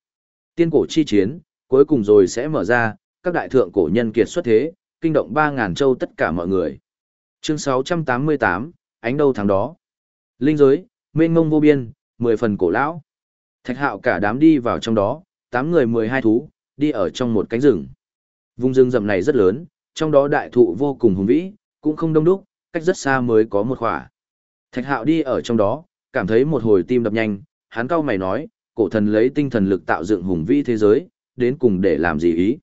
Speaker 1: Tiên cổ chi chiến, cuối cùng rồi sẽ mở ra, các đại thượng cổ nhân kiệt xuất thế, kinh động 3.000 châu tất cả mọi người. Chương 688, ánh đâu tháng đó. Linh giới, mênh mông vô biên, 10 phần cổ lão. Thạch hạo cả đám đi vào trong đó, 8 người 12 thú, đi ở trong một cánh rừng. Vùng rừng rậm này rất lớn, trong đó đại thụ vô cùng hùng vĩ, cũng không đông đúc, cách rất xa mới có một khỏa. Thạch hạo đi ở trong đó, cảm thấy một hồi tim đập nhanh, hắn cau mày nói, cổ thần lấy tinh thần lực tạo dựng hùng vĩ thế giới, đến cùng để làm gì ý.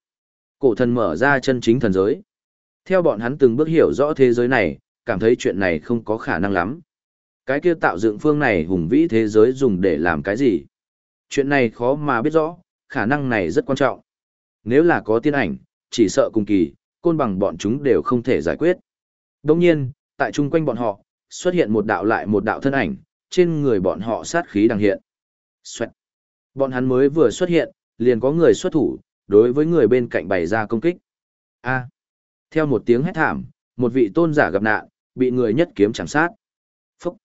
Speaker 1: Cổ thần mở ra chân chính thần giới. Theo bọn hắn từng bước hiểu rõ thế giới này, cảm thấy chuyện này không có khả năng lắm. Cái kia tạo dựng phương này hùng vĩ thế giới dùng để làm cái gì? Chuyện này khó mà biết rõ, khả năng này rất quan trọng. Nếu là có tiên ảnh, chỉ sợ cùng kỳ, côn bằng bọn chúng đều không thể giải quyết. Đồng nhiên, tại chung quanh bọn họ, xuất hiện một đạo lại một đạo thân ảnh, trên người bọn họ sát khí đang hiện. Xoẹt. Bọn hắn mới vừa xuất hiện, liền có người xuất thủ, đối với người bên cạnh bày ra công kích. A. À. Theo một tiếng hét thảm, một vị tôn giả gặp nạn, bị người nhất kiếm chẳng sát. Phúc.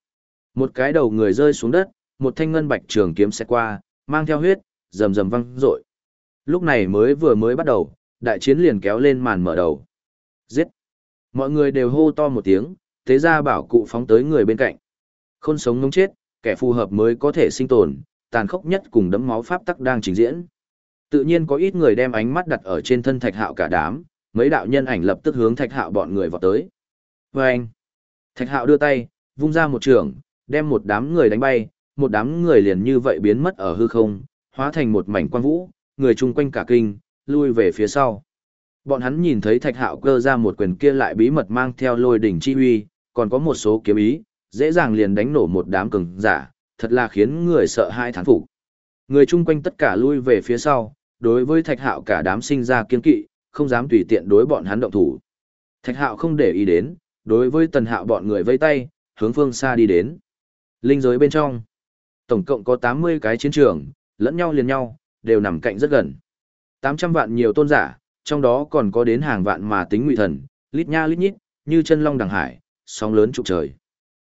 Speaker 1: Một cái đầu người rơi xuống đất, một thanh ngân bạch trường kiếm sẽ qua, mang theo huyết, rầm rầm văng rội. Lúc này mới vừa mới bắt đầu, đại chiến liền kéo lên màn mở đầu. Giết! Mọi người đều hô to một tiếng, thế ra bảo cụ phóng tới người bên cạnh. Khôn sống ngống chết, kẻ phù hợp mới có thể sinh tồn, tàn khốc nhất cùng đấm máu pháp tắc đang trình diễn. Tự nhiên có ít người đem ánh mắt đặt ở trên thân thạch hạo cả đám, mấy đạo nhân ảnh lập tức hướng thạch hạo bọn người vào tới. Và anh, thạch hạo đưa tay, vung ra một trường, đem một đám người đánh bay, một đám người liền như vậy biến mất ở hư không, hóa thành một mảnh quang vũ, người chung quanh cả kinh, lui về phía sau. Bọn hắn nhìn thấy thạch hạo cơ ra một quyền kia lại bí mật mang theo lôi đỉnh chi huy, còn có một số kiếm ý, dễ dàng liền đánh nổ một đám cường giả, thật là khiến người sợ hai thán phục. Người chung quanh tất cả lui về phía sau, đối với thạch hạo cả đám sinh ra kiên kỵ, không dám tùy tiện đối bọn hắn động thủ. Thạch hạo không để ý đến, đối với tần hạo bọn người vây tay, hướng phương xa đi đến. Linh giới bên trong, tổng cộng có 80 cái chiến trường, lẫn nhau liền nhau, đều nằm cạnh rất gần. 800 vạn nhiều tôn giả, trong đó còn có đến hàng vạn mà tính ngụy thần, lít nha lít nhít, như chân long đằng hải, sóng lớn trục trời.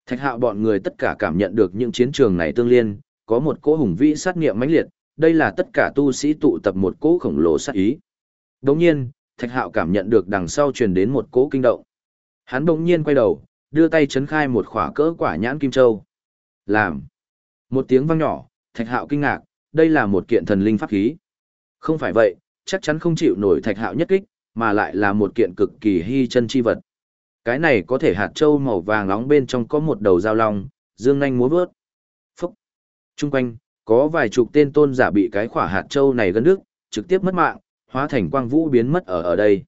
Speaker 1: Thạch hạo bọn người tất cả cảm nhận được những chiến trường này tương liên, có một cỗ hùng vĩ sát nghiệm mãnh liệt, đây là tất cả tu sĩ tụ tập một cỗ khổng lồ sát ý. Đồng nhiên, Thạch hạo cảm nhận được đằng sau truyền đến một cỗ kinh động. Hắn bỗng nhiên quay đầu, đưa tay chấn khai một khỏa cỡ quả nhãn kim châu. Làm. Một tiếng vang nhỏ, Thạch hạo kinh ngạc, đây là một kiện thần linh pháp khí. Không phải vậy, chắc chắn không chịu nổi Thạch hạo nhất kích, mà lại là một kiện cực kỳ hy chân chi vật. Cái này có thể hạt châu màu vàng nóng bên trong có một đầu dao long, dương nanh múa vớt. Phúc! Trung quanh, có vài chục tên tôn giả bị cái khỏa hạt châu này gân nước, trực tiếp mất mạng, hóa thành quang vũ biến mất ở ở đây.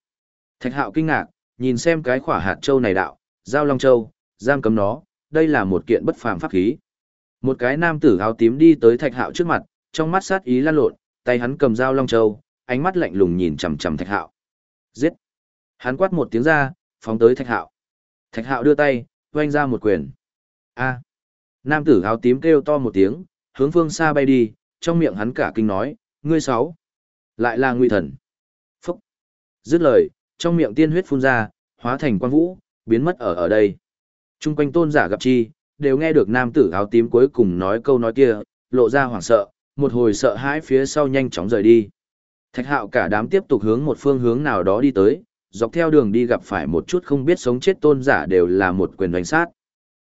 Speaker 1: Thạch hạo kinh ngạc, nhìn xem cái khỏa hạt châu này đạo, dao long châu, giam cấm nó, đây là một kiện bất phàm pháp khí. Một cái nam tử áo tím đi tới thạch hạo trước mặt, trong mắt sát ý lan lộn, tay hắn cầm dao long châu, ánh mắt lạnh lùng nhìn chằm chằm thạch hạo. Giết! Hắn quát một tiếng ra, phóng tới thạch hạo. Thạch hạo đưa tay, vung ra một quyền. A! Nam tử áo tím kêu to một tiếng, hướng phương xa bay đi, trong miệng hắn cả kinh nói, ngươi sáu. Lại là nguy thần. Phúc! Dứt lời, trong miệng tiên huyết phun ra, hóa thành quang vũ, biến mất ở ở đây. Trung quanh tôn giả gặp chi, đều nghe được nam tử áo tím cuối cùng nói câu nói kia, lộ ra hoảng sợ, một hồi sợ hãi phía sau nhanh chóng rời đi. Thạch hạo cả đám tiếp tục hướng một phương hướng nào đó đi tới, dọc theo đường đi gặp phải một chút không biết sống chết tôn giả đều là một quyền đánh sát.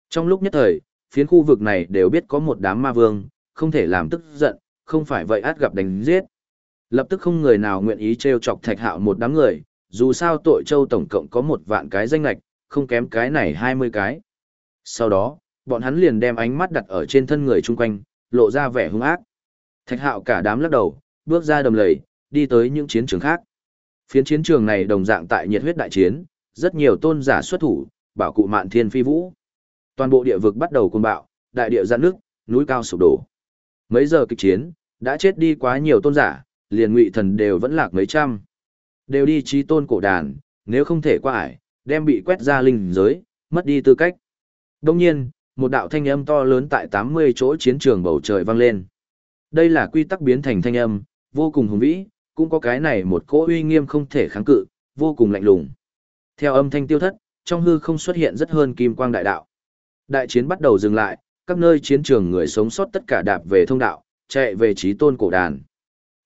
Speaker 1: Trong lúc nhất thời, phiến khu vực này đều biết có một đám ma vương, không thể làm tức giận, không phải vậy át gặp đánh giết. Lập tức không người nào nguyện ý trêu chọc thạch hạo một đám người, dù sao tội châu tổng cộng có một vạn cái danh lạch, không kém cái này hai mươi cái. Sau đó, bọn hắn liền đem ánh mắt đặt ở trên thân người chung quanh, lộ ra vẻ hung ác. Thạch hạo cả đám lắc đầu, bước ra đầm lầy, đi tới những chiến trường khác. Phiến chiến trường này đồng dạng tại nhiệt huyết đại chiến, rất nhiều tôn giả xuất thủ, bảo cụ mạn thiên phi vũ. Toàn bộ địa vực bắt đầu cuồng bạo, đại địa giãn nước, núi cao sụp đổ. Mấy giờ kịch chiến, đã chết đi quá nhiều tôn giả, liền ngụy thần đều vẫn lạc mấy trăm. Đều đi trí tôn cổ đàn, nếu không thể qua ải, đem bị quét ra linh giới, mất đi tư cách. Đông nhiên, một đạo thanh âm to lớn tại 80 chỗ chiến trường bầu trời vang lên. Đây là quy tắc biến thành thanh âm, vô cùng hùng vĩ, cũng có cái này một cỗ uy nghiêm không thể kháng cự, vô cùng lạnh lùng. Theo âm thanh tiêu thất, trong hư không xuất hiện rất hơn kim quang đại đạo. Đại chiến bắt đầu dừng lại, các nơi chiến trường người sống sót tất cả đạp về thông đạo, chạy về trí tôn cổ đàn.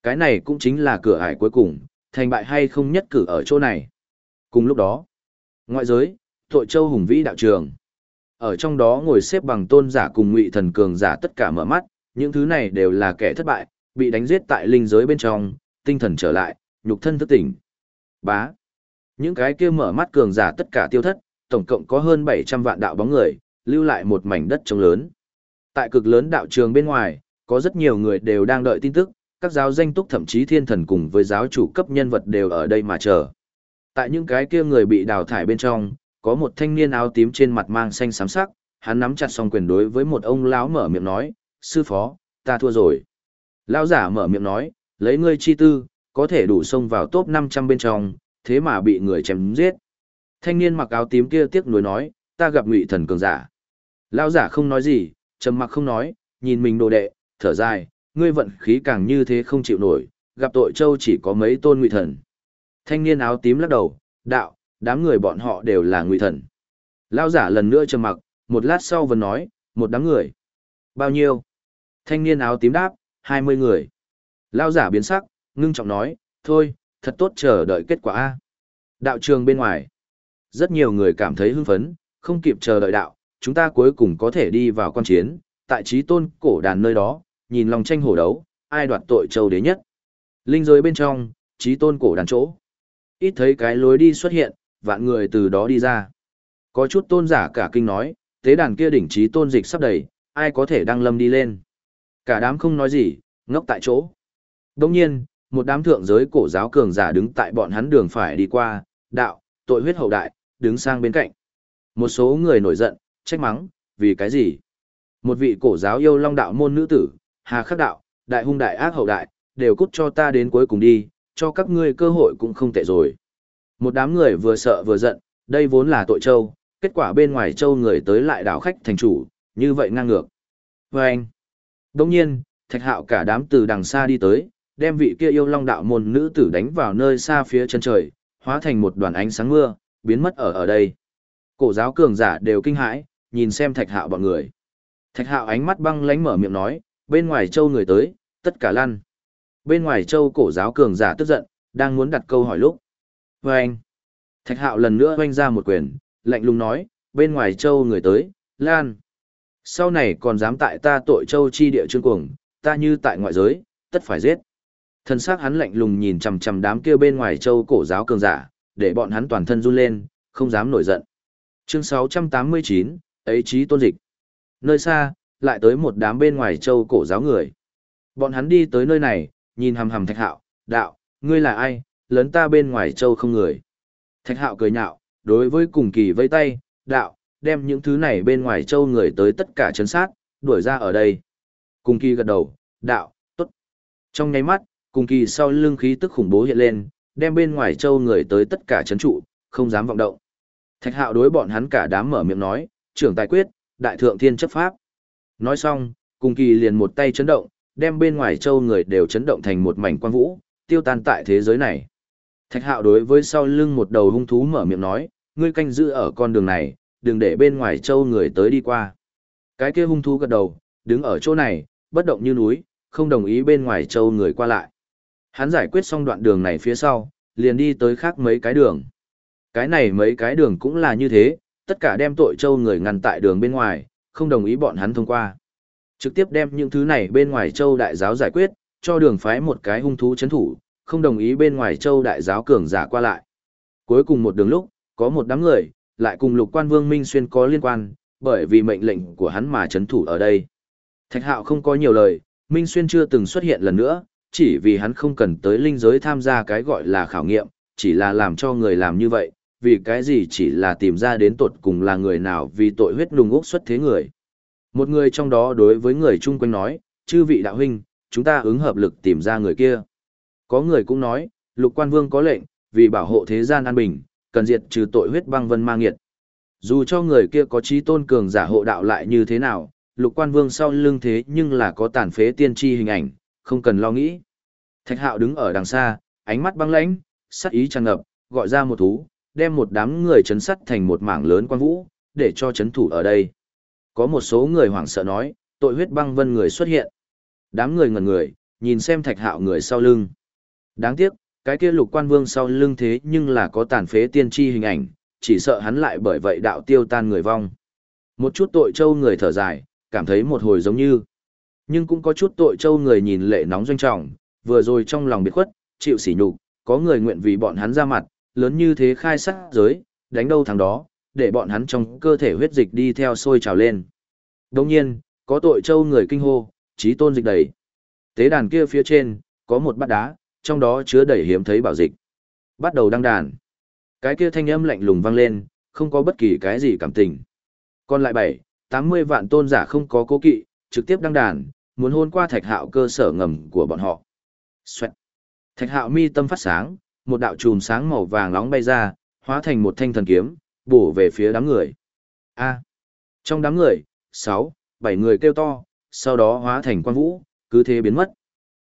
Speaker 1: Cái này cũng chính là cửa ải cuối cùng, thành bại hay không nhất cử ở chỗ này. Cùng lúc đó, ngoại giới, tội châu hùng vĩ đạo trường. Ở trong đó ngồi xếp bằng tôn giả cùng ngụy thần cường giả tất cả mở mắt, những thứ này đều là kẻ thất bại, bị đánh giết tại linh giới bên trong, tinh thần trở lại, nhục thân thức tỉnh. Bá. Những cái kia mở mắt cường giả tất cả tiêu thất, tổng cộng có hơn 700 vạn đạo bóng người, lưu lại một mảnh đất trống lớn. Tại cực lớn đạo trường bên ngoài, có rất nhiều người đều đang đợi tin tức, các giáo danh túc thậm chí thiên thần cùng với giáo chủ cấp nhân vật đều ở đây mà chờ. Tại những cái kia người bị đào thải bên trong, có một thanh niên áo tím trên mặt mang xanh xám sắc, hắn nắm chặt song quyền đối với một ông lão mở miệng nói, sư phó, ta thua rồi. Lão giả mở miệng nói, lấy ngươi chi tư, có thể đủ xông vào top 500 bên trong, thế mà bị người chém giết. Thanh niên mặc áo tím kia tiếc nuối nói, ta gặp ngụy thần cường giả. Lão giả không nói gì, trầm mặc không nói, nhìn mình đồ đệ, thở dài, ngươi vận khí càng như thế không chịu nổi, gặp tội châu chỉ có mấy tôn ngụy thần. Thanh niên áo tím lắc đầu, đạo, đám người bọn họ đều là ngụy thần. Lão giả lần nữa trầm mặc, một lát sau vẫn nói, một đám người. Bao nhiêu? Thanh niên áo tím đáp, 20 người. lao giả biến sắc, ngưng trọng nói, thôi, thật tốt chờ đợi kết quả A. Đạo trường bên ngoài. Rất nhiều người cảm thấy hưng phấn, không kịp chờ đợi đạo, chúng ta cuối cùng có thể đi vào quan chiến, tại trí tôn cổ đàn nơi đó, nhìn lòng tranh hổ đấu, ai đoạt tội châu đế nhất. Linh giới bên trong, trí tôn cổ đàn chỗ. Ít thấy cái lối đi xuất hiện, vạn người từ đó đi ra. Có chút tôn giả cả kinh nói, tế đàn kia đỉnh trí tôn dịch sắp đầy, ai có thể đăng lâm đi lên. Cả đám không nói gì, ngốc tại chỗ. Đồng nhiên, một đám thượng giới cổ giáo cường giả đứng tại bọn hắn đường phải đi qua, đạo, tội huyết hậu đại, đứng sang bên cạnh. Một số người nổi giận, trách mắng, vì cái gì? Một vị cổ giáo yêu long đạo môn nữ tử, hà khắc đạo, đại hung đại ác hậu đại, đều cút cho ta đến cuối cùng đi, cho các ngươi cơ hội cũng không tệ rồi. Một đám người vừa sợ vừa giận, đây vốn là tội châu, kết quả bên ngoài châu người tới lại đảo khách thành chủ, như vậy ngang ngược. Và anh, Đông nhiên, thạch hạo cả đám từ đằng xa đi tới, đem vị kia yêu long đạo môn nữ tử đánh vào nơi xa phía chân trời, hóa thành một đoàn ánh sáng mưa, biến mất ở ở đây. Cổ giáo cường giả đều kinh hãi, nhìn xem thạch hạo bọn người. Thạch hạo ánh mắt băng lánh mở miệng nói, bên ngoài châu người tới, tất cả lăn. Bên ngoài châu cổ giáo cường giả tức giận, đang muốn đặt câu hỏi lúc. Vâng! anh, thạch hạo lần nữa oanh ra một quyền, lạnh lùng nói, bên ngoài châu người tới, lan. Sau này còn dám tại ta tội châu chi địa trương cuồng, ta như tại ngoại giới, tất phải giết. Thân xác hắn lạnh lùng nhìn chằm chằm đám kia bên ngoài châu cổ giáo cường giả, để bọn hắn toàn thân run lên, không dám nổi giận. Chương 689, ấy chí tôn dịch. Nơi xa, lại tới một đám bên ngoài châu cổ giáo người. Bọn hắn đi tới nơi này, nhìn hầm hầm thạch hạo, đạo, ngươi là ai, lớn ta bên ngoài châu không người. Thạch hạo cười nhạo, đối với cùng kỳ vây tay, đạo, đem những thứ này bên ngoài châu người tới tất cả chấn sát, đuổi ra ở đây. Cùng kỳ gật đầu, đạo, tốt. Trong nháy mắt, cùng kỳ sau lưng khí tức khủng bố hiện lên, đem bên ngoài châu người tới tất cả chấn trụ, không dám vọng động. Thạch hạo đối bọn hắn cả đám mở miệng nói, trưởng tài quyết, đại thượng thiên chấp pháp. Nói xong, cùng kỳ liền một tay chấn động, đem bên ngoài châu người đều chấn động thành một mảnh quang vũ, tiêu tan tại thế giới này. Thạch hạo đối với sau lưng một đầu hung thú mở miệng nói, ngươi canh giữ ở con đường này, đừng để bên ngoài châu người tới đi qua. Cái kia hung thú gật đầu, đứng ở chỗ này, bất động như núi, không đồng ý bên ngoài châu người qua lại. Hắn giải quyết xong đoạn đường này phía sau, liền đi tới khác mấy cái đường. Cái này mấy cái đường cũng là như thế, tất cả đem tội châu người ngăn tại đường bên ngoài, không đồng ý bọn hắn thông qua. Trực tiếp đem những thứ này bên ngoài châu đại giáo giải quyết, cho đường phái một cái hung thú chấn thủ, không đồng ý bên ngoài châu đại giáo cường giả qua lại. Cuối cùng một đường lúc, có một đám người, lại cùng lục quan vương Minh Xuyên có liên quan, bởi vì mệnh lệnh của hắn mà chấn thủ ở đây. Thạch hạo không có nhiều lời, Minh Xuyên chưa từng xuất hiện lần nữa, chỉ vì hắn không cần tới linh giới tham gia cái gọi là khảo nghiệm, chỉ là làm cho người làm như vậy, vì cái gì chỉ là tìm ra đến tột cùng là người nào vì tội huyết nung ốc xuất thế người. Một người trong đó đối với người chung quanh nói, chư vị đạo huynh, chúng ta ứng hợp lực tìm ra người kia. Có người cũng nói, lục quan vương có lệnh, vì bảo hộ thế gian an bình, cần diệt trừ tội huyết băng vân ma nghiệt. Dù cho người kia có trí tôn cường giả hộ đạo lại như thế nào, lục quan vương sau lưng thế nhưng là có tàn phế tiên tri hình ảnh, không cần lo nghĩ. Thạch hạo đứng ở đằng xa, ánh mắt băng lãnh, sắc ý tràn ngập, gọi ra một thú, đem một đám người chấn sắt thành một mảng lớn quan vũ, để cho chấn thủ ở đây. Có một số người hoảng sợ nói, tội huyết băng vân người xuất hiện. Đám người ngẩn người, nhìn xem thạch hạo người sau lưng. Đáng tiếc, cái kia lục quan vương sau lưng thế nhưng là có tàn phế tiên tri hình ảnh, chỉ sợ hắn lại bởi vậy đạo tiêu tan người vong. Một chút tội châu người thở dài, cảm thấy một hồi giống như. Nhưng cũng có chút tội châu người nhìn lệ nóng doanh trọng, vừa rồi trong lòng biệt khuất, chịu sỉ nhục, có người nguyện vì bọn hắn ra mặt, lớn như thế khai sát giới, đánh đâu thằng đó, để bọn hắn trong cơ thể huyết dịch đi theo sôi trào lên. Đồng nhiên, có tội châu người kinh hô, trí tôn dịch đầy. Tế đàn kia phía trên, có một bát đá, trong đó chứa đầy hiếm thấy bảo dịch. Bắt đầu đăng đàn. Cái kia thanh âm lạnh lùng vang lên, không có bất kỳ cái gì cảm tình. Còn lại bảy, tám mươi vạn tôn giả không có cố kỵ, trực tiếp đăng đàn, muốn hôn qua thạch hạo cơ sở ngầm của bọn họ. Xoẹt. Thạch hạo mi tâm phát sáng, một đạo chùm sáng màu vàng nóng bay ra, hóa thành một thanh thần kiếm, bổ về phía đám người. A. Trong đám người, sáu, bảy người kêu to, sau đó hóa thành quan vũ, cứ thế biến mất.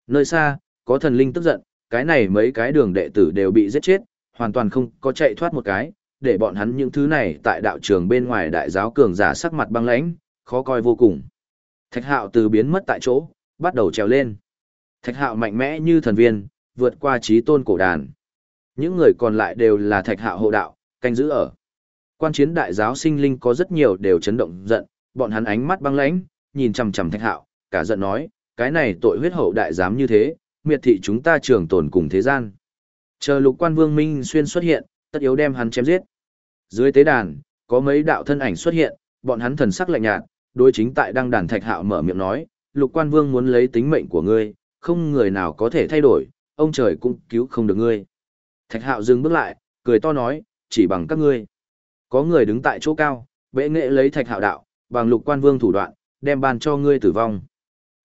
Speaker 1: Nơi xa, có thần linh tức giận, cái này mấy cái đường đệ tử đều bị giết chết, hoàn toàn không có chạy thoát một cái, để bọn hắn những thứ này tại đạo trường bên ngoài đại giáo cường giả sắc mặt băng lãnh, khó coi vô cùng. Thạch hạo từ biến mất tại chỗ, bắt đầu trèo lên. Thạch hạo mạnh mẽ như thần viên, vượt qua trí tôn cổ đàn. Những người còn lại đều là thạch hạo hộ đạo, canh giữ ở. Quan chiến đại giáo sinh linh có rất nhiều đều chấn động giận, bọn hắn ánh mắt băng lãnh, nhìn chằm chằm thạch hạo, cả giận nói, cái này tội huyết hậu đại giám như thế, miệt thị chúng ta trường tồn cùng thế gian. Chờ lục quan vương Minh Xuyên xuất hiện, tất yếu đem hắn chém giết. Dưới tế đàn, có mấy đạo thân ảnh xuất hiện, bọn hắn thần sắc lạnh nhạt, đối chính tại đăng đàn thạch hạo mở miệng nói, lục quan vương muốn lấy tính mệnh của ngươi, không người nào có thể thay đổi, ông trời cũng cứu không được ngươi. Thạch hạo dừng bước lại, cười to nói, chỉ bằng các ngươi. Có người đứng tại chỗ cao, bệ nghệ lấy thạch hạo đạo, bằng lục quan vương thủ đoạn, đem ban cho ngươi tử vong.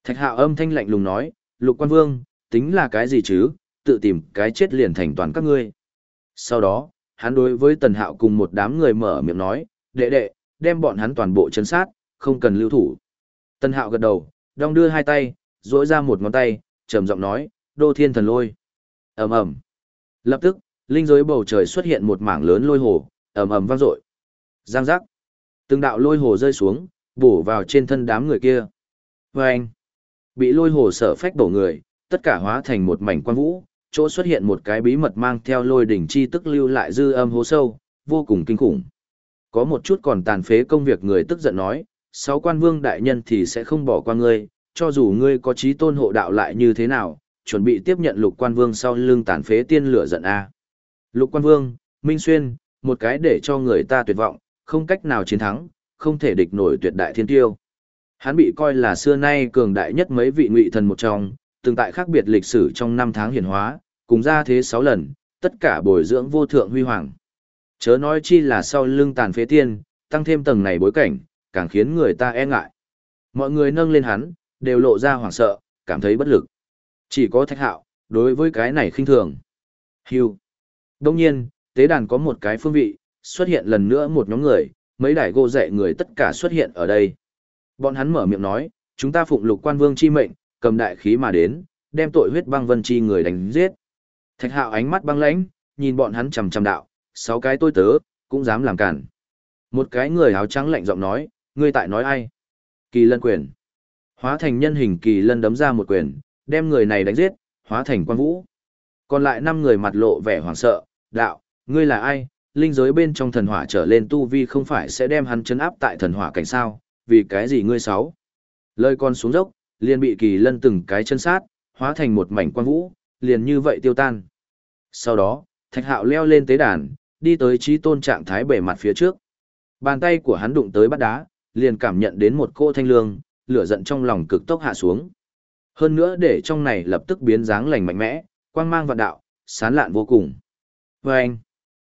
Speaker 1: Thạch hạo âm thanh lạnh lùng nói, lục quan vương, tính là cái gì chứ, tự tìm cái chết liền thành toàn các ngươi. Sau đó, hắn đối với Tần Hạo cùng một đám người mở miệng nói, đệ đệ, đem bọn hắn toàn bộ chân sát, không cần lưu thủ. Tần Hạo gật đầu, đong đưa hai tay, duỗi ra một ngón tay, trầm giọng nói, đô thiên thần lôi. ầm ầm Lập tức, linh giới bầu trời xuất hiện một mảng lớn lôi hồ, ầm ầm vang dội. Giang giác. Từng đạo lôi hồ rơi xuống, bổ vào trên thân đám người kia. Vâng! bị lôi hồ sở phách đổ người, tất cả hóa thành một mảnh quan vũ, chỗ xuất hiện một cái bí mật mang theo lôi đỉnh chi tức lưu lại dư âm hố sâu, vô cùng kinh khủng. Có một chút còn tàn phế công việc người tức giận nói, sáu quan vương đại nhân thì sẽ không bỏ qua ngươi, cho dù ngươi có trí tôn hộ đạo lại như thế nào, chuẩn bị tiếp nhận lục quan vương sau lưng tàn phế tiên lửa giận A. Lục quan vương, Minh Xuyên, một cái để cho người ta tuyệt vọng, không cách nào chiến thắng, không thể địch nổi tuyệt đại thiên tiêu. Hắn bị coi là xưa nay cường đại nhất mấy vị ngụy thần một trong, từng tại khác biệt lịch sử trong năm tháng hiển hóa, cùng ra thế sáu lần, tất cả bồi dưỡng vô thượng huy hoàng. Chớ nói chi là sau lưng tàn phế tiên, tăng thêm tầng này bối cảnh, càng khiến người ta e ngại. Mọi người nâng lên hắn, đều lộ ra hoảng sợ, cảm thấy bất lực. Chỉ có thạch hạo, đối với cái này khinh thường. Hưu. Đông nhiên, tế đàn có một cái phương vị, xuất hiện lần nữa một nhóm người, mấy đại gô dạy người tất cả xuất hiện ở đây. Bọn hắn mở miệng nói, chúng ta phụng lục quan vương chi mệnh, cầm đại khí mà đến, đem tội huyết băng vân chi người đánh giết. Thạch hạo ánh mắt băng lãnh, nhìn bọn hắn chầm chầm đạo, sáu cái tôi tớ, cũng dám làm cản. Một cái người áo trắng lạnh giọng nói, ngươi tại nói ai? Kỳ lân quyền. Hóa thành nhân hình kỳ lân đấm ra một quyền, đem người này đánh giết, hóa thành quan vũ. Còn lại năm người mặt lộ vẻ hoảng sợ, đạo, ngươi là ai? Linh giới bên trong thần hỏa trở lên tu vi không phải sẽ đem hắn chấn áp tại thần hỏa cảnh sao, vì cái gì ngươi sáu? Lời con xuống dốc, liền bị kỳ lân từng cái chân sát, hóa thành một mảnh quan vũ, liền như vậy tiêu tan. Sau đó, thạch hạo leo lên tế đàn, đi tới trí tôn trạng thái bề mặt phía trước. Bàn tay của hắn đụng tới bắt đá, liền cảm nhận đến một cô thanh lương, lửa giận trong lòng cực tốc hạ xuống. Hơn nữa để trong này lập tức biến dáng lành mạnh mẽ, quang mang vạn đạo, sán lạn vô cùng. Và anh,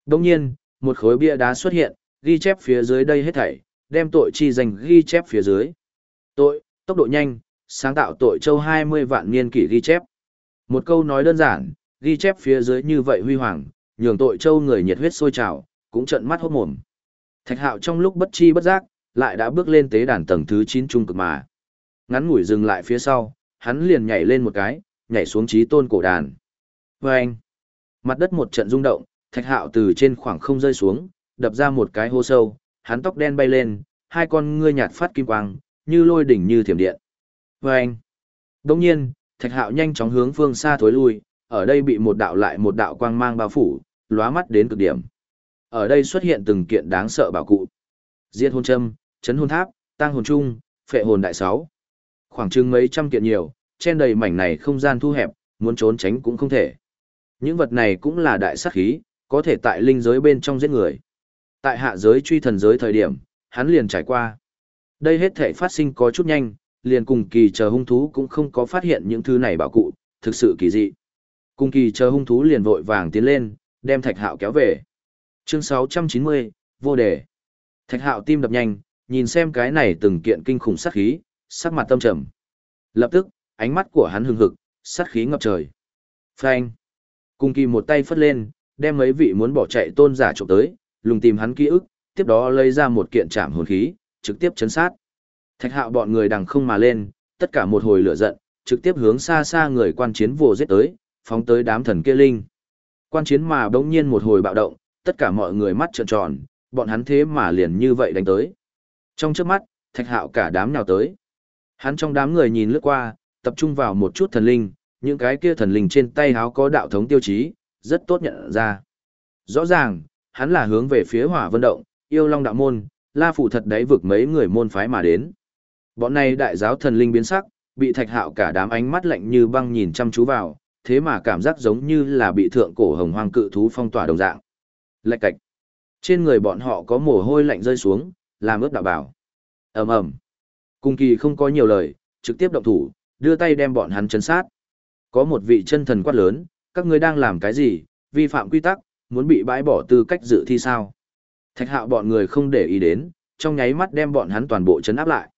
Speaker 1: đồng nhiên, một khối bia đá xuất hiện, ghi chép phía dưới đây hết thảy, đem tội chi danh ghi chép phía dưới. Tội, tốc độ nhanh, sáng tạo tội châu 20 vạn niên kỷ ghi chép. Một câu nói đơn giản, ghi chép phía dưới như vậy huy hoàng, nhường tội châu người nhiệt huyết sôi trào, cũng trận mắt hốt mồm. Thạch hạo trong lúc bất chi bất giác, lại đã bước lên tế đàn tầng thứ 9 trung cực mà. Ngắn ngủi dừng lại phía sau, hắn liền nhảy lên một cái, nhảy xuống trí tôn cổ đàn. Vâng! anh, mặt đất một trận rung động, thạch hạo từ trên khoảng không rơi xuống, đập ra một cái hô sâu, hắn tóc đen bay lên, hai con ngươi nhạt phát kim quang, như lôi đỉnh như thiểm điện. Và anh, đồng nhiên, thạch hạo nhanh chóng hướng phương xa thối lui, ở đây bị một đạo lại một đạo quang mang bao phủ, lóa mắt đến cực điểm. Ở đây xuất hiện từng kiện đáng sợ bảo cụ. Diệt hồn châm, chấn hồn tháp, tăng hồn trung, phệ hồn đại sáu. Khoảng chừng mấy trăm kiện nhiều, trên đầy mảnh này không gian thu hẹp, muốn trốn tránh cũng không thể. Những vật này cũng là đại sát khí, có thể tại linh giới bên trong giết người. Tại hạ giới truy thần giới thời điểm, hắn liền trải qua. Đây hết thể phát sinh có chút nhanh, liền cùng kỳ chờ hung thú cũng không có phát hiện những thứ này bảo cụ, thực sự kỳ dị. Cùng kỳ chờ hung thú liền vội vàng tiến lên, đem thạch hạo kéo về. Chương 690, vô đề. Thạch hạo tim đập nhanh, nhìn xem cái này từng kiện kinh khủng sát khí, sắc mặt tâm trầm. Lập tức, ánh mắt của hắn hừng hực, sát khí ngập trời. Phanh. Cung kỳ một tay phất lên, đem mấy vị muốn bỏ chạy tôn giả trộm tới, lùng tìm hắn ký ức, tiếp đó lấy ra một kiện trảm hồn khí, trực tiếp chấn sát. Thạch hạo bọn người đằng không mà lên, tất cả một hồi lửa giận, trực tiếp hướng xa xa người quan chiến vồ giết tới, phóng tới đám thần kia linh. Quan chiến mà bỗng nhiên một hồi bạo động, tất cả mọi người mắt trợn tròn, bọn hắn thế mà liền như vậy đánh tới. Trong trước mắt, thạch hạo cả đám nào tới. Hắn trong đám người nhìn lướt qua, tập trung vào một chút thần linh, những cái kia thần linh trên tay háo có đạo thống tiêu chí, rất tốt nhận ra. Rõ ràng, hắn là hướng về phía hỏa vân động, yêu long đạo môn, la phủ thật đáy vực mấy người môn phái mà đến. Bọn này đại giáo thần linh biến sắc, bị thạch hạo cả đám ánh mắt lạnh như băng nhìn chăm chú vào, thế mà cảm giác giống như là bị thượng cổ hồng hoang cự thú phong tỏa đồng dạng. Lạch cạch. Trên người bọn họ có mồ hôi lạnh rơi xuống, làm ướt đạo bảo. ầm ầm Cung kỳ không có nhiều lời, trực tiếp động thủ, đưa tay đem bọn hắn chấn sát. Có một vị chân thần quát lớn, các ngươi đang làm cái gì, vi phạm quy tắc, muốn bị bãi bỏ tư cách dự thi sao. Thạch hạo bọn người không để ý đến, trong nháy mắt đem bọn hắn toàn bộ chấn áp lại.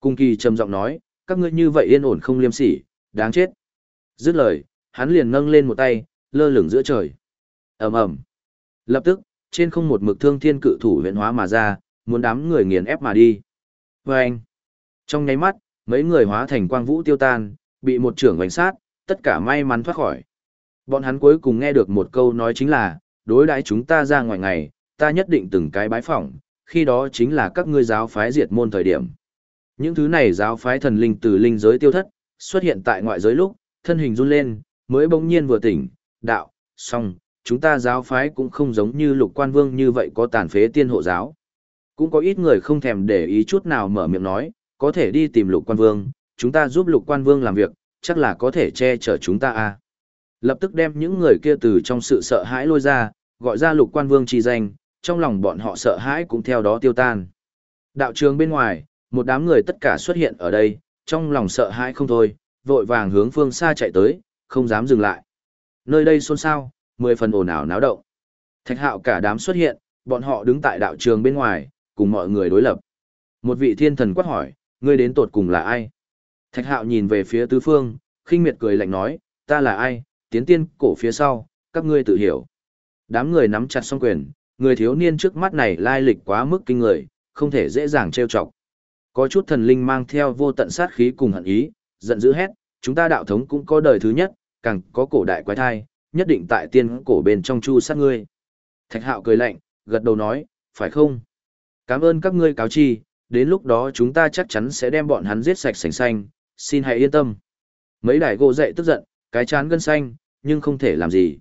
Speaker 1: Cung kỳ trầm giọng nói, các ngươi như vậy yên ổn không liêm sỉ, đáng chết. Dứt lời, hắn liền nâng lên một tay, lơ lửng giữa trời. ầm ầm Lập tức, trên không một mực thương thiên cự thủ huyện hóa mà ra, muốn đám người nghiền ép mà đi. Và anh, trong nháy mắt, mấy người hóa thành quang vũ tiêu tan, bị một trưởng hoành sát, tất cả may mắn thoát khỏi. Bọn hắn cuối cùng nghe được một câu nói chính là, đối đãi chúng ta ra ngoài ngày, ta nhất định từng cái bái phỏng, khi đó chính là các ngươi giáo phái diệt môn thời điểm. Những thứ này giáo phái thần linh từ linh giới tiêu thất, xuất hiện tại ngoại giới lúc, thân hình run lên, mới bỗng nhiên vừa tỉnh, đạo, xong, chúng ta giáo phái cũng không giống như lục quan vương như vậy có tàn phế tiên hộ giáo. Cũng có ít người không thèm để ý chút nào mở miệng nói, có thể đi tìm lục quan vương, chúng ta giúp lục quan vương làm việc, chắc là có thể che chở chúng ta à. Lập tức đem những người kia từ trong sự sợ hãi lôi ra, gọi ra lục quan vương chi danh, trong lòng bọn họ sợ hãi cũng theo đó tiêu tan. Đạo trường bên ngoài, một đám người tất cả xuất hiện ở đây, trong lòng sợ hãi không thôi, vội vàng hướng phương xa chạy tới, không dám dừng lại. Nơi đây xôn xao, mười phần ồn ào náo động. Thạch hạo cả đám xuất hiện, bọn họ đứng tại đạo trường bên ngoài, cùng mọi người đối lập. Một vị thiên thần quát hỏi, ngươi đến tột cùng là ai? Thạch hạo nhìn về phía tứ phương, khinh miệt cười lạnh nói, ta là ai, tiến tiên cổ phía sau, các ngươi tự hiểu. Đám người nắm chặt song quyền, người thiếu niên trước mắt này lai lịch quá mức kinh người, không thể dễ dàng trêu chọc. Có chút thần linh mang theo vô tận sát khí cùng hận ý, giận dữ hét, chúng ta đạo thống cũng có đời thứ nhất, càng có cổ đại quái thai, nhất định tại tiên cổ bên trong chu sát ngươi. Thạch hạo cười lạnh, gật đầu nói, phải không? Cảm ơn các ngươi cáo chi, đến lúc đó chúng ta chắc chắn sẽ đem bọn hắn giết sạch sành xanh, xin hãy yên tâm. Mấy đại gỗ dậy tức giận, cái chán gân xanh, nhưng không thể làm gì.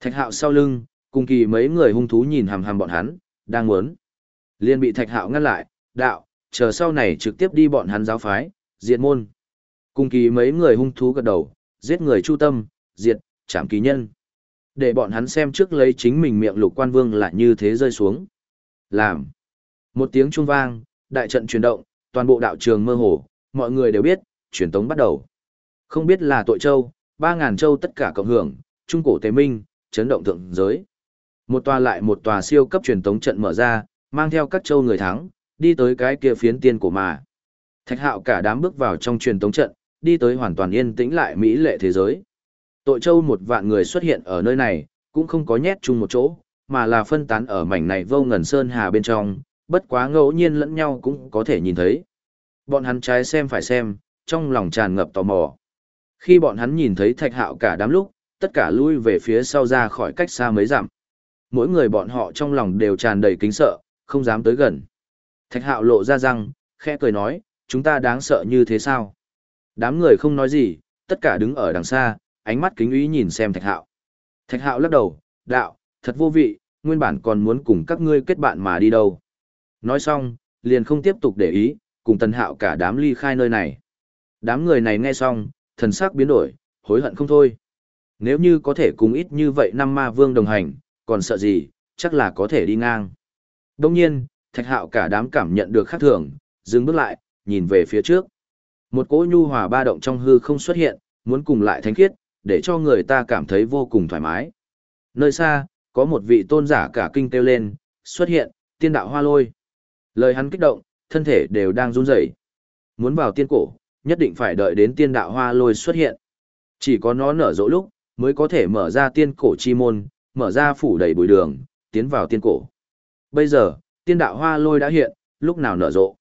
Speaker 1: Thạch hạo sau lưng, cùng kỳ mấy người hung thú nhìn hằm hằm bọn hắn, đang muốn. Liên bị thạch hạo ngăn lại, đạo, chờ sau này trực tiếp đi bọn hắn giáo phái, diệt môn. Cùng kỳ mấy người hung thú gật đầu, giết người chu tâm, diệt, chạm kỳ nhân. Để bọn hắn xem trước lấy chính mình miệng lục quan vương là như thế rơi xuống. Làm. Một tiếng trung vang, đại trận chuyển động, toàn bộ đạo trường mơ hồ, mọi người đều biết, truyền tống bắt đầu. Không biết là tội châu, ba ngàn châu tất cả cộng hưởng, trung cổ tế minh, chấn động thượng giới. Một tòa lại một tòa siêu cấp truyền tống trận mở ra, mang theo các châu người thắng, đi tới cái kia phiến tiên của mà. Thạch hạo cả đám bước vào trong truyền tống trận, đi tới hoàn toàn yên tĩnh lại mỹ lệ thế giới. Tội châu một vạn người xuất hiện ở nơi này, cũng không có nhét chung một chỗ, mà là phân tán ở mảnh này vô ngần sơn hà bên trong, bất quá ngẫu nhiên lẫn nhau cũng có thể nhìn thấy. Bọn hắn trái xem phải xem, trong lòng tràn ngập tò mò. Khi bọn hắn nhìn thấy thạch hạo cả đám lúc, tất cả lui về phía sau ra khỏi cách xa mấy dặm. Mỗi người bọn họ trong lòng đều tràn đầy kính sợ, không dám tới gần. Thạch hạo lộ ra răng, khẽ cười nói, chúng ta đáng sợ như thế sao? Đám người không nói gì, tất cả đứng ở đằng xa, ánh mắt kính ý nhìn xem thạch hạo. Thạch hạo lắc đầu, đạo, thật vô vị, nguyên bản còn muốn cùng các ngươi kết bạn mà đi đâu. Nói xong, liền không tiếp tục để ý, cùng tần hạo cả đám ly khai nơi này. Đám người này nghe xong, thần sắc biến đổi, hối hận không thôi. Nếu như có thể cùng ít như vậy năm ma vương đồng hành, còn sợ gì, chắc là có thể đi ngang. Đông nhiên, thạch hạo cả đám cảm nhận được khác thường, dừng bước lại, nhìn về phía trước. Một cỗ nhu hòa ba động trong hư không xuất hiện, muốn cùng lại thánh khiết, để cho người ta cảm thấy vô cùng thoải mái. Nơi xa, có một vị tôn giả cả kinh kêu lên, xuất hiện, tiên đạo hoa lôi. Lời hắn kích động, thân thể đều đang run rẩy. Muốn vào tiên cổ, nhất định phải đợi đến tiên đạo hoa lôi xuất hiện. Chỉ có nó nở rộ lúc, mới có thể mở ra tiên cổ chi môn, mở ra phủ đầy bụi đường, tiến vào tiên cổ. Bây giờ, tiên đạo hoa lôi đã hiện, lúc nào nở rộ.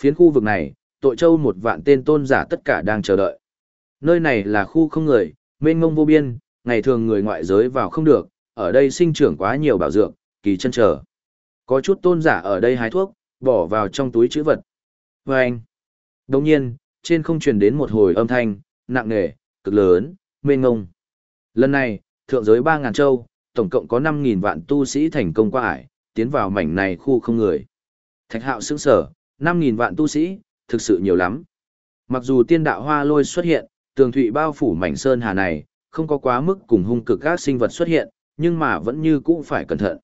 Speaker 1: Phiến khu vực này, tội châu một vạn tên tôn giả tất cả đang chờ đợi. Nơi này là khu không người, mênh mông vô biên, ngày thường người ngoại giới vào không được, ở đây sinh trưởng quá nhiều bảo dược, kỳ chân trở. Có chút tôn giả ở đây hái thuốc, bỏ vào trong túi chữ vật. Và anh, đồng nhiên, trên không truyền đến một hồi âm thanh, nặng nề, cực lớn, mênh mông. Lần này, thượng giới 3.000 châu, tổng cộng có 5.000 vạn tu sĩ thành công qua ải, tiến vào mảnh này khu không người. Thạch hạo sững sở, 5.000 vạn tu sĩ, thực sự nhiều lắm. Mặc dù tiên đạo hoa lôi xuất hiện, tường thụy bao phủ mảnh sơn hà này, không có quá mức cùng hung cực các sinh vật xuất hiện, nhưng mà vẫn như cũ phải cẩn thận.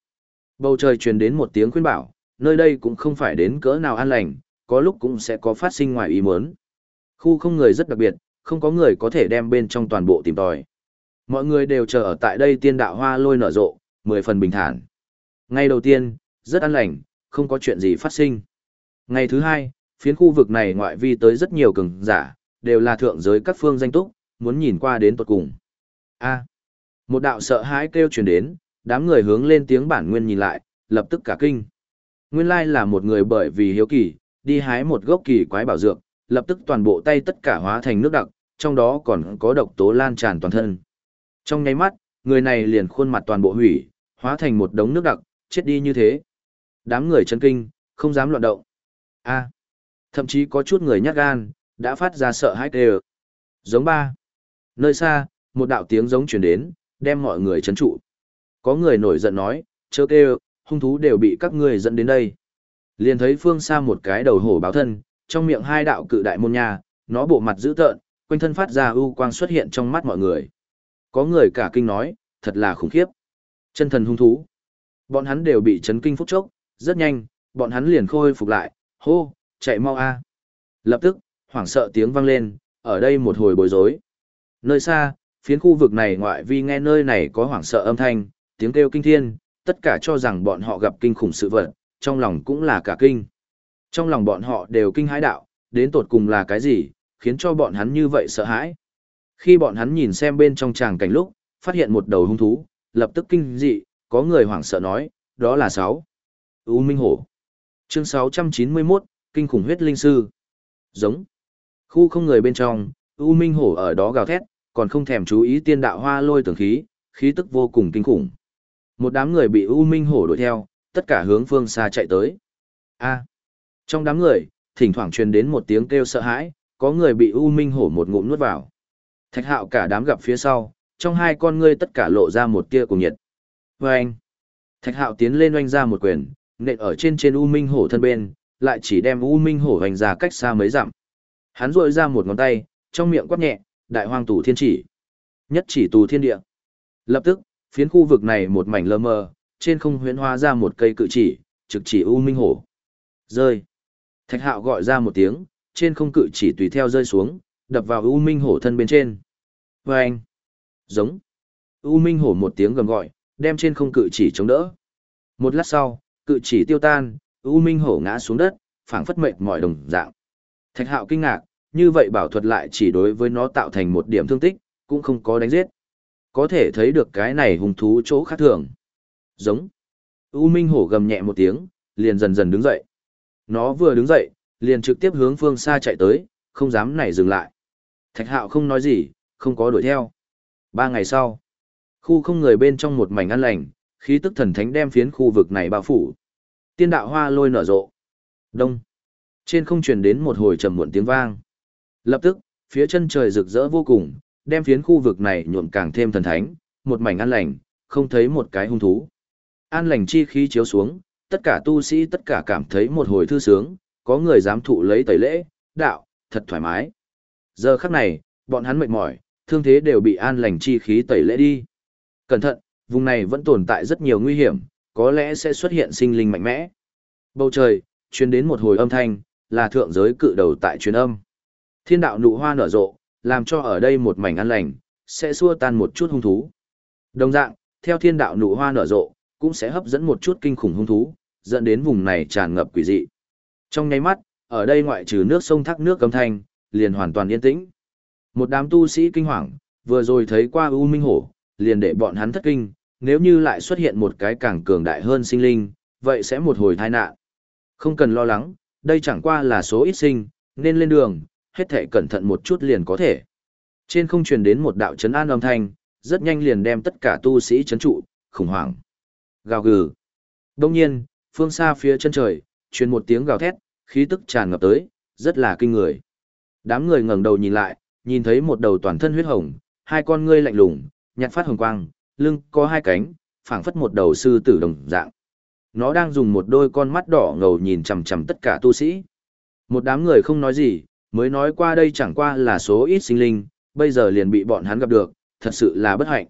Speaker 1: Bầu trời truyền đến một tiếng khuyên bảo, nơi đây cũng không phải đến cỡ nào an lành, có lúc cũng sẽ có phát sinh ngoài ý muốn. Khu không người rất đặc biệt, không có người có thể đem bên trong toàn bộ tìm tòi. Mọi người đều chờ ở tại đây tiên đạo hoa lôi nở rộ, mười phần bình thản. Ngày đầu tiên, rất an lành, không có chuyện gì phát sinh. Ngày thứ hai, phiến khu vực này ngoại vi tới rất nhiều cường giả, đều là thượng giới các phương danh túc, muốn nhìn qua đến tuột cùng. A. một đạo sợ hãi kêu truyền đến, đám người hướng lên tiếng bản nguyên nhìn lại, lập tức cả kinh. Nguyên lai là một người bởi vì hiếu kỳ, đi hái một gốc kỳ quái bảo dược, lập tức toàn bộ tay tất cả hóa thành nước đặc, trong đó còn có độc tố lan tràn toàn thân. Trong nháy mắt, người này liền khuôn mặt toàn bộ hủy, hóa thành một đống nước đặc, chết đi như thế. Đám người chấn kinh, không dám loạn động. A. thậm chí có chút người nhát gan, đã phát ra sợ hãi tê Giống ba. Nơi xa, một đạo tiếng giống truyền đến, đem mọi người chấn trụ. Có người nổi giận nói, chớ kêu, hung thú đều bị các ngươi dẫn đến đây. Liền thấy phương xa một cái đầu hổ báo thân, trong miệng hai đạo cự đại môn nhà, nó bộ mặt dữ tợn, quanh thân phát ra ưu quang xuất hiện trong mắt mọi người. Có người cả kinh nói, thật là khủng khiếp. Chân thần hung thú. Bọn hắn đều bị chấn kinh phút chốc, rất nhanh, bọn hắn liền khôi phục lại, hô, chạy mau a. Lập tức, hoảng sợ tiếng vang lên, ở đây một hồi bối rối. Nơi xa, phiến khu vực này ngoại vi nghe nơi này có hoảng sợ âm thanh, tiếng kêu kinh thiên, tất cả cho rằng bọn họ gặp kinh khủng sự vật, trong lòng cũng là cả kinh. Trong lòng bọn họ đều kinh hãi đạo, đến tột cùng là cái gì, khiến cho bọn hắn như vậy sợ hãi. Khi bọn hắn nhìn xem bên trong tràng cảnh lúc, phát hiện một đầu hung thú, lập tức kinh dị, có người hoảng sợ nói, đó là sáu. U Minh Hổ. Chương 691, Kinh khủng huyết linh sư. Giống. Khu không người bên trong, U Minh Hổ ở đó gào thét, còn không thèm chú ý tiên đạo hoa lôi tưởng khí, khí tức vô cùng kinh khủng. Một đám người bị U Minh Hổ đuổi theo, tất cả hướng phương xa chạy tới. A. Trong đám người, thỉnh thoảng truyền đến một tiếng kêu sợ hãi, có người bị U Minh Hổ một ngụm nuốt vào. Thạch hạo cả đám gặp phía sau, trong hai con ngươi tất cả lộ ra một tia cùng nhiệt. Và Thạch hạo tiến lên oanh ra một quyền, nện ở trên trên U Minh Hổ thân bên, lại chỉ đem U Minh Hổ hoành ra cách xa mấy dặm. Hắn rội ra một ngón tay, trong miệng quát nhẹ, đại hoang tù thiên chỉ. Nhất chỉ tù thiên địa. Lập tức, phiến khu vực này một mảnh lơ mơ, trên không huyễn hóa ra một cây cự chỉ, trực chỉ U Minh Hổ. Rơi. Thạch hạo gọi ra một tiếng, trên không cự chỉ tùy theo rơi xuống, đập vào U Minh Hổ thân bên trên. Vâng! anh. Giống. U Minh Hổ một tiếng gầm gọi, đem trên không cự chỉ chống đỡ. Một lát sau, cự chỉ tiêu tan, U Minh Hổ ngã xuống đất, phảng phất mệt mỏi đồng dạng. Thạch Hạo kinh ngạc, như vậy bảo thuật lại chỉ đối với nó tạo thành một điểm thương tích, cũng không có đánh giết. Có thể thấy được cái này hung thú chỗ khác thường. Giống. U Minh Hổ gầm nhẹ một tiếng, liền dần dần đứng dậy. Nó vừa đứng dậy, liền trực tiếp hướng phương xa chạy tới, không dám nảy dừng lại. Thạch Hạo không nói gì, không có đuổi theo. Ba ngày sau, khu không người bên trong một mảnh an lành, khí tức thần thánh đem phiến khu vực này bao phủ. Tiên đạo hoa lôi nở rộ. Đông. Trên không truyền đến một hồi trầm muộn tiếng vang. Lập tức, phía chân trời rực rỡ vô cùng, đem phiến khu vực này nhuộm càng thêm thần thánh, một mảnh an lành, không thấy một cái hung thú. An lành chi khí chiếu xuống, tất cả tu sĩ tất cả cảm thấy một hồi thư sướng, có người dám thụ lấy tẩy lễ, đạo, thật thoải mái. Giờ khắc này, bọn hắn mệt mỏi, thương thế đều bị an lành chi khí tẩy lễ đi. Cẩn thận, vùng này vẫn tồn tại rất nhiều nguy hiểm, có lẽ sẽ xuất hiện sinh linh mạnh mẽ. Bầu trời, truyền đến một hồi âm thanh, là thượng giới cự đầu tại truyền âm. Thiên đạo nụ hoa nở rộ, làm cho ở đây một mảnh an lành, sẽ xua tan một chút hung thú. Đồng dạng, theo thiên đạo nụ hoa nở rộ, cũng sẽ hấp dẫn một chút kinh khủng hung thú, dẫn đến vùng này tràn ngập quỷ dị. Trong nháy mắt, ở đây ngoại trừ nước sông thác nước cấm thanh, liền hoàn toàn yên tĩnh. Một đám tu sĩ kinh hoàng, vừa rồi thấy qua U Minh Hổ, liền để bọn hắn thất kinh, nếu như lại xuất hiện một cái càng cường đại hơn sinh linh, vậy sẽ một hồi tai nạn. Không cần lo lắng, đây chẳng qua là số ít sinh, nên lên đường, hết thể cẩn thận một chút liền có thể. Trên không truyền đến một đạo chấn an âm thanh, rất nhanh liền đem tất cả tu sĩ chấn trụ, khủng hoảng. Gào gừ. Đông nhiên, phương xa phía chân trời, truyền một tiếng gào thét, khí tức tràn ngập tới, rất là kinh người. Đám người ngẩng đầu nhìn lại, nhìn thấy một đầu toàn thân huyết hồng, hai con ngươi lạnh lùng, nhạt phát hồng quang, lưng có hai cánh, phảng phất một đầu sư tử đồng dạng. Nó đang dùng một đôi con mắt đỏ ngầu nhìn chằm chằm tất cả tu sĩ. Một đám người không nói gì, mới nói qua đây chẳng qua là số ít sinh linh, bây giờ liền bị bọn hắn gặp được, thật sự là bất hạnh.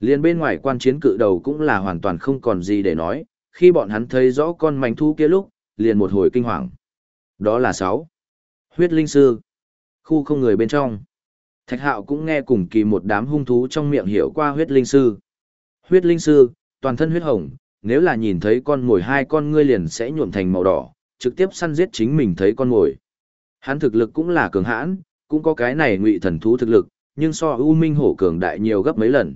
Speaker 1: Liền bên ngoài quan chiến cự đầu cũng là hoàn toàn không còn gì để nói, khi bọn hắn thấy rõ con mảnh thu kia lúc, liền một hồi kinh hoàng. Đó là sáu Huyết linh sư. Khu không người bên trong. Thạch hạo cũng nghe cùng kỳ một đám hung thú trong miệng hiểu qua huyết linh sư. Huyết linh sư, toàn thân huyết hồng, nếu là nhìn thấy con mồi hai con ngươi liền sẽ nhuộm thành màu đỏ, trực tiếp săn giết chính mình thấy con mồi. Hắn thực lực cũng là cường hãn, cũng có cái này ngụy thần thú thực lực, nhưng so U Minh hổ cường đại nhiều gấp mấy lần.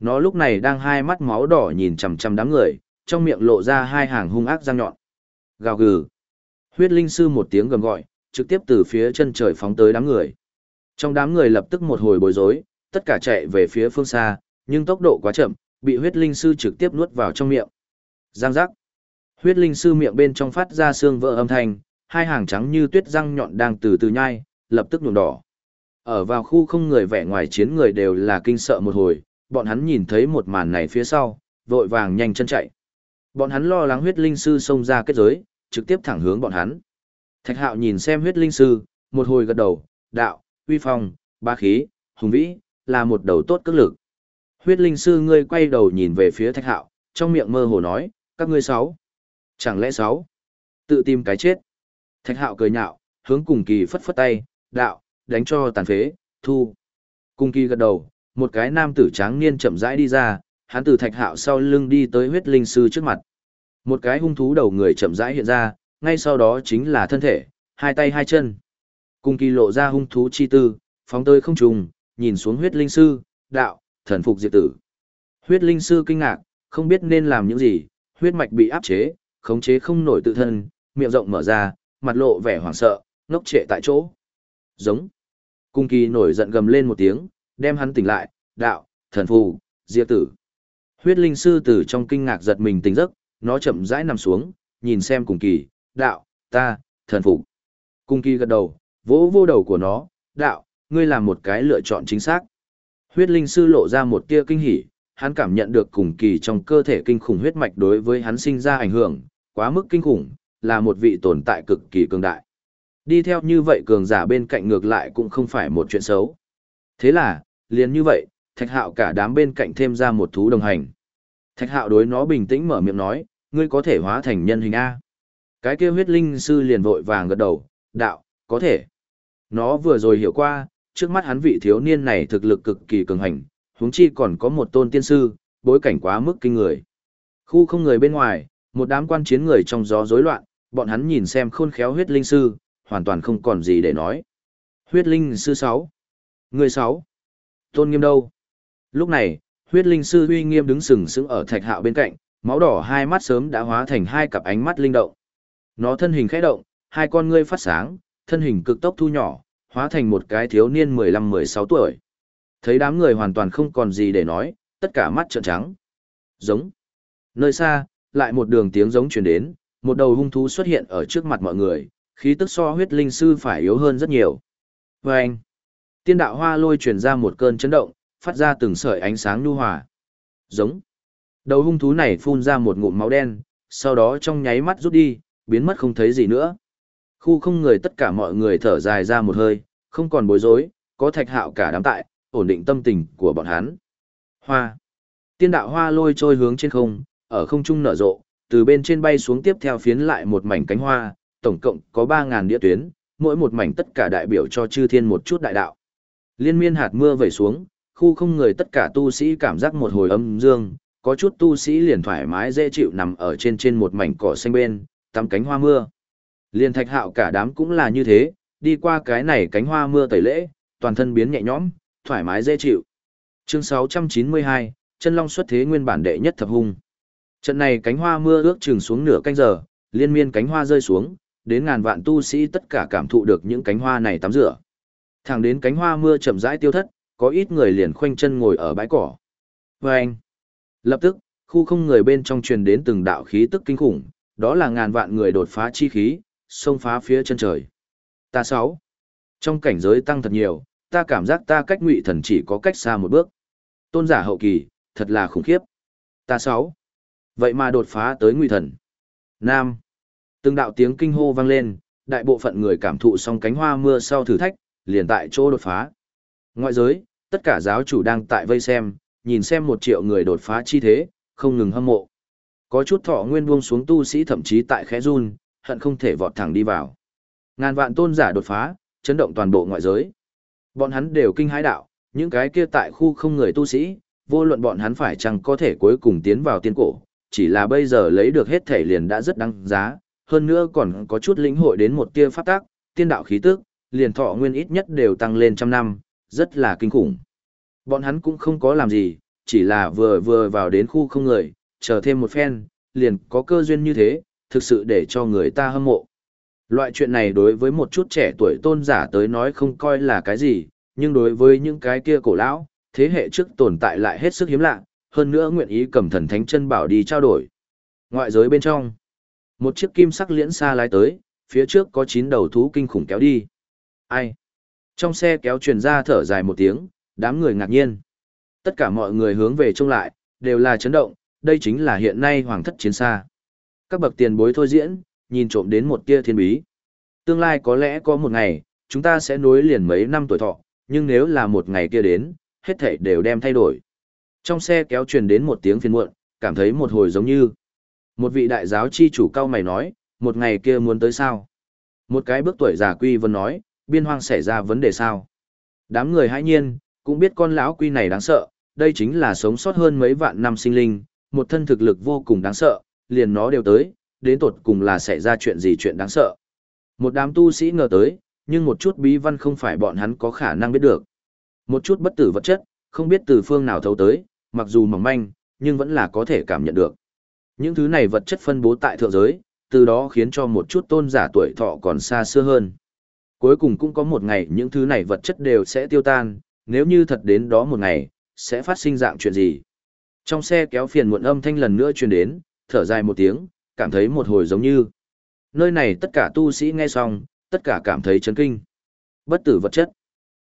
Speaker 1: Nó lúc này đang hai mắt máu đỏ nhìn chằm chằm đám người, trong miệng lộ ra hai hàng hung ác răng nhọn. Gào gừ. Huyết linh sư một tiếng gầm gọi, trực tiếp từ phía chân trời phóng tới đám người. Trong đám người lập tức một hồi bối rối, tất cả chạy về phía phương xa, nhưng tốc độ quá chậm, bị huyết linh sư trực tiếp nuốt vào trong miệng. Giang giác. Huyết linh sư miệng bên trong phát ra xương vỡ âm thanh, hai hàng trắng như tuyết răng nhọn đang từ từ nhai, lập tức nhuộm đỏ. Ở vào khu không người vẻ ngoài chiến người đều là kinh sợ một hồi, bọn hắn nhìn thấy một màn này phía sau, vội vàng nhanh chân chạy. Bọn hắn lo lắng huyết linh sư xông ra kết giới, trực tiếp thẳng hướng bọn hắn. Thạch hạo nhìn xem huyết linh sư, một hồi gật đầu, đạo, uy phong, ba khí, hùng vĩ, là một đầu tốt cước lực. Huyết linh sư ngươi quay đầu nhìn về phía thạch hạo, trong miệng mơ hồ nói, các ngươi sáu. Chẳng lẽ sáu? Tự tìm cái chết. Thạch hạo cười nhạo, hướng cùng kỳ phất phất tay, đạo, đánh cho tàn phế, thu. Cùng kỳ gật đầu, một cái nam tử tráng niên chậm rãi đi ra, hắn từ thạch hạo sau lưng đi tới huyết linh sư trước mặt. Một cái hung thú đầu người chậm rãi hiện ra, ngay sau đó chính là thân thể, hai tay hai chân. Cùng kỳ lộ ra hung thú chi tư, phóng tới không trùng, nhìn xuống huyết linh sư, đạo, thần phục diệt tử. Huyết linh sư kinh ngạc, không biết nên làm những gì, huyết mạch bị áp chế, khống chế không nổi tự thân, miệng rộng mở ra, mặt lộ vẻ hoảng sợ, ngốc trệ tại chỗ. Giống. Cung kỳ nổi giận gầm lên một tiếng, đem hắn tỉnh lại, đạo, thần phù, diệt tử. Huyết linh sư từ trong kinh ngạc giật mình tỉnh giấc, nó chậm rãi nằm xuống, nhìn xem cùng kỳ, đạo, ta, thần phục. Cung kỳ gật đầu, vỗ vô đầu của nó, đạo, ngươi làm một cái lựa chọn chính xác. Huyết linh sư lộ ra một tia kinh hỉ, hắn cảm nhận được cùng kỳ trong cơ thể kinh khủng huyết mạch đối với hắn sinh ra ảnh hưởng, quá mức kinh khủng, là một vị tồn tại cực kỳ cường đại. Đi theo như vậy cường giả bên cạnh ngược lại cũng không phải một chuyện xấu. Thế là, liền như vậy, thạch hạo cả đám bên cạnh thêm ra một thú đồng hành. Thạch hạo đối nó bình tĩnh mở miệng nói, ngươi có thể hóa thành nhân hình A. Cái kia huyết linh sư liền vội vàng gật đầu, đạo, có thể. Nó vừa rồi hiểu qua, trước mắt hắn vị thiếu niên này thực lực cực kỳ cường hành, huống chi còn có một tôn tiên sư, bối cảnh quá mức kinh người. Khu không người bên ngoài, một đám quan chiến người trong gió rối loạn, bọn hắn nhìn xem khôn khéo huyết linh sư, hoàn toàn không còn gì để nói. Huyết linh sư 6. Người 6. Tôn nghiêm đâu? Lúc này, huyết linh sư uy nghiêm đứng sừng sững ở thạch hạo bên cạnh, máu đỏ hai mắt sớm đã hóa thành hai cặp ánh mắt linh động. Nó thân hình khẽ động, hai con ngươi phát sáng, thân hình cực tốc thu nhỏ, hóa thành một cái thiếu niên 15-16 tuổi. Thấy đám người hoàn toàn không còn gì để nói, tất cả mắt trợn trắng. Giống. Nơi xa, lại một đường tiếng giống truyền đến, một đầu hung thú xuất hiện ở trước mặt mọi người, khí tức so huyết linh sư phải yếu hơn rất nhiều. Và anh, tiên đạo hoa lôi truyền ra một cơn chấn động, phát ra từng sợi ánh sáng nhu hòa. Giống. Đầu hung thú này phun ra một ngụm máu đen, sau đó trong nháy mắt rút đi, biến mất không thấy gì nữa. Khu không người tất cả mọi người thở dài ra một hơi, không còn bối rối, có thạch hạo cả đám tại, ổn định tâm tình của bọn hắn. Hoa. Tiên đạo hoa lôi trôi hướng trên không, ở không trung nở rộ, từ bên trên bay xuống tiếp theo phiến lại một mảnh cánh hoa, tổng cộng có 3.000 địa tuyến, mỗi một mảnh tất cả đại biểu cho chư thiên một chút đại đạo. Liên miên hạt mưa vẩy xuống, khu không người tất cả tu sĩ cảm giác một hồi âm dương, có chút tu sĩ liền thoải mái dễ chịu nằm ở trên trên một mảnh cỏ xanh bên, tắm cánh hoa mưa. Liên thạch hạo cả đám cũng là như thế, đi qua cái này cánh hoa mưa tẩy lễ, toàn thân biến nhẹ nhõm, thoải mái dễ chịu. Chương 692, chân long xuất thế nguyên bản đệ nhất thập hung. Trận này cánh hoa mưa ước chừng xuống nửa canh giờ, liên miên cánh hoa rơi xuống, đến ngàn vạn tu sĩ tất cả cảm thụ được những cánh hoa này tắm rửa. Thẳng đến cánh hoa mưa chậm rãi tiêu thất, có ít người liền khoanh chân ngồi ở bãi cỏ. Và anh, lập tức, khu không người bên trong truyền đến từng đạo khí tức kinh khủng, đó là ngàn vạn người đột phá chi khí, xông phá phía chân trời. Ta sáu, trong cảnh giới tăng thật nhiều, ta cảm giác ta cách ngụy thần chỉ có cách xa một bước. Tôn giả hậu kỳ, thật là khủng khiếp. Ta sáu, vậy mà đột phá tới ngụy thần. Nam, từng đạo tiếng kinh hô vang lên, đại bộ phận người cảm thụ xong cánh hoa mưa sau thử thách, liền tại chỗ đột phá. Ngoại giới, tất cả giáo chủ đang tại vây xem, nhìn xem một triệu người đột phá chi thế, không ngừng hâm mộ. Có chút thọ nguyên buông xuống tu sĩ thậm chí tại khẽ run, hận không thể vọt thẳng đi vào. Ngàn vạn tôn giả đột phá, chấn động toàn bộ ngoại giới. Bọn hắn đều kinh hãi đạo, những cái kia tại khu không người tu sĩ, vô luận bọn hắn phải chăng có thể cuối cùng tiến vào tiên cổ, chỉ là bây giờ lấy được hết thể liền đã rất đáng giá, hơn nữa còn có chút lĩnh hội đến một tia pháp tác, tiên đạo khí tức, liền thọ nguyên ít nhất đều tăng lên trăm năm, rất là kinh khủng. Bọn hắn cũng không có làm gì, chỉ là vừa vừa vào đến khu không người, chờ thêm một phen, liền có cơ duyên như thế, thực sự để cho người ta hâm mộ. Loại chuyện này đối với một chút trẻ tuổi tôn giả tới nói không coi là cái gì, nhưng đối với những cái kia cổ lão, thế hệ trước tồn tại lại hết sức hiếm lạ, hơn nữa nguyện ý cầm thần thánh chân bảo đi trao đổi. Ngoại giới bên trong, một chiếc kim sắc liễn xa lái tới, phía trước có chín đầu thú kinh khủng kéo đi. Ai? Trong xe kéo truyền ra thở dài một tiếng, đám người ngạc nhiên. Tất cả mọi người hướng về trông lại, đều là chấn động, đây chính là hiện nay hoàng thất chiến xa. Các bậc tiền bối thôi diễn, nhìn trộm đến một tia thiên bí. Tương lai có lẽ có một ngày, chúng ta sẽ nối liền mấy năm tuổi thọ, nhưng nếu là một ngày kia đến, hết thảy đều đem thay đổi. Trong xe kéo truyền đến một tiếng phiền muộn, cảm thấy một hồi giống như. Một vị đại giáo chi chủ cao mày nói, một ngày kia muốn tới sao? Một cái bước tuổi già quy vân nói, biên hoang xảy ra vấn đề sao? Đám người hãi nhiên, cũng biết con lão quy này đáng sợ, đây chính là sống sót hơn mấy vạn năm sinh linh, một thân thực lực vô cùng đáng sợ, liền nó đều tới, đến tột cùng là xảy ra chuyện gì chuyện đáng sợ. Một đám tu sĩ ngờ tới, nhưng một chút bí văn không phải bọn hắn có khả năng biết được. Một chút bất tử vật chất, không biết từ phương nào thấu tới, mặc dù mỏng manh, nhưng vẫn là có thể cảm nhận được. Những thứ này vật chất phân bố tại thượng giới, từ đó khiến cho một chút tôn giả tuổi thọ còn xa xưa hơn. Cuối cùng cũng có một ngày những thứ này vật chất đều sẽ tiêu tan, nếu như thật đến đó một ngày, sẽ phát sinh dạng chuyện gì. Trong xe kéo phiền muộn âm thanh lần nữa truyền đến, thở dài một tiếng, cảm thấy một hồi giống như. Nơi này tất cả tu sĩ nghe xong, tất cả cảm thấy chấn kinh. Bất tử vật chất.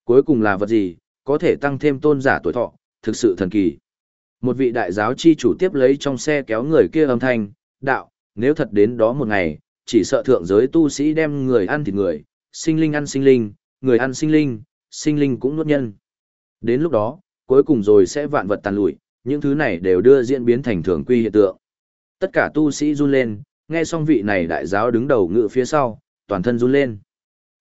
Speaker 1: Cuối cùng là vật gì, có thể tăng thêm tôn giả tuổi thọ, thực sự thần kỳ. Một vị đại giáo chi chủ tiếp lấy trong xe kéo người kia âm thanh, đạo, nếu thật đến đó một ngày, chỉ sợ thượng giới tu sĩ đem người ăn thịt người, sinh linh ăn sinh linh, người ăn sinh linh, sinh linh cũng nuốt nhân. Đến lúc đó, cuối cùng rồi sẽ vạn vật tàn lụi, những thứ này đều đưa diễn biến thành thường quy hiện tượng. Tất cả tu sĩ run lên, nghe xong vị này đại giáo đứng đầu ngự phía sau, toàn thân run lên.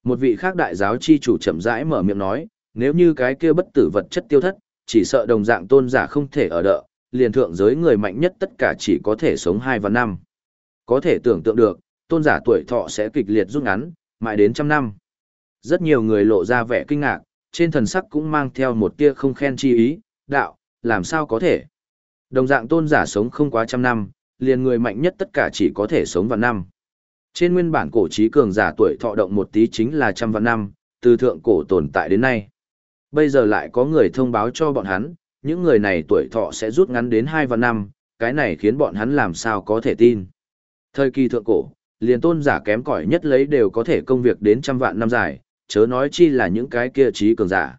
Speaker 1: Một vị khác đại giáo chi chủ chậm rãi mở miệng nói, nếu như cái kia bất tử vật chất tiêu thất, chỉ sợ đồng dạng tôn giả không thể ở đợ, liền thượng giới người mạnh nhất tất cả chỉ có thể sống 2 và năm. Có thể tưởng tượng được, tôn giả tuổi thọ sẽ kịch liệt rút ngắn, mãi đến trăm năm. Rất nhiều người lộ ra vẻ kinh ngạc, trên thần sắc cũng mang theo một tia không khen chi ý, đạo, làm sao có thể. Đồng dạng tôn giả sống không quá trăm năm, liền người mạnh nhất tất cả chỉ có thể sống vạn năm. Trên nguyên bản cổ trí cường giả tuổi thọ động một tí chính là trăm vạn năm, từ thượng cổ tồn tại đến nay. Bây giờ lại có người thông báo cho bọn hắn, những người này tuổi thọ sẽ rút ngắn đến hai vạn năm, cái này khiến bọn hắn làm sao có thể tin. Thời kỳ thượng cổ, liền tôn giả kém cỏi nhất lấy đều có thể công việc đến trăm vạn năm dài, chớ nói chi là những cái kia trí cường giả.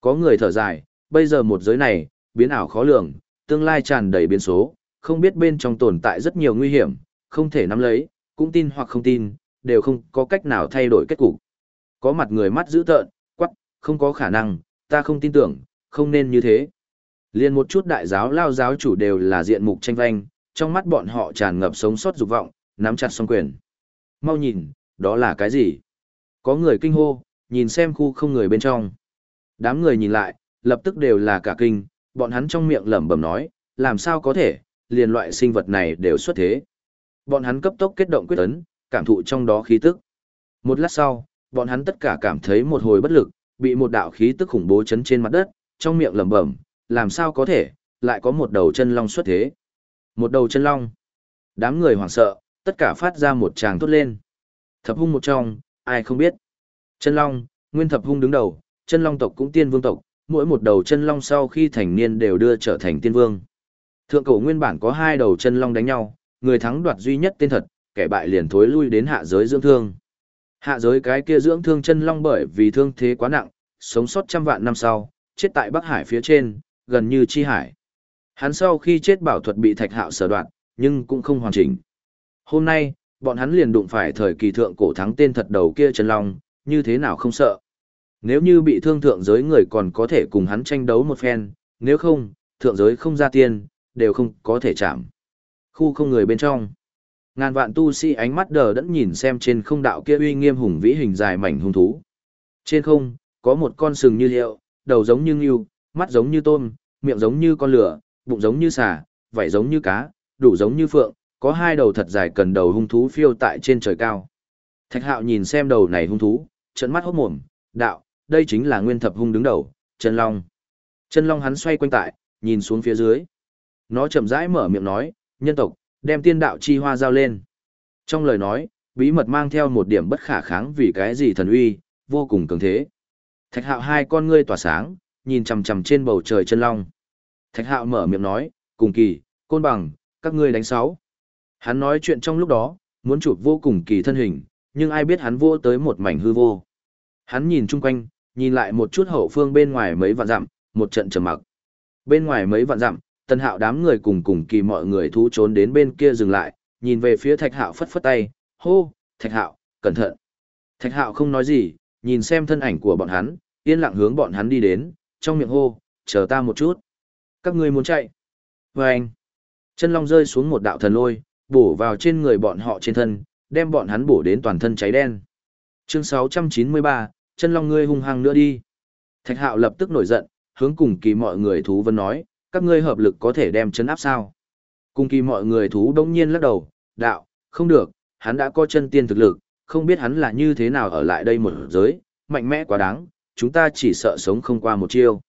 Speaker 1: Có người thở dài, bây giờ một giới này, biến ảo khó lường, tương lai tràn đầy biến số, không biết bên trong tồn tại rất nhiều nguy hiểm, không thể nắm lấy, cũng tin hoặc không tin, đều không có cách nào thay đổi kết cục. Có mặt người mắt dữ tợn, quắc, không có khả năng, ta không tin tưởng, không nên như thế. Liên một chút đại giáo lao giáo chủ đều là diện mục tranh vanh, trong mắt bọn họ tràn ngập sống sót dục vọng, nắm chặt song quyền. Mau nhìn, đó là cái gì? Có người kinh hô, nhìn xem khu không người bên trong. Đám người nhìn lại, lập tức đều là cả kinh, bọn hắn trong miệng lẩm bẩm nói, làm sao có thể, liền loại sinh vật này đều xuất thế. Bọn hắn cấp tốc kết động quyết ấn, cảm thụ trong đó khí tức. Một lát sau, bọn hắn tất cả cảm thấy một hồi bất lực, bị một đạo khí tức khủng bố chấn trên mặt đất, trong miệng lẩm bẩm, làm sao có thể, lại có một đầu chân long xuất thế. Một đầu chân long. Đám người hoảng sợ, tất cả phát ra một tràng tốt lên. Thập hung một trong, ai không biết. Chân long, nguyên thập hung đứng đầu, chân long tộc cũng tiên vương tộc, mỗi một đầu chân long sau khi thành niên đều đưa trở thành tiên vương. Thượng cổ nguyên bản có hai đầu chân long đánh nhau, người thắng đoạt duy nhất tên thật, kẻ bại liền thối lui đến hạ giới dưỡng thương. Hạ giới cái kia dưỡng thương chân long bởi vì thương thế quá nặng, sống sót trăm vạn năm sau, chết tại Bắc Hải phía trên, gần như chi hải. Hắn sau khi chết bảo thuật bị thạch hạo sở đoạn, nhưng cũng không hoàn chỉnh. Hôm nay, bọn hắn liền đụng phải thời kỳ thượng cổ thắng tên thật đầu kia chân long, như thế nào không sợ. Nếu như bị thương thượng giới người còn có thể cùng hắn tranh đấu một phen, nếu không, thượng giới không ra tiên, đều không có thể chạm. Khu không người bên trong. Ngàn vạn tu sĩ ánh mắt đờ đẫn nhìn xem trên không đạo kia uy nghiêm hùng vĩ hình dài mảnh hung thú. Trên không, có một con sừng như liệu, đầu giống như ngưu, mắt giống như tôm, miệng giống như con lửa, bụng giống như xà, vảy giống như cá, đủ giống như phượng, có hai đầu thật dài cần đầu hung thú phiêu tại trên trời cao. Thạch hạo nhìn xem đầu này hung thú, trận mắt hốt mồm, đạo, đây chính là nguyên thập hung đứng đầu, chân long. Chân long hắn xoay quanh tại, nhìn xuống phía dưới. Nó chậm rãi mở miệng nói, nhân tộc, đem tiên đạo chi hoa giao lên. Trong lời nói, bí mật mang theo một điểm bất khả kháng vì cái gì thần uy, vô cùng cường thế. Thạch hạo hai con ngươi tỏa sáng, nhìn chằm chằm trên bầu trời chân long. Thạch hạo mở miệng nói, cùng kỳ, côn bằng, các ngươi đánh sáu. Hắn nói chuyện trong lúc đó, muốn chụp vô cùng kỳ thân hình, nhưng ai biết hắn vô tới một mảnh hư vô. Hắn nhìn chung quanh, nhìn lại một chút hậu phương bên ngoài mấy vạn dặm, một trận trầm mặc. Bên ngoài mấy vạn dặm, Tần hạo đám người cùng cùng kỳ mọi người thu trốn đến bên kia dừng lại, nhìn về phía thạch hạo phất phất tay, hô, thạch hạo, cẩn thận. Thạch hạo không nói gì, nhìn xem thân ảnh của bọn hắn, yên lặng hướng bọn hắn đi đến, trong miệng hô, chờ ta một chút. Các ngươi muốn chạy. Và anh, chân long rơi xuống một đạo thần lôi, bổ vào trên người bọn họ trên thân, đem bọn hắn bổ đến toàn thân cháy đen. Chương 693, chân long ngươi hung hăng nữa đi. Thạch hạo lập tức nổi giận, hướng cùng kỳ mọi người thú vân nói, các ngươi hợp lực có thể đem chấn áp sao. Cung kỳ mọi người thú đông nhiên lắc đầu, đạo, không được, hắn đã có chân tiên thực lực, không biết hắn là như thế nào ở lại đây một giới, mạnh mẽ quá đáng, chúng ta chỉ sợ sống không qua một chiêu.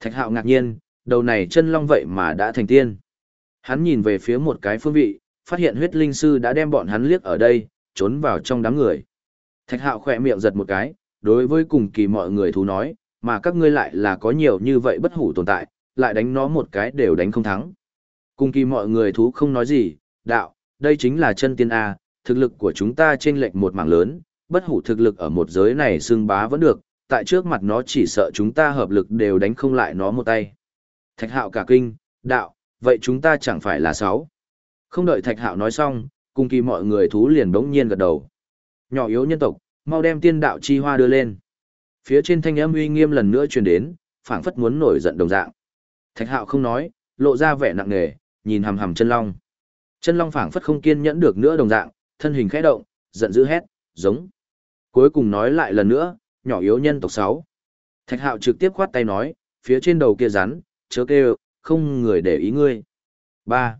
Speaker 1: Thạch hạo ngạc nhiên, đầu này chân long vậy mà đã thành tiên. Hắn nhìn về phía một cái phương vị, phát hiện huyết linh sư đã đem bọn hắn liếc ở đây, trốn vào trong đám người. Thạch hạo khỏe miệng giật một cái, đối với cùng kỳ mọi người thú nói, mà các ngươi lại là có nhiều như vậy bất hủ tồn tại, lại đánh nó một cái đều đánh không thắng. Cùng kỳ mọi người thú không nói gì, đạo, đây chính là chân tiên A, thực lực của chúng ta trên lệch một mảng lớn, bất hủ thực lực ở một giới này xương bá vẫn được, tại trước mặt nó chỉ sợ chúng ta hợp lực đều đánh không lại nó một tay. Thạch hạo cả kinh, đạo, vậy chúng ta chẳng phải là sáu. Không đợi thạch hạo nói xong, cùng kỳ mọi người thú liền bỗng nhiên gật đầu. Nhỏ yếu nhân tộc, mau đem tiên đạo chi hoa đưa lên. Phía trên thanh âm uy nghiêm lần nữa truyền đến, phảng phất muốn nổi giận đồng dạng. Thạch hạo không nói, lộ ra vẻ nặng nề, nhìn hằm hằm chân long. Chân long phảng phất không kiên nhẫn được nữa đồng dạng, thân hình khẽ động, giận dữ hét, giống. Cuối cùng nói lại lần nữa, nhỏ yếu nhân tộc 6. Thạch hạo trực tiếp khoát tay nói, phía trên đầu kia rắn, chớ kêu, không người để ý ngươi. 3.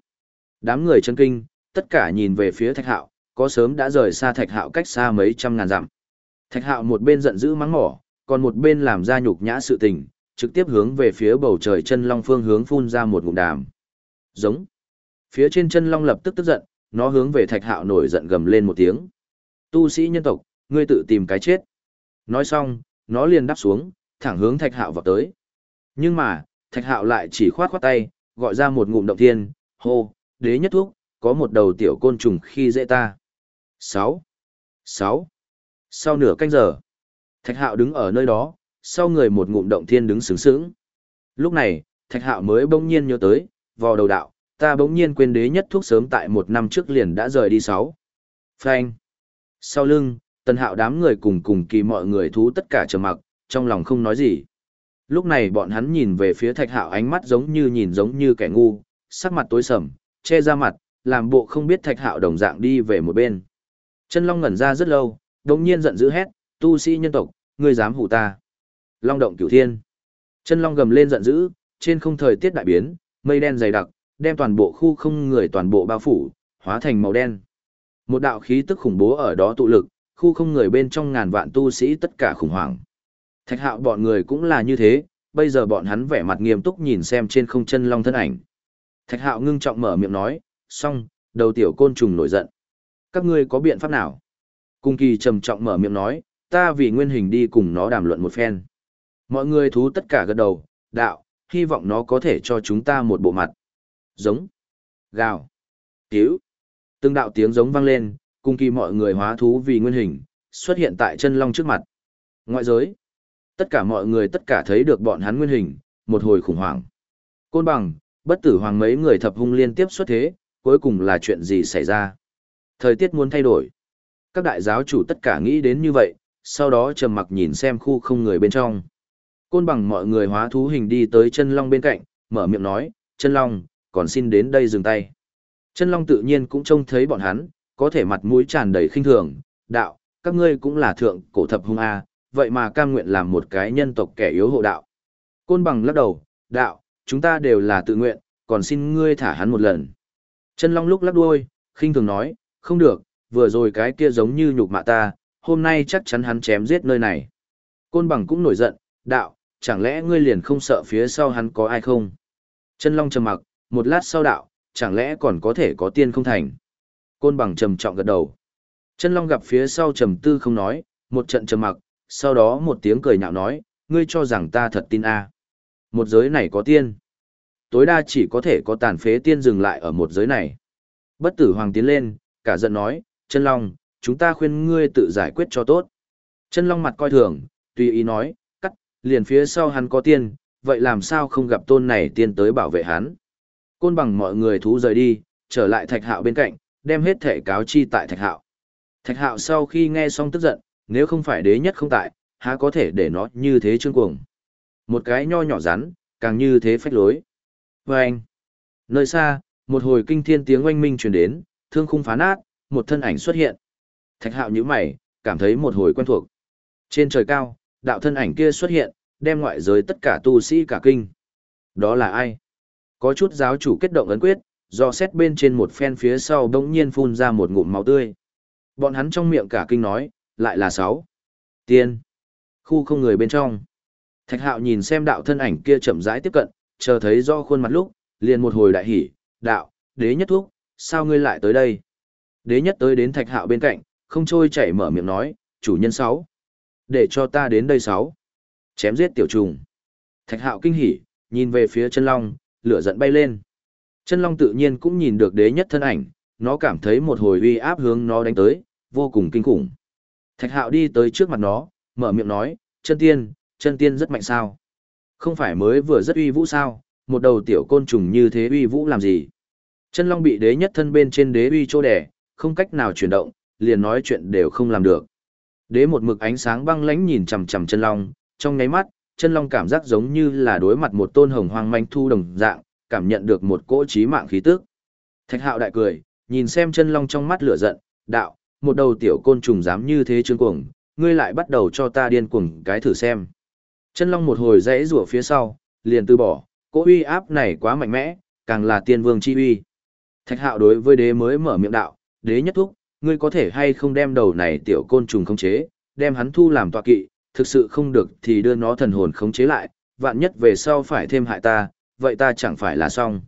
Speaker 1: Đám người chân kinh, tất cả nhìn về phía thạch hạo, có sớm đã rời xa thạch hạo cách xa mấy trăm ngàn dặm. Thạch hạo một bên giận dữ mắng mỏ, còn một bên làm ra nhục nhã sự tình, trực tiếp hướng về phía bầu trời chân long phương hướng phun ra một ngụm đàm. Giống. Phía trên chân long lập tức tức giận, nó hướng về thạch hạo nổi giận gầm lên một tiếng. Tu sĩ nhân tộc, ngươi tự tìm cái chết. Nói xong, nó liền đáp xuống, thẳng hướng thạch hạo vào tới. Nhưng mà, thạch hạo lại chỉ khoát khoát tay, gọi ra một ngụm động thiên, hô, đế nhất thuốc, có một đầu tiểu côn trùng khi dễ ta. 6. 6. Sau nửa canh giờ, thạch hạo đứng ở nơi đó, sau người một ngụm động thiên đứng sướng sướng. Lúc này, thạch hạo mới bỗng nhiên nhớ tới, vò đầu đạo, ta bỗng nhiên quên đế nhất thuốc sớm tại một năm trước liền đã rời đi sáu. Phanh. Sau lưng, tần hạo đám người cùng cùng kỳ mọi người thú tất cả trầm mặc, trong lòng không nói gì. Lúc này bọn hắn nhìn về phía thạch hạo ánh mắt giống như nhìn giống như kẻ ngu, sắc mặt tối sầm, che ra mặt, làm bộ không biết thạch hạo đồng dạng đi về một bên. Chân Long ngẩn ra rất lâu, đồng nhiên giận dữ hét, tu sĩ nhân tộc, ngươi dám hủ ta. Long động cửu thiên. Chân Long gầm lên giận dữ, trên không thời tiết đại biến, mây đen dày đặc, đem toàn bộ khu không người toàn bộ bao phủ, hóa thành màu đen. Một đạo khí tức khủng bố ở đó tụ lực, khu không người bên trong ngàn vạn tu sĩ tất cả khủng hoảng. Thạch hạo bọn người cũng là như thế, bây giờ bọn hắn vẻ mặt nghiêm túc nhìn xem trên không chân long thân ảnh. Thạch hạo ngưng trọng mở miệng nói, xong, đầu tiểu côn trùng nổi giận. Các ngươi có biện pháp nào? Cung kỳ trầm trọng mở miệng nói, ta vì nguyên hình đi cùng nó đàm luận một phen. Mọi người thú tất cả gật đầu, đạo, hy vọng nó có thể cho chúng ta một bộ mặt. Giống, gào, tiếu. Từng đạo tiếng giống vang lên, cùng kỳ mọi người hóa thú vì nguyên hình, xuất hiện tại chân long trước mặt. Ngoại giới, tất cả mọi người tất cả thấy được bọn hắn nguyên hình, một hồi khủng hoảng. Côn bằng, bất tử hoàng mấy người thập hung liên tiếp xuất thế, cuối cùng là chuyện gì xảy ra? Thời tiết muốn thay đổi. Các đại giáo chủ tất cả nghĩ đến như vậy, sau đó trầm mặc nhìn xem khu không người bên trong. Côn bằng mọi người hóa thú hình đi tới chân long bên cạnh, mở miệng nói, chân long, còn xin đến đây dừng tay. Chân long tự nhiên cũng trông thấy bọn hắn, có thể mặt mũi tràn đầy khinh thường, đạo, các ngươi cũng là thượng cổ thập hung A, vậy mà cam nguyện làm một cái nhân tộc kẻ yếu hộ đạo. Côn bằng lắc đầu, đạo, chúng ta đều là tự nguyện, còn xin ngươi thả hắn một lần. Chân Long lúc lắc đuôi, khinh thường nói, không được, vừa rồi cái kia giống như nhục mạ ta, hôm nay chắc chắn hắn chém giết nơi này. Côn bằng cũng nổi giận, đạo, chẳng lẽ ngươi liền không sợ phía sau hắn có ai không? Chân long trầm mặc, một lát sau đạo, chẳng lẽ còn có thể có tiên không thành? Côn bằng trầm trọng gật đầu. Chân long gặp phía sau trầm tư không nói, một trận trầm mặc, sau đó một tiếng cười nhạo nói, ngươi cho rằng ta thật tin a? Một giới này có tiên. Tối đa chỉ có thể có tàn phế tiên dừng lại ở một giới này. Bất tử hoàng tiến lên, cả giận nói, chân long, chúng ta khuyên ngươi tự giải quyết cho tốt. Chân long mặt coi thường, tùy ý nói, liền phía sau hắn có tiên, vậy làm sao không gặp tôn này tiên tới bảo vệ hắn. Côn bằng mọi người thú rời đi, trở lại thạch hạo bên cạnh, đem hết thể cáo chi tại thạch hạo. Thạch hạo sau khi nghe xong tức giận, nếu không phải đế nhất không tại, há có thể để nó như thế trương cuồng. Một cái nho nhỏ rắn, càng như thế phách lối. Và anh, nơi xa, một hồi kinh thiên tiếng oanh minh truyền đến, thương khung phá nát, một thân ảnh xuất hiện. Thạch hạo như mày, cảm thấy một hồi quen thuộc. Trên trời cao, đạo thân ảnh kia xuất hiện, đem ngoại giới tất cả tu sĩ cả kinh. Đó là ai? Có chút giáo chủ kết động ấn quyết, do xét bên trên một phen phía sau đống nhiên phun ra một ngụm máu tươi. Bọn hắn trong miệng cả kinh nói, lại là sáu. Tiên. Khu không người bên trong. Thạch hạo nhìn xem đạo thân ảnh kia chậm rãi tiếp cận, chờ thấy do khuôn mặt lúc, liền một hồi đại hỉ, đạo, đế nhất thuốc, sao ngươi lại tới đây? Đế nhất tới đến thạch hạo bên cạnh, không trôi chảy mở miệng nói, chủ nhân sáu. Để cho ta đến đây sáu. Chém giết tiểu trùng. Thạch hạo kinh hỉ, nhìn về phía chân long, lửa giận bay lên. Chân long tự nhiên cũng nhìn được đế nhất thân ảnh, nó cảm thấy một hồi uy áp hướng nó đánh tới, vô cùng kinh khủng. Thạch hạo đi tới trước mặt nó, mở miệng nói, chân tiên, chân tiên rất mạnh sao. Không phải mới vừa rất uy vũ sao, một đầu tiểu côn trùng như thế uy vũ làm gì. Chân long bị đế nhất thân bên trên đế uy trô đẻ, không cách nào chuyển động, liền nói chuyện đều không làm được. Đế một mực ánh sáng băng lãnh nhìn chằm chằm chân long, trong nháy mắt, chân long cảm giác giống như là đối mặt một tôn hồng hoang manh thu đồng dạng, cảm nhận được một cỗ trí mạng khí tức. Thạch hạo đại cười, nhìn xem chân long trong mắt lửa giận, đạo, một đầu tiểu côn trùng dám như thế trương cuồng, ngươi lại bắt đầu cho ta điên cuồng cái thử xem. Chân long một hồi rẽ rủa phía sau, liền từ bỏ, cỗ uy áp này quá mạnh mẽ, càng là tiên vương chi uy. Thạch hạo đối với đế mới mở miệng đạo, đế nhất thúc, ngươi có thể hay không đem đầu này tiểu côn trùng khống chế, đem hắn thu làm tọa kỵ, thực sự không được thì đưa nó thần hồn khống chế lại, vạn nhất về sau phải thêm hại ta, vậy ta chẳng phải là xong.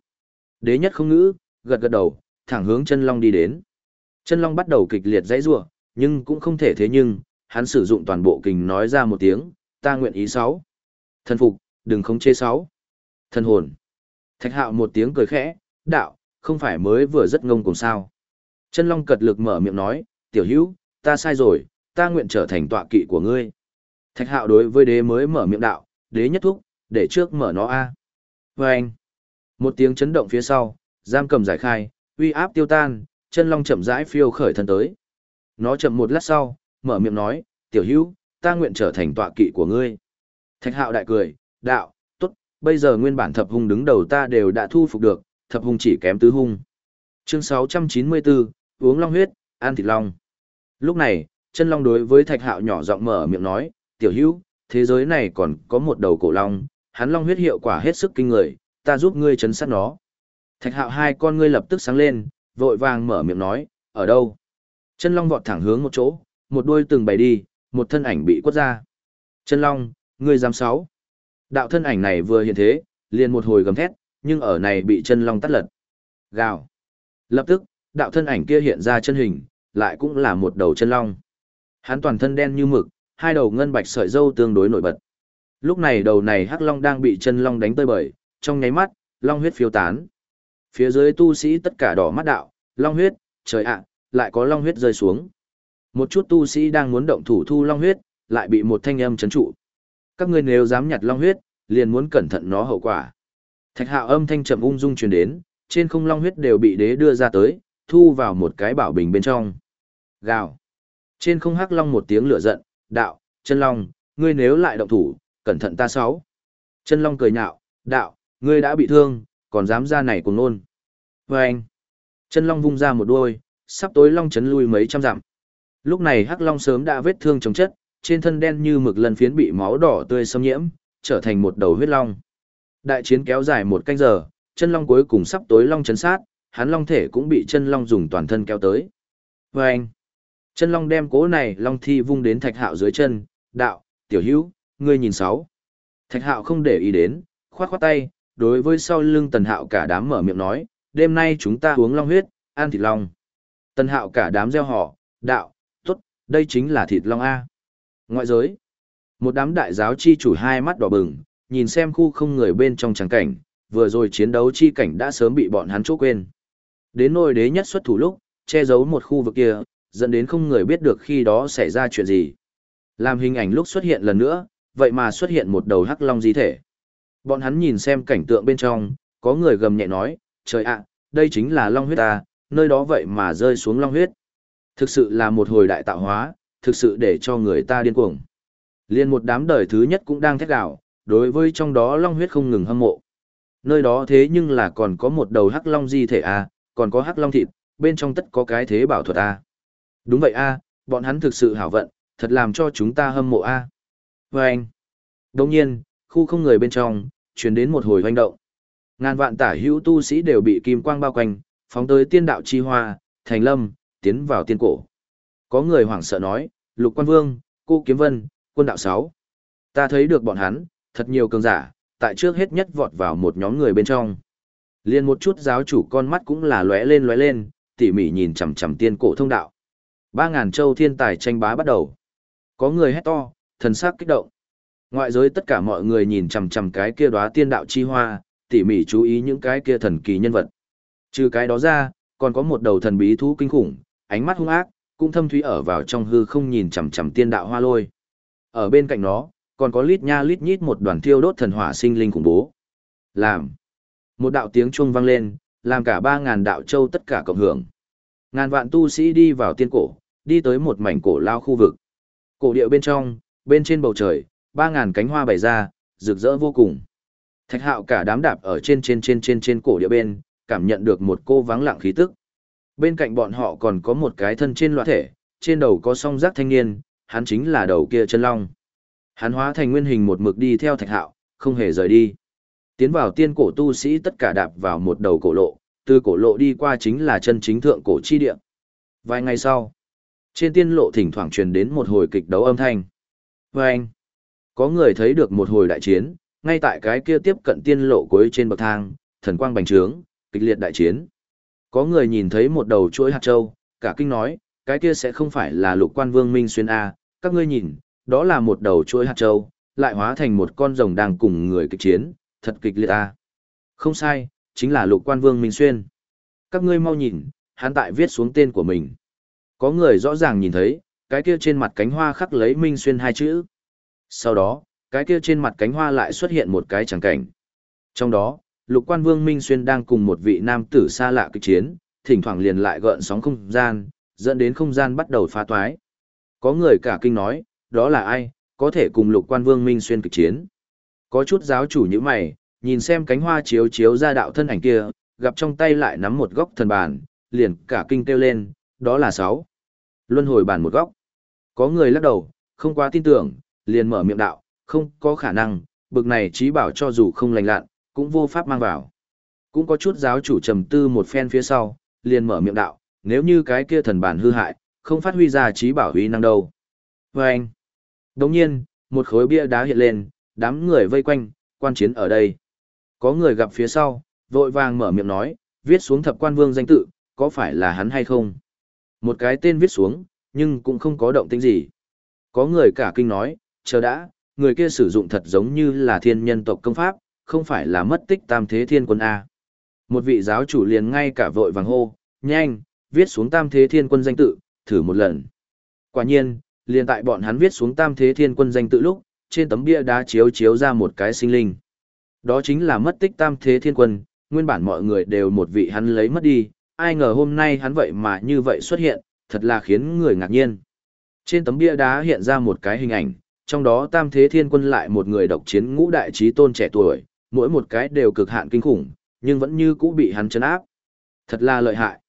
Speaker 1: Đế nhất không ngữ, gật gật đầu, thẳng hướng chân long đi đến. Chân long bắt đầu kịch liệt dãy rủa, nhưng cũng không thể thế nhưng, hắn sử dụng toàn bộ kình nói ra một tiếng, ta nguyện ý sáu. Thần phục, đừng khống chế sáu. Thần hồn. Thạch hạo một tiếng cười khẽ, đạo, không phải mới vừa rất ngông cùng sao. Chân long cật lực mở miệng nói, tiểu hữu, ta sai rồi, ta nguyện trở thành tọa kỵ của ngươi. Thạch hạo đối với đế mới mở miệng đạo, đế nhất thúc, để trước mở nó a. Và anh, một tiếng chấn động phía sau, giam cầm giải khai, uy áp tiêu tan, chân long chậm rãi phiêu khởi thân tới. Nó chậm một lát sau, mở miệng nói, tiểu hữu, ta nguyện trở thành tọa kỵ của ngươi. Thạch hạo đại cười, đạo, tốt, bây giờ nguyên bản thập hung đứng đầu ta đều đã thu phục được, thập hung chỉ kém tứ hung. Chương 694, uống long huyết, ăn thịt long. Lúc này, chân long đối với thạch hạo nhỏ giọng mở miệng nói, tiểu hữu, thế giới này còn có một đầu cổ long, hắn long huyết hiệu quả hết sức kinh người, ta giúp ngươi chấn sát nó. Thạch hạo hai con ngươi lập tức sáng lên, vội vàng mở miệng nói, ở đâu? Chân long vọt thẳng hướng một chỗ, một đuôi từng bày đi, một thân ảnh bị quất ra. Chân long, ngươi dám sáu. Đạo thân ảnh này vừa hiện thế, liền một hồi gầm thét, nhưng ở này bị chân long tắt lật. Gào. Lập tức, đạo thân ảnh kia hiện ra chân hình, lại cũng là một đầu chân long. Hắn toàn thân đen như mực, hai đầu ngân bạch sợi dâu tương đối nổi bật. Lúc này đầu này hắc long đang bị chân long đánh tơi bời, trong nháy mắt, long huyết phiêu tán. Phía dưới tu sĩ tất cả đỏ mắt đạo, long huyết, trời ạ, lại có long huyết rơi xuống. Một chút tu sĩ đang muốn động thủ thu long huyết, lại bị một thanh âm chấn trụ. Các ngươi nếu dám nhặt long huyết, liền muốn cẩn thận nó hậu quả. Thạch hạo âm thanh trầm ung dung truyền đến, trên không long huyết đều bị đế đưa ra tới, thu vào một cái bảo bình bên trong. Gào. Trên không hắc long một tiếng lửa giận, đạo, chân long, ngươi nếu lại động thủ, cẩn thận ta sáu. Chân long cười nhạo, đạo, ngươi đã bị thương, còn dám ra này cùng nôn. Và anh. Chân long vung ra một đuôi, sắp tối long chấn lui mấy trăm dặm. Lúc này hắc long sớm đã vết thương chống chất, trên thân đen như mực lần phiến bị máu đỏ tươi xâm nhiễm, trở thành một đầu huyết long. Đại chiến kéo dài một canh giờ, chân long cuối cùng sắp tối long chấn sát, hắn long thể cũng bị chân long dùng toàn thân kéo tới. Và anh, chân long đem cố này long thi vung đến thạch hạo dưới chân, đạo, tiểu hữu, ngươi nhìn sáu. Thạch hạo không để ý đến, khoát khoát tay, đối với sau lưng tần hạo cả đám mở miệng nói, đêm nay chúng ta uống long huyết, ăn thịt long. Tần hạo cả đám gieo họ, đạo, tốt, đây chính là thịt long A. Ngoại giới, một đám đại giáo chi chủ hai mắt đỏ bừng, nhìn xem khu không người bên trong trắng cảnh, vừa rồi chiến đấu chi cảnh đã sớm bị bọn hắn chỗ quên. Đến nôi đế nhất xuất thủ lúc, che giấu một khu vực kia, dẫn đến không người biết được khi đó xảy ra chuyện gì. Làm hình ảnh lúc xuất hiện lần nữa, vậy mà xuất hiện một đầu hắc long di thể. Bọn hắn nhìn xem cảnh tượng bên trong, có người gầm nhẹ nói, trời ạ, đây chính là long huyết ta, nơi đó vậy mà rơi xuống long huyết. Thực sự là một hồi đại tạo hóa, thực sự để cho người ta điên cuồng. Liên một đám đời thứ nhất cũng đang thét gạo, đối với trong đó long huyết không ngừng hâm mộ. Nơi đó thế nhưng là còn có một đầu hắc long di thể à, còn có hắc long thịt, bên trong tất có cái thế bảo thuật à. Đúng vậy a, bọn hắn thực sự hảo vận, thật làm cho chúng ta hâm mộ a. À. Và anh. Đồng nhiên, khu không người bên trong, chuyển đến một hồi hoành động. Ngàn vạn tả hữu tu sĩ đều bị kim quang bao quanh, phóng tới tiên đạo chi hoa, thành lâm, tiến vào tiên cổ. Có người hoảng sợ nói, lục quan vương, cô kiếm vân, quân đạo sáu. Ta thấy được bọn hắn, thật nhiều cường giả, tại trước hết nhất vọt vào một nhóm người bên trong. Liên một chút giáo chủ con mắt cũng là lóe lên lóe lên, tỉ mỉ nhìn chằm chằm tiên cổ thông đạo. Ba ngàn châu thiên tài tranh bá bắt đầu. Có người hét to, thần sắc kích động. Ngoại giới tất cả mọi người nhìn chằm chằm cái kia đóa tiên đạo chi hoa, tỉ mỉ chú ý những cái kia thần kỳ nhân vật. Trừ cái đó ra, còn có một đầu thần bí thú kinh khủng, ánh mắt hung ác, cũng thâm thúy ở vào trong hư không nhìn chằm chằm tiên đạo hoa lôi. Ở bên cạnh nó, còn có lít nha lít nhít một đoàn thiêu đốt thần hỏa sinh linh khủng bố. Làm. Một đạo tiếng chuông vang lên, làm cả ba ngàn đạo châu tất cả cộng hưởng. Ngàn vạn tu sĩ đi vào tiên cổ, đi tới một mảnh cổ lao khu vực. Cổ điệu bên trong, bên trên bầu trời, ba ngàn cánh hoa bày ra, rực rỡ vô cùng. Thạch hạo cả đám đạp ở trên trên trên trên trên cổ địa bên, cảm nhận được một cô vắng lặng khí tức. Bên cạnh bọn họ còn có một cái thân trên loạn thể, trên đầu có song giác thanh niên, hắn chính là đầu kia chân long. Hắn hóa thành nguyên hình một mực đi theo thạch hạo, không hề rời đi. Tiến vào tiên cổ tu sĩ tất cả đạp vào một đầu cổ lộ, từ cổ lộ đi qua chính là chân chính thượng cổ chi địa. Vài ngày sau, trên tiên lộ thỉnh thoảng truyền đến một hồi kịch đấu âm thanh. Và anh, có người thấy được một hồi đại chiến, ngay tại cái kia tiếp cận tiên lộ cuối trên bậc thang, thần quang bành trướng, kịch liệt đại chiến. Có người nhìn thấy một đầu chuỗi hạt châu, cả kinh nói, cái kia sẽ không phải là lục quan vương Minh Xuyên A, các ngươi nhìn, đó là một đầu chuỗi hạt châu, lại hóa thành một con rồng đang cùng người kịch chiến, thật kịch liệt à? Không sai, chính là lục quan vương Minh Xuyên. Các ngươi mau nhìn, hắn tại viết xuống tên của mình. Có người rõ ràng nhìn thấy, cái kia trên mặt cánh hoa khắc lấy Minh Xuyên hai chữ. Sau đó, cái kia trên mặt cánh hoa lại xuất hiện một cái chẳng cảnh. Trong đó, lục quan vương Minh Xuyên đang cùng một vị nam tử xa lạ kịch chiến, thỉnh thoảng liền lại gợn sóng không gian, dẫn đến không gian bắt đầu phá toái. Có người cả kinh nói, đó là ai, có thể cùng lục quan vương Minh Xuyên kịch chiến. Có chút giáo chủ như mày, nhìn xem cánh hoa chiếu chiếu ra đạo thân ảnh kia, gặp trong tay lại nắm một góc thần bàn, liền cả kinh kêu lên, đó là sáu. Luân hồi bàn một góc. Có người lắc đầu, không quá tin tưởng, liền mở miệng đạo, không có khả năng, bực này trí bảo cho dù không lành lặn, cũng vô pháp mang vào. Cũng có chút giáo chủ trầm tư một phen phía sau, liền mở miệng đạo, nếu như cái kia thần bản hư hại, không phát huy ra trí bảo huy năng đâu. Và anh, đồng nhiên, một khối bia đá hiện lên, đám người vây quanh, quan chiến ở đây. Có người gặp phía sau, vội vàng mở miệng nói, viết xuống thập quan vương danh tự, có phải là hắn hay không? Một cái tên viết xuống, nhưng cũng không có động tĩnh gì. Có người cả kinh nói, chờ đã, người kia sử dụng thật giống như là thiên nhân tộc công pháp, không phải là mất tích tam thế thiên quân A. Một vị giáo chủ liền ngay cả vội vàng hô, nhanh, viết xuống tam thế thiên quân danh tự, thử một lần. Quả nhiên, liền tại bọn hắn viết xuống tam thế thiên quân danh tự lúc, trên tấm bia đá chiếu chiếu ra một cái sinh linh. Đó chính là mất tích tam thế thiên quân, nguyên bản mọi người đều một vị hắn lấy mất đi, ai ngờ hôm nay hắn vậy mà như vậy xuất hiện, thật là khiến người ngạc nhiên. Trên tấm bia đá hiện ra một cái hình ảnh, trong đó tam thế thiên quân lại một người độc chiến ngũ đại trí tôn trẻ tuổi, mỗi một cái đều cực hạn kinh khủng, nhưng vẫn như cũ bị hắn chấn áp. Thật là lợi hại.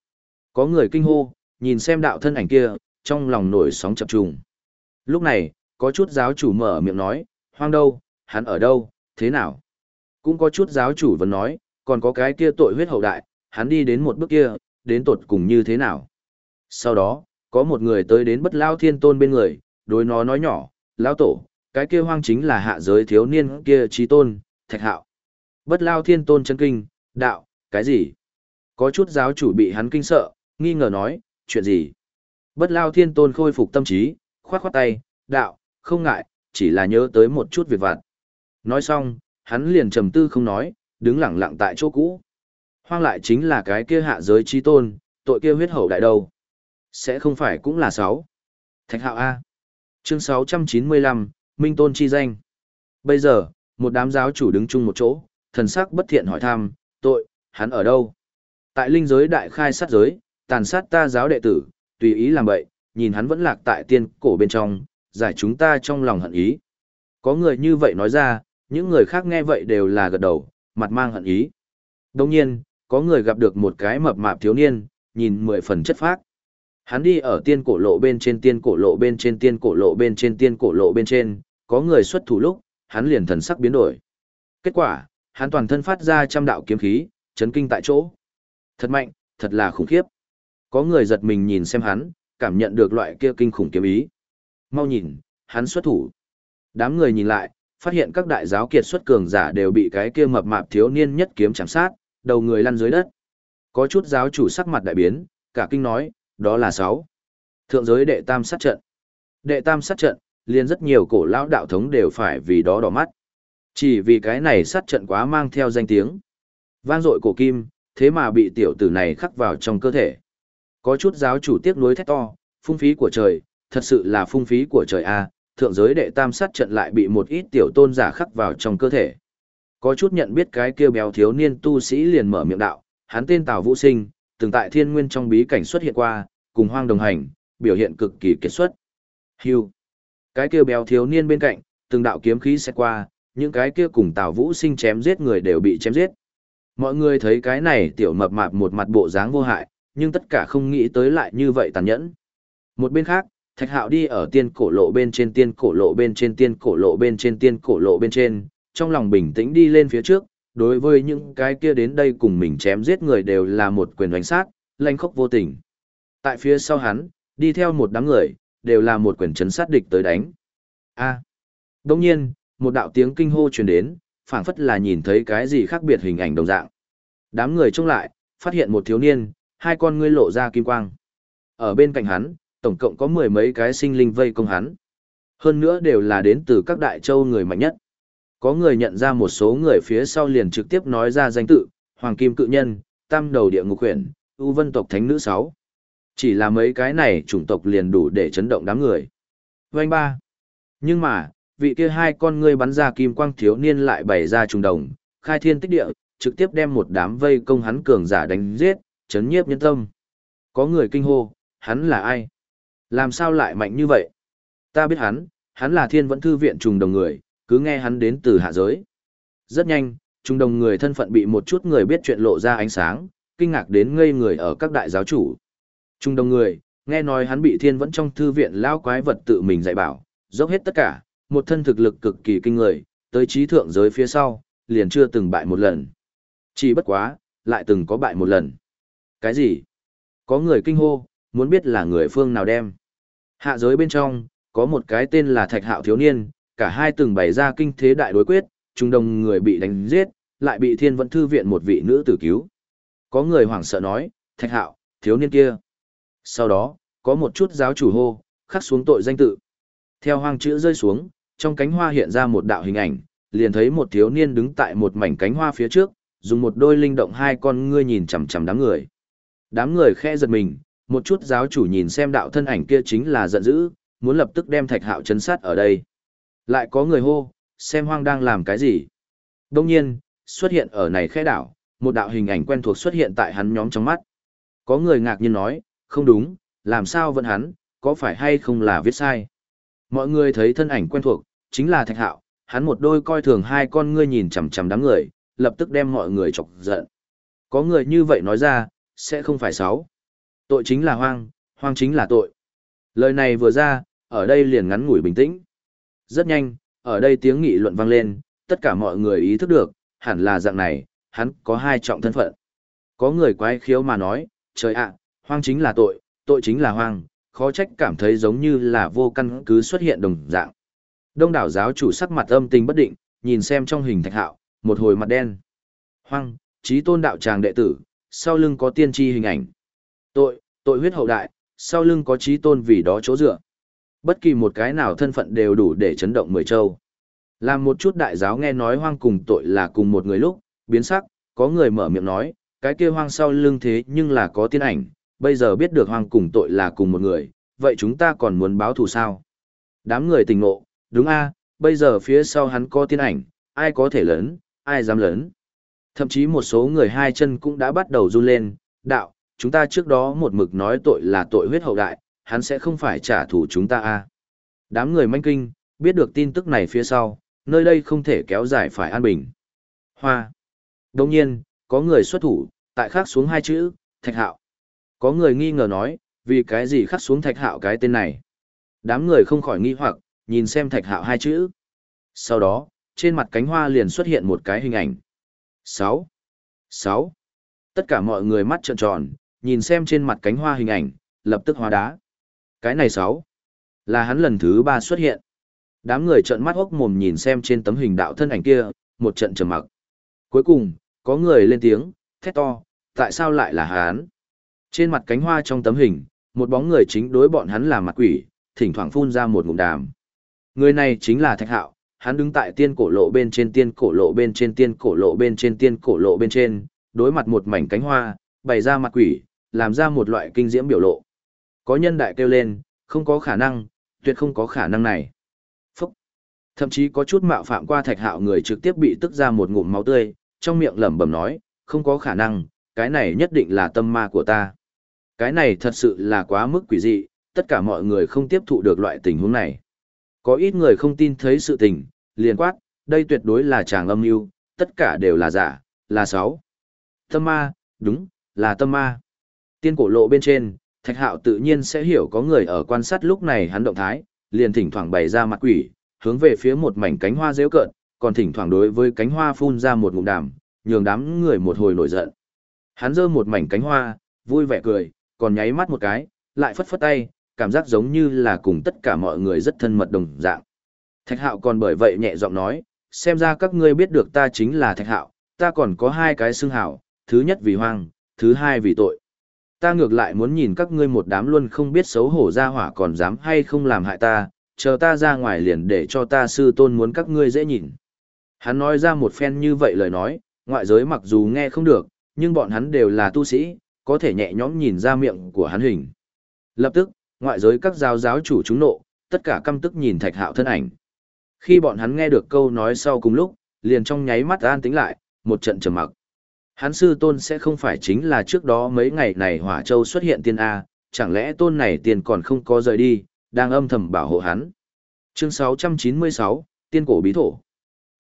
Speaker 1: Có người kinh hô, nhìn xem đạo thân ảnh kia, trong lòng nổi sóng chập trùng. Lúc này, có chút giáo chủ mở miệng nói, hoang đâu, hắn ở đâu, thế nào? Cũng có chút giáo chủ vẫn nói, còn có cái kia tội huyết hậu đại, hắn đi đến một bước kia, đến tột cùng như thế nào? Sau đó, có một người tới đến bất lao thiên tôn bên người, đối nó nói nhỏ, lão tổ, Cái kia hoang chính là hạ giới thiếu niên kia trí tôn, thạch hạo. Bất lao thiên tôn chân kinh, đạo, cái gì? Có chút giáo chủ bị hắn kinh sợ, nghi ngờ nói, chuyện gì? Bất lao thiên tôn khôi phục tâm trí, khoát khoát tay, đạo, không ngại, chỉ là nhớ tới một chút việc vặt. Nói xong, hắn liền trầm tư không nói, đứng lặng lặng tại chỗ cũ. Hoang lại chính là cái kia hạ giới chi tôn, tội kia huyết hậu đại đầu Sẽ không phải cũng là sáu. Thạch hạo A. Chương 695, Minh Tôn chi danh. Bây giờ, một đám giáo chủ đứng chung một chỗ, thần sắc bất thiện hỏi thăm, tội, hắn ở đâu? Tại linh giới đại khai sát giới, tàn sát ta giáo đệ tử, tùy ý làm vậy, nhìn hắn vẫn lạc tại tiên cổ bên trong, giải chúng ta trong lòng hận ý. Có người như vậy nói ra, những người khác nghe vậy đều là gật đầu, mặt mang hận ý. Đồng nhiên, có người gặp được một cái mập mạp thiếu niên, nhìn mười phần chất phác. Hắn đi ở tiên cổ lộ bên trên tiên cổ lộ bên trên tiên cổ lộ bên trên tiên cổ lộ bên trên, có người xuất thủ lúc, hắn liền thần sắc biến đổi. Kết quả, hắn toàn thân phát ra trăm đạo kiếm khí, chấn kinh tại chỗ. Thật mạnh, thật là khủng khiếp. Có người giật mình nhìn xem hắn, cảm nhận được loại kia kinh khủng kiếm ý. Mau nhìn, hắn xuất thủ. Đám người nhìn lại, phát hiện các đại giáo kiệt xuất cường giả đều bị cái kia mập mạp thiếu niên nhất kiếm chạm sát, đầu người lăn dưới đất. Có chút giáo chủ sắc mặt đại biến, cả kinh nói, đó là sáu. Thượng giới đệ tam sát trận. Đệ tam sát trận, liền rất nhiều cổ lão đạo thống đều phải vì đó đỏ mắt. Chỉ vì cái này sát trận quá mang theo danh tiếng. Vang dội cổ kim, thế mà bị tiểu tử này khắc vào trong cơ thể. Có chút giáo chủ tiếc nuối thét to, phung phí của trời, thật sự là phung phí của trời a, thượng giới đệ tam sát trận lại bị một ít tiểu tôn giả khắc vào trong cơ thể. Có chút nhận biết cái kêu béo thiếu niên tu sĩ liền mở miệng đạo, hắn tên Tào Vũ Sinh, từng tại thiên nguyên trong bí cảnh xuất hiện qua, cùng hoang đồng hành, biểu hiện cực kỳ kết xuất. Hưu. Cái kêu béo thiếu niên bên cạnh, từng đạo kiếm khí sẽ qua, những cái kia cùng Tào Vũ Sinh chém giết người đều bị chém giết. Mọi người thấy cái này tiểu mập mạp một mặt bộ dáng vô hại, nhưng tất cả không nghĩ tới lại như vậy tàn nhẫn. Một bên khác, Thạch Hạo đi ở tiên cổ lộ bên trên tiên cổ lộ bên trên tiên cổ lộ bên trên tiên cổ lộ bên trên, trong lòng bình tĩnh đi lên phía trước, đối với những cái kia đến đây cùng mình chém giết người đều là một quyền đánh sát, lanh khốc vô tình. Tại phía sau hắn, đi theo một đám người, đều là một quyền chấn sát địch tới đánh. A. À. Nhiên, một đạo tiếng kinh hô truyền đến, phảng phất là nhìn thấy cái gì khác biệt hình ảnh đồng dạng. Đám người trông lại, phát hiện một thiếu niên, hai con ngươi lộ ra kim quang. Ở bên cạnh hắn, tổng cộng có mười mấy cái sinh linh vây công hắn. Hơn nữa đều là đến từ các đại châu người mạnh nhất. Có người nhận ra một số người phía sau liền trực tiếp nói ra danh tự, Hoàng Kim Cự Nhân, Tam Đầu Địa Ngục Huyền, U Vân Tộc Thánh Nữ sáu Chỉ là mấy cái này chủng tộc liền đủ để chấn động đám người. Vành ba. Nhưng mà, vị kia hai con ngươi bắn ra kim quang thiếu niên lại bày ra trùng đồng, khai thiên tích địa, trực tiếp đem một đám vây công hắn cường giả đánh giết, chấn nhiếp nhân tâm. Có người kinh hô, hắn là ai? Làm sao lại mạnh như vậy? Ta biết hắn, hắn là thiên vẫn thư viện trùng đồng người, cứ nghe hắn đến từ hạ giới. Rất nhanh, trùng đồng người thân phận bị một chút người biết chuyện lộ ra ánh sáng, kinh ngạc đến ngây người ở các đại giáo chủ. Trung đồng người, nghe nói hắn bị thiên vẫn trong thư viện lao quái vật tự mình dạy bảo, dốc hết tất cả, một thân thực lực cực kỳ kinh người, tới trí thượng giới phía sau, liền chưa từng bại một lần. Chỉ bất quá, lại từng có bại một lần. Cái gì? Có người kinh hô, muốn biết là người phương nào đem. Hạ giới bên trong, có một cái tên là Thạch Hạo thiếu niên, cả hai từng bày ra kinh thế đại đối quyết, trung đồng người bị đánh giết, lại bị thiên vận thư viện một vị nữ tử cứu. Có người hoảng sợ nói, Thạch Hạo, thiếu niên kia. Sau đó, có một chút giáo chủ hô, khắc xuống tội danh tự. Theo hoang chữ rơi xuống, trong cánh hoa hiện ra một đạo hình ảnh, liền thấy một thiếu niên đứng tại một mảnh cánh hoa phía trước, dùng một đôi linh động hai con ngươi nhìn chằm chằm đám người. Đám người khẽ giật mình, một chút giáo chủ nhìn xem đạo thân ảnh kia chính là giận dữ, muốn lập tức đem thạch hạo chấn sát ở đây. Lại có người hô, xem hoang đang làm cái gì. Đông nhiên, xuất hiện ở này khẽ đảo, một đạo hình ảnh quen thuộc xuất hiện tại hắn nhóm trong mắt. Có người ngạc nhiên nói, không đúng, làm sao vẫn hắn, có phải hay không là viết sai. Mọi người thấy thân ảnh quen thuộc, chính là thạch hạo, hắn một đôi coi thường hai con ngươi nhìn chằm chằm đám người, lập tức đem mọi người chọc giận. Có người như vậy nói ra, sẽ không phải sáu. Tội chính là hoang, hoang chính là tội. Lời này vừa ra, ở đây liền ngắn ngủi bình tĩnh. Rất nhanh, ở đây tiếng nghị luận vang lên, tất cả mọi người ý thức được, hẳn là dạng này, hắn có hai trọng thân phận. Có người quái khiếu mà nói, trời ạ, hoang chính là tội, tội chính là hoang, khó trách cảm thấy giống như là vô căn cứ xuất hiện đồng dạng. Đông đảo giáo chủ sắc mặt âm tình bất định, nhìn xem trong hình thạch hạo, một hồi mặt đen. Hoang, trí tôn đạo tràng đệ tử, sau lưng có tiên tri hình ảnh. Tội, tội huyết hậu đại, sau lưng có trí tôn vì đó chỗ dựa. Bất kỳ một cái nào thân phận đều đủ để chấn động mười châu. Làm một chút đại giáo nghe nói hoang cùng tội là cùng một người lúc, biến sắc, có người mở miệng nói, cái kia hoang sau lưng thế nhưng là có tiên ảnh, bây giờ biết được hoang cùng tội là cùng một người, vậy chúng ta còn muốn báo thù sao? Đám người tình ngộ, đúng a, bây giờ phía sau hắn có tiên ảnh, ai có thể lớn, ai dám lớn. Thậm chí một số người hai chân cũng đã bắt đầu run lên, đạo, chúng ta trước đó một mực nói tội là tội huyết hậu đại, hắn sẽ không phải trả thù chúng ta a. Đám người manh kinh, biết được tin tức này phía sau, nơi đây không thể kéo dài phải an bình. Hoa. Đồng nhiên, có người xuất thủ, tại khắc xuống hai chữ, thạch hạo. Có người nghi ngờ nói, vì cái gì khắc xuống thạch hạo cái tên này. Đám người không khỏi nghi hoặc, nhìn xem thạch hạo hai chữ. Sau đó, trên mặt cánh hoa liền xuất hiện một cái hình ảnh. 6. 6. Tất cả mọi người mắt trợn tròn, nhìn xem trên mặt cánh hoa hình ảnh, lập tức hóa đá. Cái này 6. Là hắn lần thứ ba xuất hiện. Đám người trợn mắt hốc mồm nhìn xem trên tấm hình đạo thân ảnh kia, một trận trầm mặc. Cuối cùng, có người lên tiếng, thét to, tại sao lại là hắn? Trên mặt cánh hoa trong tấm hình, một bóng người chính đối bọn hắn là mặt quỷ, thỉnh thoảng phun ra một ngụm đàm. Người này chính là Thạch Hạo, hắn đứng tại tiên cổ lộ bên trên tiên cổ lộ bên trên tiên cổ lộ bên trên tiên cổ lộ bên trên, đối mặt một mảnh cánh hoa, bày ra mặt quỷ, làm ra một loại kinh diễm biểu lộ. Có nhân đại kêu lên, không có khả năng, tuyệt không có khả năng này. Phúc! Thậm chí có chút mạo phạm qua thạch hạo người trực tiếp bị tức ra một ngụm máu tươi, trong miệng lẩm bẩm nói, không có khả năng, cái này nhất định là tâm ma của ta. Cái này thật sự là quá mức quỷ dị, tất cả mọi người không tiếp thụ được loại tình huống này. Có ít người không tin thấy sự tình, liền quát, đây tuyệt đối là chàng âm mưu, tất cả đều là giả, là sáu. Tâm ma, đúng, là tâm ma. Tiên cổ lộ bên trên, Thạch Hạo tự nhiên sẽ hiểu có người ở quan sát lúc này hắn động thái, liền thỉnh thoảng bày ra mặt quỷ, hướng về phía một mảnh cánh hoa rêu cợt, còn thỉnh thoảng đối với cánh hoa phun ra một ngụm đàm, nhường đám người một hồi nổi giận. Hắn giơ một mảnh cánh hoa, vui vẻ cười, còn nháy mắt một cái, lại phất phất tay, cảm giác giống như là cùng tất cả mọi người rất thân mật đồng dạng. Thạch Hạo còn bởi vậy nhẹ giọng nói, xem ra các ngươi biết được ta chính là Thạch Hạo, ta còn có hai cái xưng hảo, thứ nhất vì hoang, thứ hai vì tội. Ta ngược lại muốn nhìn các ngươi một đám luôn không biết xấu hổ ra hỏa còn dám hay không làm hại ta, chờ ta ra ngoài liền để cho ta sư tôn muốn các ngươi dễ nhìn. Hắn nói ra một phen như vậy lời nói, ngoại giới mặc dù nghe không được, nhưng bọn hắn đều là tu sĩ, có thể nhẹ nhõm nhìn ra miệng của hắn hình. Lập tức, ngoại giới các giáo giáo chủ chúng nộ, tất cả căm tức nhìn thạch hạo thân ảnh. Khi bọn hắn nghe được câu nói sau cùng lúc, liền trong nháy mắt an tĩnh lại, một trận trầm mặc. Hắn sư tôn sẽ không phải chính là trước đó mấy ngày này Hỏa Châu xuất hiện tiên A, chẳng lẽ tôn này tiền còn không có rời đi, đang âm thầm bảo hộ hắn. Chương 696, Tiên cổ bí thổ.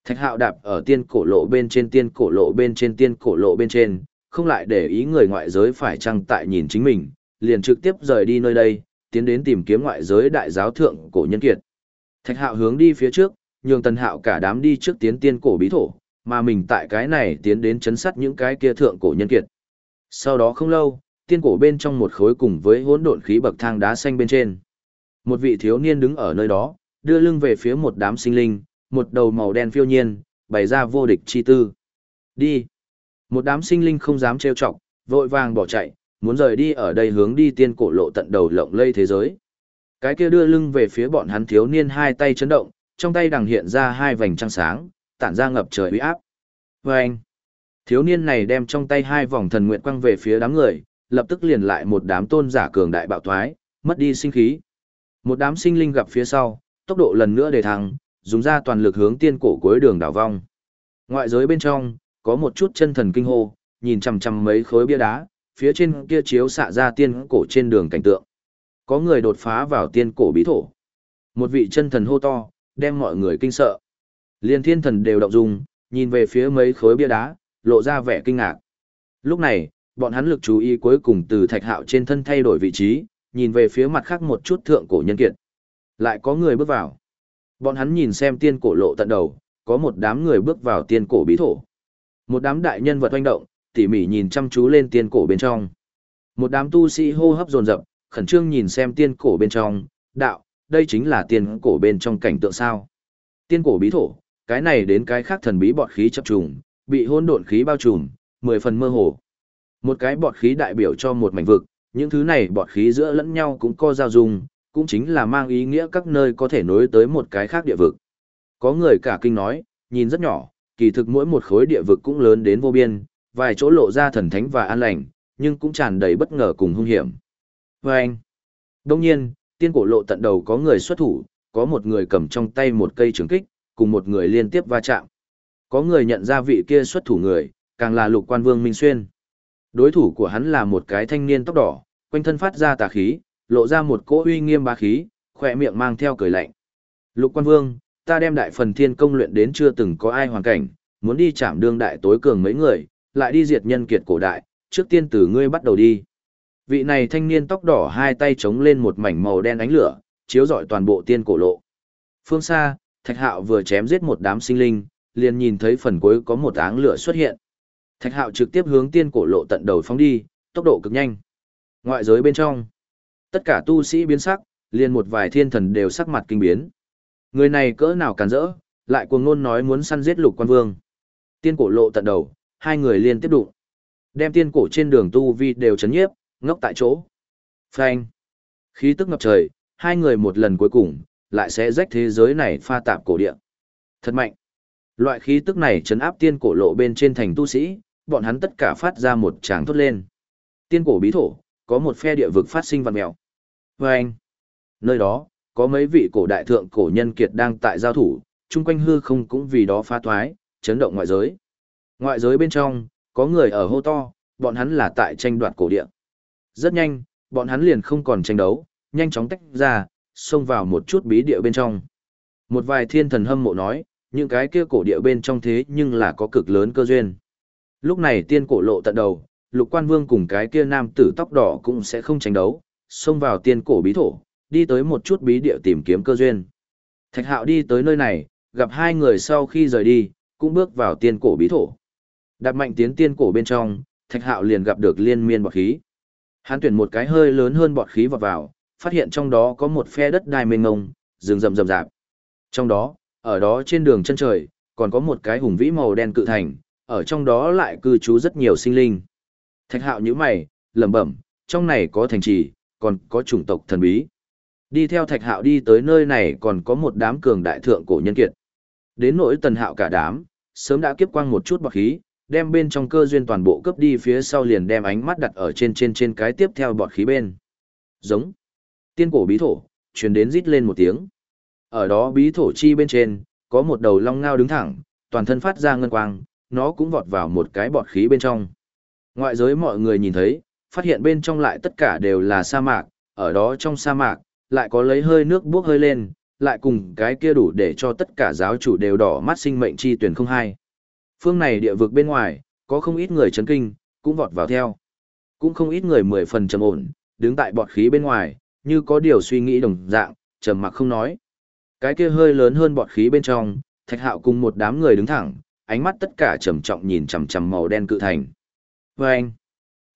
Speaker 1: Thạch hạo đạp ở tiên cổ lộ bên trên tiên cổ lộ bên trên tiên cổ lộ bên trên, không lại để ý người ngoại giới phải chăng tại nhìn chính mình, liền trực tiếp rời đi nơi đây, tiến đến tìm kiếm ngoại giới đại giáo thượng cổ nhân kiệt. Thạch hạo hướng đi phía trước, nhường tần hạo cả đám đi trước tiến tiên cổ bí thổ, mà mình tại cái này tiến đến chấn sát những cái kia thượng cổ nhân kiệt. Sau đó không lâu, tiên cổ bên trong một khối cùng với hỗn độn khí bậc thang đá xanh bên trên. Một vị thiếu niên đứng ở nơi đó, đưa lưng về phía một đám sinh linh, một đầu màu đen phiêu nhiên, bày ra vô địch chi tư. Đi! Một đám sinh linh không dám trêu chọc, vội vàng bỏ chạy, muốn rời đi ở đây hướng đi tiên cổ lộ tận đầu lộng lây thế giới. Cái kia đưa lưng về phía bọn hắn thiếu niên hai tay chấn động, trong tay đằng hiện ra hai vành trăng sáng, tản ra ngập trời uy áp. Và anh, thiếu niên này đem trong tay hai vòng thần nguyện quăng về phía đám người, lập tức liền lại một đám tôn giả cường đại bạo thoái, mất đi sinh khí. Một đám sinh linh gặp phía sau, tốc độ lần nữa đề thăng, dùng ra toàn lực hướng tiên cổ cuối đường đảo vong. Ngoại giới bên trong, có một chút chân thần kinh hô, nhìn chằm chằm mấy khối bia đá, phía trên kia chiếu xạ ra tiên cổ trên đường cảnh tượng. Có người đột phá vào tiên cổ bí thổ. Một vị chân thần hô to, đem mọi người kinh sợ. Liên thiên thần đều động dung, nhìn về phía mấy khối bia đá, lộ ra vẻ kinh ngạc. Lúc này, bọn hắn lực chú ý cuối cùng từ thạch hạo trên thân thay đổi vị trí, nhìn về phía mặt khác một chút thượng cổ nhân kiệt. Lại có người bước vào. Bọn hắn nhìn xem tiên cổ lộ tận đầu, có một đám người bước vào tiên cổ bí thổ. Một đám đại nhân vật oanh động, tỉ mỉ nhìn chăm chú lên tiên cổ bên trong. Một đám tu sĩ hô hấp dồn dập, khẩn trương nhìn xem tiên cổ bên trong, đạo, đây chính là tiên cổ bên trong cảnh tượng sao. Tiên cổ bí thổ, cái này đến cái khác thần bí bọt khí chập trùng, bị hỗn độn khí bao trùm, mười phần mơ hồ. Một cái bọt khí đại biểu cho một mảnh vực, những thứ này bọt khí giữa lẫn nhau cũng có giao dung, cũng chính là mang ý nghĩa các nơi có thể nối tới một cái khác địa vực. Có người cả kinh nói, nhìn rất nhỏ, kỳ thực mỗi một khối địa vực cũng lớn đến vô biên, vài chỗ lộ ra thần thánh và an lành, nhưng cũng tràn đầy bất ngờ cùng hung hiểm. Và anh, đông nhiên, tiên cổ lộ tận đầu có người xuất thủ, có một người cầm trong tay một cây trường kích, cùng một người liên tiếp va chạm. Có người nhận ra vị kia xuất thủ người, càng là lục quan vương Minh Xuyên. Đối thủ của hắn là một cái thanh niên tóc đỏ, quanh thân phát ra tà khí, lộ ra một cỗ uy nghiêm bá khí, khỏe miệng mang theo cười lạnh. Lục quan vương, ta đem đại phần thiên công luyện đến chưa từng có ai hoàn cảnh, muốn đi chạm đương đại tối cường mấy người, lại đi diệt nhân kiệt cổ đại, trước tiên từ ngươi bắt đầu đi. Vị này thanh niên tóc đỏ hai tay chống lên một mảnh màu đen ánh lửa, chiếu rọi toàn bộ tiên cổ lộ. Phương xa, Thạch Hạo vừa chém giết một đám sinh linh, liền nhìn thấy phần cuối có một áng lửa xuất hiện. Thạch Hạo trực tiếp hướng tiên cổ lộ tận đầu phóng đi, tốc độ cực nhanh. Ngoại giới bên trong, tất cả tu sĩ biến sắc, liền một vài thiên thần đều sắc mặt kinh biến. Người này cỡ nào càn rỡ, lại cuồng ngôn nói muốn săn giết lục quan vương. Tiên cổ lộ tận đầu, hai người liên tiếp đụng. Đem tiên cổ trên đường tu vi đều chấn nhiếp, ngốc tại chỗ. Phanh. Khí tức ngập trời, hai người một lần cuối cùng, lại sẽ rách thế giới này pha tạp cổ địa. Thật mạnh. Loại khí tức này chấn áp tiên cổ lộ bên trên thành tu sĩ, bọn hắn tất cả phát ra một tràng thốt lên. Tiên cổ bí thổ, có một phe địa vực phát sinh văn mèo. Phanh. Nơi đó, có mấy vị cổ đại thượng cổ nhân kiệt đang tại giao thủ, chung quanh hư không cũng vì đó phá thoái, chấn động ngoại giới. Ngoại giới bên trong, có người ở hô to, bọn hắn là tại tranh đoạt cổ địa. Rất nhanh, bọn hắn liền không còn tranh đấu, nhanh chóng tách ra, xông vào một chút bí địa bên trong. Một vài thiên thần hâm mộ nói, những cái kia cổ địa bên trong thế nhưng là có cực lớn cơ duyên. Lúc này tiên cổ lộ tận đầu, lục quan vương cùng cái kia nam tử tóc đỏ cũng sẽ không tranh đấu, xông vào tiên cổ bí thổ, đi tới một chút bí địa tìm kiếm cơ duyên. Thạch hạo đi tới nơi này, gặp hai người sau khi rời đi, cũng bước vào tiên cổ bí thổ. Đạp mạnh tiến tiên cổ bên trong, thạch hạo liền gặp được liên miên bọt khí. Hắn tuyển một cái hơi lớn hơn bọt khí vọt vào, phát hiện trong đó có một phe đất đai mênh ngông, rừng rậm rậm rạp. Trong đó, ở đó trên đường chân trời, còn có một cái hùng vĩ màu đen cự thành, ở trong đó lại cư trú rất nhiều sinh linh. Thạch hạo như mày, lẩm bẩm, trong này có thành trì, còn có chủng tộc thần bí. Đi theo thạch hạo đi tới nơi này còn có một đám cường đại thượng cổ nhân kiệt. Đến nỗi tần hạo cả đám, sớm đã kiếp quang một chút bọc khí, đem bên trong cơ duyên toàn bộ cướp đi phía sau liền đem ánh mắt đặt ở trên trên trên cái tiếp theo bọt khí bên. Giống. Tiên cổ bí thổ, truyền đến rít lên một tiếng. Ở đó bí thổ chi bên trên, có một đầu long ngao đứng thẳng, toàn thân phát ra ngân quang, nó cũng vọt vào một cái bọt khí bên trong. Ngoại giới mọi người nhìn thấy, phát hiện bên trong lại tất cả đều là sa mạc, ở đó trong sa mạc, lại có lấy hơi nước buốc hơi lên, lại cùng cái kia đủ để cho tất cả giáo chủ đều đỏ mắt sinh mệnh chi tuyển không hai. Phương này địa vực bên ngoài, có không ít người chấn kinh, cũng vọt vào theo. Cũng không ít người mười phần trầm ổn, đứng tại bọt khí bên ngoài, như có điều suy nghĩ đồng dạng, trầm mặc không nói. Cái kia hơi lớn hơn bọt khí bên trong, Thạch Hạo cùng một đám người đứng thẳng, ánh mắt tất cả trầm trọng nhìn chằm chằm màu đen cự thành. Và anh,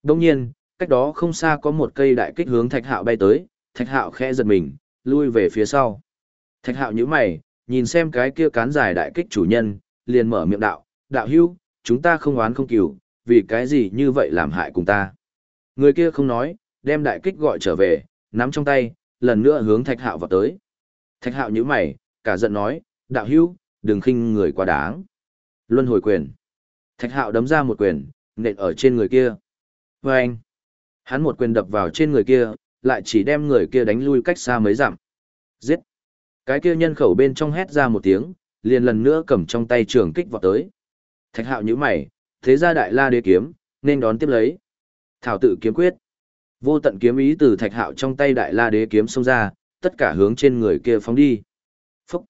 Speaker 1: Đương nhiên, cách đó không xa có một cây đại kích hướng Thạch Hạo bay tới, Thạch Hạo khẽ giật mình, lui về phía sau. Thạch Hạo nhíu mày, nhìn xem cái kia cán dài đại kích chủ nhân, liền mở miệng đạo, đạo hữu, chúng ta không oán không kỷ, vì cái gì như vậy làm hại cùng ta. Người kia không nói, đem đại kích gọi trở về, nắm trong tay, lần nữa hướng Thạch Hạo vào tới. Thạch Hạo nhíu mày, cả giận nói, đạo hữu, đừng khinh người quá đáng. Luân hồi quyền. Thạch Hạo đấm ra một quyền, nện ở trên người kia. Và anh, hắn một quyền đập vào trên người kia, lại chỉ đem người kia đánh lui cách xa mấy dặm. Giết. Cái kia nhân khẩu bên trong hét ra một tiếng, liền lần nữa cầm trong tay trường kích vọt tới. Thạch hạo nhíu mày, thế ra đại la đế kiếm, nên đón tiếp lấy. Thảo tự kiếm quyết. Vô tận kiếm ý từ thạch hạo trong tay đại la đế kiếm xông ra, tất cả hướng trên người kia phóng đi. Phúc.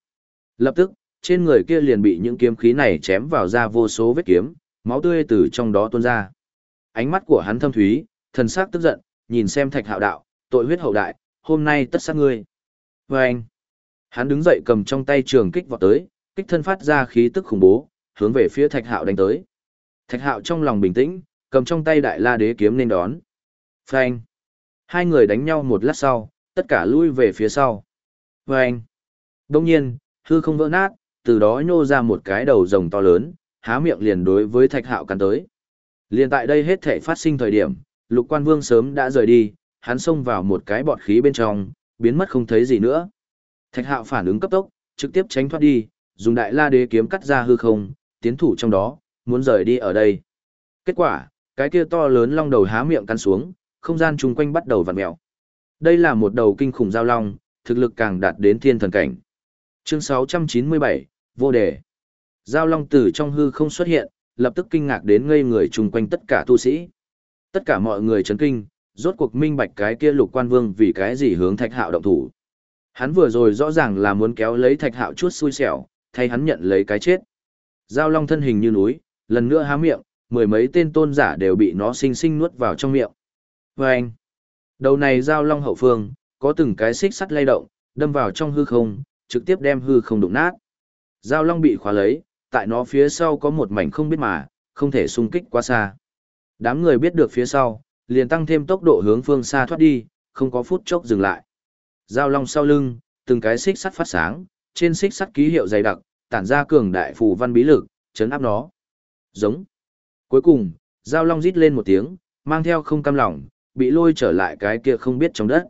Speaker 1: Lập tức, trên người kia liền bị những kiếm khí này chém vào ra vô số vết kiếm, máu tươi từ trong đó tuôn ra. Ánh mắt của hắn thâm thúy, thần sắc tức giận, nhìn xem thạch hạo đạo, tội huyết hậu đại, hôm nay tất sát ngươi. Và anh. Hắn đứng dậy cầm trong tay trường kích vọt tới, kích thân phát ra khí tức khủng bố, hướng về phía Thạch Hạo đánh tới. Thạch Hạo trong lòng bình tĩnh, cầm trong tay đại la đế kiếm nên đón. Phanh. Hai người đánh nhau một lát sau, tất cả lui về phía sau. Phanh. Đông nhiên, hư không vỡ nát, từ đó nhô ra một cái đầu rồng to lớn, há miệng liền đối với thạch hạo cắn tới. Liền tại đây hết thể phát sinh thời điểm, lục quan vương sớm đã rời đi, hắn xông vào một cái bọt khí bên trong, biến mất không thấy gì nữa. Thạch hạo phản ứng cấp tốc, trực tiếp tránh thoát đi, dùng đại la đế kiếm cắt ra hư không, tiến thủ trong đó, muốn rời đi ở đây. Kết quả, cái kia to lớn long đầu há miệng cắn xuống, không gian chung quanh bắt đầu vặn mèo. Đây là một đầu kinh khủng giao long, thực lực càng đạt đến thiên thần cảnh. Chương 697, vô đề. Giao long tử trong hư không xuất hiện, lập tức kinh ngạc đến ngây người chung quanh tất cả tu sĩ. Tất cả mọi người chấn kinh, rốt cuộc minh bạch cái kia lục quan vương vì cái gì hướng thạch hạo động thủ. Hắn vừa rồi rõ ràng là muốn kéo lấy thạch hạo chút xui xẻo, thay hắn nhận lấy cái chết. Giao long thân hình như núi, lần nữa há miệng, mười mấy tên tôn giả đều bị nó sinh sinh nuốt vào trong miệng. Và anh, đầu này giao long hậu phương, có từng cái xích sắt lay động, đâm vào trong hư không, trực tiếp đem hư không đụng nát. Giao long bị khóa lấy, tại nó phía sau có một mảnh không biết mà, không thể xung kích quá xa. Đám người biết được phía sau, liền tăng thêm tốc độ hướng phương xa thoát đi, không có phút chốc dừng lại. Giao long sau lưng, từng cái xích sắt phát sáng, trên xích sắt ký hiệu dày đặc, tản ra cường đại phù văn bí lực, chấn áp nó. Giống. Cuối cùng, giao long rít lên một tiếng, mang theo không cam lòng, bị lôi trở lại cái kia không biết trong đất.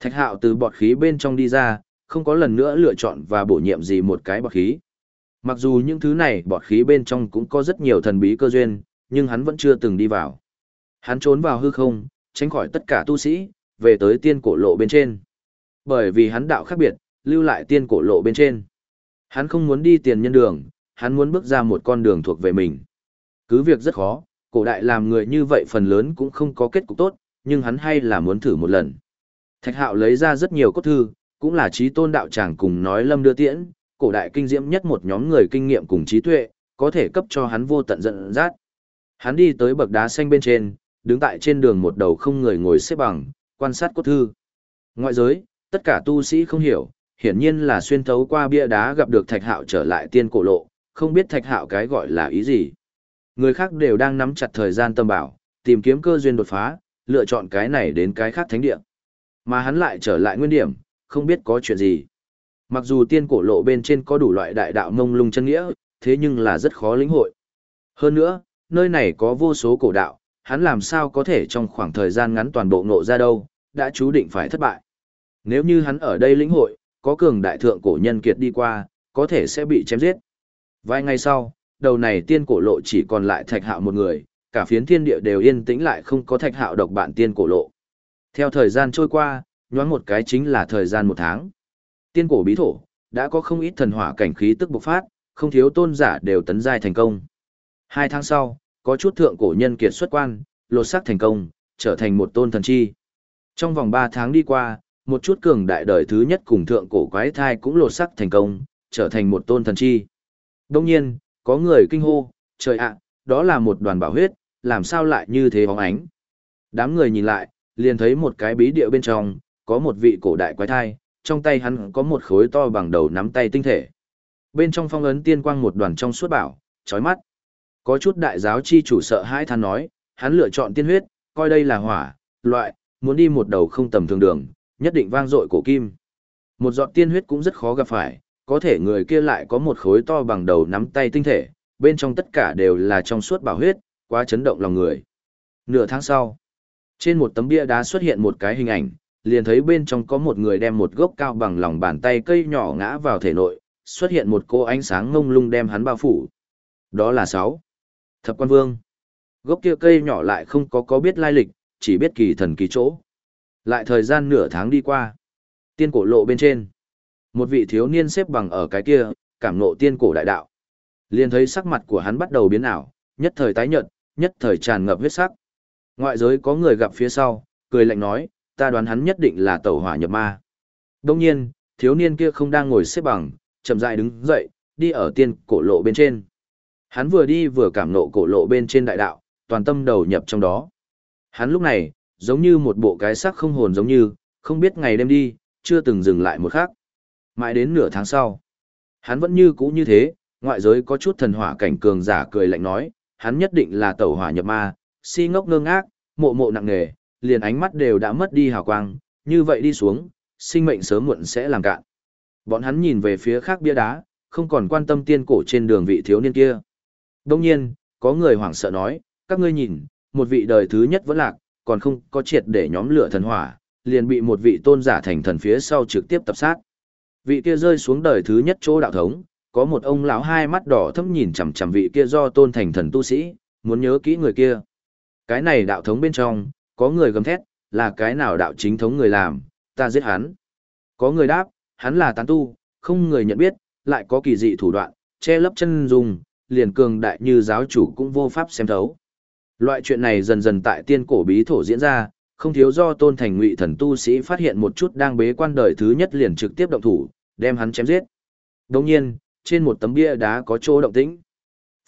Speaker 1: Thạch hạo từ bọt khí bên trong đi ra, không có lần nữa lựa chọn và bổ nhiệm gì một cái bọt khí. Mặc dù những thứ này bọt khí bên trong cũng có rất nhiều thần bí cơ duyên, nhưng hắn vẫn chưa từng đi vào. Hắn trốn vào hư không, tránh khỏi tất cả tu sĩ, về tới tiên cổ lộ bên trên. Bởi vì hắn đạo khác biệt, lưu lại tiên cổ lộ bên trên. Hắn không muốn đi tiền nhân đường, hắn muốn bước ra một con đường thuộc về mình. Cứ việc rất khó, cổ đại làm người như vậy phần lớn cũng không có kết cục tốt, nhưng hắn hay là muốn thử một lần. Thạch hạo lấy ra rất nhiều cốt thư, cũng là trí tôn đạo tràng cùng nói lâm đưa tiễn, cổ đại kinh diễm nhất một nhóm người kinh nghiệm cùng trí tuệ, có thể cấp cho hắn vô tận giận dắt. Hắn đi tới bậc đá xanh bên trên, đứng tại trên đường một đầu không người ngồi xếp bằng, quan sát cốt thư. Ngoại giới, tất cả tu sĩ không hiểu, hiển nhiên là xuyên thấu qua bia đá gặp được thạch hạo trở lại tiên cổ lộ, không biết thạch hạo cái gọi là ý gì. Người khác đều đang nắm chặt thời gian tâm bảo, tìm kiếm cơ duyên đột phá, lựa chọn cái này đến cái khác thánh địa. Mà hắn lại trở lại nguyên điểm, không biết có chuyện gì. Mặc dù tiên cổ lộ bên trên có đủ loại đại đạo mông lung chân nghĩa, thế nhưng là rất khó lĩnh hội. Hơn nữa, nơi này có vô số cổ đạo, hắn làm sao có thể trong khoảng thời gian ngắn toàn bộ ngộ ra đâu, đã chú định phải thất bại. Nếu như hắn ở đây lĩnh hội, có cường đại thượng cổ nhân kiệt đi qua, có thể sẽ bị chém giết. Vài ngày sau, đầu này tiên cổ lộ chỉ còn lại thạch hạo một người, cả phiến thiên địa đều yên tĩnh lại không có thạch hạo độc bản tiên cổ lộ. Theo thời gian trôi qua, nhoáng một cái chính là thời gian một tháng. Tiên cổ bí thổ, đã có không ít thần hỏa cảnh khí tức bộc phát, không thiếu tôn giả đều tấn giai thành công. Hai tháng sau, có chút thượng cổ nhân kiệt xuất quan, lột sắc thành công, trở thành một tôn thần chi. Trong vòng ba tháng đi qua, một chút cường đại đời thứ nhất cùng thượng cổ quái thai cũng lột sắc thành công, trở thành một tôn thần chi. Đông nhiên, có người kinh hô, trời ạ, đó là một đoàn bảo huyết, làm sao lại như thế bóng ánh. Đám người nhìn lại, liền thấy một cái bí địa bên trong, có một vị cổ đại quái thai, trong tay hắn có một khối to bằng đầu nắm tay tinh thể. Bên trong phong ấn tiên quang một đoàn trong suốt bảo, chói mắt. Có chút đại giáo chi chủ sợ hãi than nói, hắn lựa chọn tiên huyết, coi đây là hỏa, loại, muốn đi một đầu không tầm thường đường, nhất định vang dội cổ kim. Một giọt tiên huyết cũng rất khó gặp phải, có thể người kia lại có một khối to bằng đầu nắm tay tinh thể, bên trong tất cả đều là trong suốt bảo huyết, quá chấn động lòng người. Nửa tháng sau, trên một tấm bia đá xuất hiện một cái hình ảnh, liền thấy bên trong có một người đem một gốc cao bằng lòng bàn tay cây nhỏ ngã vào thể nội, xuất hiện một cô ánh sáng ngông lung đem hắn bao phủ. Đó là sáu. Thập quan vương. Gốc kia cây nhỏ lại không có có biết lai lịch, chỉ biết kỳ thần kỳ chỗ. Lại thời gian nửa tháng đi qua. Tiên cổ lộ bên trên. Một vị thiếu niên xếp bằng ở cái kia, cảm nộ tiên cổ đại đạo. Liền thấy sắc mặt của hắn bắt đầu biến ảo, nhất thời tái nhợt, nhất thời tràn ngập huyết sắc. Ngoại giới có người gặp phía sau, cười lạnh nói, ta đoán hắn nhất định là tẩu hỏa nhập ma. Đông nhiên, thiếu niên kia không đang ngồi xếp bằng, chậm rãi đứng dậy, đi ở tiên cổ lộ bên trên. Hắn vừa đi vừa cảm nộ cổ lộ bên trên đại đạo, toàn tâm đầu nhập trong đó. Hắn lúc này, giống như một bộ cái xác không hồn giống như, không biết ngày đêm đi, chưa từng dừng lại một khắc. Mãi đến nửa tháng sau, hắn vẫn như cũ như thế, ngoại giới có chút thần hỏa cảnh cường giả cười lạnh nói, hắn nhất định là tẩu hỏa nhập ma, si ngốc ngơ ngác, mộ mộ nặng nề, liền ánh mắt đều đã mất đi hào quang, như vậy đi xuống, sinh mệnh sớm muộn sẽ làm cạn. Bọn hắn nhìn về phía khác bia đá, không còn quan tâm tiên cổ trên đường vị thiếu niên kia. Đông nhiên, có người hoảng sợ nói, các ngươi nhìn, một vị đời thứ nhất vẫn lạc, còn không có triệt để nhóm lửa thần hỏa, liền bị một vị tôn giả thành thần phía sau trực tiếp tập sát. Vị kia rơi xuống đời thứ nhất chỗ đạo thống, có một ông lão hai mắt đỏ thâm nhìn chằm chằm vị kia do tôn thành thần tu sĩ, muốn nhớ kỹ người kia. Cái này đạo thống bên trong, có người gầm thét, là cái nào đạo chính thống người làm, ta giết hắn. Có người đáp, hắn là tán tu, không người nhận biết, lại có kỳ dị thủ đoạn, che lấp chân dùng, liền cường đại như giáo chủ cũng vô pháp xem thấu. Loại chuyện này dần dần tại tiên cổ bí thổ diễn ra, không thiếu do tôn thành ngụy thần tu sĩ phát hiện một chút đang bế quan đời thứ nhất liền trực tiếp động thủ, đem hắn chém giết. Đồng nhiên, trên một tấm bia đá có chỗ động tĩnh.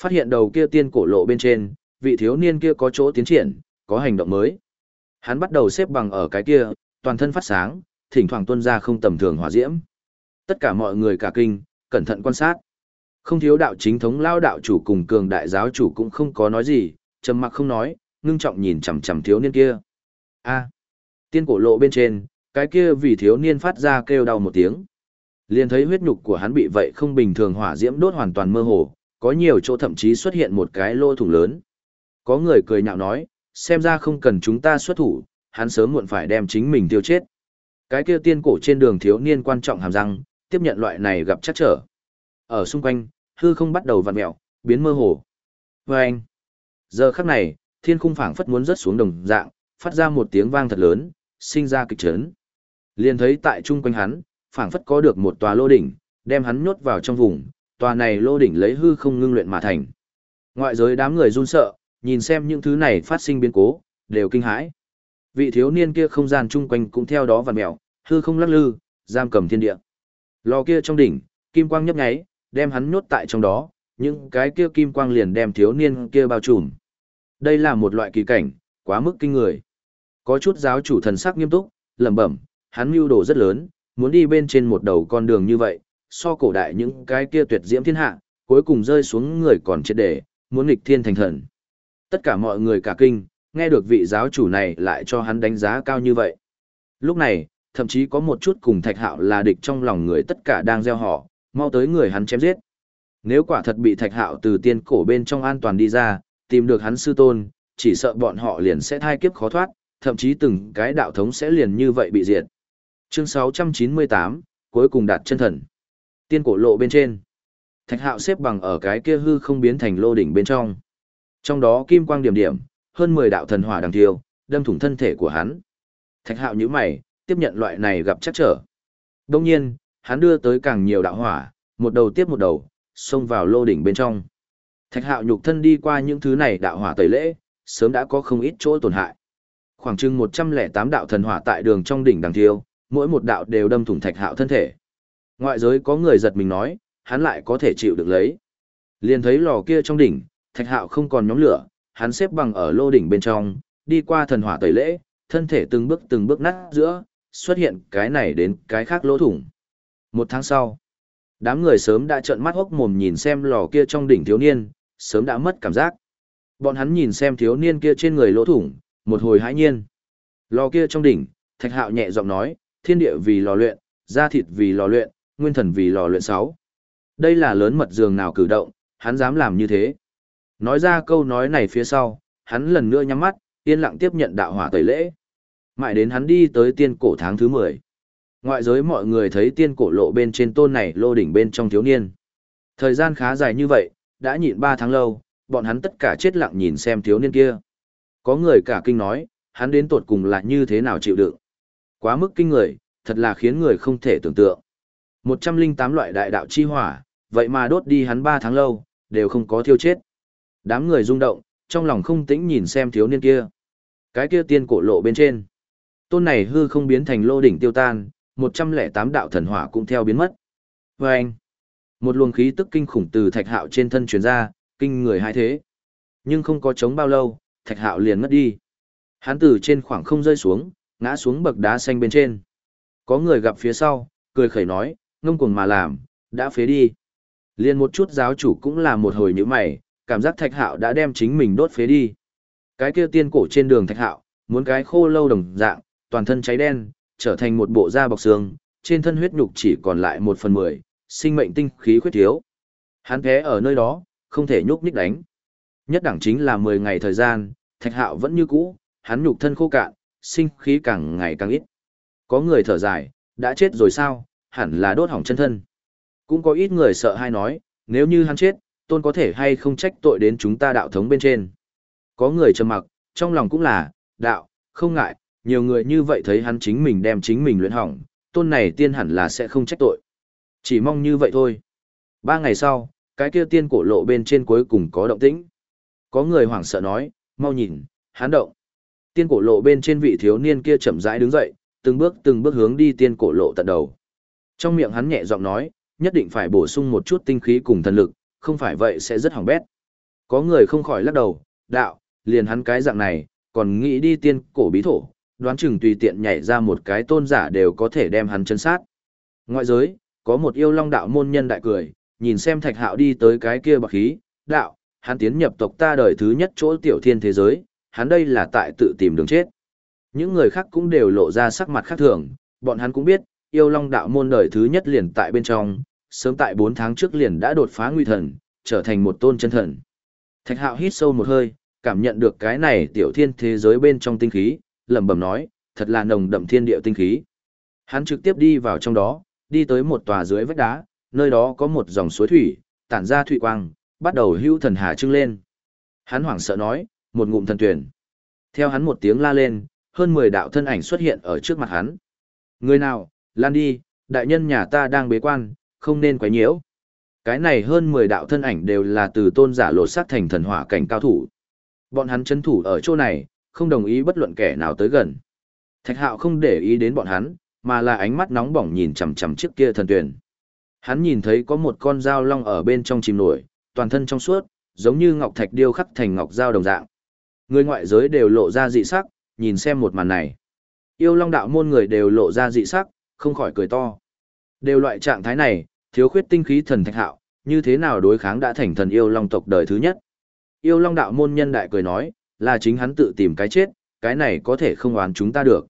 Speaker 1: Phát hiện đầu kia tiên cổ lộ bên trên, vị thiếu niên kia có chỗ tiến triển, có hành động mới. Hắn bắt đầu xếp bằng ở cái kia, toàn thân phát sáng, thỉnh thoảng tuôn ra không tầm thường hỏa diễm. Tất cả mọi người cả kinh, cẩn thận quan sát. Không thiếu đạo chính thống lao đạo chủ cùng cường đại giáo chủ cũng không có nói gì, trầm mặc không nói, ngưng trọng nhìn chằm chằm thiếu niên kia. A. tiên cổ lộ bên trên, cái kia vì thiếu niên phát ra kêu đau một tiếng. Liền thấy huyết nhục của hắn bị vậy không bình thường hỏa diễm đốt hoàn toàn mơ hồ, có nhiều chỗ thậm chí xuất hiện một cái lỗ thủng lớn. Có người cười nhạo nói, xem ra không cần chúng ta xuất thủ, hắn sớm muộn phải đem chính mình tiêu chết. Cái kia tiên cổ trên đường thiếu niên quan trọng hàm răng, tiếp nhận loại này gặp chắc trở. Ở xung quanh, hư không bắt đầu vặn mẹo, biến mơ hồ. Và anh, giờ khắc này, thiên khung phảng phất muốn rớt xuống đồng dạng, phát ra một tiếng vang thật lớn, sinh ra kịch chấn. Liền thấy tại chung quanh hắn, phảng phất có được một tòa lô đỉnh, đem hắn nhốt vào trong vùng, tòa này lô đỉnh lấy hư không ngưng luyện mà thành. Ngoại giới đám người run sợ, nhìn xem những thứ này phát sinh biến cố, đều kinh hãi. Vị thiếu niên kia không gian chung quanh cũng theo đó vặn mèo, hư không lắc lư, giam cầm thiên địa. Lò kia trong đỉnh, kim quang nhấp nháy, đem hắn nhốt tại trong đó, những cái kia kim quang liền đem thiếu niên kia bao trùm. Đây là một loại kỳ cảnh, quá mức kinh người. Có chút giáo chủ thần sắc nghiêm túc, lẩm bẩm, hắn mưu đồ rất lớn, muốn đi bên trên một đầu con đường như vậy, so cổ đại những cái kia tuyệt diễm thiên hạ, cuối cùng rơi xuống người còn chết để, muốn nghịch thiên thành thần. Tất cả mọi người cả kinh, nghe được vị giáo chủ này lại cho hắn đánh giá cao như vậy. Lúc này, thậm chí có một chút cùng thạch hạo là địch trong lòng người tất cả đang gieo họ, mau tới người hắn chém giết. Nếu quả thật bị thạch hạo từ tiên cổ bên trong an toàn đi ra, tìm được hắn sư tôn, chỉ sợ bọn họ liền sẽ thai kiếp khó thoát, thậm chí từng cái đạo thống sẽ liền như vậy bị diệt. Chương 698, cuối cùng đạt chân thần. Tiên cổ lộ bên trên. Thạch hạo xếp bằng ở cái kia hư không biến thành lô đỉnh bên trong. Trong đó kim quang điểm điểm, hơn 10 đạo thần hỏa đằng thiêu, đâm thủng thân thể của hắn. Thạch hạo nhíu mày, tiếp nhận loại này gặp chắc trở. Đông nhiên, hắn đưa tới càng nhiều đạo hỏa, một đầu tiếp một đầu, xông vào lô đỉnh bên trong. Thạch hạo nhục thân đi qua những thứ này đạo hỏa tẩy lễ, sớm đã có không ít chỗ tổn hại. Khoảng chừng 108 đạo thần hỏa tại đường trong đỉnh đằng thiêu, mỗi một đạo đều đâm thủng thạch hạo thân thể. Ngoại giới có người giật mình nói, hắn lại có thể chịu được lấy. Liền thấy lò kia trong đỉnh, thạch hạo không còn nhóm lửa, hắn xếp bằng ở lô đỉnh bên trong, đi qua thần hỏa tẩy lễ, thân thể từng bước từng bước nát giữa, xuất hiện cái này đến cái khác lỗ thủng. Một tháng sau, đám người sớm đã trợn mắt hốc mồm nhìn xem lò kia trong đỉnh thiếu niên, sớm đã mất cảm giác. Bọn hắn nhìn xem thiếu niên kia trên người lỗ thủng, một hồi hãi nhiên. Lò kia trong đỉnh, Thạch Hạo nhẹ giọng nói, thiên địa vì lò luyện, da thịt vì lò luyện, nguyên thần vì lò luyện sáu. Đây là lớn mật giường nào cử động, hắn dám làm như thế. Nói ra câu nói này phía sau, hắn lần nữa nhắm mắt, yên lặng tiếp nhận đạo hỏa tẩy lễ. Mãi đến hắn đi tới tiên cổ tháng thứ 10. Ngoại giới mọi người thấy tiên cổ lộ bên trên tôn này lô đỉnh bên trong thiếu niên. Thời gian khá dài như vậy, đã nhịn 3 tháng lâu, bọn hắn tất cả chết lặng nhìn xem thiếu niên kia. Có người cả kinh nói, hắn đến tột cùng là như thế nào chịu đựng. Quá mức kinh người, thật là khiến người không thể tưởng tượng. 108 loại đại đạo chi hỏa, vậy mà đốt đi hắn 3 tháng lâu, đều không có thiêu chết. Đám người rung động, trong lòng không tĩnh nhìn xem thiếu niên kia. Cái kia tiên cổ lộ bên trên. Tôn này hư không biến thành lô đỉnh tiêu tan, 108 đạo thần hỏa cũng theo biến mất. Vâng! một luồng khí tức kinh khủng từ thạch hạo trên thân truyền ra, kinh người hai thế. Nhưng không có chống bao lâu, thạch hạo liền mất đi. Hắn từ trên khoảng không rơi xuống, ngã xuống bậc đá xanh bên trên. Có người gặp phía sau, cười khẩy nói, ngông cuồng mà làm, đã phế đi. Liền một chút giáo chủ cũng là một hồi như mày, cảm giác thạch hạo đã đem chính mình đốt phế đi. Cái kia tiên cổ trên đường thạch hạo, muốn cái khô lâu đồng dạng, toàn thân cháy đen, trở thành một bộ da bọc xương, trên thân huyết nhục chỉ còn lại một phần mười, sinh mệnh tinh khí khuyết thiếu. Hắn thế ở nơi đó, không thể nhúc nhích đánh. Nhất đẳng chính là 10 ngày thời gian, thạch hạo vẫn như cũ, hắn nhục thân khô cạn, sinh khí càng ngày càng ít. Có người thở dài, đã chết rồi sao, hẳn là đốt hỏng chân thân. Cũng có ít người sợ hay nói, nếu như hắn chết, tôn có thể hay không trách tội đến chúng ta đạo thống bên trên. Có người trầm mặc, trong lòng cũng là, đạo, không ngại, nhiều người như vậy thấy hắn chính mình đem chính mình luyện hỏng, tôn này tiên hẳn là sẽ không trách tội. Chỉ mong như vậy thôi. Ba ngày sau, cái kia tiên cổ lộ bên trên cuối cùng có động tĩnh. Có người hoảng sợ nói, mau nhìn, hắn động. Tiên cổ lộ bên trên vị thiếu niên kia chậm rãi đứng dậy, từng bước từng bước hướng đi tiên cổ lộ tận đầu. Trong miệng hắn nhẹ giọng nói, nhất định phải bổ sung một chút tinh khí cùng thần lực, không phải vậy sẽ rất hỏng bét. Có người không khỏi lắc đầu, đạo, liền hắn cái dạng này, còn nghĩ đi tiên cổ bí thổ, đoán chừng tùy tiện nhảy ra một cái tôn giả đều có thể đem hắn chân sát. Ngoại giới, có một yêu long đạo môn nhân đại cười, nhìn xem thạch hạo đi tới cái kia bạc khí, đạo, hắn tiến nhập tộc ta đời thứ nhất chỗ tiểu thiên thế giới, hắn đây là tại tự tìm đường chết. Những người khác cũng đều lộ ra sắc mặt khác thường, bọn hắn cũng biết, yêu long đạo môn đời thứ nhất liền tại bên trong, sớm tại 4 tháng trước liền đã đột phá nguy thần, trở thành một tôn chân thần. Thạch hạo hít sâu một hơi, cảm nhận được cái này tiểu thiên thế giới bên trong tinh khí, lẩm bẩm nói, thật là nồng đậm thiên địa tinh khí. Hắn trực tiếp đi vào trong đó, đi tới một tòa dưới vách đá, nơi đó có một dòng suối thủy, tản ra thủy quang, bắt đầu hưu thần hà trưng lên. Hắn hoảng sợ nói, một ngụm thần tuyển. Theo hắn một tiếng la lên, hơn 10 đạo thân ảnh xuất hiện ở trước mặt hắn. Người nào, lan đi, đại nhân nhà ta đang bế quan, không nên quấy nhiễu. Cái này hơn 10 đạo thân ảnh đều là từ tôn giả lột sát thành thần hỏa cảnh cao thủ. Bọn hắn chấn thủ ở chỗ này, không đồng ý bất luận kẻ nào tới gần. Thạch hạo không để ý đến bọn hắn, mà là ánh mắt nóng bỏng nhìn chằm chằm trước kia thần tuyển. Hắn nhìn thấy có một con dao long ở bên trong chìm nổi, toàn thân trong suốt, giống như ngọc thạch điêu khắc thành ngọc dao đồng dạng. Người ngoại giới đều lộ ra dị sắc, nhìn xem một màn này. Yêu long đạo môn người đều lộ ra dị sắc, không khỏi cười to. Đều loại trạng thái này, thiếu khuyết tinh khí thần thạch hạo, như thế nào đối kháng đã thành thần yêu long tộc đời thứ nhất. Yêu long đạo môn nhân đại cười nói, là chính hắn tự tìm cái chết, cái này có thể không oán chúng ta được.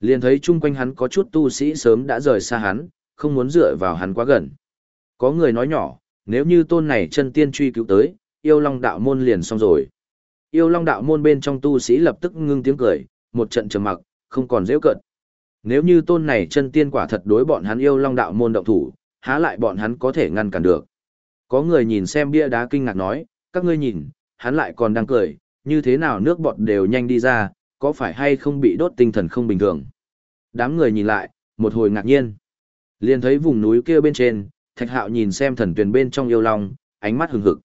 Speaker 1: Liền thấy chung quanh hắn có chút tu sĩ sớm đã rời xa hắn, không muốn dựa vào hắn quá gần. Có người nói nhỏ, nếu như tôn này chân tiên truy cứu tới, yêu long đạo môn liền xong rồi. Yêu long đạo môn bên trong tu sĩ lập tức ngưng tiếng cười, một trận trầm mặc, không còn dễ cận. Nếu như tôn này chân tiên quả thật đối bọn hắn yêu long đạo môn động thủ, há lại bọn hắn có thể ngăn cản được. Có người nhìn xem bia đá kinh ngạc nói, các ngươi nhìn, hắn lại còn đang cười, như thế nào nước bọt đều nhanh đi ra, có phải hay không bị đốt tinh thần không bình thường. Đám người nhìn lại, một hồi ngạc nhiên. liền thấy vùng núi kia bên trên, thạch hạo nhìn xem thần tuyền bên trong yêu long, ánh mắt hừng hực.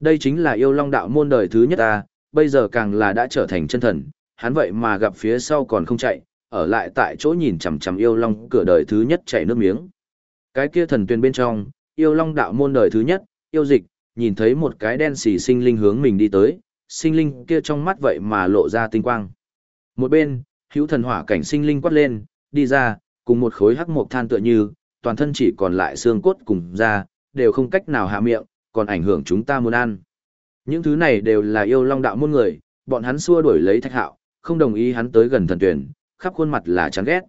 Speaker 1: Đây chính là yêu long đạo môn đời thứ nhất ta, bây giờ càng là đã trở thành chân thần, hắn vậy mà gặp phía sau còn không chạy, ở lại tại chỗ nhìn chằm chằm yêu long cửa đời thứ nhất chảy nước miếng. Cái kia thần tuyên bên trong, yêu long đạo môn đời thứ nhất, yêu dịch, nhìn thấy một cái đen xì sinh linh hướng mình đi tới, sinh linh kia trong mắt vậy mà lộ ra tinh quang. Một bên, hữu thần hỏa cảnh sinh linh quát lên, đi ra, cùng một khối hắc mộc than tựa như, toàn thân chỉ còn lại xương cốt cùng da, đều không cách nào hạ miệng, còn ảnh hưởng chúng ta muốn ăn. Những thứ này đều là yêu long đạo môn người, bọn hắn xua đuổi lấy thạch hạo, không đồng ý hắn tới gần thần tuyển, khắp khuôn mặt là chán ghét.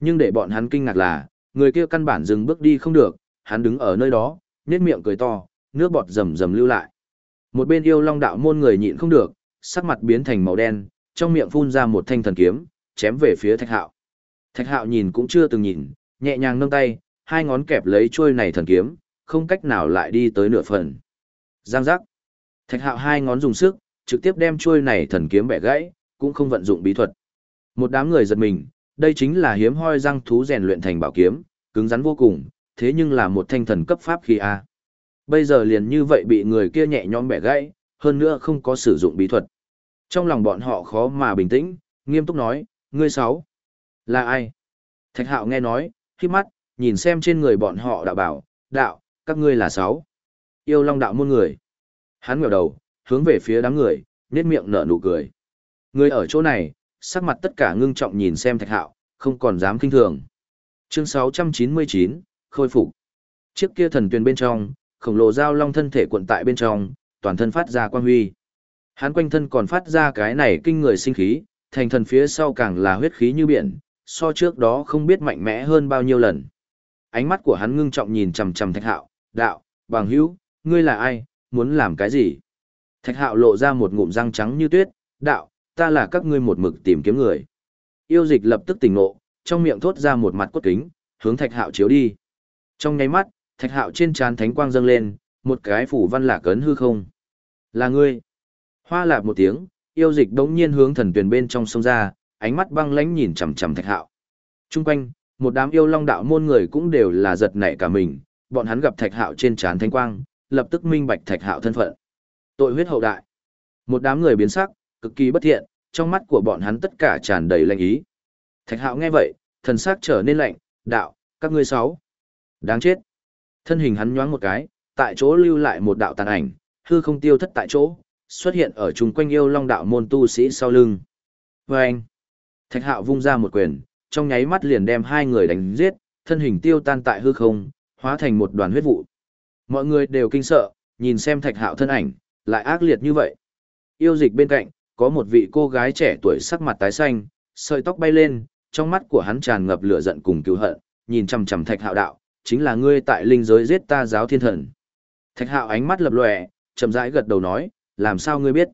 Speaker 1: Nhưng để bọn hắn kinh ngạc là, người kia căn bản dừng bước đi không được, hắn đứng ở nơi đó, nét miệng cười to, nước bọt rầm rầm lưu lại. Một bên yêu long đạo môn người nhịn không được, sắc mặt biến thành màu đen, trong miệng phun ra một thanh thần kiếm, chém về phía thạch hạo. Thạch hạo nhìn cũng chưa từng nhìn, nhẹ nhàng nâng tay, hai ngón kẹp lấy chuôi này thần kiếm, không cách nào lại đi tới nửa phần. Giang giác. Thạch hạo hai ngón dùng sức, trực tiếp đem chuôi này thần kiếm bẻ gãy, cũng không vận dụng bí thuật. Một đám người giật mình, đây chính là hiếm hoi răng thú rèn luyện thành bảo kiếm, cứng rắn vô cùng, thế nhưng là một thanh thần cấp pháp khí a. Bây giờ liền như vậy bị người kia nhẹ nhõm bẻ gãy, hơn nữa không có sử dụng bí thuật. Trong lòng bọn họ khó mà bình tĩnh, nghiêm túc nói, ngươi sáu, là ai? Thạch hạo nghe nói, khi mắt, nhìn xem trên người bọn họ đạo bảo, đạo, các ngươi là sáu. Yêu long đạo môn người. Hắn ngẩng đầu, hướng về phía đám người, nét miệng nở nụ cười. Người ở chỗ này, sắc mặt tất cả ngưng trọng nhìn xem thạch hạo, không còn dám kinh thường. Chương 699, khôi phục. Chiếc kia thần tuyền bên trong, khổng lồ dao long thân thể cuộn tại bên trong, toàn thân phát ra quang huy. Hắn quanh thân còn phát ra cái này kinh người sinh khí, thành thần phía sau càng là huyết khí như biển, so trước đó không biết mạnh mẽ hơn bao nhiêu lần. ánh mắt của hắn ngưng trọng nhìn chằm chằm Thạch Hạo, "Đạo, bằng hữu, ngươi là ai, muốn làm cái gì?" Thạch Hạo lộ ra một ngụm răng trắng như tuyết, "Đạo, ta là các ngươi một mực tìm kiếm người." Yêu dịch lập tức tỉnh ngộ, trong miệng thốt ra một mặt cốt kính, hướng Thạch Hạo chiếu đi. Trong nháy mắt, Thạch Hạo trên trán thánh quang dâng lên, một cái phủ văn lạc cấn hư không. "Là ngươi?" Hoa lạp một tiếng, yêu dịch đống nhiên hướng thần tuyển bên trong sông ra, ánh mắt băng lãnh nhìn chằm chằm Thạch Hạo. Trung quanh, một đám yêu long đạo môn người cũng đều là giật nảy cả mình, bọn hắn gặp Thạch Hạo trên trán thánh quang, lập tức minh bạch Thạch Hạo thân phận. Tội huyết hậu đại. Một đám người biến sắc, cực kỳ bất thiện, trong mắt của bọn hắn tất cả tràn đầy lạnh ý. Thạch Hạo nghe vậy, thần sắc trở nên lạnh, đạo, các ngươi sáu. Đáng chết. Thân hình hắn nhoáng một cái, tại chỗ lưu lại một đạo tàn ảnh, hư không tiêu thất tại chỗ, xuất hiện ở chung quanh yêu long đạo môn tu sĩ sau lưng. Và anh, Thạch Hạo vung ra một quyền, trong nháy mắt liền đem hai người đánh giết, thân hình tiêu tan tại hư không, hóa thành một đoàn huyết vụ. Mọi người đều kinh sợ, nhìn xem Thạch Hạo thân ảnh, lại ác liệt như vậy. Yêu dịch bên cạnh, có một vị cô gái trẻ tuổi sắc mặt tái xanh, sợi tóc bay lên, trong mắt của hắn tràn ngập lửa giận cùng cứu hận, nhìn chằm chằm Thạch Hạo đạo, chính là ngươi tại linh giới giết ta giáo thiên thần. Thạch Hạo ánh mắt lập lòe, chậm rãi gật đầu nói, làm sao ngươi biết?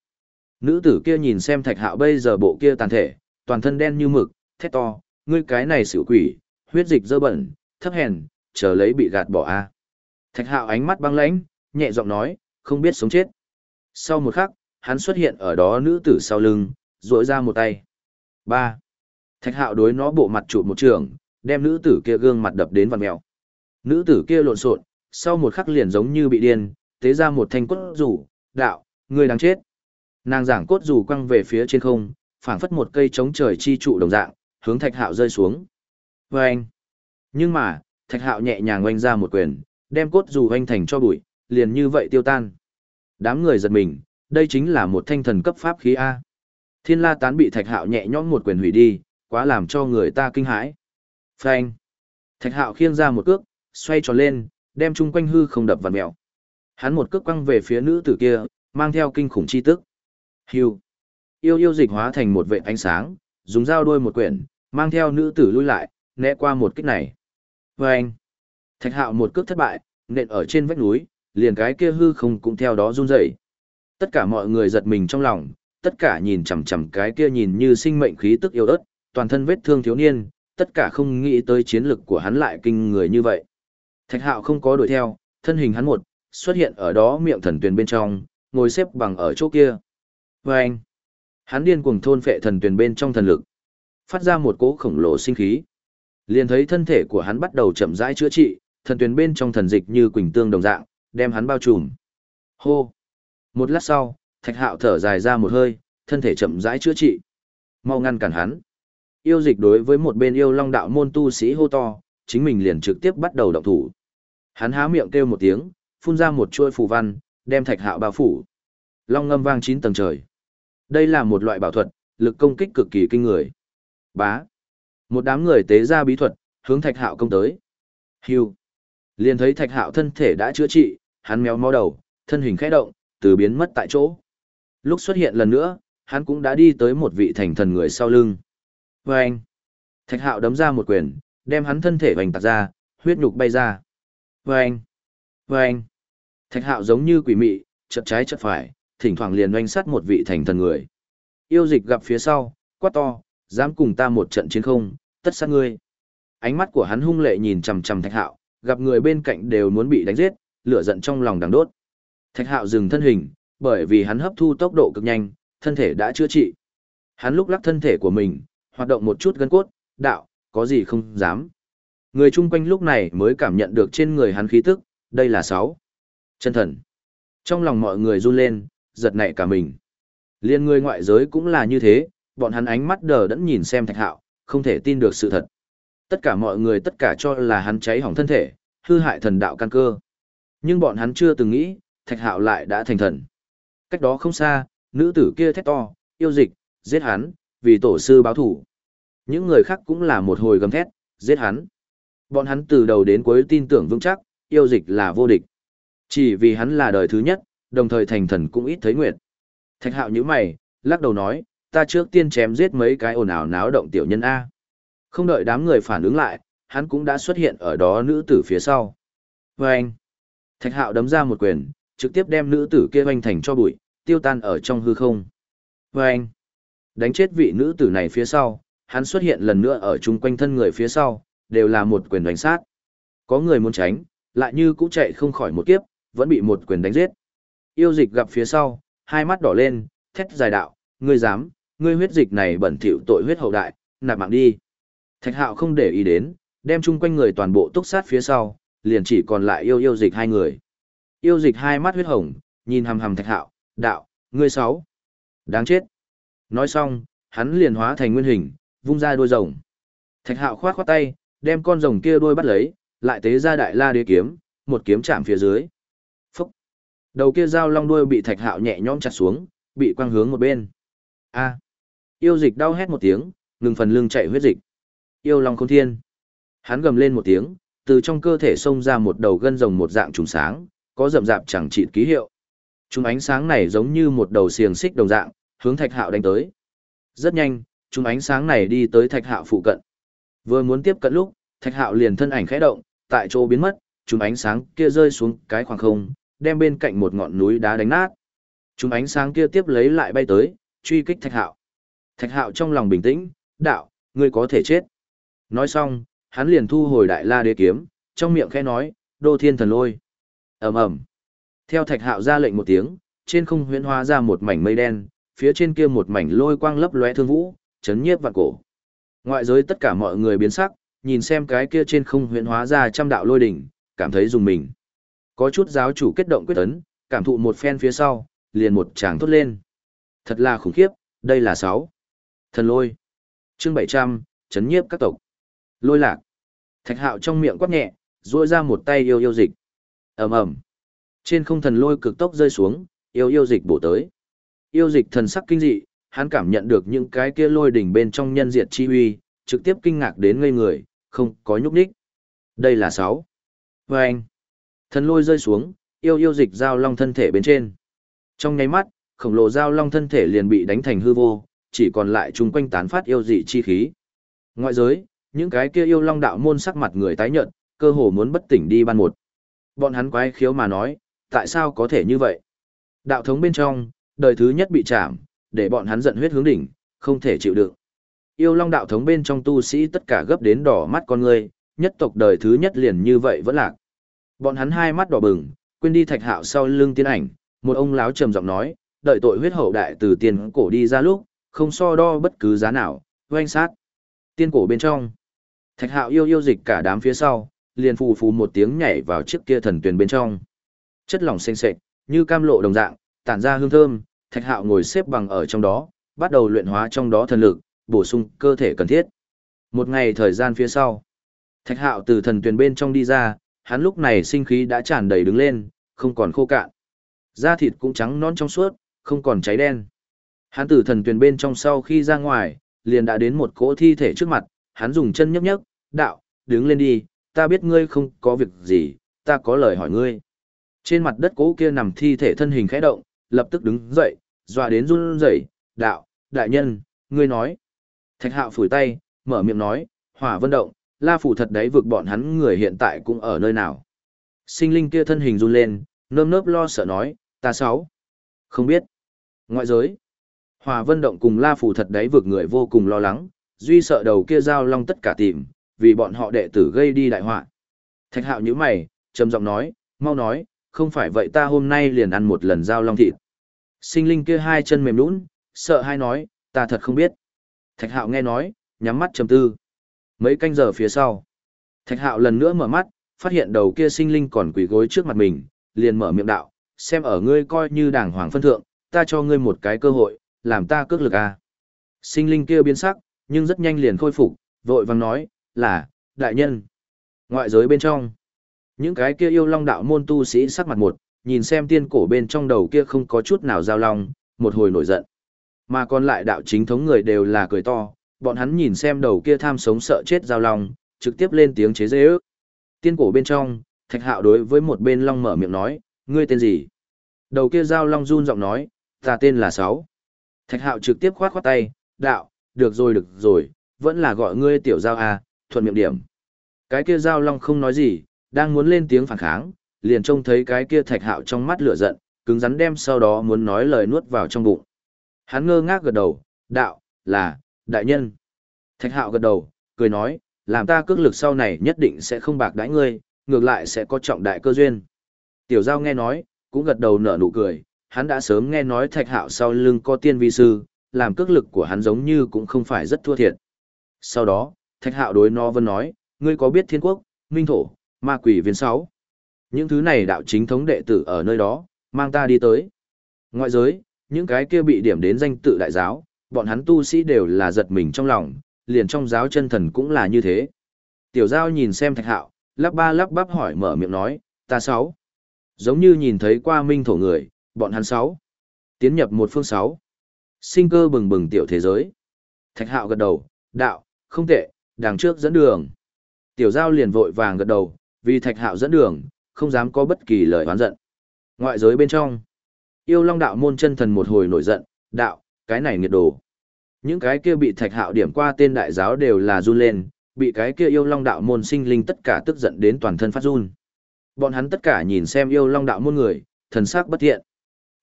Speaker 1: Nữ tử kia nhìn xem thạch hạo bây giờ bộ kia tàn thể, toàn thân đen như mực, thét to, ngươi cái này xỉu quỷ, huyết dịch dơ bẩn, thấp hèn, chờ lấy bị gạt bỏ a. Thạch hạo ánh mắt băng lãnh, nhẹ giọng nói, không biết sống chết. Sau một khắc, hắn xuất hiện ở đó nữ tử sau lưng, duỗi ra một tay. ba Thạch hạo đối nó bộ mặt trụ một trường, đem nữ tử kia gương mặt đập đến vằn mèo. Nữ tử kia lộn xộn, sau một khắc liền giống như bị điên, tế ra một thanh cốt rủ, đạo, người đáng chết. Nàng giảng cốt rủ quăng về phía trên không, phảng phất một cây chống trời chi trụ đồng dạng, hướng thạch hạo rơi xuống. Và anh. Nhưng mà, thạch hạo nhẹ nhàng oanh ra một quyền, đem cốt dù oanh thành cho bụi, liền như vậy tiêu tan. Đám người giật mình, đây chính là một thanh thần cấp pháp khí A. Thiên la tán bị thạch hạo nhẹ nhõm một quyền hủy đi, quá làm cho người ta kinh hãi. Phanh. Thạch hạo khiêng ra một cước, xoay tròn lên, đem chung quanh hư không đập vằn mèo. Hắn một cước quăng về phía nữ tử kia, mang theo kinh khủng chi tức. Hưu. Yêu yêu dịch hóa thành một vệ ánh sáng, dùng dao đuôi một quyển, mang theo nữ tử lui lại, né qua một kích này. Vâng! anh. Thạch hạo một cước thất bại, nện ở trên vách núi, liền cái kia hư không cũng theo đó run rẩy. Tất cả mọi người giật mình trong lòng, tất cả nhìn chằm chằm cái kia nhìn như sinh mệnh khí tức yêu ớt, toàn thân vết thương thiếu niên, tất cả không nghĩ tới chiến lực của hắn lại kinh người như vậy. Thạch hạo không có đuổi theo, thân hình hắn một, xuất hiện ở đó miệng thần tuyền bên trong, ngồi xếp bằng ở chỗ kia. Và anh, hắn điên cuồng thôn phệ thần tuyền bên trong thần lực, phát ra một cỗ khổng lồ sinh khí. Liền thấy thân thể của hắn bắt đầu chậm rãi chữa trị, thần tuyến bên trong thần dịch như quỳnh tương đồng dạng, đem hắn bao trùm. Hô! Một lát sau, thạch hạo thở dài ra một hơi, thân thể chậm rãi chữa trị. Mau ngăn cản hắn. Yêu dịch đối với một bên yêu long đạo môn tu sĩ hô to, chính mình liền trực tiếp bắt đầu động thủ. Hắn há miệng kêu một tiếng, phun ra một chuôi phù văn, đem thạch hạo bao phủ. Long ngâm vang chín tầng trời. Đây là một loại bảo thuật, lực công kích cực kỳ kinh người. Bá. Một đám người tế ra bí thuật, hướng thạch hạo công tới. Hưu. Liền thấy thạch hạo thân thể đã chữa trị, hắn méo mó đầu, thân hình khẽ động, từ biến mất tại chỗ. Lúc xuất hiện lần nữa, hắn cũng đã đi tới một vị thành thần người sau lưng. Và anh. Thạch hạo đấm ra một quyền, đem hắn thân thể vành tạc ra, huyết nhục bay ra. Và anh. Và anh. Thạch hạo giống như quỷ mị, chật trái chật phải, thỉnh thoảng liền oanh sát một vị thành thần người. Yêu dịch gặp phía sau, quát to, dám cùng ta một trận chiến không, tất sát ngươi. Ánh mắt của hắn hung lệ nhìn chằm chằm thạch hạo, gặp người bên cạnh đều muốn bị đánh giết, lửa giận trong lòng đang đốt. Thạch hạo dừng thân hình, bởi vì hắn hấp thu tốc độ cực nhanh, thân thể đã chữa trị. Hắn lúc lắc thân thể của mình, hoạt động một chút gân cốt, đạo, có gì không dám. Người chung quanh lúc này mới cảm nhận được trên người hắn khí tức, đây là sáu. Chân thần. Trong lòng mọi người run lên, giật nảy cả mình. Liên người ngoại giới cũng là như thế, bọn hắn ánh mắt đờ đẫn nhìn xem thạch hạo, không thể tin được sự thật. Tất cả mọi người tất cả cho là hắn cháy hỏng thân thể, hư hại thần đạo căn cơ. Nhưng bọn hắn chưa từng nghĩ, thạch hạo lại đã thành thần. Cách đó không xa, nữ tử kia thét to, yêu dịch, giết hắn, vì tổ sư báo thủ. Những người khác cũng là một hồi gầm thét, giết hắn. Bọn hắn từ đầu đến cuối tin tưởng vững chắc, yêu dịch là vô địch. Chỉ vì hắn là đời thứ nhất, đồng thời thành thần cũng ít thấy nguyện. Thạch hạo như mày, lắc đầu nói, ta trước tiên chém giết mấy cái ồn ào náo động tiểu nhân A. Không đợi đám người phản ứng lại, hắn cũng đã xuất hiện ở đó nữ tử phía sau. Vâng! Thạch hạo đấm ra một quyền, trực tiếp đem nữ tử kia hoành thành cho bụi, tiêu tan ở trong hư không. Vâng! Đánh chết vị nữ tử này phía sau, hắn xuất hiện lần nữa ở chung quanh thân người phía sau, đều là một quyền đánh sát. Có người muốn tránh, lại như cũng chạy không khỏi một kiếp, vẫn bị một quyền đánh giết. Yêu dịch gặp phía sau, hai mắt đỏ lên, thét dài đạo, ngươi dám, ngươi huyết dịch này bẩn thỉu tội huyết hậu đại, nạp mạng đi. Thạch hạo không để ý đến, đem chung quanh người toàn bộ túc sát phía sau, liền chỉ còn lại yêu yêu dịch hai người. Yêu dịch hai mắt huyết hồng, nhìn hầm hầm thạch hạo, đạo, ngươi sáu. Đáng chết. Nói xong, hắn liền hóa thành nguyên hình, vung ra đuôi rồng. Thạch hạo khoát khoát tay, đem con rồng kia đuôi bắt lấy, lại tế ra đại la đế kiếm, một kiếm chạm phía dưới. Phúc! Đầu kia dao long đuôi bị thạch hạo nhẹ nhõm chặt xuống, bị quăng hướng một bên. A! Yêu dịch đau hét một tiếng, ngừng phần lưng chạy huyết dịch. Yêu long khôn thiên. Hắn gầm lên một tiếng, từ trong cơ thể xông ra một đầu gân rồng một dạng trùng sáng, có rậm rạp chẳng trị ký hiệu. Chúng ánh sáng này giống như một đầu xiềng xích đồng dạng, hướng thạch hạo đánh tới. Rất nhanh, chúng ánh sáng này đi tới thạch hạo phụ cận. Vừa muốn tiếp cận lúc, thạch hạo liền thân ảnh khẽ động, tại chỗ biến mất, chúng ánh sáng kia rơi xuống cái khoảng không, đem bên cạnh một ngọn núi đá đánh nát. Chúng ánh sáng kia tiếp lấy lại bay tới, truy kích thạch hạo. Thạch hạo trong lòng bình tĩnh, đạo, ngươi có thể chết. Nói xong, hắn liền thu hồi đại la đế kiếm, trong miệng khẽ nói, đô thiên thần lôi. ầm ầm Theo thạch hạo ra lệnh một tiếng, trên không huyễn hóa ra một mảnh mây đen, phía trên kia một mảnh lôi quang lấp lóe thương vũ, chấn nhiếp vạn cổ. Ngoại giới tất cả mọi người biến sắc, nhìn xem cái kia trên không huyễn hóa ra trăm đạo lôi đỉnh, cảm thấy dùng mình. Có chút giáo chủ kết động quyết tấn, cảm thụ một phen phía sau, liền một tràng thốt lên. Thật là khủng khiếp, đây là sáu. Thần lôi. Chương 700, chấn nhiếp các tộc. Lôi lạc. Thạch hạo trong miệng quát nhẹ, duỗi ra một tay yêu yêu dịch. ầm ầm Trên không thần lôi cực tốc rơi xuống, yêu yêu dịch bổ tới. Yêu dịch thần sắc kinh dị, hắn cảm nhận được những cái kia lôi đỉnh bên trong nhân diệt chi uy, trực tiếp kinh ngạc đến ngây người, không có nhúc nhích. Đây là sáu. Và anh. Thần lôi rơi xuống, yêu yêu dịch giao long thân thể bên trên. Trong nháy mắt, khổng lồ giao long thân thể liền bị đánh thành hư vô, chỉ còn lại chung quanh tán phát yêu dị chi khí. Ngoại giới, những cái kia yêu long đạo môn sắc mặt người tái nhợt, cơ hồ muốn bất tỉnh đi ban một. Bọn hắn quái khiếu mà nói, tại sao có thể như vậy? Đạo thống bên trong, đời thứ nhất bị chạm, để bọn hắn giận huyết hướng đỉnh, không thể chịu đựng. Yêu long đạo thống bên trong tu sĩ tất cả gấp đến đỏ mắt con người, nhất tộc đời thứ nhất liền như vậy vẫn lạc. Bọn hắn hai mắt đỏ bừng, quên đi thạch hạo sau lưng tiên ảnh, một ông láo trầm giọng nói, đợi tội huyết hậu đại từ tiền cổ đi ra lúc, không so đo bất cứ giá nào, oanh sát. Tiên cổ bên trong, thạch hạo yêu yêu dịch cả đám phía sau, liền phù phù một tiếng nhảy vào chiếc kia thần tuyền bên trong. Chất lỏng xanh xệch, như cam lộ đồng dạng, tản ra hương thơm, thạch hạo ngồi xếp bằng ở trong đó, bắt đầu luyện hóa trong đó thần lực, bổ sung cơ thể cần thiết. Một ngày thời gian phía sau, thạch hạo từ thần tuyền bên trong đi ra, hắn lúc này sinh khí đã tràn đầy đứng lên, không còn khô cạn. Da thịt cũng trắng non trong suốt, không còn cháy đen. Hắn từ thần tuyền bên trong sau khi ra ngoài, liền đã đến một cỗ thi thể trước mặt, hắn dùng chân nhấp nhấc đạo, đứng lên đi, ta biết ngươi không có việc gì, ta có lời hỏi ngươi. Trên mặt đất cố kia nằm thi thể thân hình khẽ động, lập tức đứng dậy, dọa đến run rẩy, đạo, đại nhân, ngươi nói. Thạch hạo phủi tay, mở miệng nói, hỏa vân động, la phủ thật đấy vực bọn hắn người hiện tại cũng ở nơi nào. Sinh linh kia thân hình run lên, nơm nớp lo sợ nói, ta sáu. Không biết. Ngoại giới. hòa vân động cùng la phủ thật đấy vực người vô cùng lo lắng, duy sợ đầu kia giao long tất cả tìm, vì bọn họ đệ tử gây đi đại họa. Thạch hạo như mày, trầm giọng nói, mau nói, không phải vậy ta hôm nay liền ăn một lần giao long thịt. Sinh linh kia hai chân mềm nũng, sợ hai nói, ta thật không biết. Thạch hạo nghe nói, nhắm mắt trầm tư. Mấy canh giờ phía sau, thạch hạo lần nữa mở mắt, phát hiện đầu kia sinh linh còn quỳ gối trước mặt mình, liền mở miệng đạo, xem ở ngươi coi như đảng hoàng phân thượng, ta cho ngươi một cái cơ hội, làm ta cước lực à. Sinh linh kia biến sắc, nhưng rất nhanh liền khôi phục, vội vàng nói, là, đại nhân. Ngoại giới bên trong, những cái kia yêu long đạo môn tu sĩ sắc mặt một, nhìn xem tiên cổ bên trong đầu kia không có chút nào giao long, một hồi nổi giận. Mà còn lại đạo chính thống người đều là cười to, bọn hắn nhìn xem đầu kia tham sống sợ chết giao long, trực tiếp lên tiếng chế dễ ước. Tiên cổ bên trong, thạch hạo đối với một bên long mở miệng nói, ngươi tên gì? Đầu kia giao long run giọng nói, ta tên là Sáu. Thạch hạo trực tiếp khoát khoát tay, đạo, được rồi được rồi, vẫn là gọi ngươi tiểu giao à thuận miệng điểm. Cái kia giao long không nói gì, đang muốn lên tiếng phản kháng, liền trông thấy cái kia thạch hạo trong mắt lửa giận, cứng rắn đem sau đó muốn nói lời nuốt vào trong bụng. Hắn ngơ ngác gật đầu, đạo, là, đại nhân. Thạch hạo gật đầu, cười nói, làm ta cước lực sau này nhất định sẽ không bạc đãi ngươi, ngược lại sẽ có trọng đại cơ duyên. Tiểu giao nghe nói, cũng gật đầu nở nụ cười, hắn đã sớm nghe nói thạch hạo sau lưng có tiên vi sư, làm cước lực của hắn giống như cũng không phải rất thua thiệt. Sau đó, thạch hạo đối no vân nói, ngươi có biết thiên quốc, minh thổ, ma quỷ viên sáu. Những thứ này đạo chính thống đệ tử ở nơi đó, mang ta đi tới. Ngoại giới, những cái kia bị điểm đến danh tự đại giáo, bọn hắn tu sĩ đều là giật mình trong lòng, liền trong giáo chân thần cũng là như thế. Tiểu giao nhìn xem thạch hạo, lắp ba lắp bắp hỏi mở miệng nói, ta sáu. Giống như nhìn thấy qua minh thổ người, bọn hắn sáu. Tiến nhập một phương sáu. Sinh cơ bừng bừng tiểu thế giới. Thạch hạo gật đầu, đạo, không tệ, đằng trước dẫn đường. Tiểu giao liền vội vàng gật đầu, vì thạch hạo dẫn đường, không dám có bất kỳ lời oán giận. Ngoại giới bên trong, yêu long đạo môn chân thần một hồi nổi giận, đạo, cái này nghiệt đồ. Những cái kia bị thạch hạo điểm qua tên đại giáo đều là run lên, bị cái kia yêu long đạo môn sinh linh tất cả tức giận đến toàn thân phát run. Bọn hắn tất cả nhìn xem yêu long đạo môn người, thần sắc bất thiện.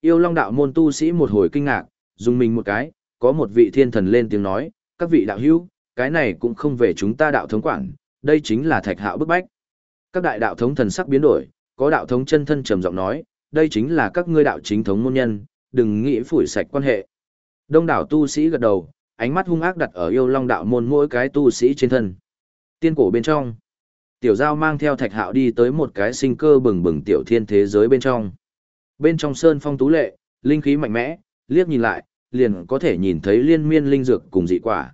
Speaker 1: Yêu long đạo môn tu sĩ một hồi kinh ngạc, dùng mình một cái, có một vị thiên thần lên tiếng nói, các vị đạo hữu, cái này cũng không về chúng ta đạo thống quản, đây chính là thạch hạo bức bách. Các đại đạo thống thần sắc biến đổi, có đạo thống chân thân trầm giọng nói, đây chính là các ngươi đạo chính thống môn nhân, đừng nghĩ phủi sạch quan hệ. Đông đảo tu sĩ gật đầu, ánh mắt hung ác đặt ở yêu long đạo môn mỗi cái tu sĩ trên thân. Tiên cổ bên trong, tiểu giao mang theo thạch hạo đi tới một cái sinh cơ bừng bừng tiểu thiên thế giới bên trong. Bên trong sơn phong tú lệ, linh khí mạnh mẽ, liếc nhìn lại, liền có thể nhìn thấy liên miên linh dược cùng dị quả.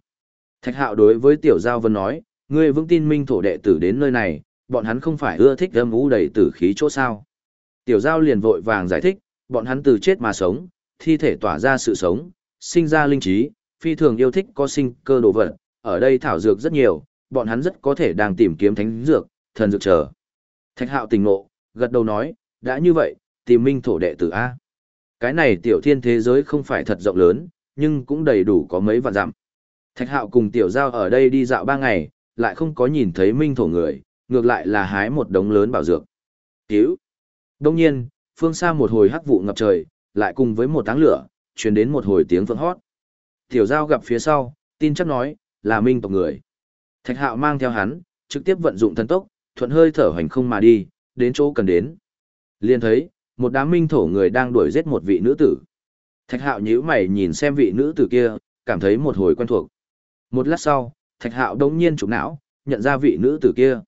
Speaker 1: Thạch hạo đối với tiểu giao vân nói, ngươi vững tin minh thổ đệ tử đến nơi này, bọn hắn không phải ưa thích âm ú đầy tử khí chỗ sao. Tiểu giao liền vội vàng giải thích, bọn hắn từ chết mà sống, thi thể tỏa ra sự sống, sinh ra linh trí, phi thường yêu thích có sinh cơ đồ vật, ở đây thảo dược rất nhiều, bọn hắn rất có thể đang tìm kiếm thánh dược, thần dược chờ. Thạch hạo tình ngộ, gật đầu nói, đã như vậy, tìm minh thổ đệ tử A. Cái này tiểu thiên thế giới không phải thật rộng lớn, nhưng cũng đầy đủ có mấy vạn dặm. Thạch hạo cùng tiểu giao ở đây đi dạo ba ngày, lại không có nhìn thấy minh thổ người, ngược lại là hái một đống lớn bảo dược. Tiếu, Đông nhiên, phương xa một hồi hắc vụ ngập trời, lại cùng với một táng lửa, truyền đến một hồi tiếng vượng hót. Tiểu giao gặp phía sau, tin chắc nói, là minh tộc người. Thạch hạo mang theo hắn, trực tiếp vận dụng thần tốc, thuận hơi thở hành không mà đi, đến chỗ cần đến. Liên thấy, một đám minh thổ người đang đuổi giết một vị nữ tử. Thạch hạo nhíu mày nhìn xem vị nữ tử kia, cảm thấy một hồi quen thuộc. Một lát sau, thạch hạo đống nhiên trục não, nhận ra vị nữ tử kia.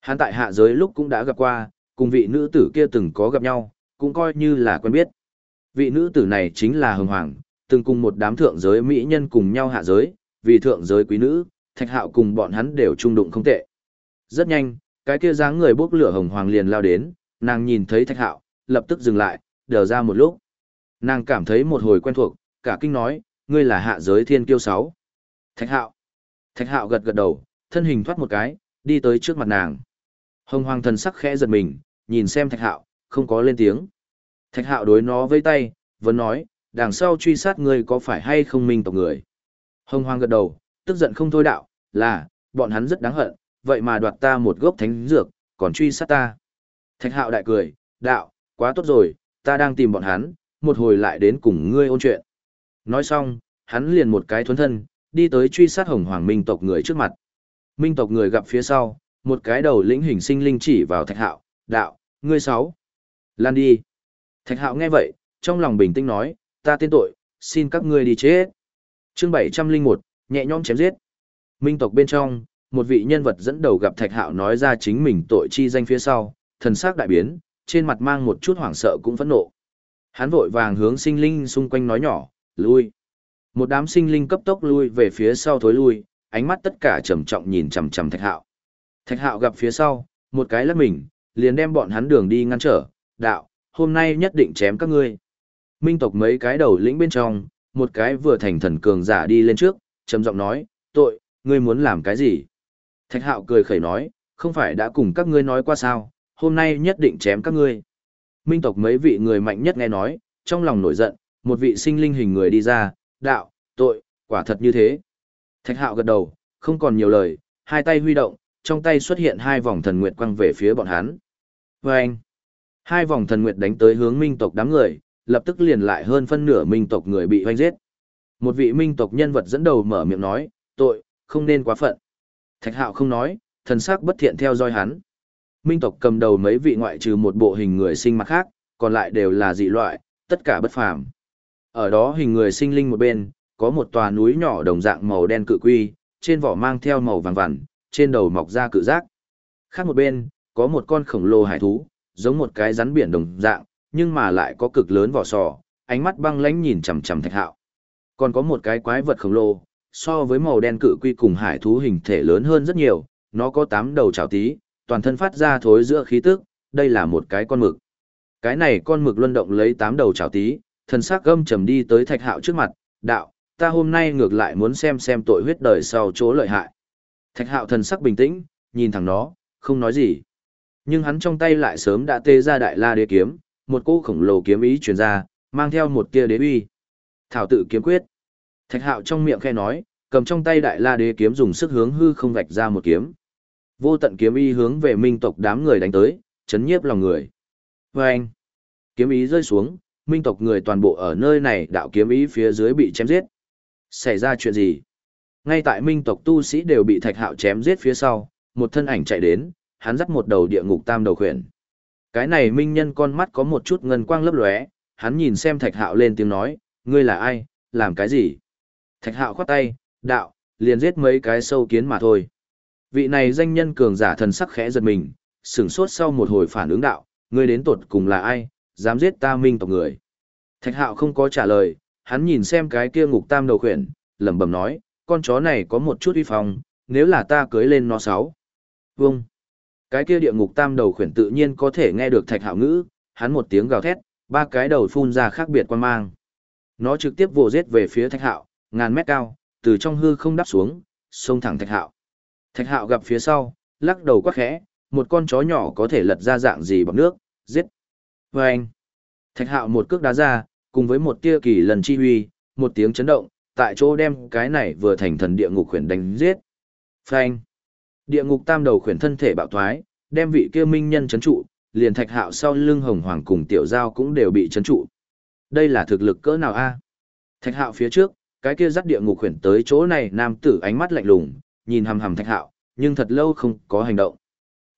Speaker 1: Hắn tại hạ giới lúc cũng đã gặp qua, cùng vị nữ tử kia từng có gặp nhau, cũng coi như là quen biết. Vị nữ tử này chính là Hồng Hoàng, từng cùng một đám thượng giới mỹ nhân cùng nhau hạ giới, vì thượng giới quý nữ, thạch hạo cùng bọn hắn đều trung đụng không tệ. Rất nhanh, cái kia dáng người bốc lửa Hồng Hoàng liền lao đến, nàng nhìn thấy thạch hạo, lập tức dừng lại, đờ ra một lúc. Nàng cảm thấy một hồi quen thuộc, cả kinh nói, ngươi là hạ giới thiên kiêu sáu. Thạch hạo. Thạch hạo gật gật đầu, thân hình thoát một cái, đi tới trước mặt nàng. Hồng hoàng thần sắc khẽ giật mình, nhìn xem thạch hạo, không có lên tiếng. Thạch hạo đối nó với tay, vẫn nói, đằng sau truy sát ngươi có phải hay không minh tộc người. Hồng hoàng gật đầu, tức giận không thôi đạo, là, bọn hắn rất đáng hận, vậy mà đoạt ta một gốc thánh dược, còn truy sát ta. Thạch hạo đại cười, đạo, quá tốt rồi, ta đang tìm bọn hắn, một hồi lại đến cùng ngươi ôn chuyện. Nói xong, hắn liền một cái thuấn thân, đi tới truy sát hồng hoàng minh tộc người trước mặt. Minh tộc người gặp phía sau, một cái đầu lĩnh hình sinh linh chỉ vào thạch hạo, đạo, ngươi sáu. Lan đi. Thạch hạo nghe vậy, trong lòng bình tĩnh nói, ta tên tội, xin các ngươi đi chết. chương bảy trăm linh một nhẹ nhõm chém giết. Minh tộc bên trong, một vị nhân vật dẫn đầu gặp thạch hạo nói ra chính mình tội chi danh phía sau, thần sắc đại biến, trên mặt mang một chút hoảng sợ cũng phẫn nộ. Hắn vội vàng hướng sinh linh xung quanh nói nhỏ, lui. Một đám sinh linh cấp tốc lui về phía sau thối lui, ánh mắt tất cả trầm trọng nhìn chằm chằm Thạch Hạo. Thạch Hạo gặp phía sau, một cái lắc mình, liền đem bọn hắn đường đi ngăn trở, đạo, hôm nay nhất định chém các ngươi. Minh tộc mấy cái đầu lĩnh bên trong, một cái vừa thành thần cường giả đi lên trước, trầm giọng nói, tội, ngươi muốn làm cái gì? Thạch Hạo cười khẩy nói, không phải đã cùng các ngươi nói qua sao, hôm nay nhất định chém các ngươi. Minh tộc mấy vị người mạnh nhất nghe nói, trong lòng nổi giận, một vị sinh linh hình người đi ra, đạo, tội, quả thật như thế. Thạch hạo gật đầu, không còn nhiều lời, hai tay huy động, trong tay xuất hiện hai vòng thần nguyệt quăng về phía bọn hắn. Và anh, hai vòng thần nguyệt đánh tới hướng minh tộc đám người, lập tức liền lại hơn phân nửa minh tộc người bị hoanh giết. Một vị minh tộc nhân vật dẫn đầu mở miệng nói, tội, không nên quá phận. Thạch hạo không nói, thần sắc bất thiện theo dõi hắn. Minh tộc cầm đầu mấy vị ngoại trừ một bộ hình người sinh mặt khác, còn lại đều là dị loại, tất cả bất phàm. Ở đó hình người sinh linh một bên, có một tòa núi nhỏ đồng dạng màu đen cự quy, trên vỏ mang theo màu vàng vằn, trên đầu mọc ra cự giác. Khác một bên, có một con khổng lồ hải thú, giống một cái rắn biển đồng dạng, nhưng mà lại có cực lớn vỏ sò, ánh mắt băng lãnh nhìn chằm chằm Thạch Hạo. Còn có một cái quái vật khổng lồ, so với màu đen cự quy cùng hải thú hình thể lớn hơn rất nhiều, nó có tám đầu chảo tí, toàn thân phát ra thối giữa khí tức, đây là một cái con mực. Cái này con mực luân động lấy tám đầu chảo tí, thần sắc gâm trầm đi tới Thạch Hạo trước mặt, "Đạo, ta hôm nay ngược lại muốn xem xem tội huyết đời sau chỗ lợi hại." Thạch Hạo thần sắc bình tĩnh, nhìn thẳng nó, không nói gì. Nhưng hắn trong tay lại sớm đã tê ra đại la đế kiếm, một cỗ khổng lồ kiếm ý truyền ra, mang theo một tia đế uy. Thảo tự kiếm quyết. Thạch Hạo trong miệng khe nói, cầm trong tay đại la đế kiếm dùng sức hướng hư không vạch ra một kiếm. Vô tận kiếm ý hướng về minh tộc đám người đánh tới, chấn nhiếp lòng người. Và anh, kiếm ý rơi xuống, minh tộc người toàn bộ ở nơi này đạo kiếm ý phía dưới bị chém giết. Xảy ra chuyện gì? Ngay tại minh tộc tu sĩ đều bị thạch hạo chém giết phía sau, một thân ảnh chạy đến, hắn dắt một đầu địa ngục tam đầu khuyển. Cái này minh nhân con mắt có một chút ngân quang lấp lóe, hắn nhìn xem thạch hạo lên tiếng nói, ngươi là ai, làm cái gì? Thạch hạo khoát tay, đạo, liền giết mấy cái sâu kiến mà thôi. Vị này danh nhân cường giả thần sắc khẽ giật mình, sửng sốt sau một hồi phản ứng đạo, ngươi đến tột cùng là ai, dám giết ta minh tộc người. Thạch hạo không có trả lời, hắn nhìn xem cái kia ngục tam đầu khuyển, lẩm bẩm nói, con chó này có một chút uy phong, nếu là ta cưới lên nó sáu. Vâng. Cái kia địa ngục tam đầu khuyển tự nhiên có thể nghe được thạch hạo ngữ, hắn một tiếng gào thét, ba cái đầu phun ra khác biệt quan mang. Nó trực tiếp vồ giết về phía thạch hạo, ngàn mét cao, từ trong hư không đáp xuống, xông thẳng thạch hạo. Thạch hạo gặp phía sau, lắc đầu quắc khẽ, một con chó nhỏ có thể lật ra dạng gì bằng nước, giết. Và anh, thạch hạo một cước đá ra, cùng với một tia kỳ lần chi huy, một tiếng chấn động, tại chỗ đem cái này vừa thành thần địa ngục khuyển đánh giết. Phanh. Địa ngục tam đầu khuyển thân thể bạo thoái, đem vị kia minh nhân chấn trụ, liền thạch hạo sau lưng hồng hoàng cùng tiểu giao cũng đều bị chấn trụ. Đây là thực lực cỡ nào a? Thạch hạo phía trước, cái kia dắt địa ngục khuyển tới chỗ này nam tử ánh mắt lạnh lùng, nhìn hằm hằm thạch hạo, nhưng thật lâu không có hành động.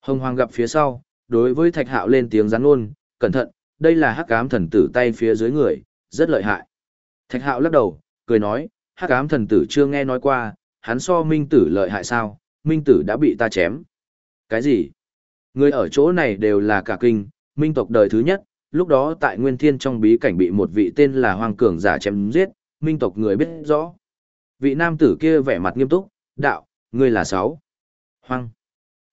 Speaker 1: Hồng hoàng gặp phía sau, đối với thạch hạo lên tiếng rắn luôn, cẩn thận, đây là hắc ám thần tử tay phía dưới người, rất lợi hại. Thạch hạo lắc đầu, cười nói, hắc ám thần tử chưa nghe nói qua, hắn so minh tử lợi hại sao, minh tử đã bị ta chém. Cái gì? Người ở chỗ này đều là cả kinh, minh tộc đời thứ nhất, lúc đó tại Nguyên Thiên trong bí cảnh bị một vị tên là Hoàng Cường giả chém giết, minh tộc người biết rõ. Vị nam tử kia vẻ mặt nghiêm túc, đạo, ngươi là sáu. Hoàng.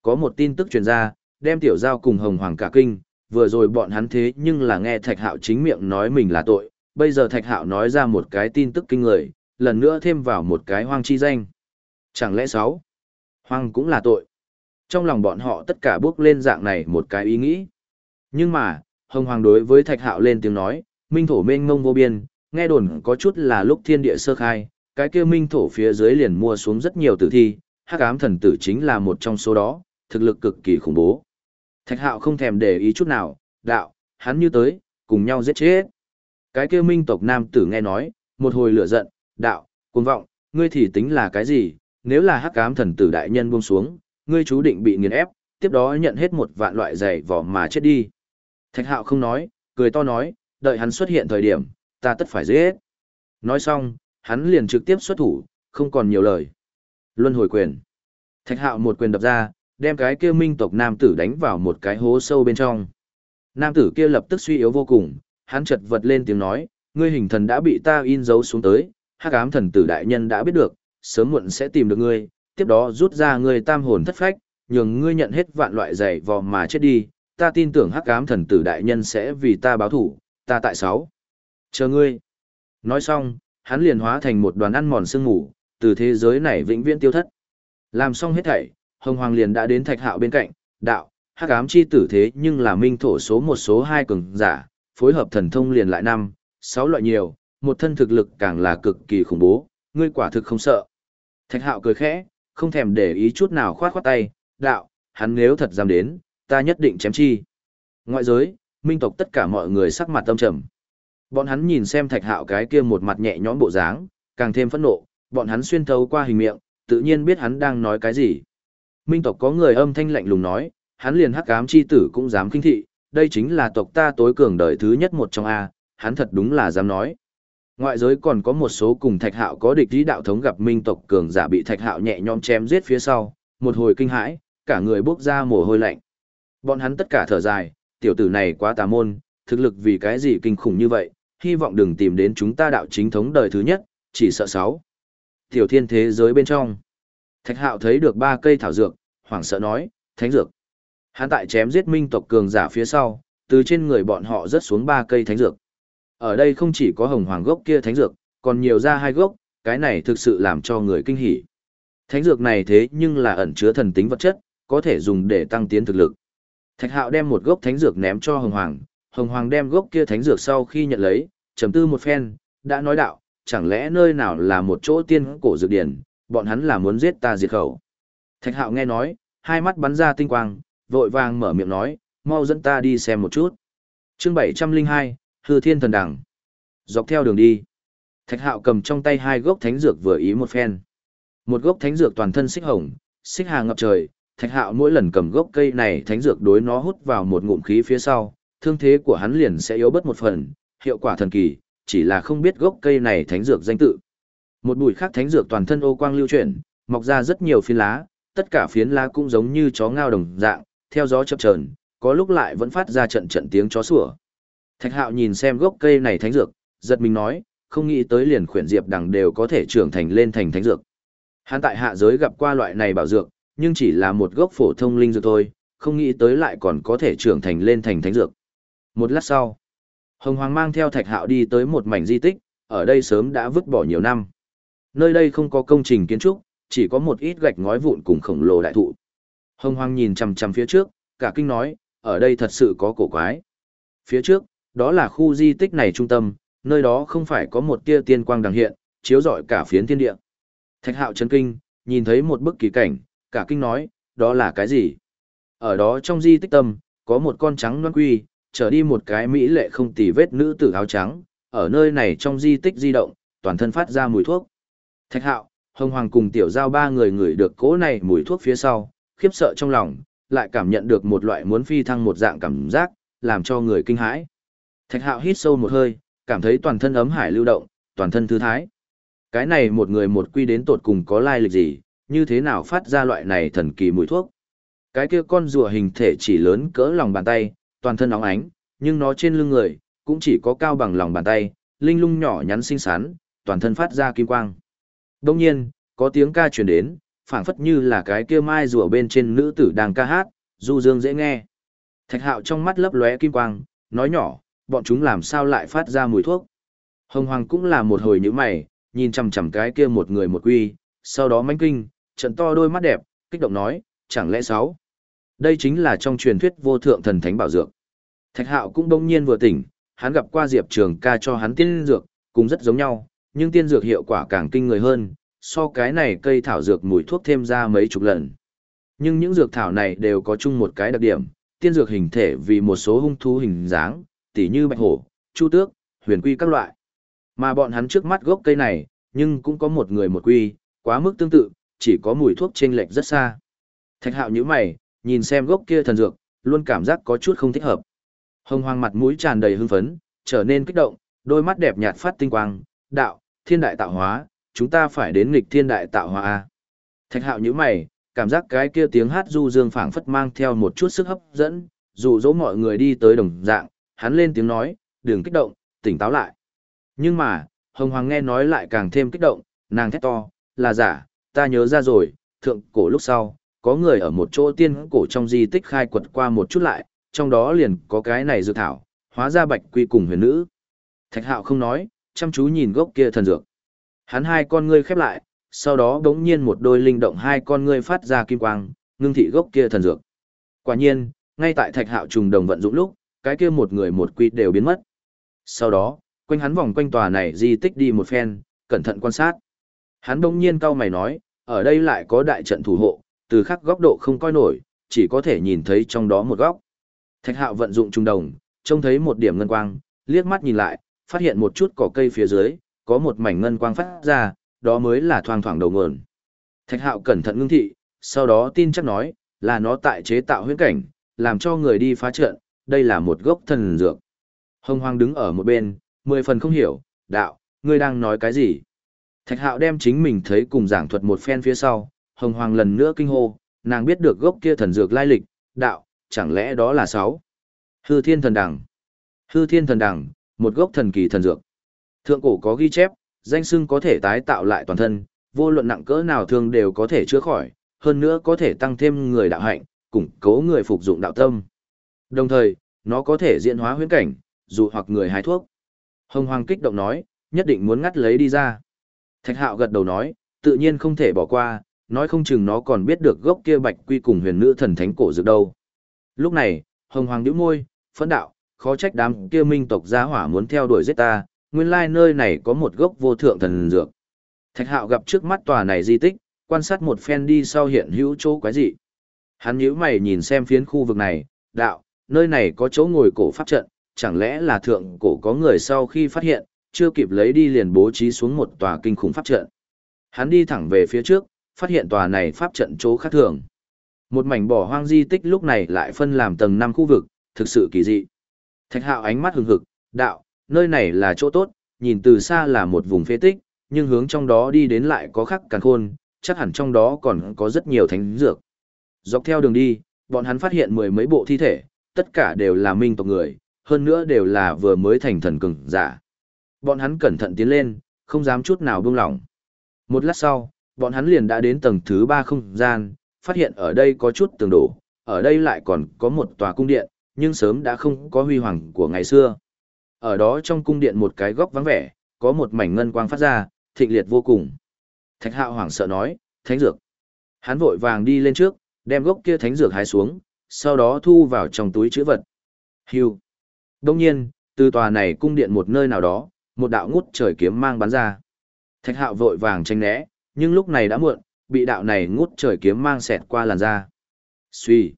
Speaker 1: Có một tin tức truyền ra, đem tiểu giao cùng Hồng Hoàng cả kinh, vừa rồi bọn hắn thế nhưng là nghe Thạch Hạo chính miệng nói mình là tội, bây giờ Thạch Hạo nói ra một cái tin tức kinh người, lần nữa thêm vào một cái hoang chi danh. Chẳng lẽ sáu? Hoang cũng là tội. Trong lòng bọn họ tất cả bước lên dạng này một cái ý nghĩ. Nhưng mà, Hồng Hoàng đối với Thạch Hạo lên tiếng nói, minh thổ mênh Ngông vô biên, nghe đồn có chút là lúc thiên địa sơ khai, cái kia minh thổ phía dưới liền mua xuống rất nhiều tử thi, hắc ám thần tử chính là một trong số đó, thực lực cực kỳ khủng bố. Thạch Hạo không thèm để ý chút nào, đạo, hắn như tới, cùng nhau giết chết. Cái kia minh tộc nam tử nghe nói, một hồi lửa giận, đạo, cuồng vọng, ngươi thì tính là cái gì, nếu là hắc ám thần tử đại nhân buông xuống, ngươi chú định bị nghiền ép, tiếp đó nhận hết một vạn loại giày vỏ mà chết đi. Thạch hạo không nói, cười to nói, đợi hắn xuất hiện thời điểm, ta tất phải giết. Nói xong, hắn liền trực tiếp xuất thủ, không còn nhiều lời. Luân hồi quyền. Thạch hạo một quyền đập ra, đem cái kia minh tộc nam tử đánh vào một cái hố sâu bên trong. Nam tử kia lập tức suy yếu vô cùng, hắn chật vật lên tiếng nói, ngươi hình thần đã bị ta in dấu xuống tới, hắc ám thần tử đại nhân đã biết được, sớm muộn sẽ tìm được ngươi, tiếp đó rút ra ngươi tam hồn thất phách, nhường ngươi nhận hết vạn loại dày vò mà chết đi, ta tin tưởng hắc ám thần tử đại nhân sẽ vì ta báo thủ, ta tại sáu. Chờ ngươi. Nói xong, hắn liền hóa thành một đoàn ăn mòn sương ngủ, từ thế giới này vĩnh viễn tiêu thất. Làm xong hết thảy, Hồng Hoàng liền đã đến Thạch Hạo bên cạnh, đạo, hắc ám chi tử thế nhưng là minh thổ số một số hai cường giả, phối hợp thần thông liền lại năm, sáu loại nhiều, một thân thực lực càng là cực kỳ khủng bố, ngươi quả thực không sợ. Thạch hạo cười khẽ, không thèm để ý chút nào khoát khoát tay, đạo, hắn nếu thật dám đến, ta nhất định chém chi. Ngoại giới, minh tộc tất cả mọi người sắc mặt tâm trầm. Bọn hắn nhìn xem thạch hạo cái kia một mặt nhẹ nhõm bộ dáng, càng thêm phẫn nộ, bọn hắn xuyên thấu qua hình miệng, tự nhiên biết hắn đang nói cái gì. Minh tộc có người âm thanh lạnh lùng nói, hắn liền hắc ám chi tử cũng dám kinh thị, đây chính là tộc ta tối cường đời thứ nhất một trong A, hắn thật đúng là dám nói. Ngoại giới còn có một số cùng thạch hạo có địch lý đạo thống gặp minh tộc cường giả bị thạch hạo nhẹ nhõm chém giết phía sau, một hồi kinh hãi, cả người bốc ra mồ hôi lạnh. Bọn hắn tất cả thở dài, tiểu tử này quá tà môn, thực lực vì cái gì kinh khủng như vậy, hy vọng đừng tìm đến chúng ta đạo chính thống đời thứ nhất, chỉ sợ sáu. Tiểu thiên thế giới bên trong. Thạch hạo thấy được ba cây thảo dược, hoảng sợ nói, thánh dược. Hắn tại chém giết minh tộc cường giả phía sau, từ trên người bọn họ rớt xuống ba cây thánh dược. Ở đây không chỉ có hồng hoàng gốc kia thánh dược, còn nhiều ra hai gốc, cái này thực sự làm cho người kinh hỉ. Thánh dược này thế nhưng là ẩn chứa thần tính vật chất, có thể dùng để tăng tiến thực lực. Thạch Hạo đem một gốc thánh dược ném cho Hồng Hoàng, Hồng Hoàng đem gốc kia thánh dược sau khi nhận lấy, trầm tư một phen, đã nói đạo, chẳng lẽ nơi nào là một chỗ tiên cổ dược điển, bọn hắn là muốn giết ta diệt khẩu. Thạch Hạo nghe nói, hai mắt bắn ra tinh quang, vội vàng mở miệng nói, mau dẫn ta đi xem một chút. Chương 702, Hư Thiên Thần Đẳng. Dọc theo đường đi, Thạch Hạo cầm trong tay hai gốc thánh dược vừa ý một phen. Một gốc thánh dược toàn thân xích hồng, xích hà ngập trời, Thạch Hạo mỗi lần cầm gốc cây này thánh dược đối nó hút vào một ngụm khí phía sau, thương thế của hắn liền sẽ yếu bớt một phần, hiệu quả thần kỳ, chỉ là không biết gốc cây này thánh dược danh tự. Một bụi khác thánh dược toàn thân ô quang lưu chuyển, mọc ra rất nhiều phiến lá, tất cả phiến lá cũng giống như chó ngao đồng dạng, theo gió chập chờn, có lúc lại vẫn phát ra trận trận tiếng chó sủa. Thạch Hạo nhìn xem gốc cây này thánh dược, giật mình nói, không nghĩ tới liền khuyển diệp đằng đều có thể trưởng thành lên thành thánh dược. Hắn tại hạ giới gặp qua loại này bảo dược, nhưng chỉ là một gốc phổ thông linh dược thôi, không nghĩ tới lại còn có thể trưởng thành lên thành thánh dược. Một lát sau, Hồng Hoàng mang theo Thạch Hạo đi tới một mảnh di tích, ở đây sớm đã vứt bỏ nhiều năm. Nơi đây không có công trình kiến trúc, chỉ có một ít gạch ngói vụn cùng khổng lồ đại thụ. Hồng Hoàng nhìn chằm chằm phía trước, cả kinh nói, ở đây thật sự có cổ quái. Phía trước, đó là khu di tích này trung tâm, nơi đó không phải có một tia tiên quang đằng hiện, chiếu rọi cả phiến thiên địa. Thạch Hạo chấn kinh, nhìn thấy một bức kỳ cảnh, cả kinh nói, đó là cái gì? Ở đó trong di tích tâm, có một con trắng đoan quy, trở đi một cái mỹ lệ không tì vết nữ tử áo trắng, ở nơi này trong di tích di động, toàn thân phát ra mùi thuốc. Thạch hạo, hồng hoàng cùng tiểu giao ba người ngửi được cỗ này mùi thuốc phía sau, khiếp sợ trong lòng, lại cảm nhận được một loại muốn phi thăng một dạng cảm giác, làm cho người kinh hãi. Thạch hạo hít sâu một hơi, cảm thấy toàn thân ấm hải lưu động, toàn thân thư thái. Cái này một người một quy đến tột cùng có lai lịch gì, như thế nào phát ra loại này thần kỳ mùi thuốc. Cái kia con rùa hình thể chỉ lớn cỡ lòng bàn tay, toàn thân óng ánh, nhưng nó trên lưng người, cũng chỉ có cao bằng lòng bàn tay, linh lung nhỏ nhắn xinh xắn, toàn thân phát ra kim quang. Đông nhiên, có tiếng ca truyền đến, phảng phất như là cái kia mai rùa bên trên nữ tử đang ca hát, du dương dễ nghe. Thạch hạo trong mắt lấp lóe kim quang, nói nhỏ, bọn chúng làm sao lại phát ra mùi thuốc. Hồng Hoàng cũng là một hồi như mày, nhìn chằm chằm cái kia một người một quy, sau đó manh kinh, trận to đôi mắt đẹp, kích động nói, chẳng lẽ sáu? Đây chính là trong truyền thuyết vô thượng thần thánh bảo dược. Thạch Hạo cũng đông nhiên vừa tỉnh, hắn gặp qua Diệp Trường ca cho hắn tiên dược, cũng rất giống nhau, nhưng tiên dược hiệu quả càng kinh người hơn, so cái này cây thảo dược mùi thuốc thêm ra mấy chục lần. Nhưng những dược thảo này đều có chung một cái đặc điểm, tiên dược hình thể vì một số hung thú hình dáng, tỉ như bạch hổ, chu tước, huyền quy các loại. Mà bọn hắn trước mắt gốc cây này, nhưng cũng có một người một quy, quá mức tương tự, chỉ có mùi thuốc chênh lệch rất xa. Thạch hạo như mày, nhìn xem gốc kia thần dược, luôn cảm giác có chút không thích hợp. Hồng hoang mặt mũi tràn đầy hưng phấn, trở nên kích động, đôi mắt đẹp nhạt phát tinh quang, đạo, thiên đại tạo hóa, chúng ta phải đến nghịch thiên đại tạo hóa a. Thạch hạo như mày, cảm giác cái kia tiếng hát du dương phảng phất mang theo một chút sức hấp dẫn, dụ dỗ mọi người đi tới đồng dạng, hắn lên tiếng nói, đừng kích động, tỉnh táo lại. Nhưng mà, Hồng Hoàng nghe nói lại càng thêm kích động, nàng thét to, là giả, ta nhớ ra rồi, thượng cổ lúc sau, có người ở một chỗ tiên cổ trong di tích khai quật qua một chút lại, trong đó liền có cái này dự thảo, hóa ra bạch quy cùng huyền nữ. Thạch hạo không nói, chăm chú nhìn gốc kia thần dược. Hắn hai con ngươi khép lại, sau đó đống nhiên một đôi linh động hai con ngươi phát ra kim quang, ngưng thị gốc kia thần dược. Quả nhiên, ngay tại thạch hạo trùng đồng vận dụng lúc, cái kia một người một quy đều biến mất. Sau đó, quanh hắn vòng quanh tòa này di tích đi một phen, cẩn thận quan sát. Hắn đống nhiên cau mày nói, ở đây lại có đại trận thủ hộ, từ khắc góc độ không coi nổi, chỉ có thể nhìn thấy trong đó một góc. Thạch hạo vận dụng trùng đồng, trông thấy một điểm ngân quang, liếc mắt nhìn lại, phát hiện một chút cỏ cây phía dưới, có một mảnh ngân quang phát ra, đó mới là thoang thoảng đầu nguồn. Thạch hạo cẩn thận ngưng thị, sau đó tin chắc nói, là nó tại chế tạo huyễn cảnh, làm cho người đi phá trận, đây là một gốc thần dược. Hồng Hoàng đứng ở một bên, mười phần không hiểu, đạo, ngươi đang nói cái gì? Thạch hạo đem chính mình thấy cùng giảng thuật một phen phía sau, Hồng Hoàng lần nữa kinh hô, nàng biết được gốc kia thần dược lai lịch, đạo, chẳng lẽ đó là sáu? Hư thiên thần đằng. Hư thiên thần đằng, một gốc thần kỳ thần dược. Thượng cổ có ghi chép, danh sưng có thể tái tạo lại toàn thân, vô luận nặng cỡ nào thương đều có thể chữa khỏi, hơn nữa có thể tăng thêm người đạo hạnh, củng cố người phục dụng đạo tâm. Đồng thời, nó có thể diễn hóa huyễn cảnh, dù hoặc người hái thuốc. Hồng Hoàng kích động nói, nhất định muốn ngắt lấy đi ra. Thạch Hạo gật đầu nói, tự nhiên không thể bỏ qua, nói không chừng nó còn biết được gốc kia bạch quy cùng huyền nữ thần thánh cổ dược đâu. Lúc này, Hồng Hoàng nhíu môi, phẫn đạo, khó trách đám kia minh tộc gia hỏa muốn theo đuổi giết ta, nguyên lai nơi này có một gốc vô thượng thần dược. Thạch Hạo gặp trước mắt tòa này di tích, quan sát một phen đi sau hiện hữu chỗ quái dị. Hắn nhíu mày nhìn xem phiến khu vực này, đạo, nơi này có chỗ ngồi cổ pháp trận, chẳng lẽ là thượng cổ có người sau khi phát hiện, chưa kịp lấy đi liền bố trí xuống một tòa kinh khủng pháp trận. Hắn đi thẳng về phía trước, phát hiện tòa này pháp trận chỗ khác thường. Một mảnh bỏ hoang di tích lúc này lại phân làm tầng 5 khu vực, thực sự kỳ dị. Thạch hạo ánh mắt hừng hực, đạo, nơi này là chỗ tốt, nhìn từ xa là một vùng phế tích, nhưng hướng trong đó đi đến lại có khắc càng khôn, chắc hẳn trong đó còn có rất nhiều thánh dược. Dọc theo đường đi, bọn hắn phát hiện mười mấy bộ thi thể, tất cả đều là minh tộc người, hơn nữa đều là vừa mới thành thần cường giả. Bọn hắn cẩn thận tiến lên, không dám chút nào buông lỏng. Một lát sau, bọn hắn liền đã đến tầng thứ ba không gian, phát hiện ở đây có chút tường đổ, ở đây lại còn có một tòa cung điện, nhưng sớm đã không có huy hoàng của ngày xưa. Ở đó trong cung điện một cái góc vắng vẻ, có một mảnh ngân quang phát ra, thịnh liệt vô cùng. Thạch hạo hoảng sợ nói, thánh dược. Hắn vội vàng đi lên trước, đem gốc kia thánh dược hái xuống, sau đó thu vào trong túi chữ vật. Hưu. Đông nhiên, từ tòa này cung điện một nơi nào đó, một đạo ngút trời kiếm mang bắn ra. Thạch hạo vội vàng tranh né, nhưng lúc này đã muộn, bị đạo này ngút trời kiếm mang xẹt qua làn da. Xuy.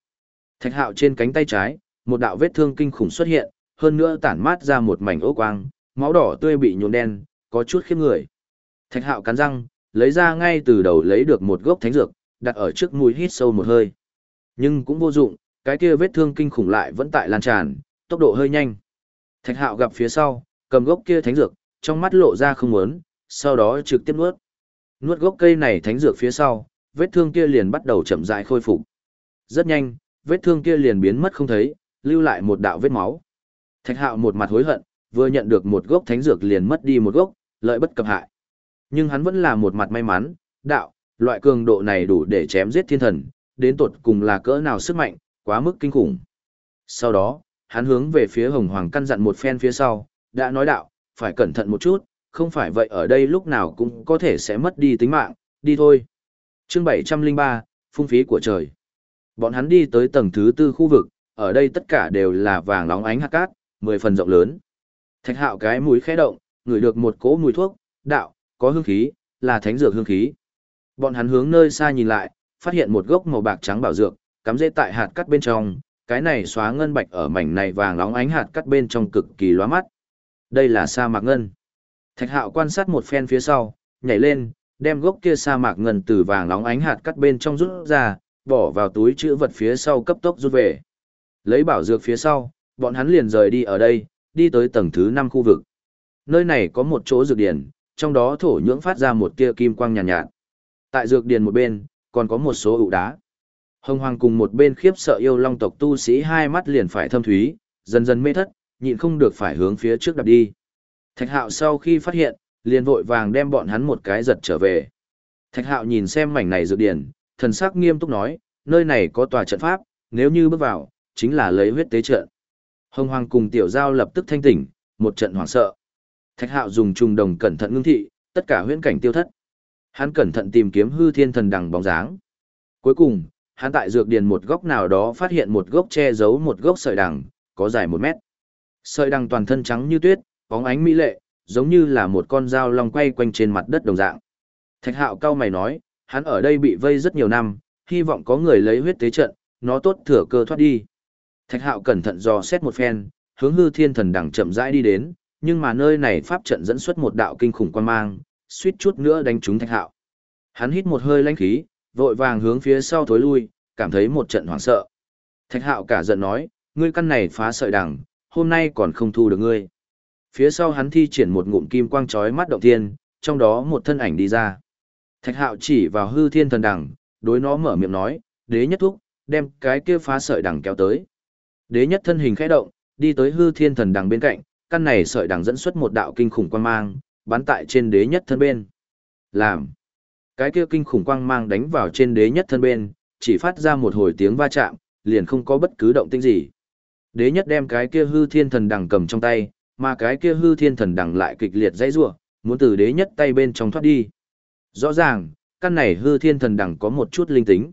Speaker 1: Thạch hạo trên cánh tay trái, một đạo vết thương kinh khủng xuất hiện, hơn nữa tản mát ra một mảnh ố quang, máu đỏ tươi bị nhuộm đen, có chút khiếp người. Thạch hạo cắn răng, lấy ra ngay từ đầu lấy được một gốc thánh dược, đặt ở trước mũi hít sâu một hơi. Nhưng cũng vô dụng, cái kia vết thương kinh khủng lại vẫn tại lan tràn, tốc độ hơi nhanh. Thạch hạo gặp phía sau, cầm gốc kia thánh dược, trong mắt lộ ra không muốn, sau đó trực tiếp nuốt. Nuốt gốc cây này thánh dược phía sau, vết thương kia liền bắt đầu chậm rãi khôi phục. Rất nhanh, vết thương kia liền biến mất không thấy, lưu lại một đạo vết máu. Thạch hạo một mặt hối hận, vừa nhận được một gốc thánh dược liền mất đi một gốc, lợi bất cập hại. Nhưng hắn vẫn là một mặt may mắn, đạo, loại cường độ này đủ để chém giết thiên thần, đến tột cùng là cỡ nào sức mạnh, quá mức kinh khủng. Sau đó, hắn hướng về phía hồng hoàng căn dặn một phen phía sau, đã nói đạo, phải cẩn thận một chút, không phải vậy ở đây lúc nào cũng có thể sẽ mất đi tính mạng, đi thôi. chương 703, phung phí của trời. Bọn hắn đi tới tầng thứ tư khu vực, ở đây tất cả đều là vàng nóng ánh hạt cát, mười phần rộng lớn. Thạch hạo cái mũi khẽ động, ngửi được một cỗ mùi thuốc, đạo, có hương khí, là thánh dược hương khí. Bọn hắn hướng nơi xa nhìn lại, phát hiện một gốc màu bạc trắng bảo dược, cắm rễ tại hạt cắt bên trong, cái này xóa ngân bạch ở mảnh này vàng nóng ánh hạt cắt bên trong cực kỳ lóa mắt. Đây là sa mạc ngân. Thạch hạo quan sát một phen phía sau, nhảy lên, đem gốc kia sa mạc ngân từ vàng nóng ánh hạt cắt bên trong rút ra, bỏ vào túi chữ vật phía sau cấp tốc rút về. Lấy bảo dược phía sau, bọn hắn liền rời đi ở đây, đi tới tầng thứ 5 khu vực. Nơi này có một chỗ dược điển, trong đó thổ nhưỡng phát ra một tia kim quang nhàn nhạt, nhạt. Tại dược điển một bên, còn có một số ụ đá. Hồng Hoàng cùng một bên khiếp sợ yêu long tộc tu sĩ hai mắt liền phải thâm thúy, dần dần mê thất, nhịn không được phải hướng phía trước đạp đi. Thạch Hạo sau khi phát hiện, liền vội vàng đem bọn hắn một cái giật trở về. Thạch Hạo nhìn xem mảnh này dược điển, thần sắc nghiêm túc nói, nơi này có tòa trận pháp, nếu như bước vào, chính là lấy huyết tế trận. Hồng Hoàng cùng Tiểu Giao lập tức thanh tỉnh, một trận hoảng sợ. Thạch Hạo dùng trùng đồng cẩn thận ngưng thị, tất cả huyễn cảnh tiêu thất. Hắn cẩn thận tìm kiếm hư thiên thần đằng bóng dáng. Cuối cùng, hắn tại dược điền một góc nào đó phát hiện một gốc che giấu một gốc sợi đằng, có dài một mét. Sợi đằng toàn thân trắng như tuyết, bóng ánh mỹ lệ, giống như là một con dao long quay quanh trên mặt đất đồng dạng. Thạch Hạo cao mày nói, hắn ở đây bị vây rất nhiều năm, hy vọng có người lấy huyết tế trận, nó tốt thừa cơ thoát đi. Thạch hạo cẩn thận dò xét một phen, hướng hư thiên thần đằng chậm rãi đi đến, nhưng mà nơi này pháp trận dẫn xuất một đạo kinh khủng quan mang, suýt chút nữa đánh trúng thạch hạo. Hắn hít một hơi lãnh khí, vội vàng hướng phía sau thối lui, cảm thấy một trận hoảng sợ. Thạch hạo cả giận nói, ngươi căn này phá sợi đằng, hôm nay còn không thu được ngươi. Phía sau hắn thi triển một ngụm kim quang chói mắt động thiên, trong đó một thân ảnh đi ra. Thạch hạo chỉ vào hư thiên thần đằng, đối nó mở miệng nói, đế nhất thúc, đem cái kia phá sợi đằng kéo tới. Đế nhất thân hình khẽ động, đi tới hư thiên thần đằng bên cạnh, căn này sợi đằng dẫn xuất một đạo kinh khủng quang mang, bắn tại trên đế nhất thân bên. Làm. Cái kia kinh khủng quang mang đánh vào trên đế nhất thân bên, chỉ phát ra một hồi tiếng va chạm, liền không có bất cứ động tĩnh gì. Đế nhất đem cái kia hư thiên thần đằng cầm trong tay, mà cái kia hư thiên thần đằng lại kịch liệt dãy rủa, muốn từ đế nhất tay bên trong thoát đi. Rõ ràng, căn này hư thiên thần đằng có một chút linh tính.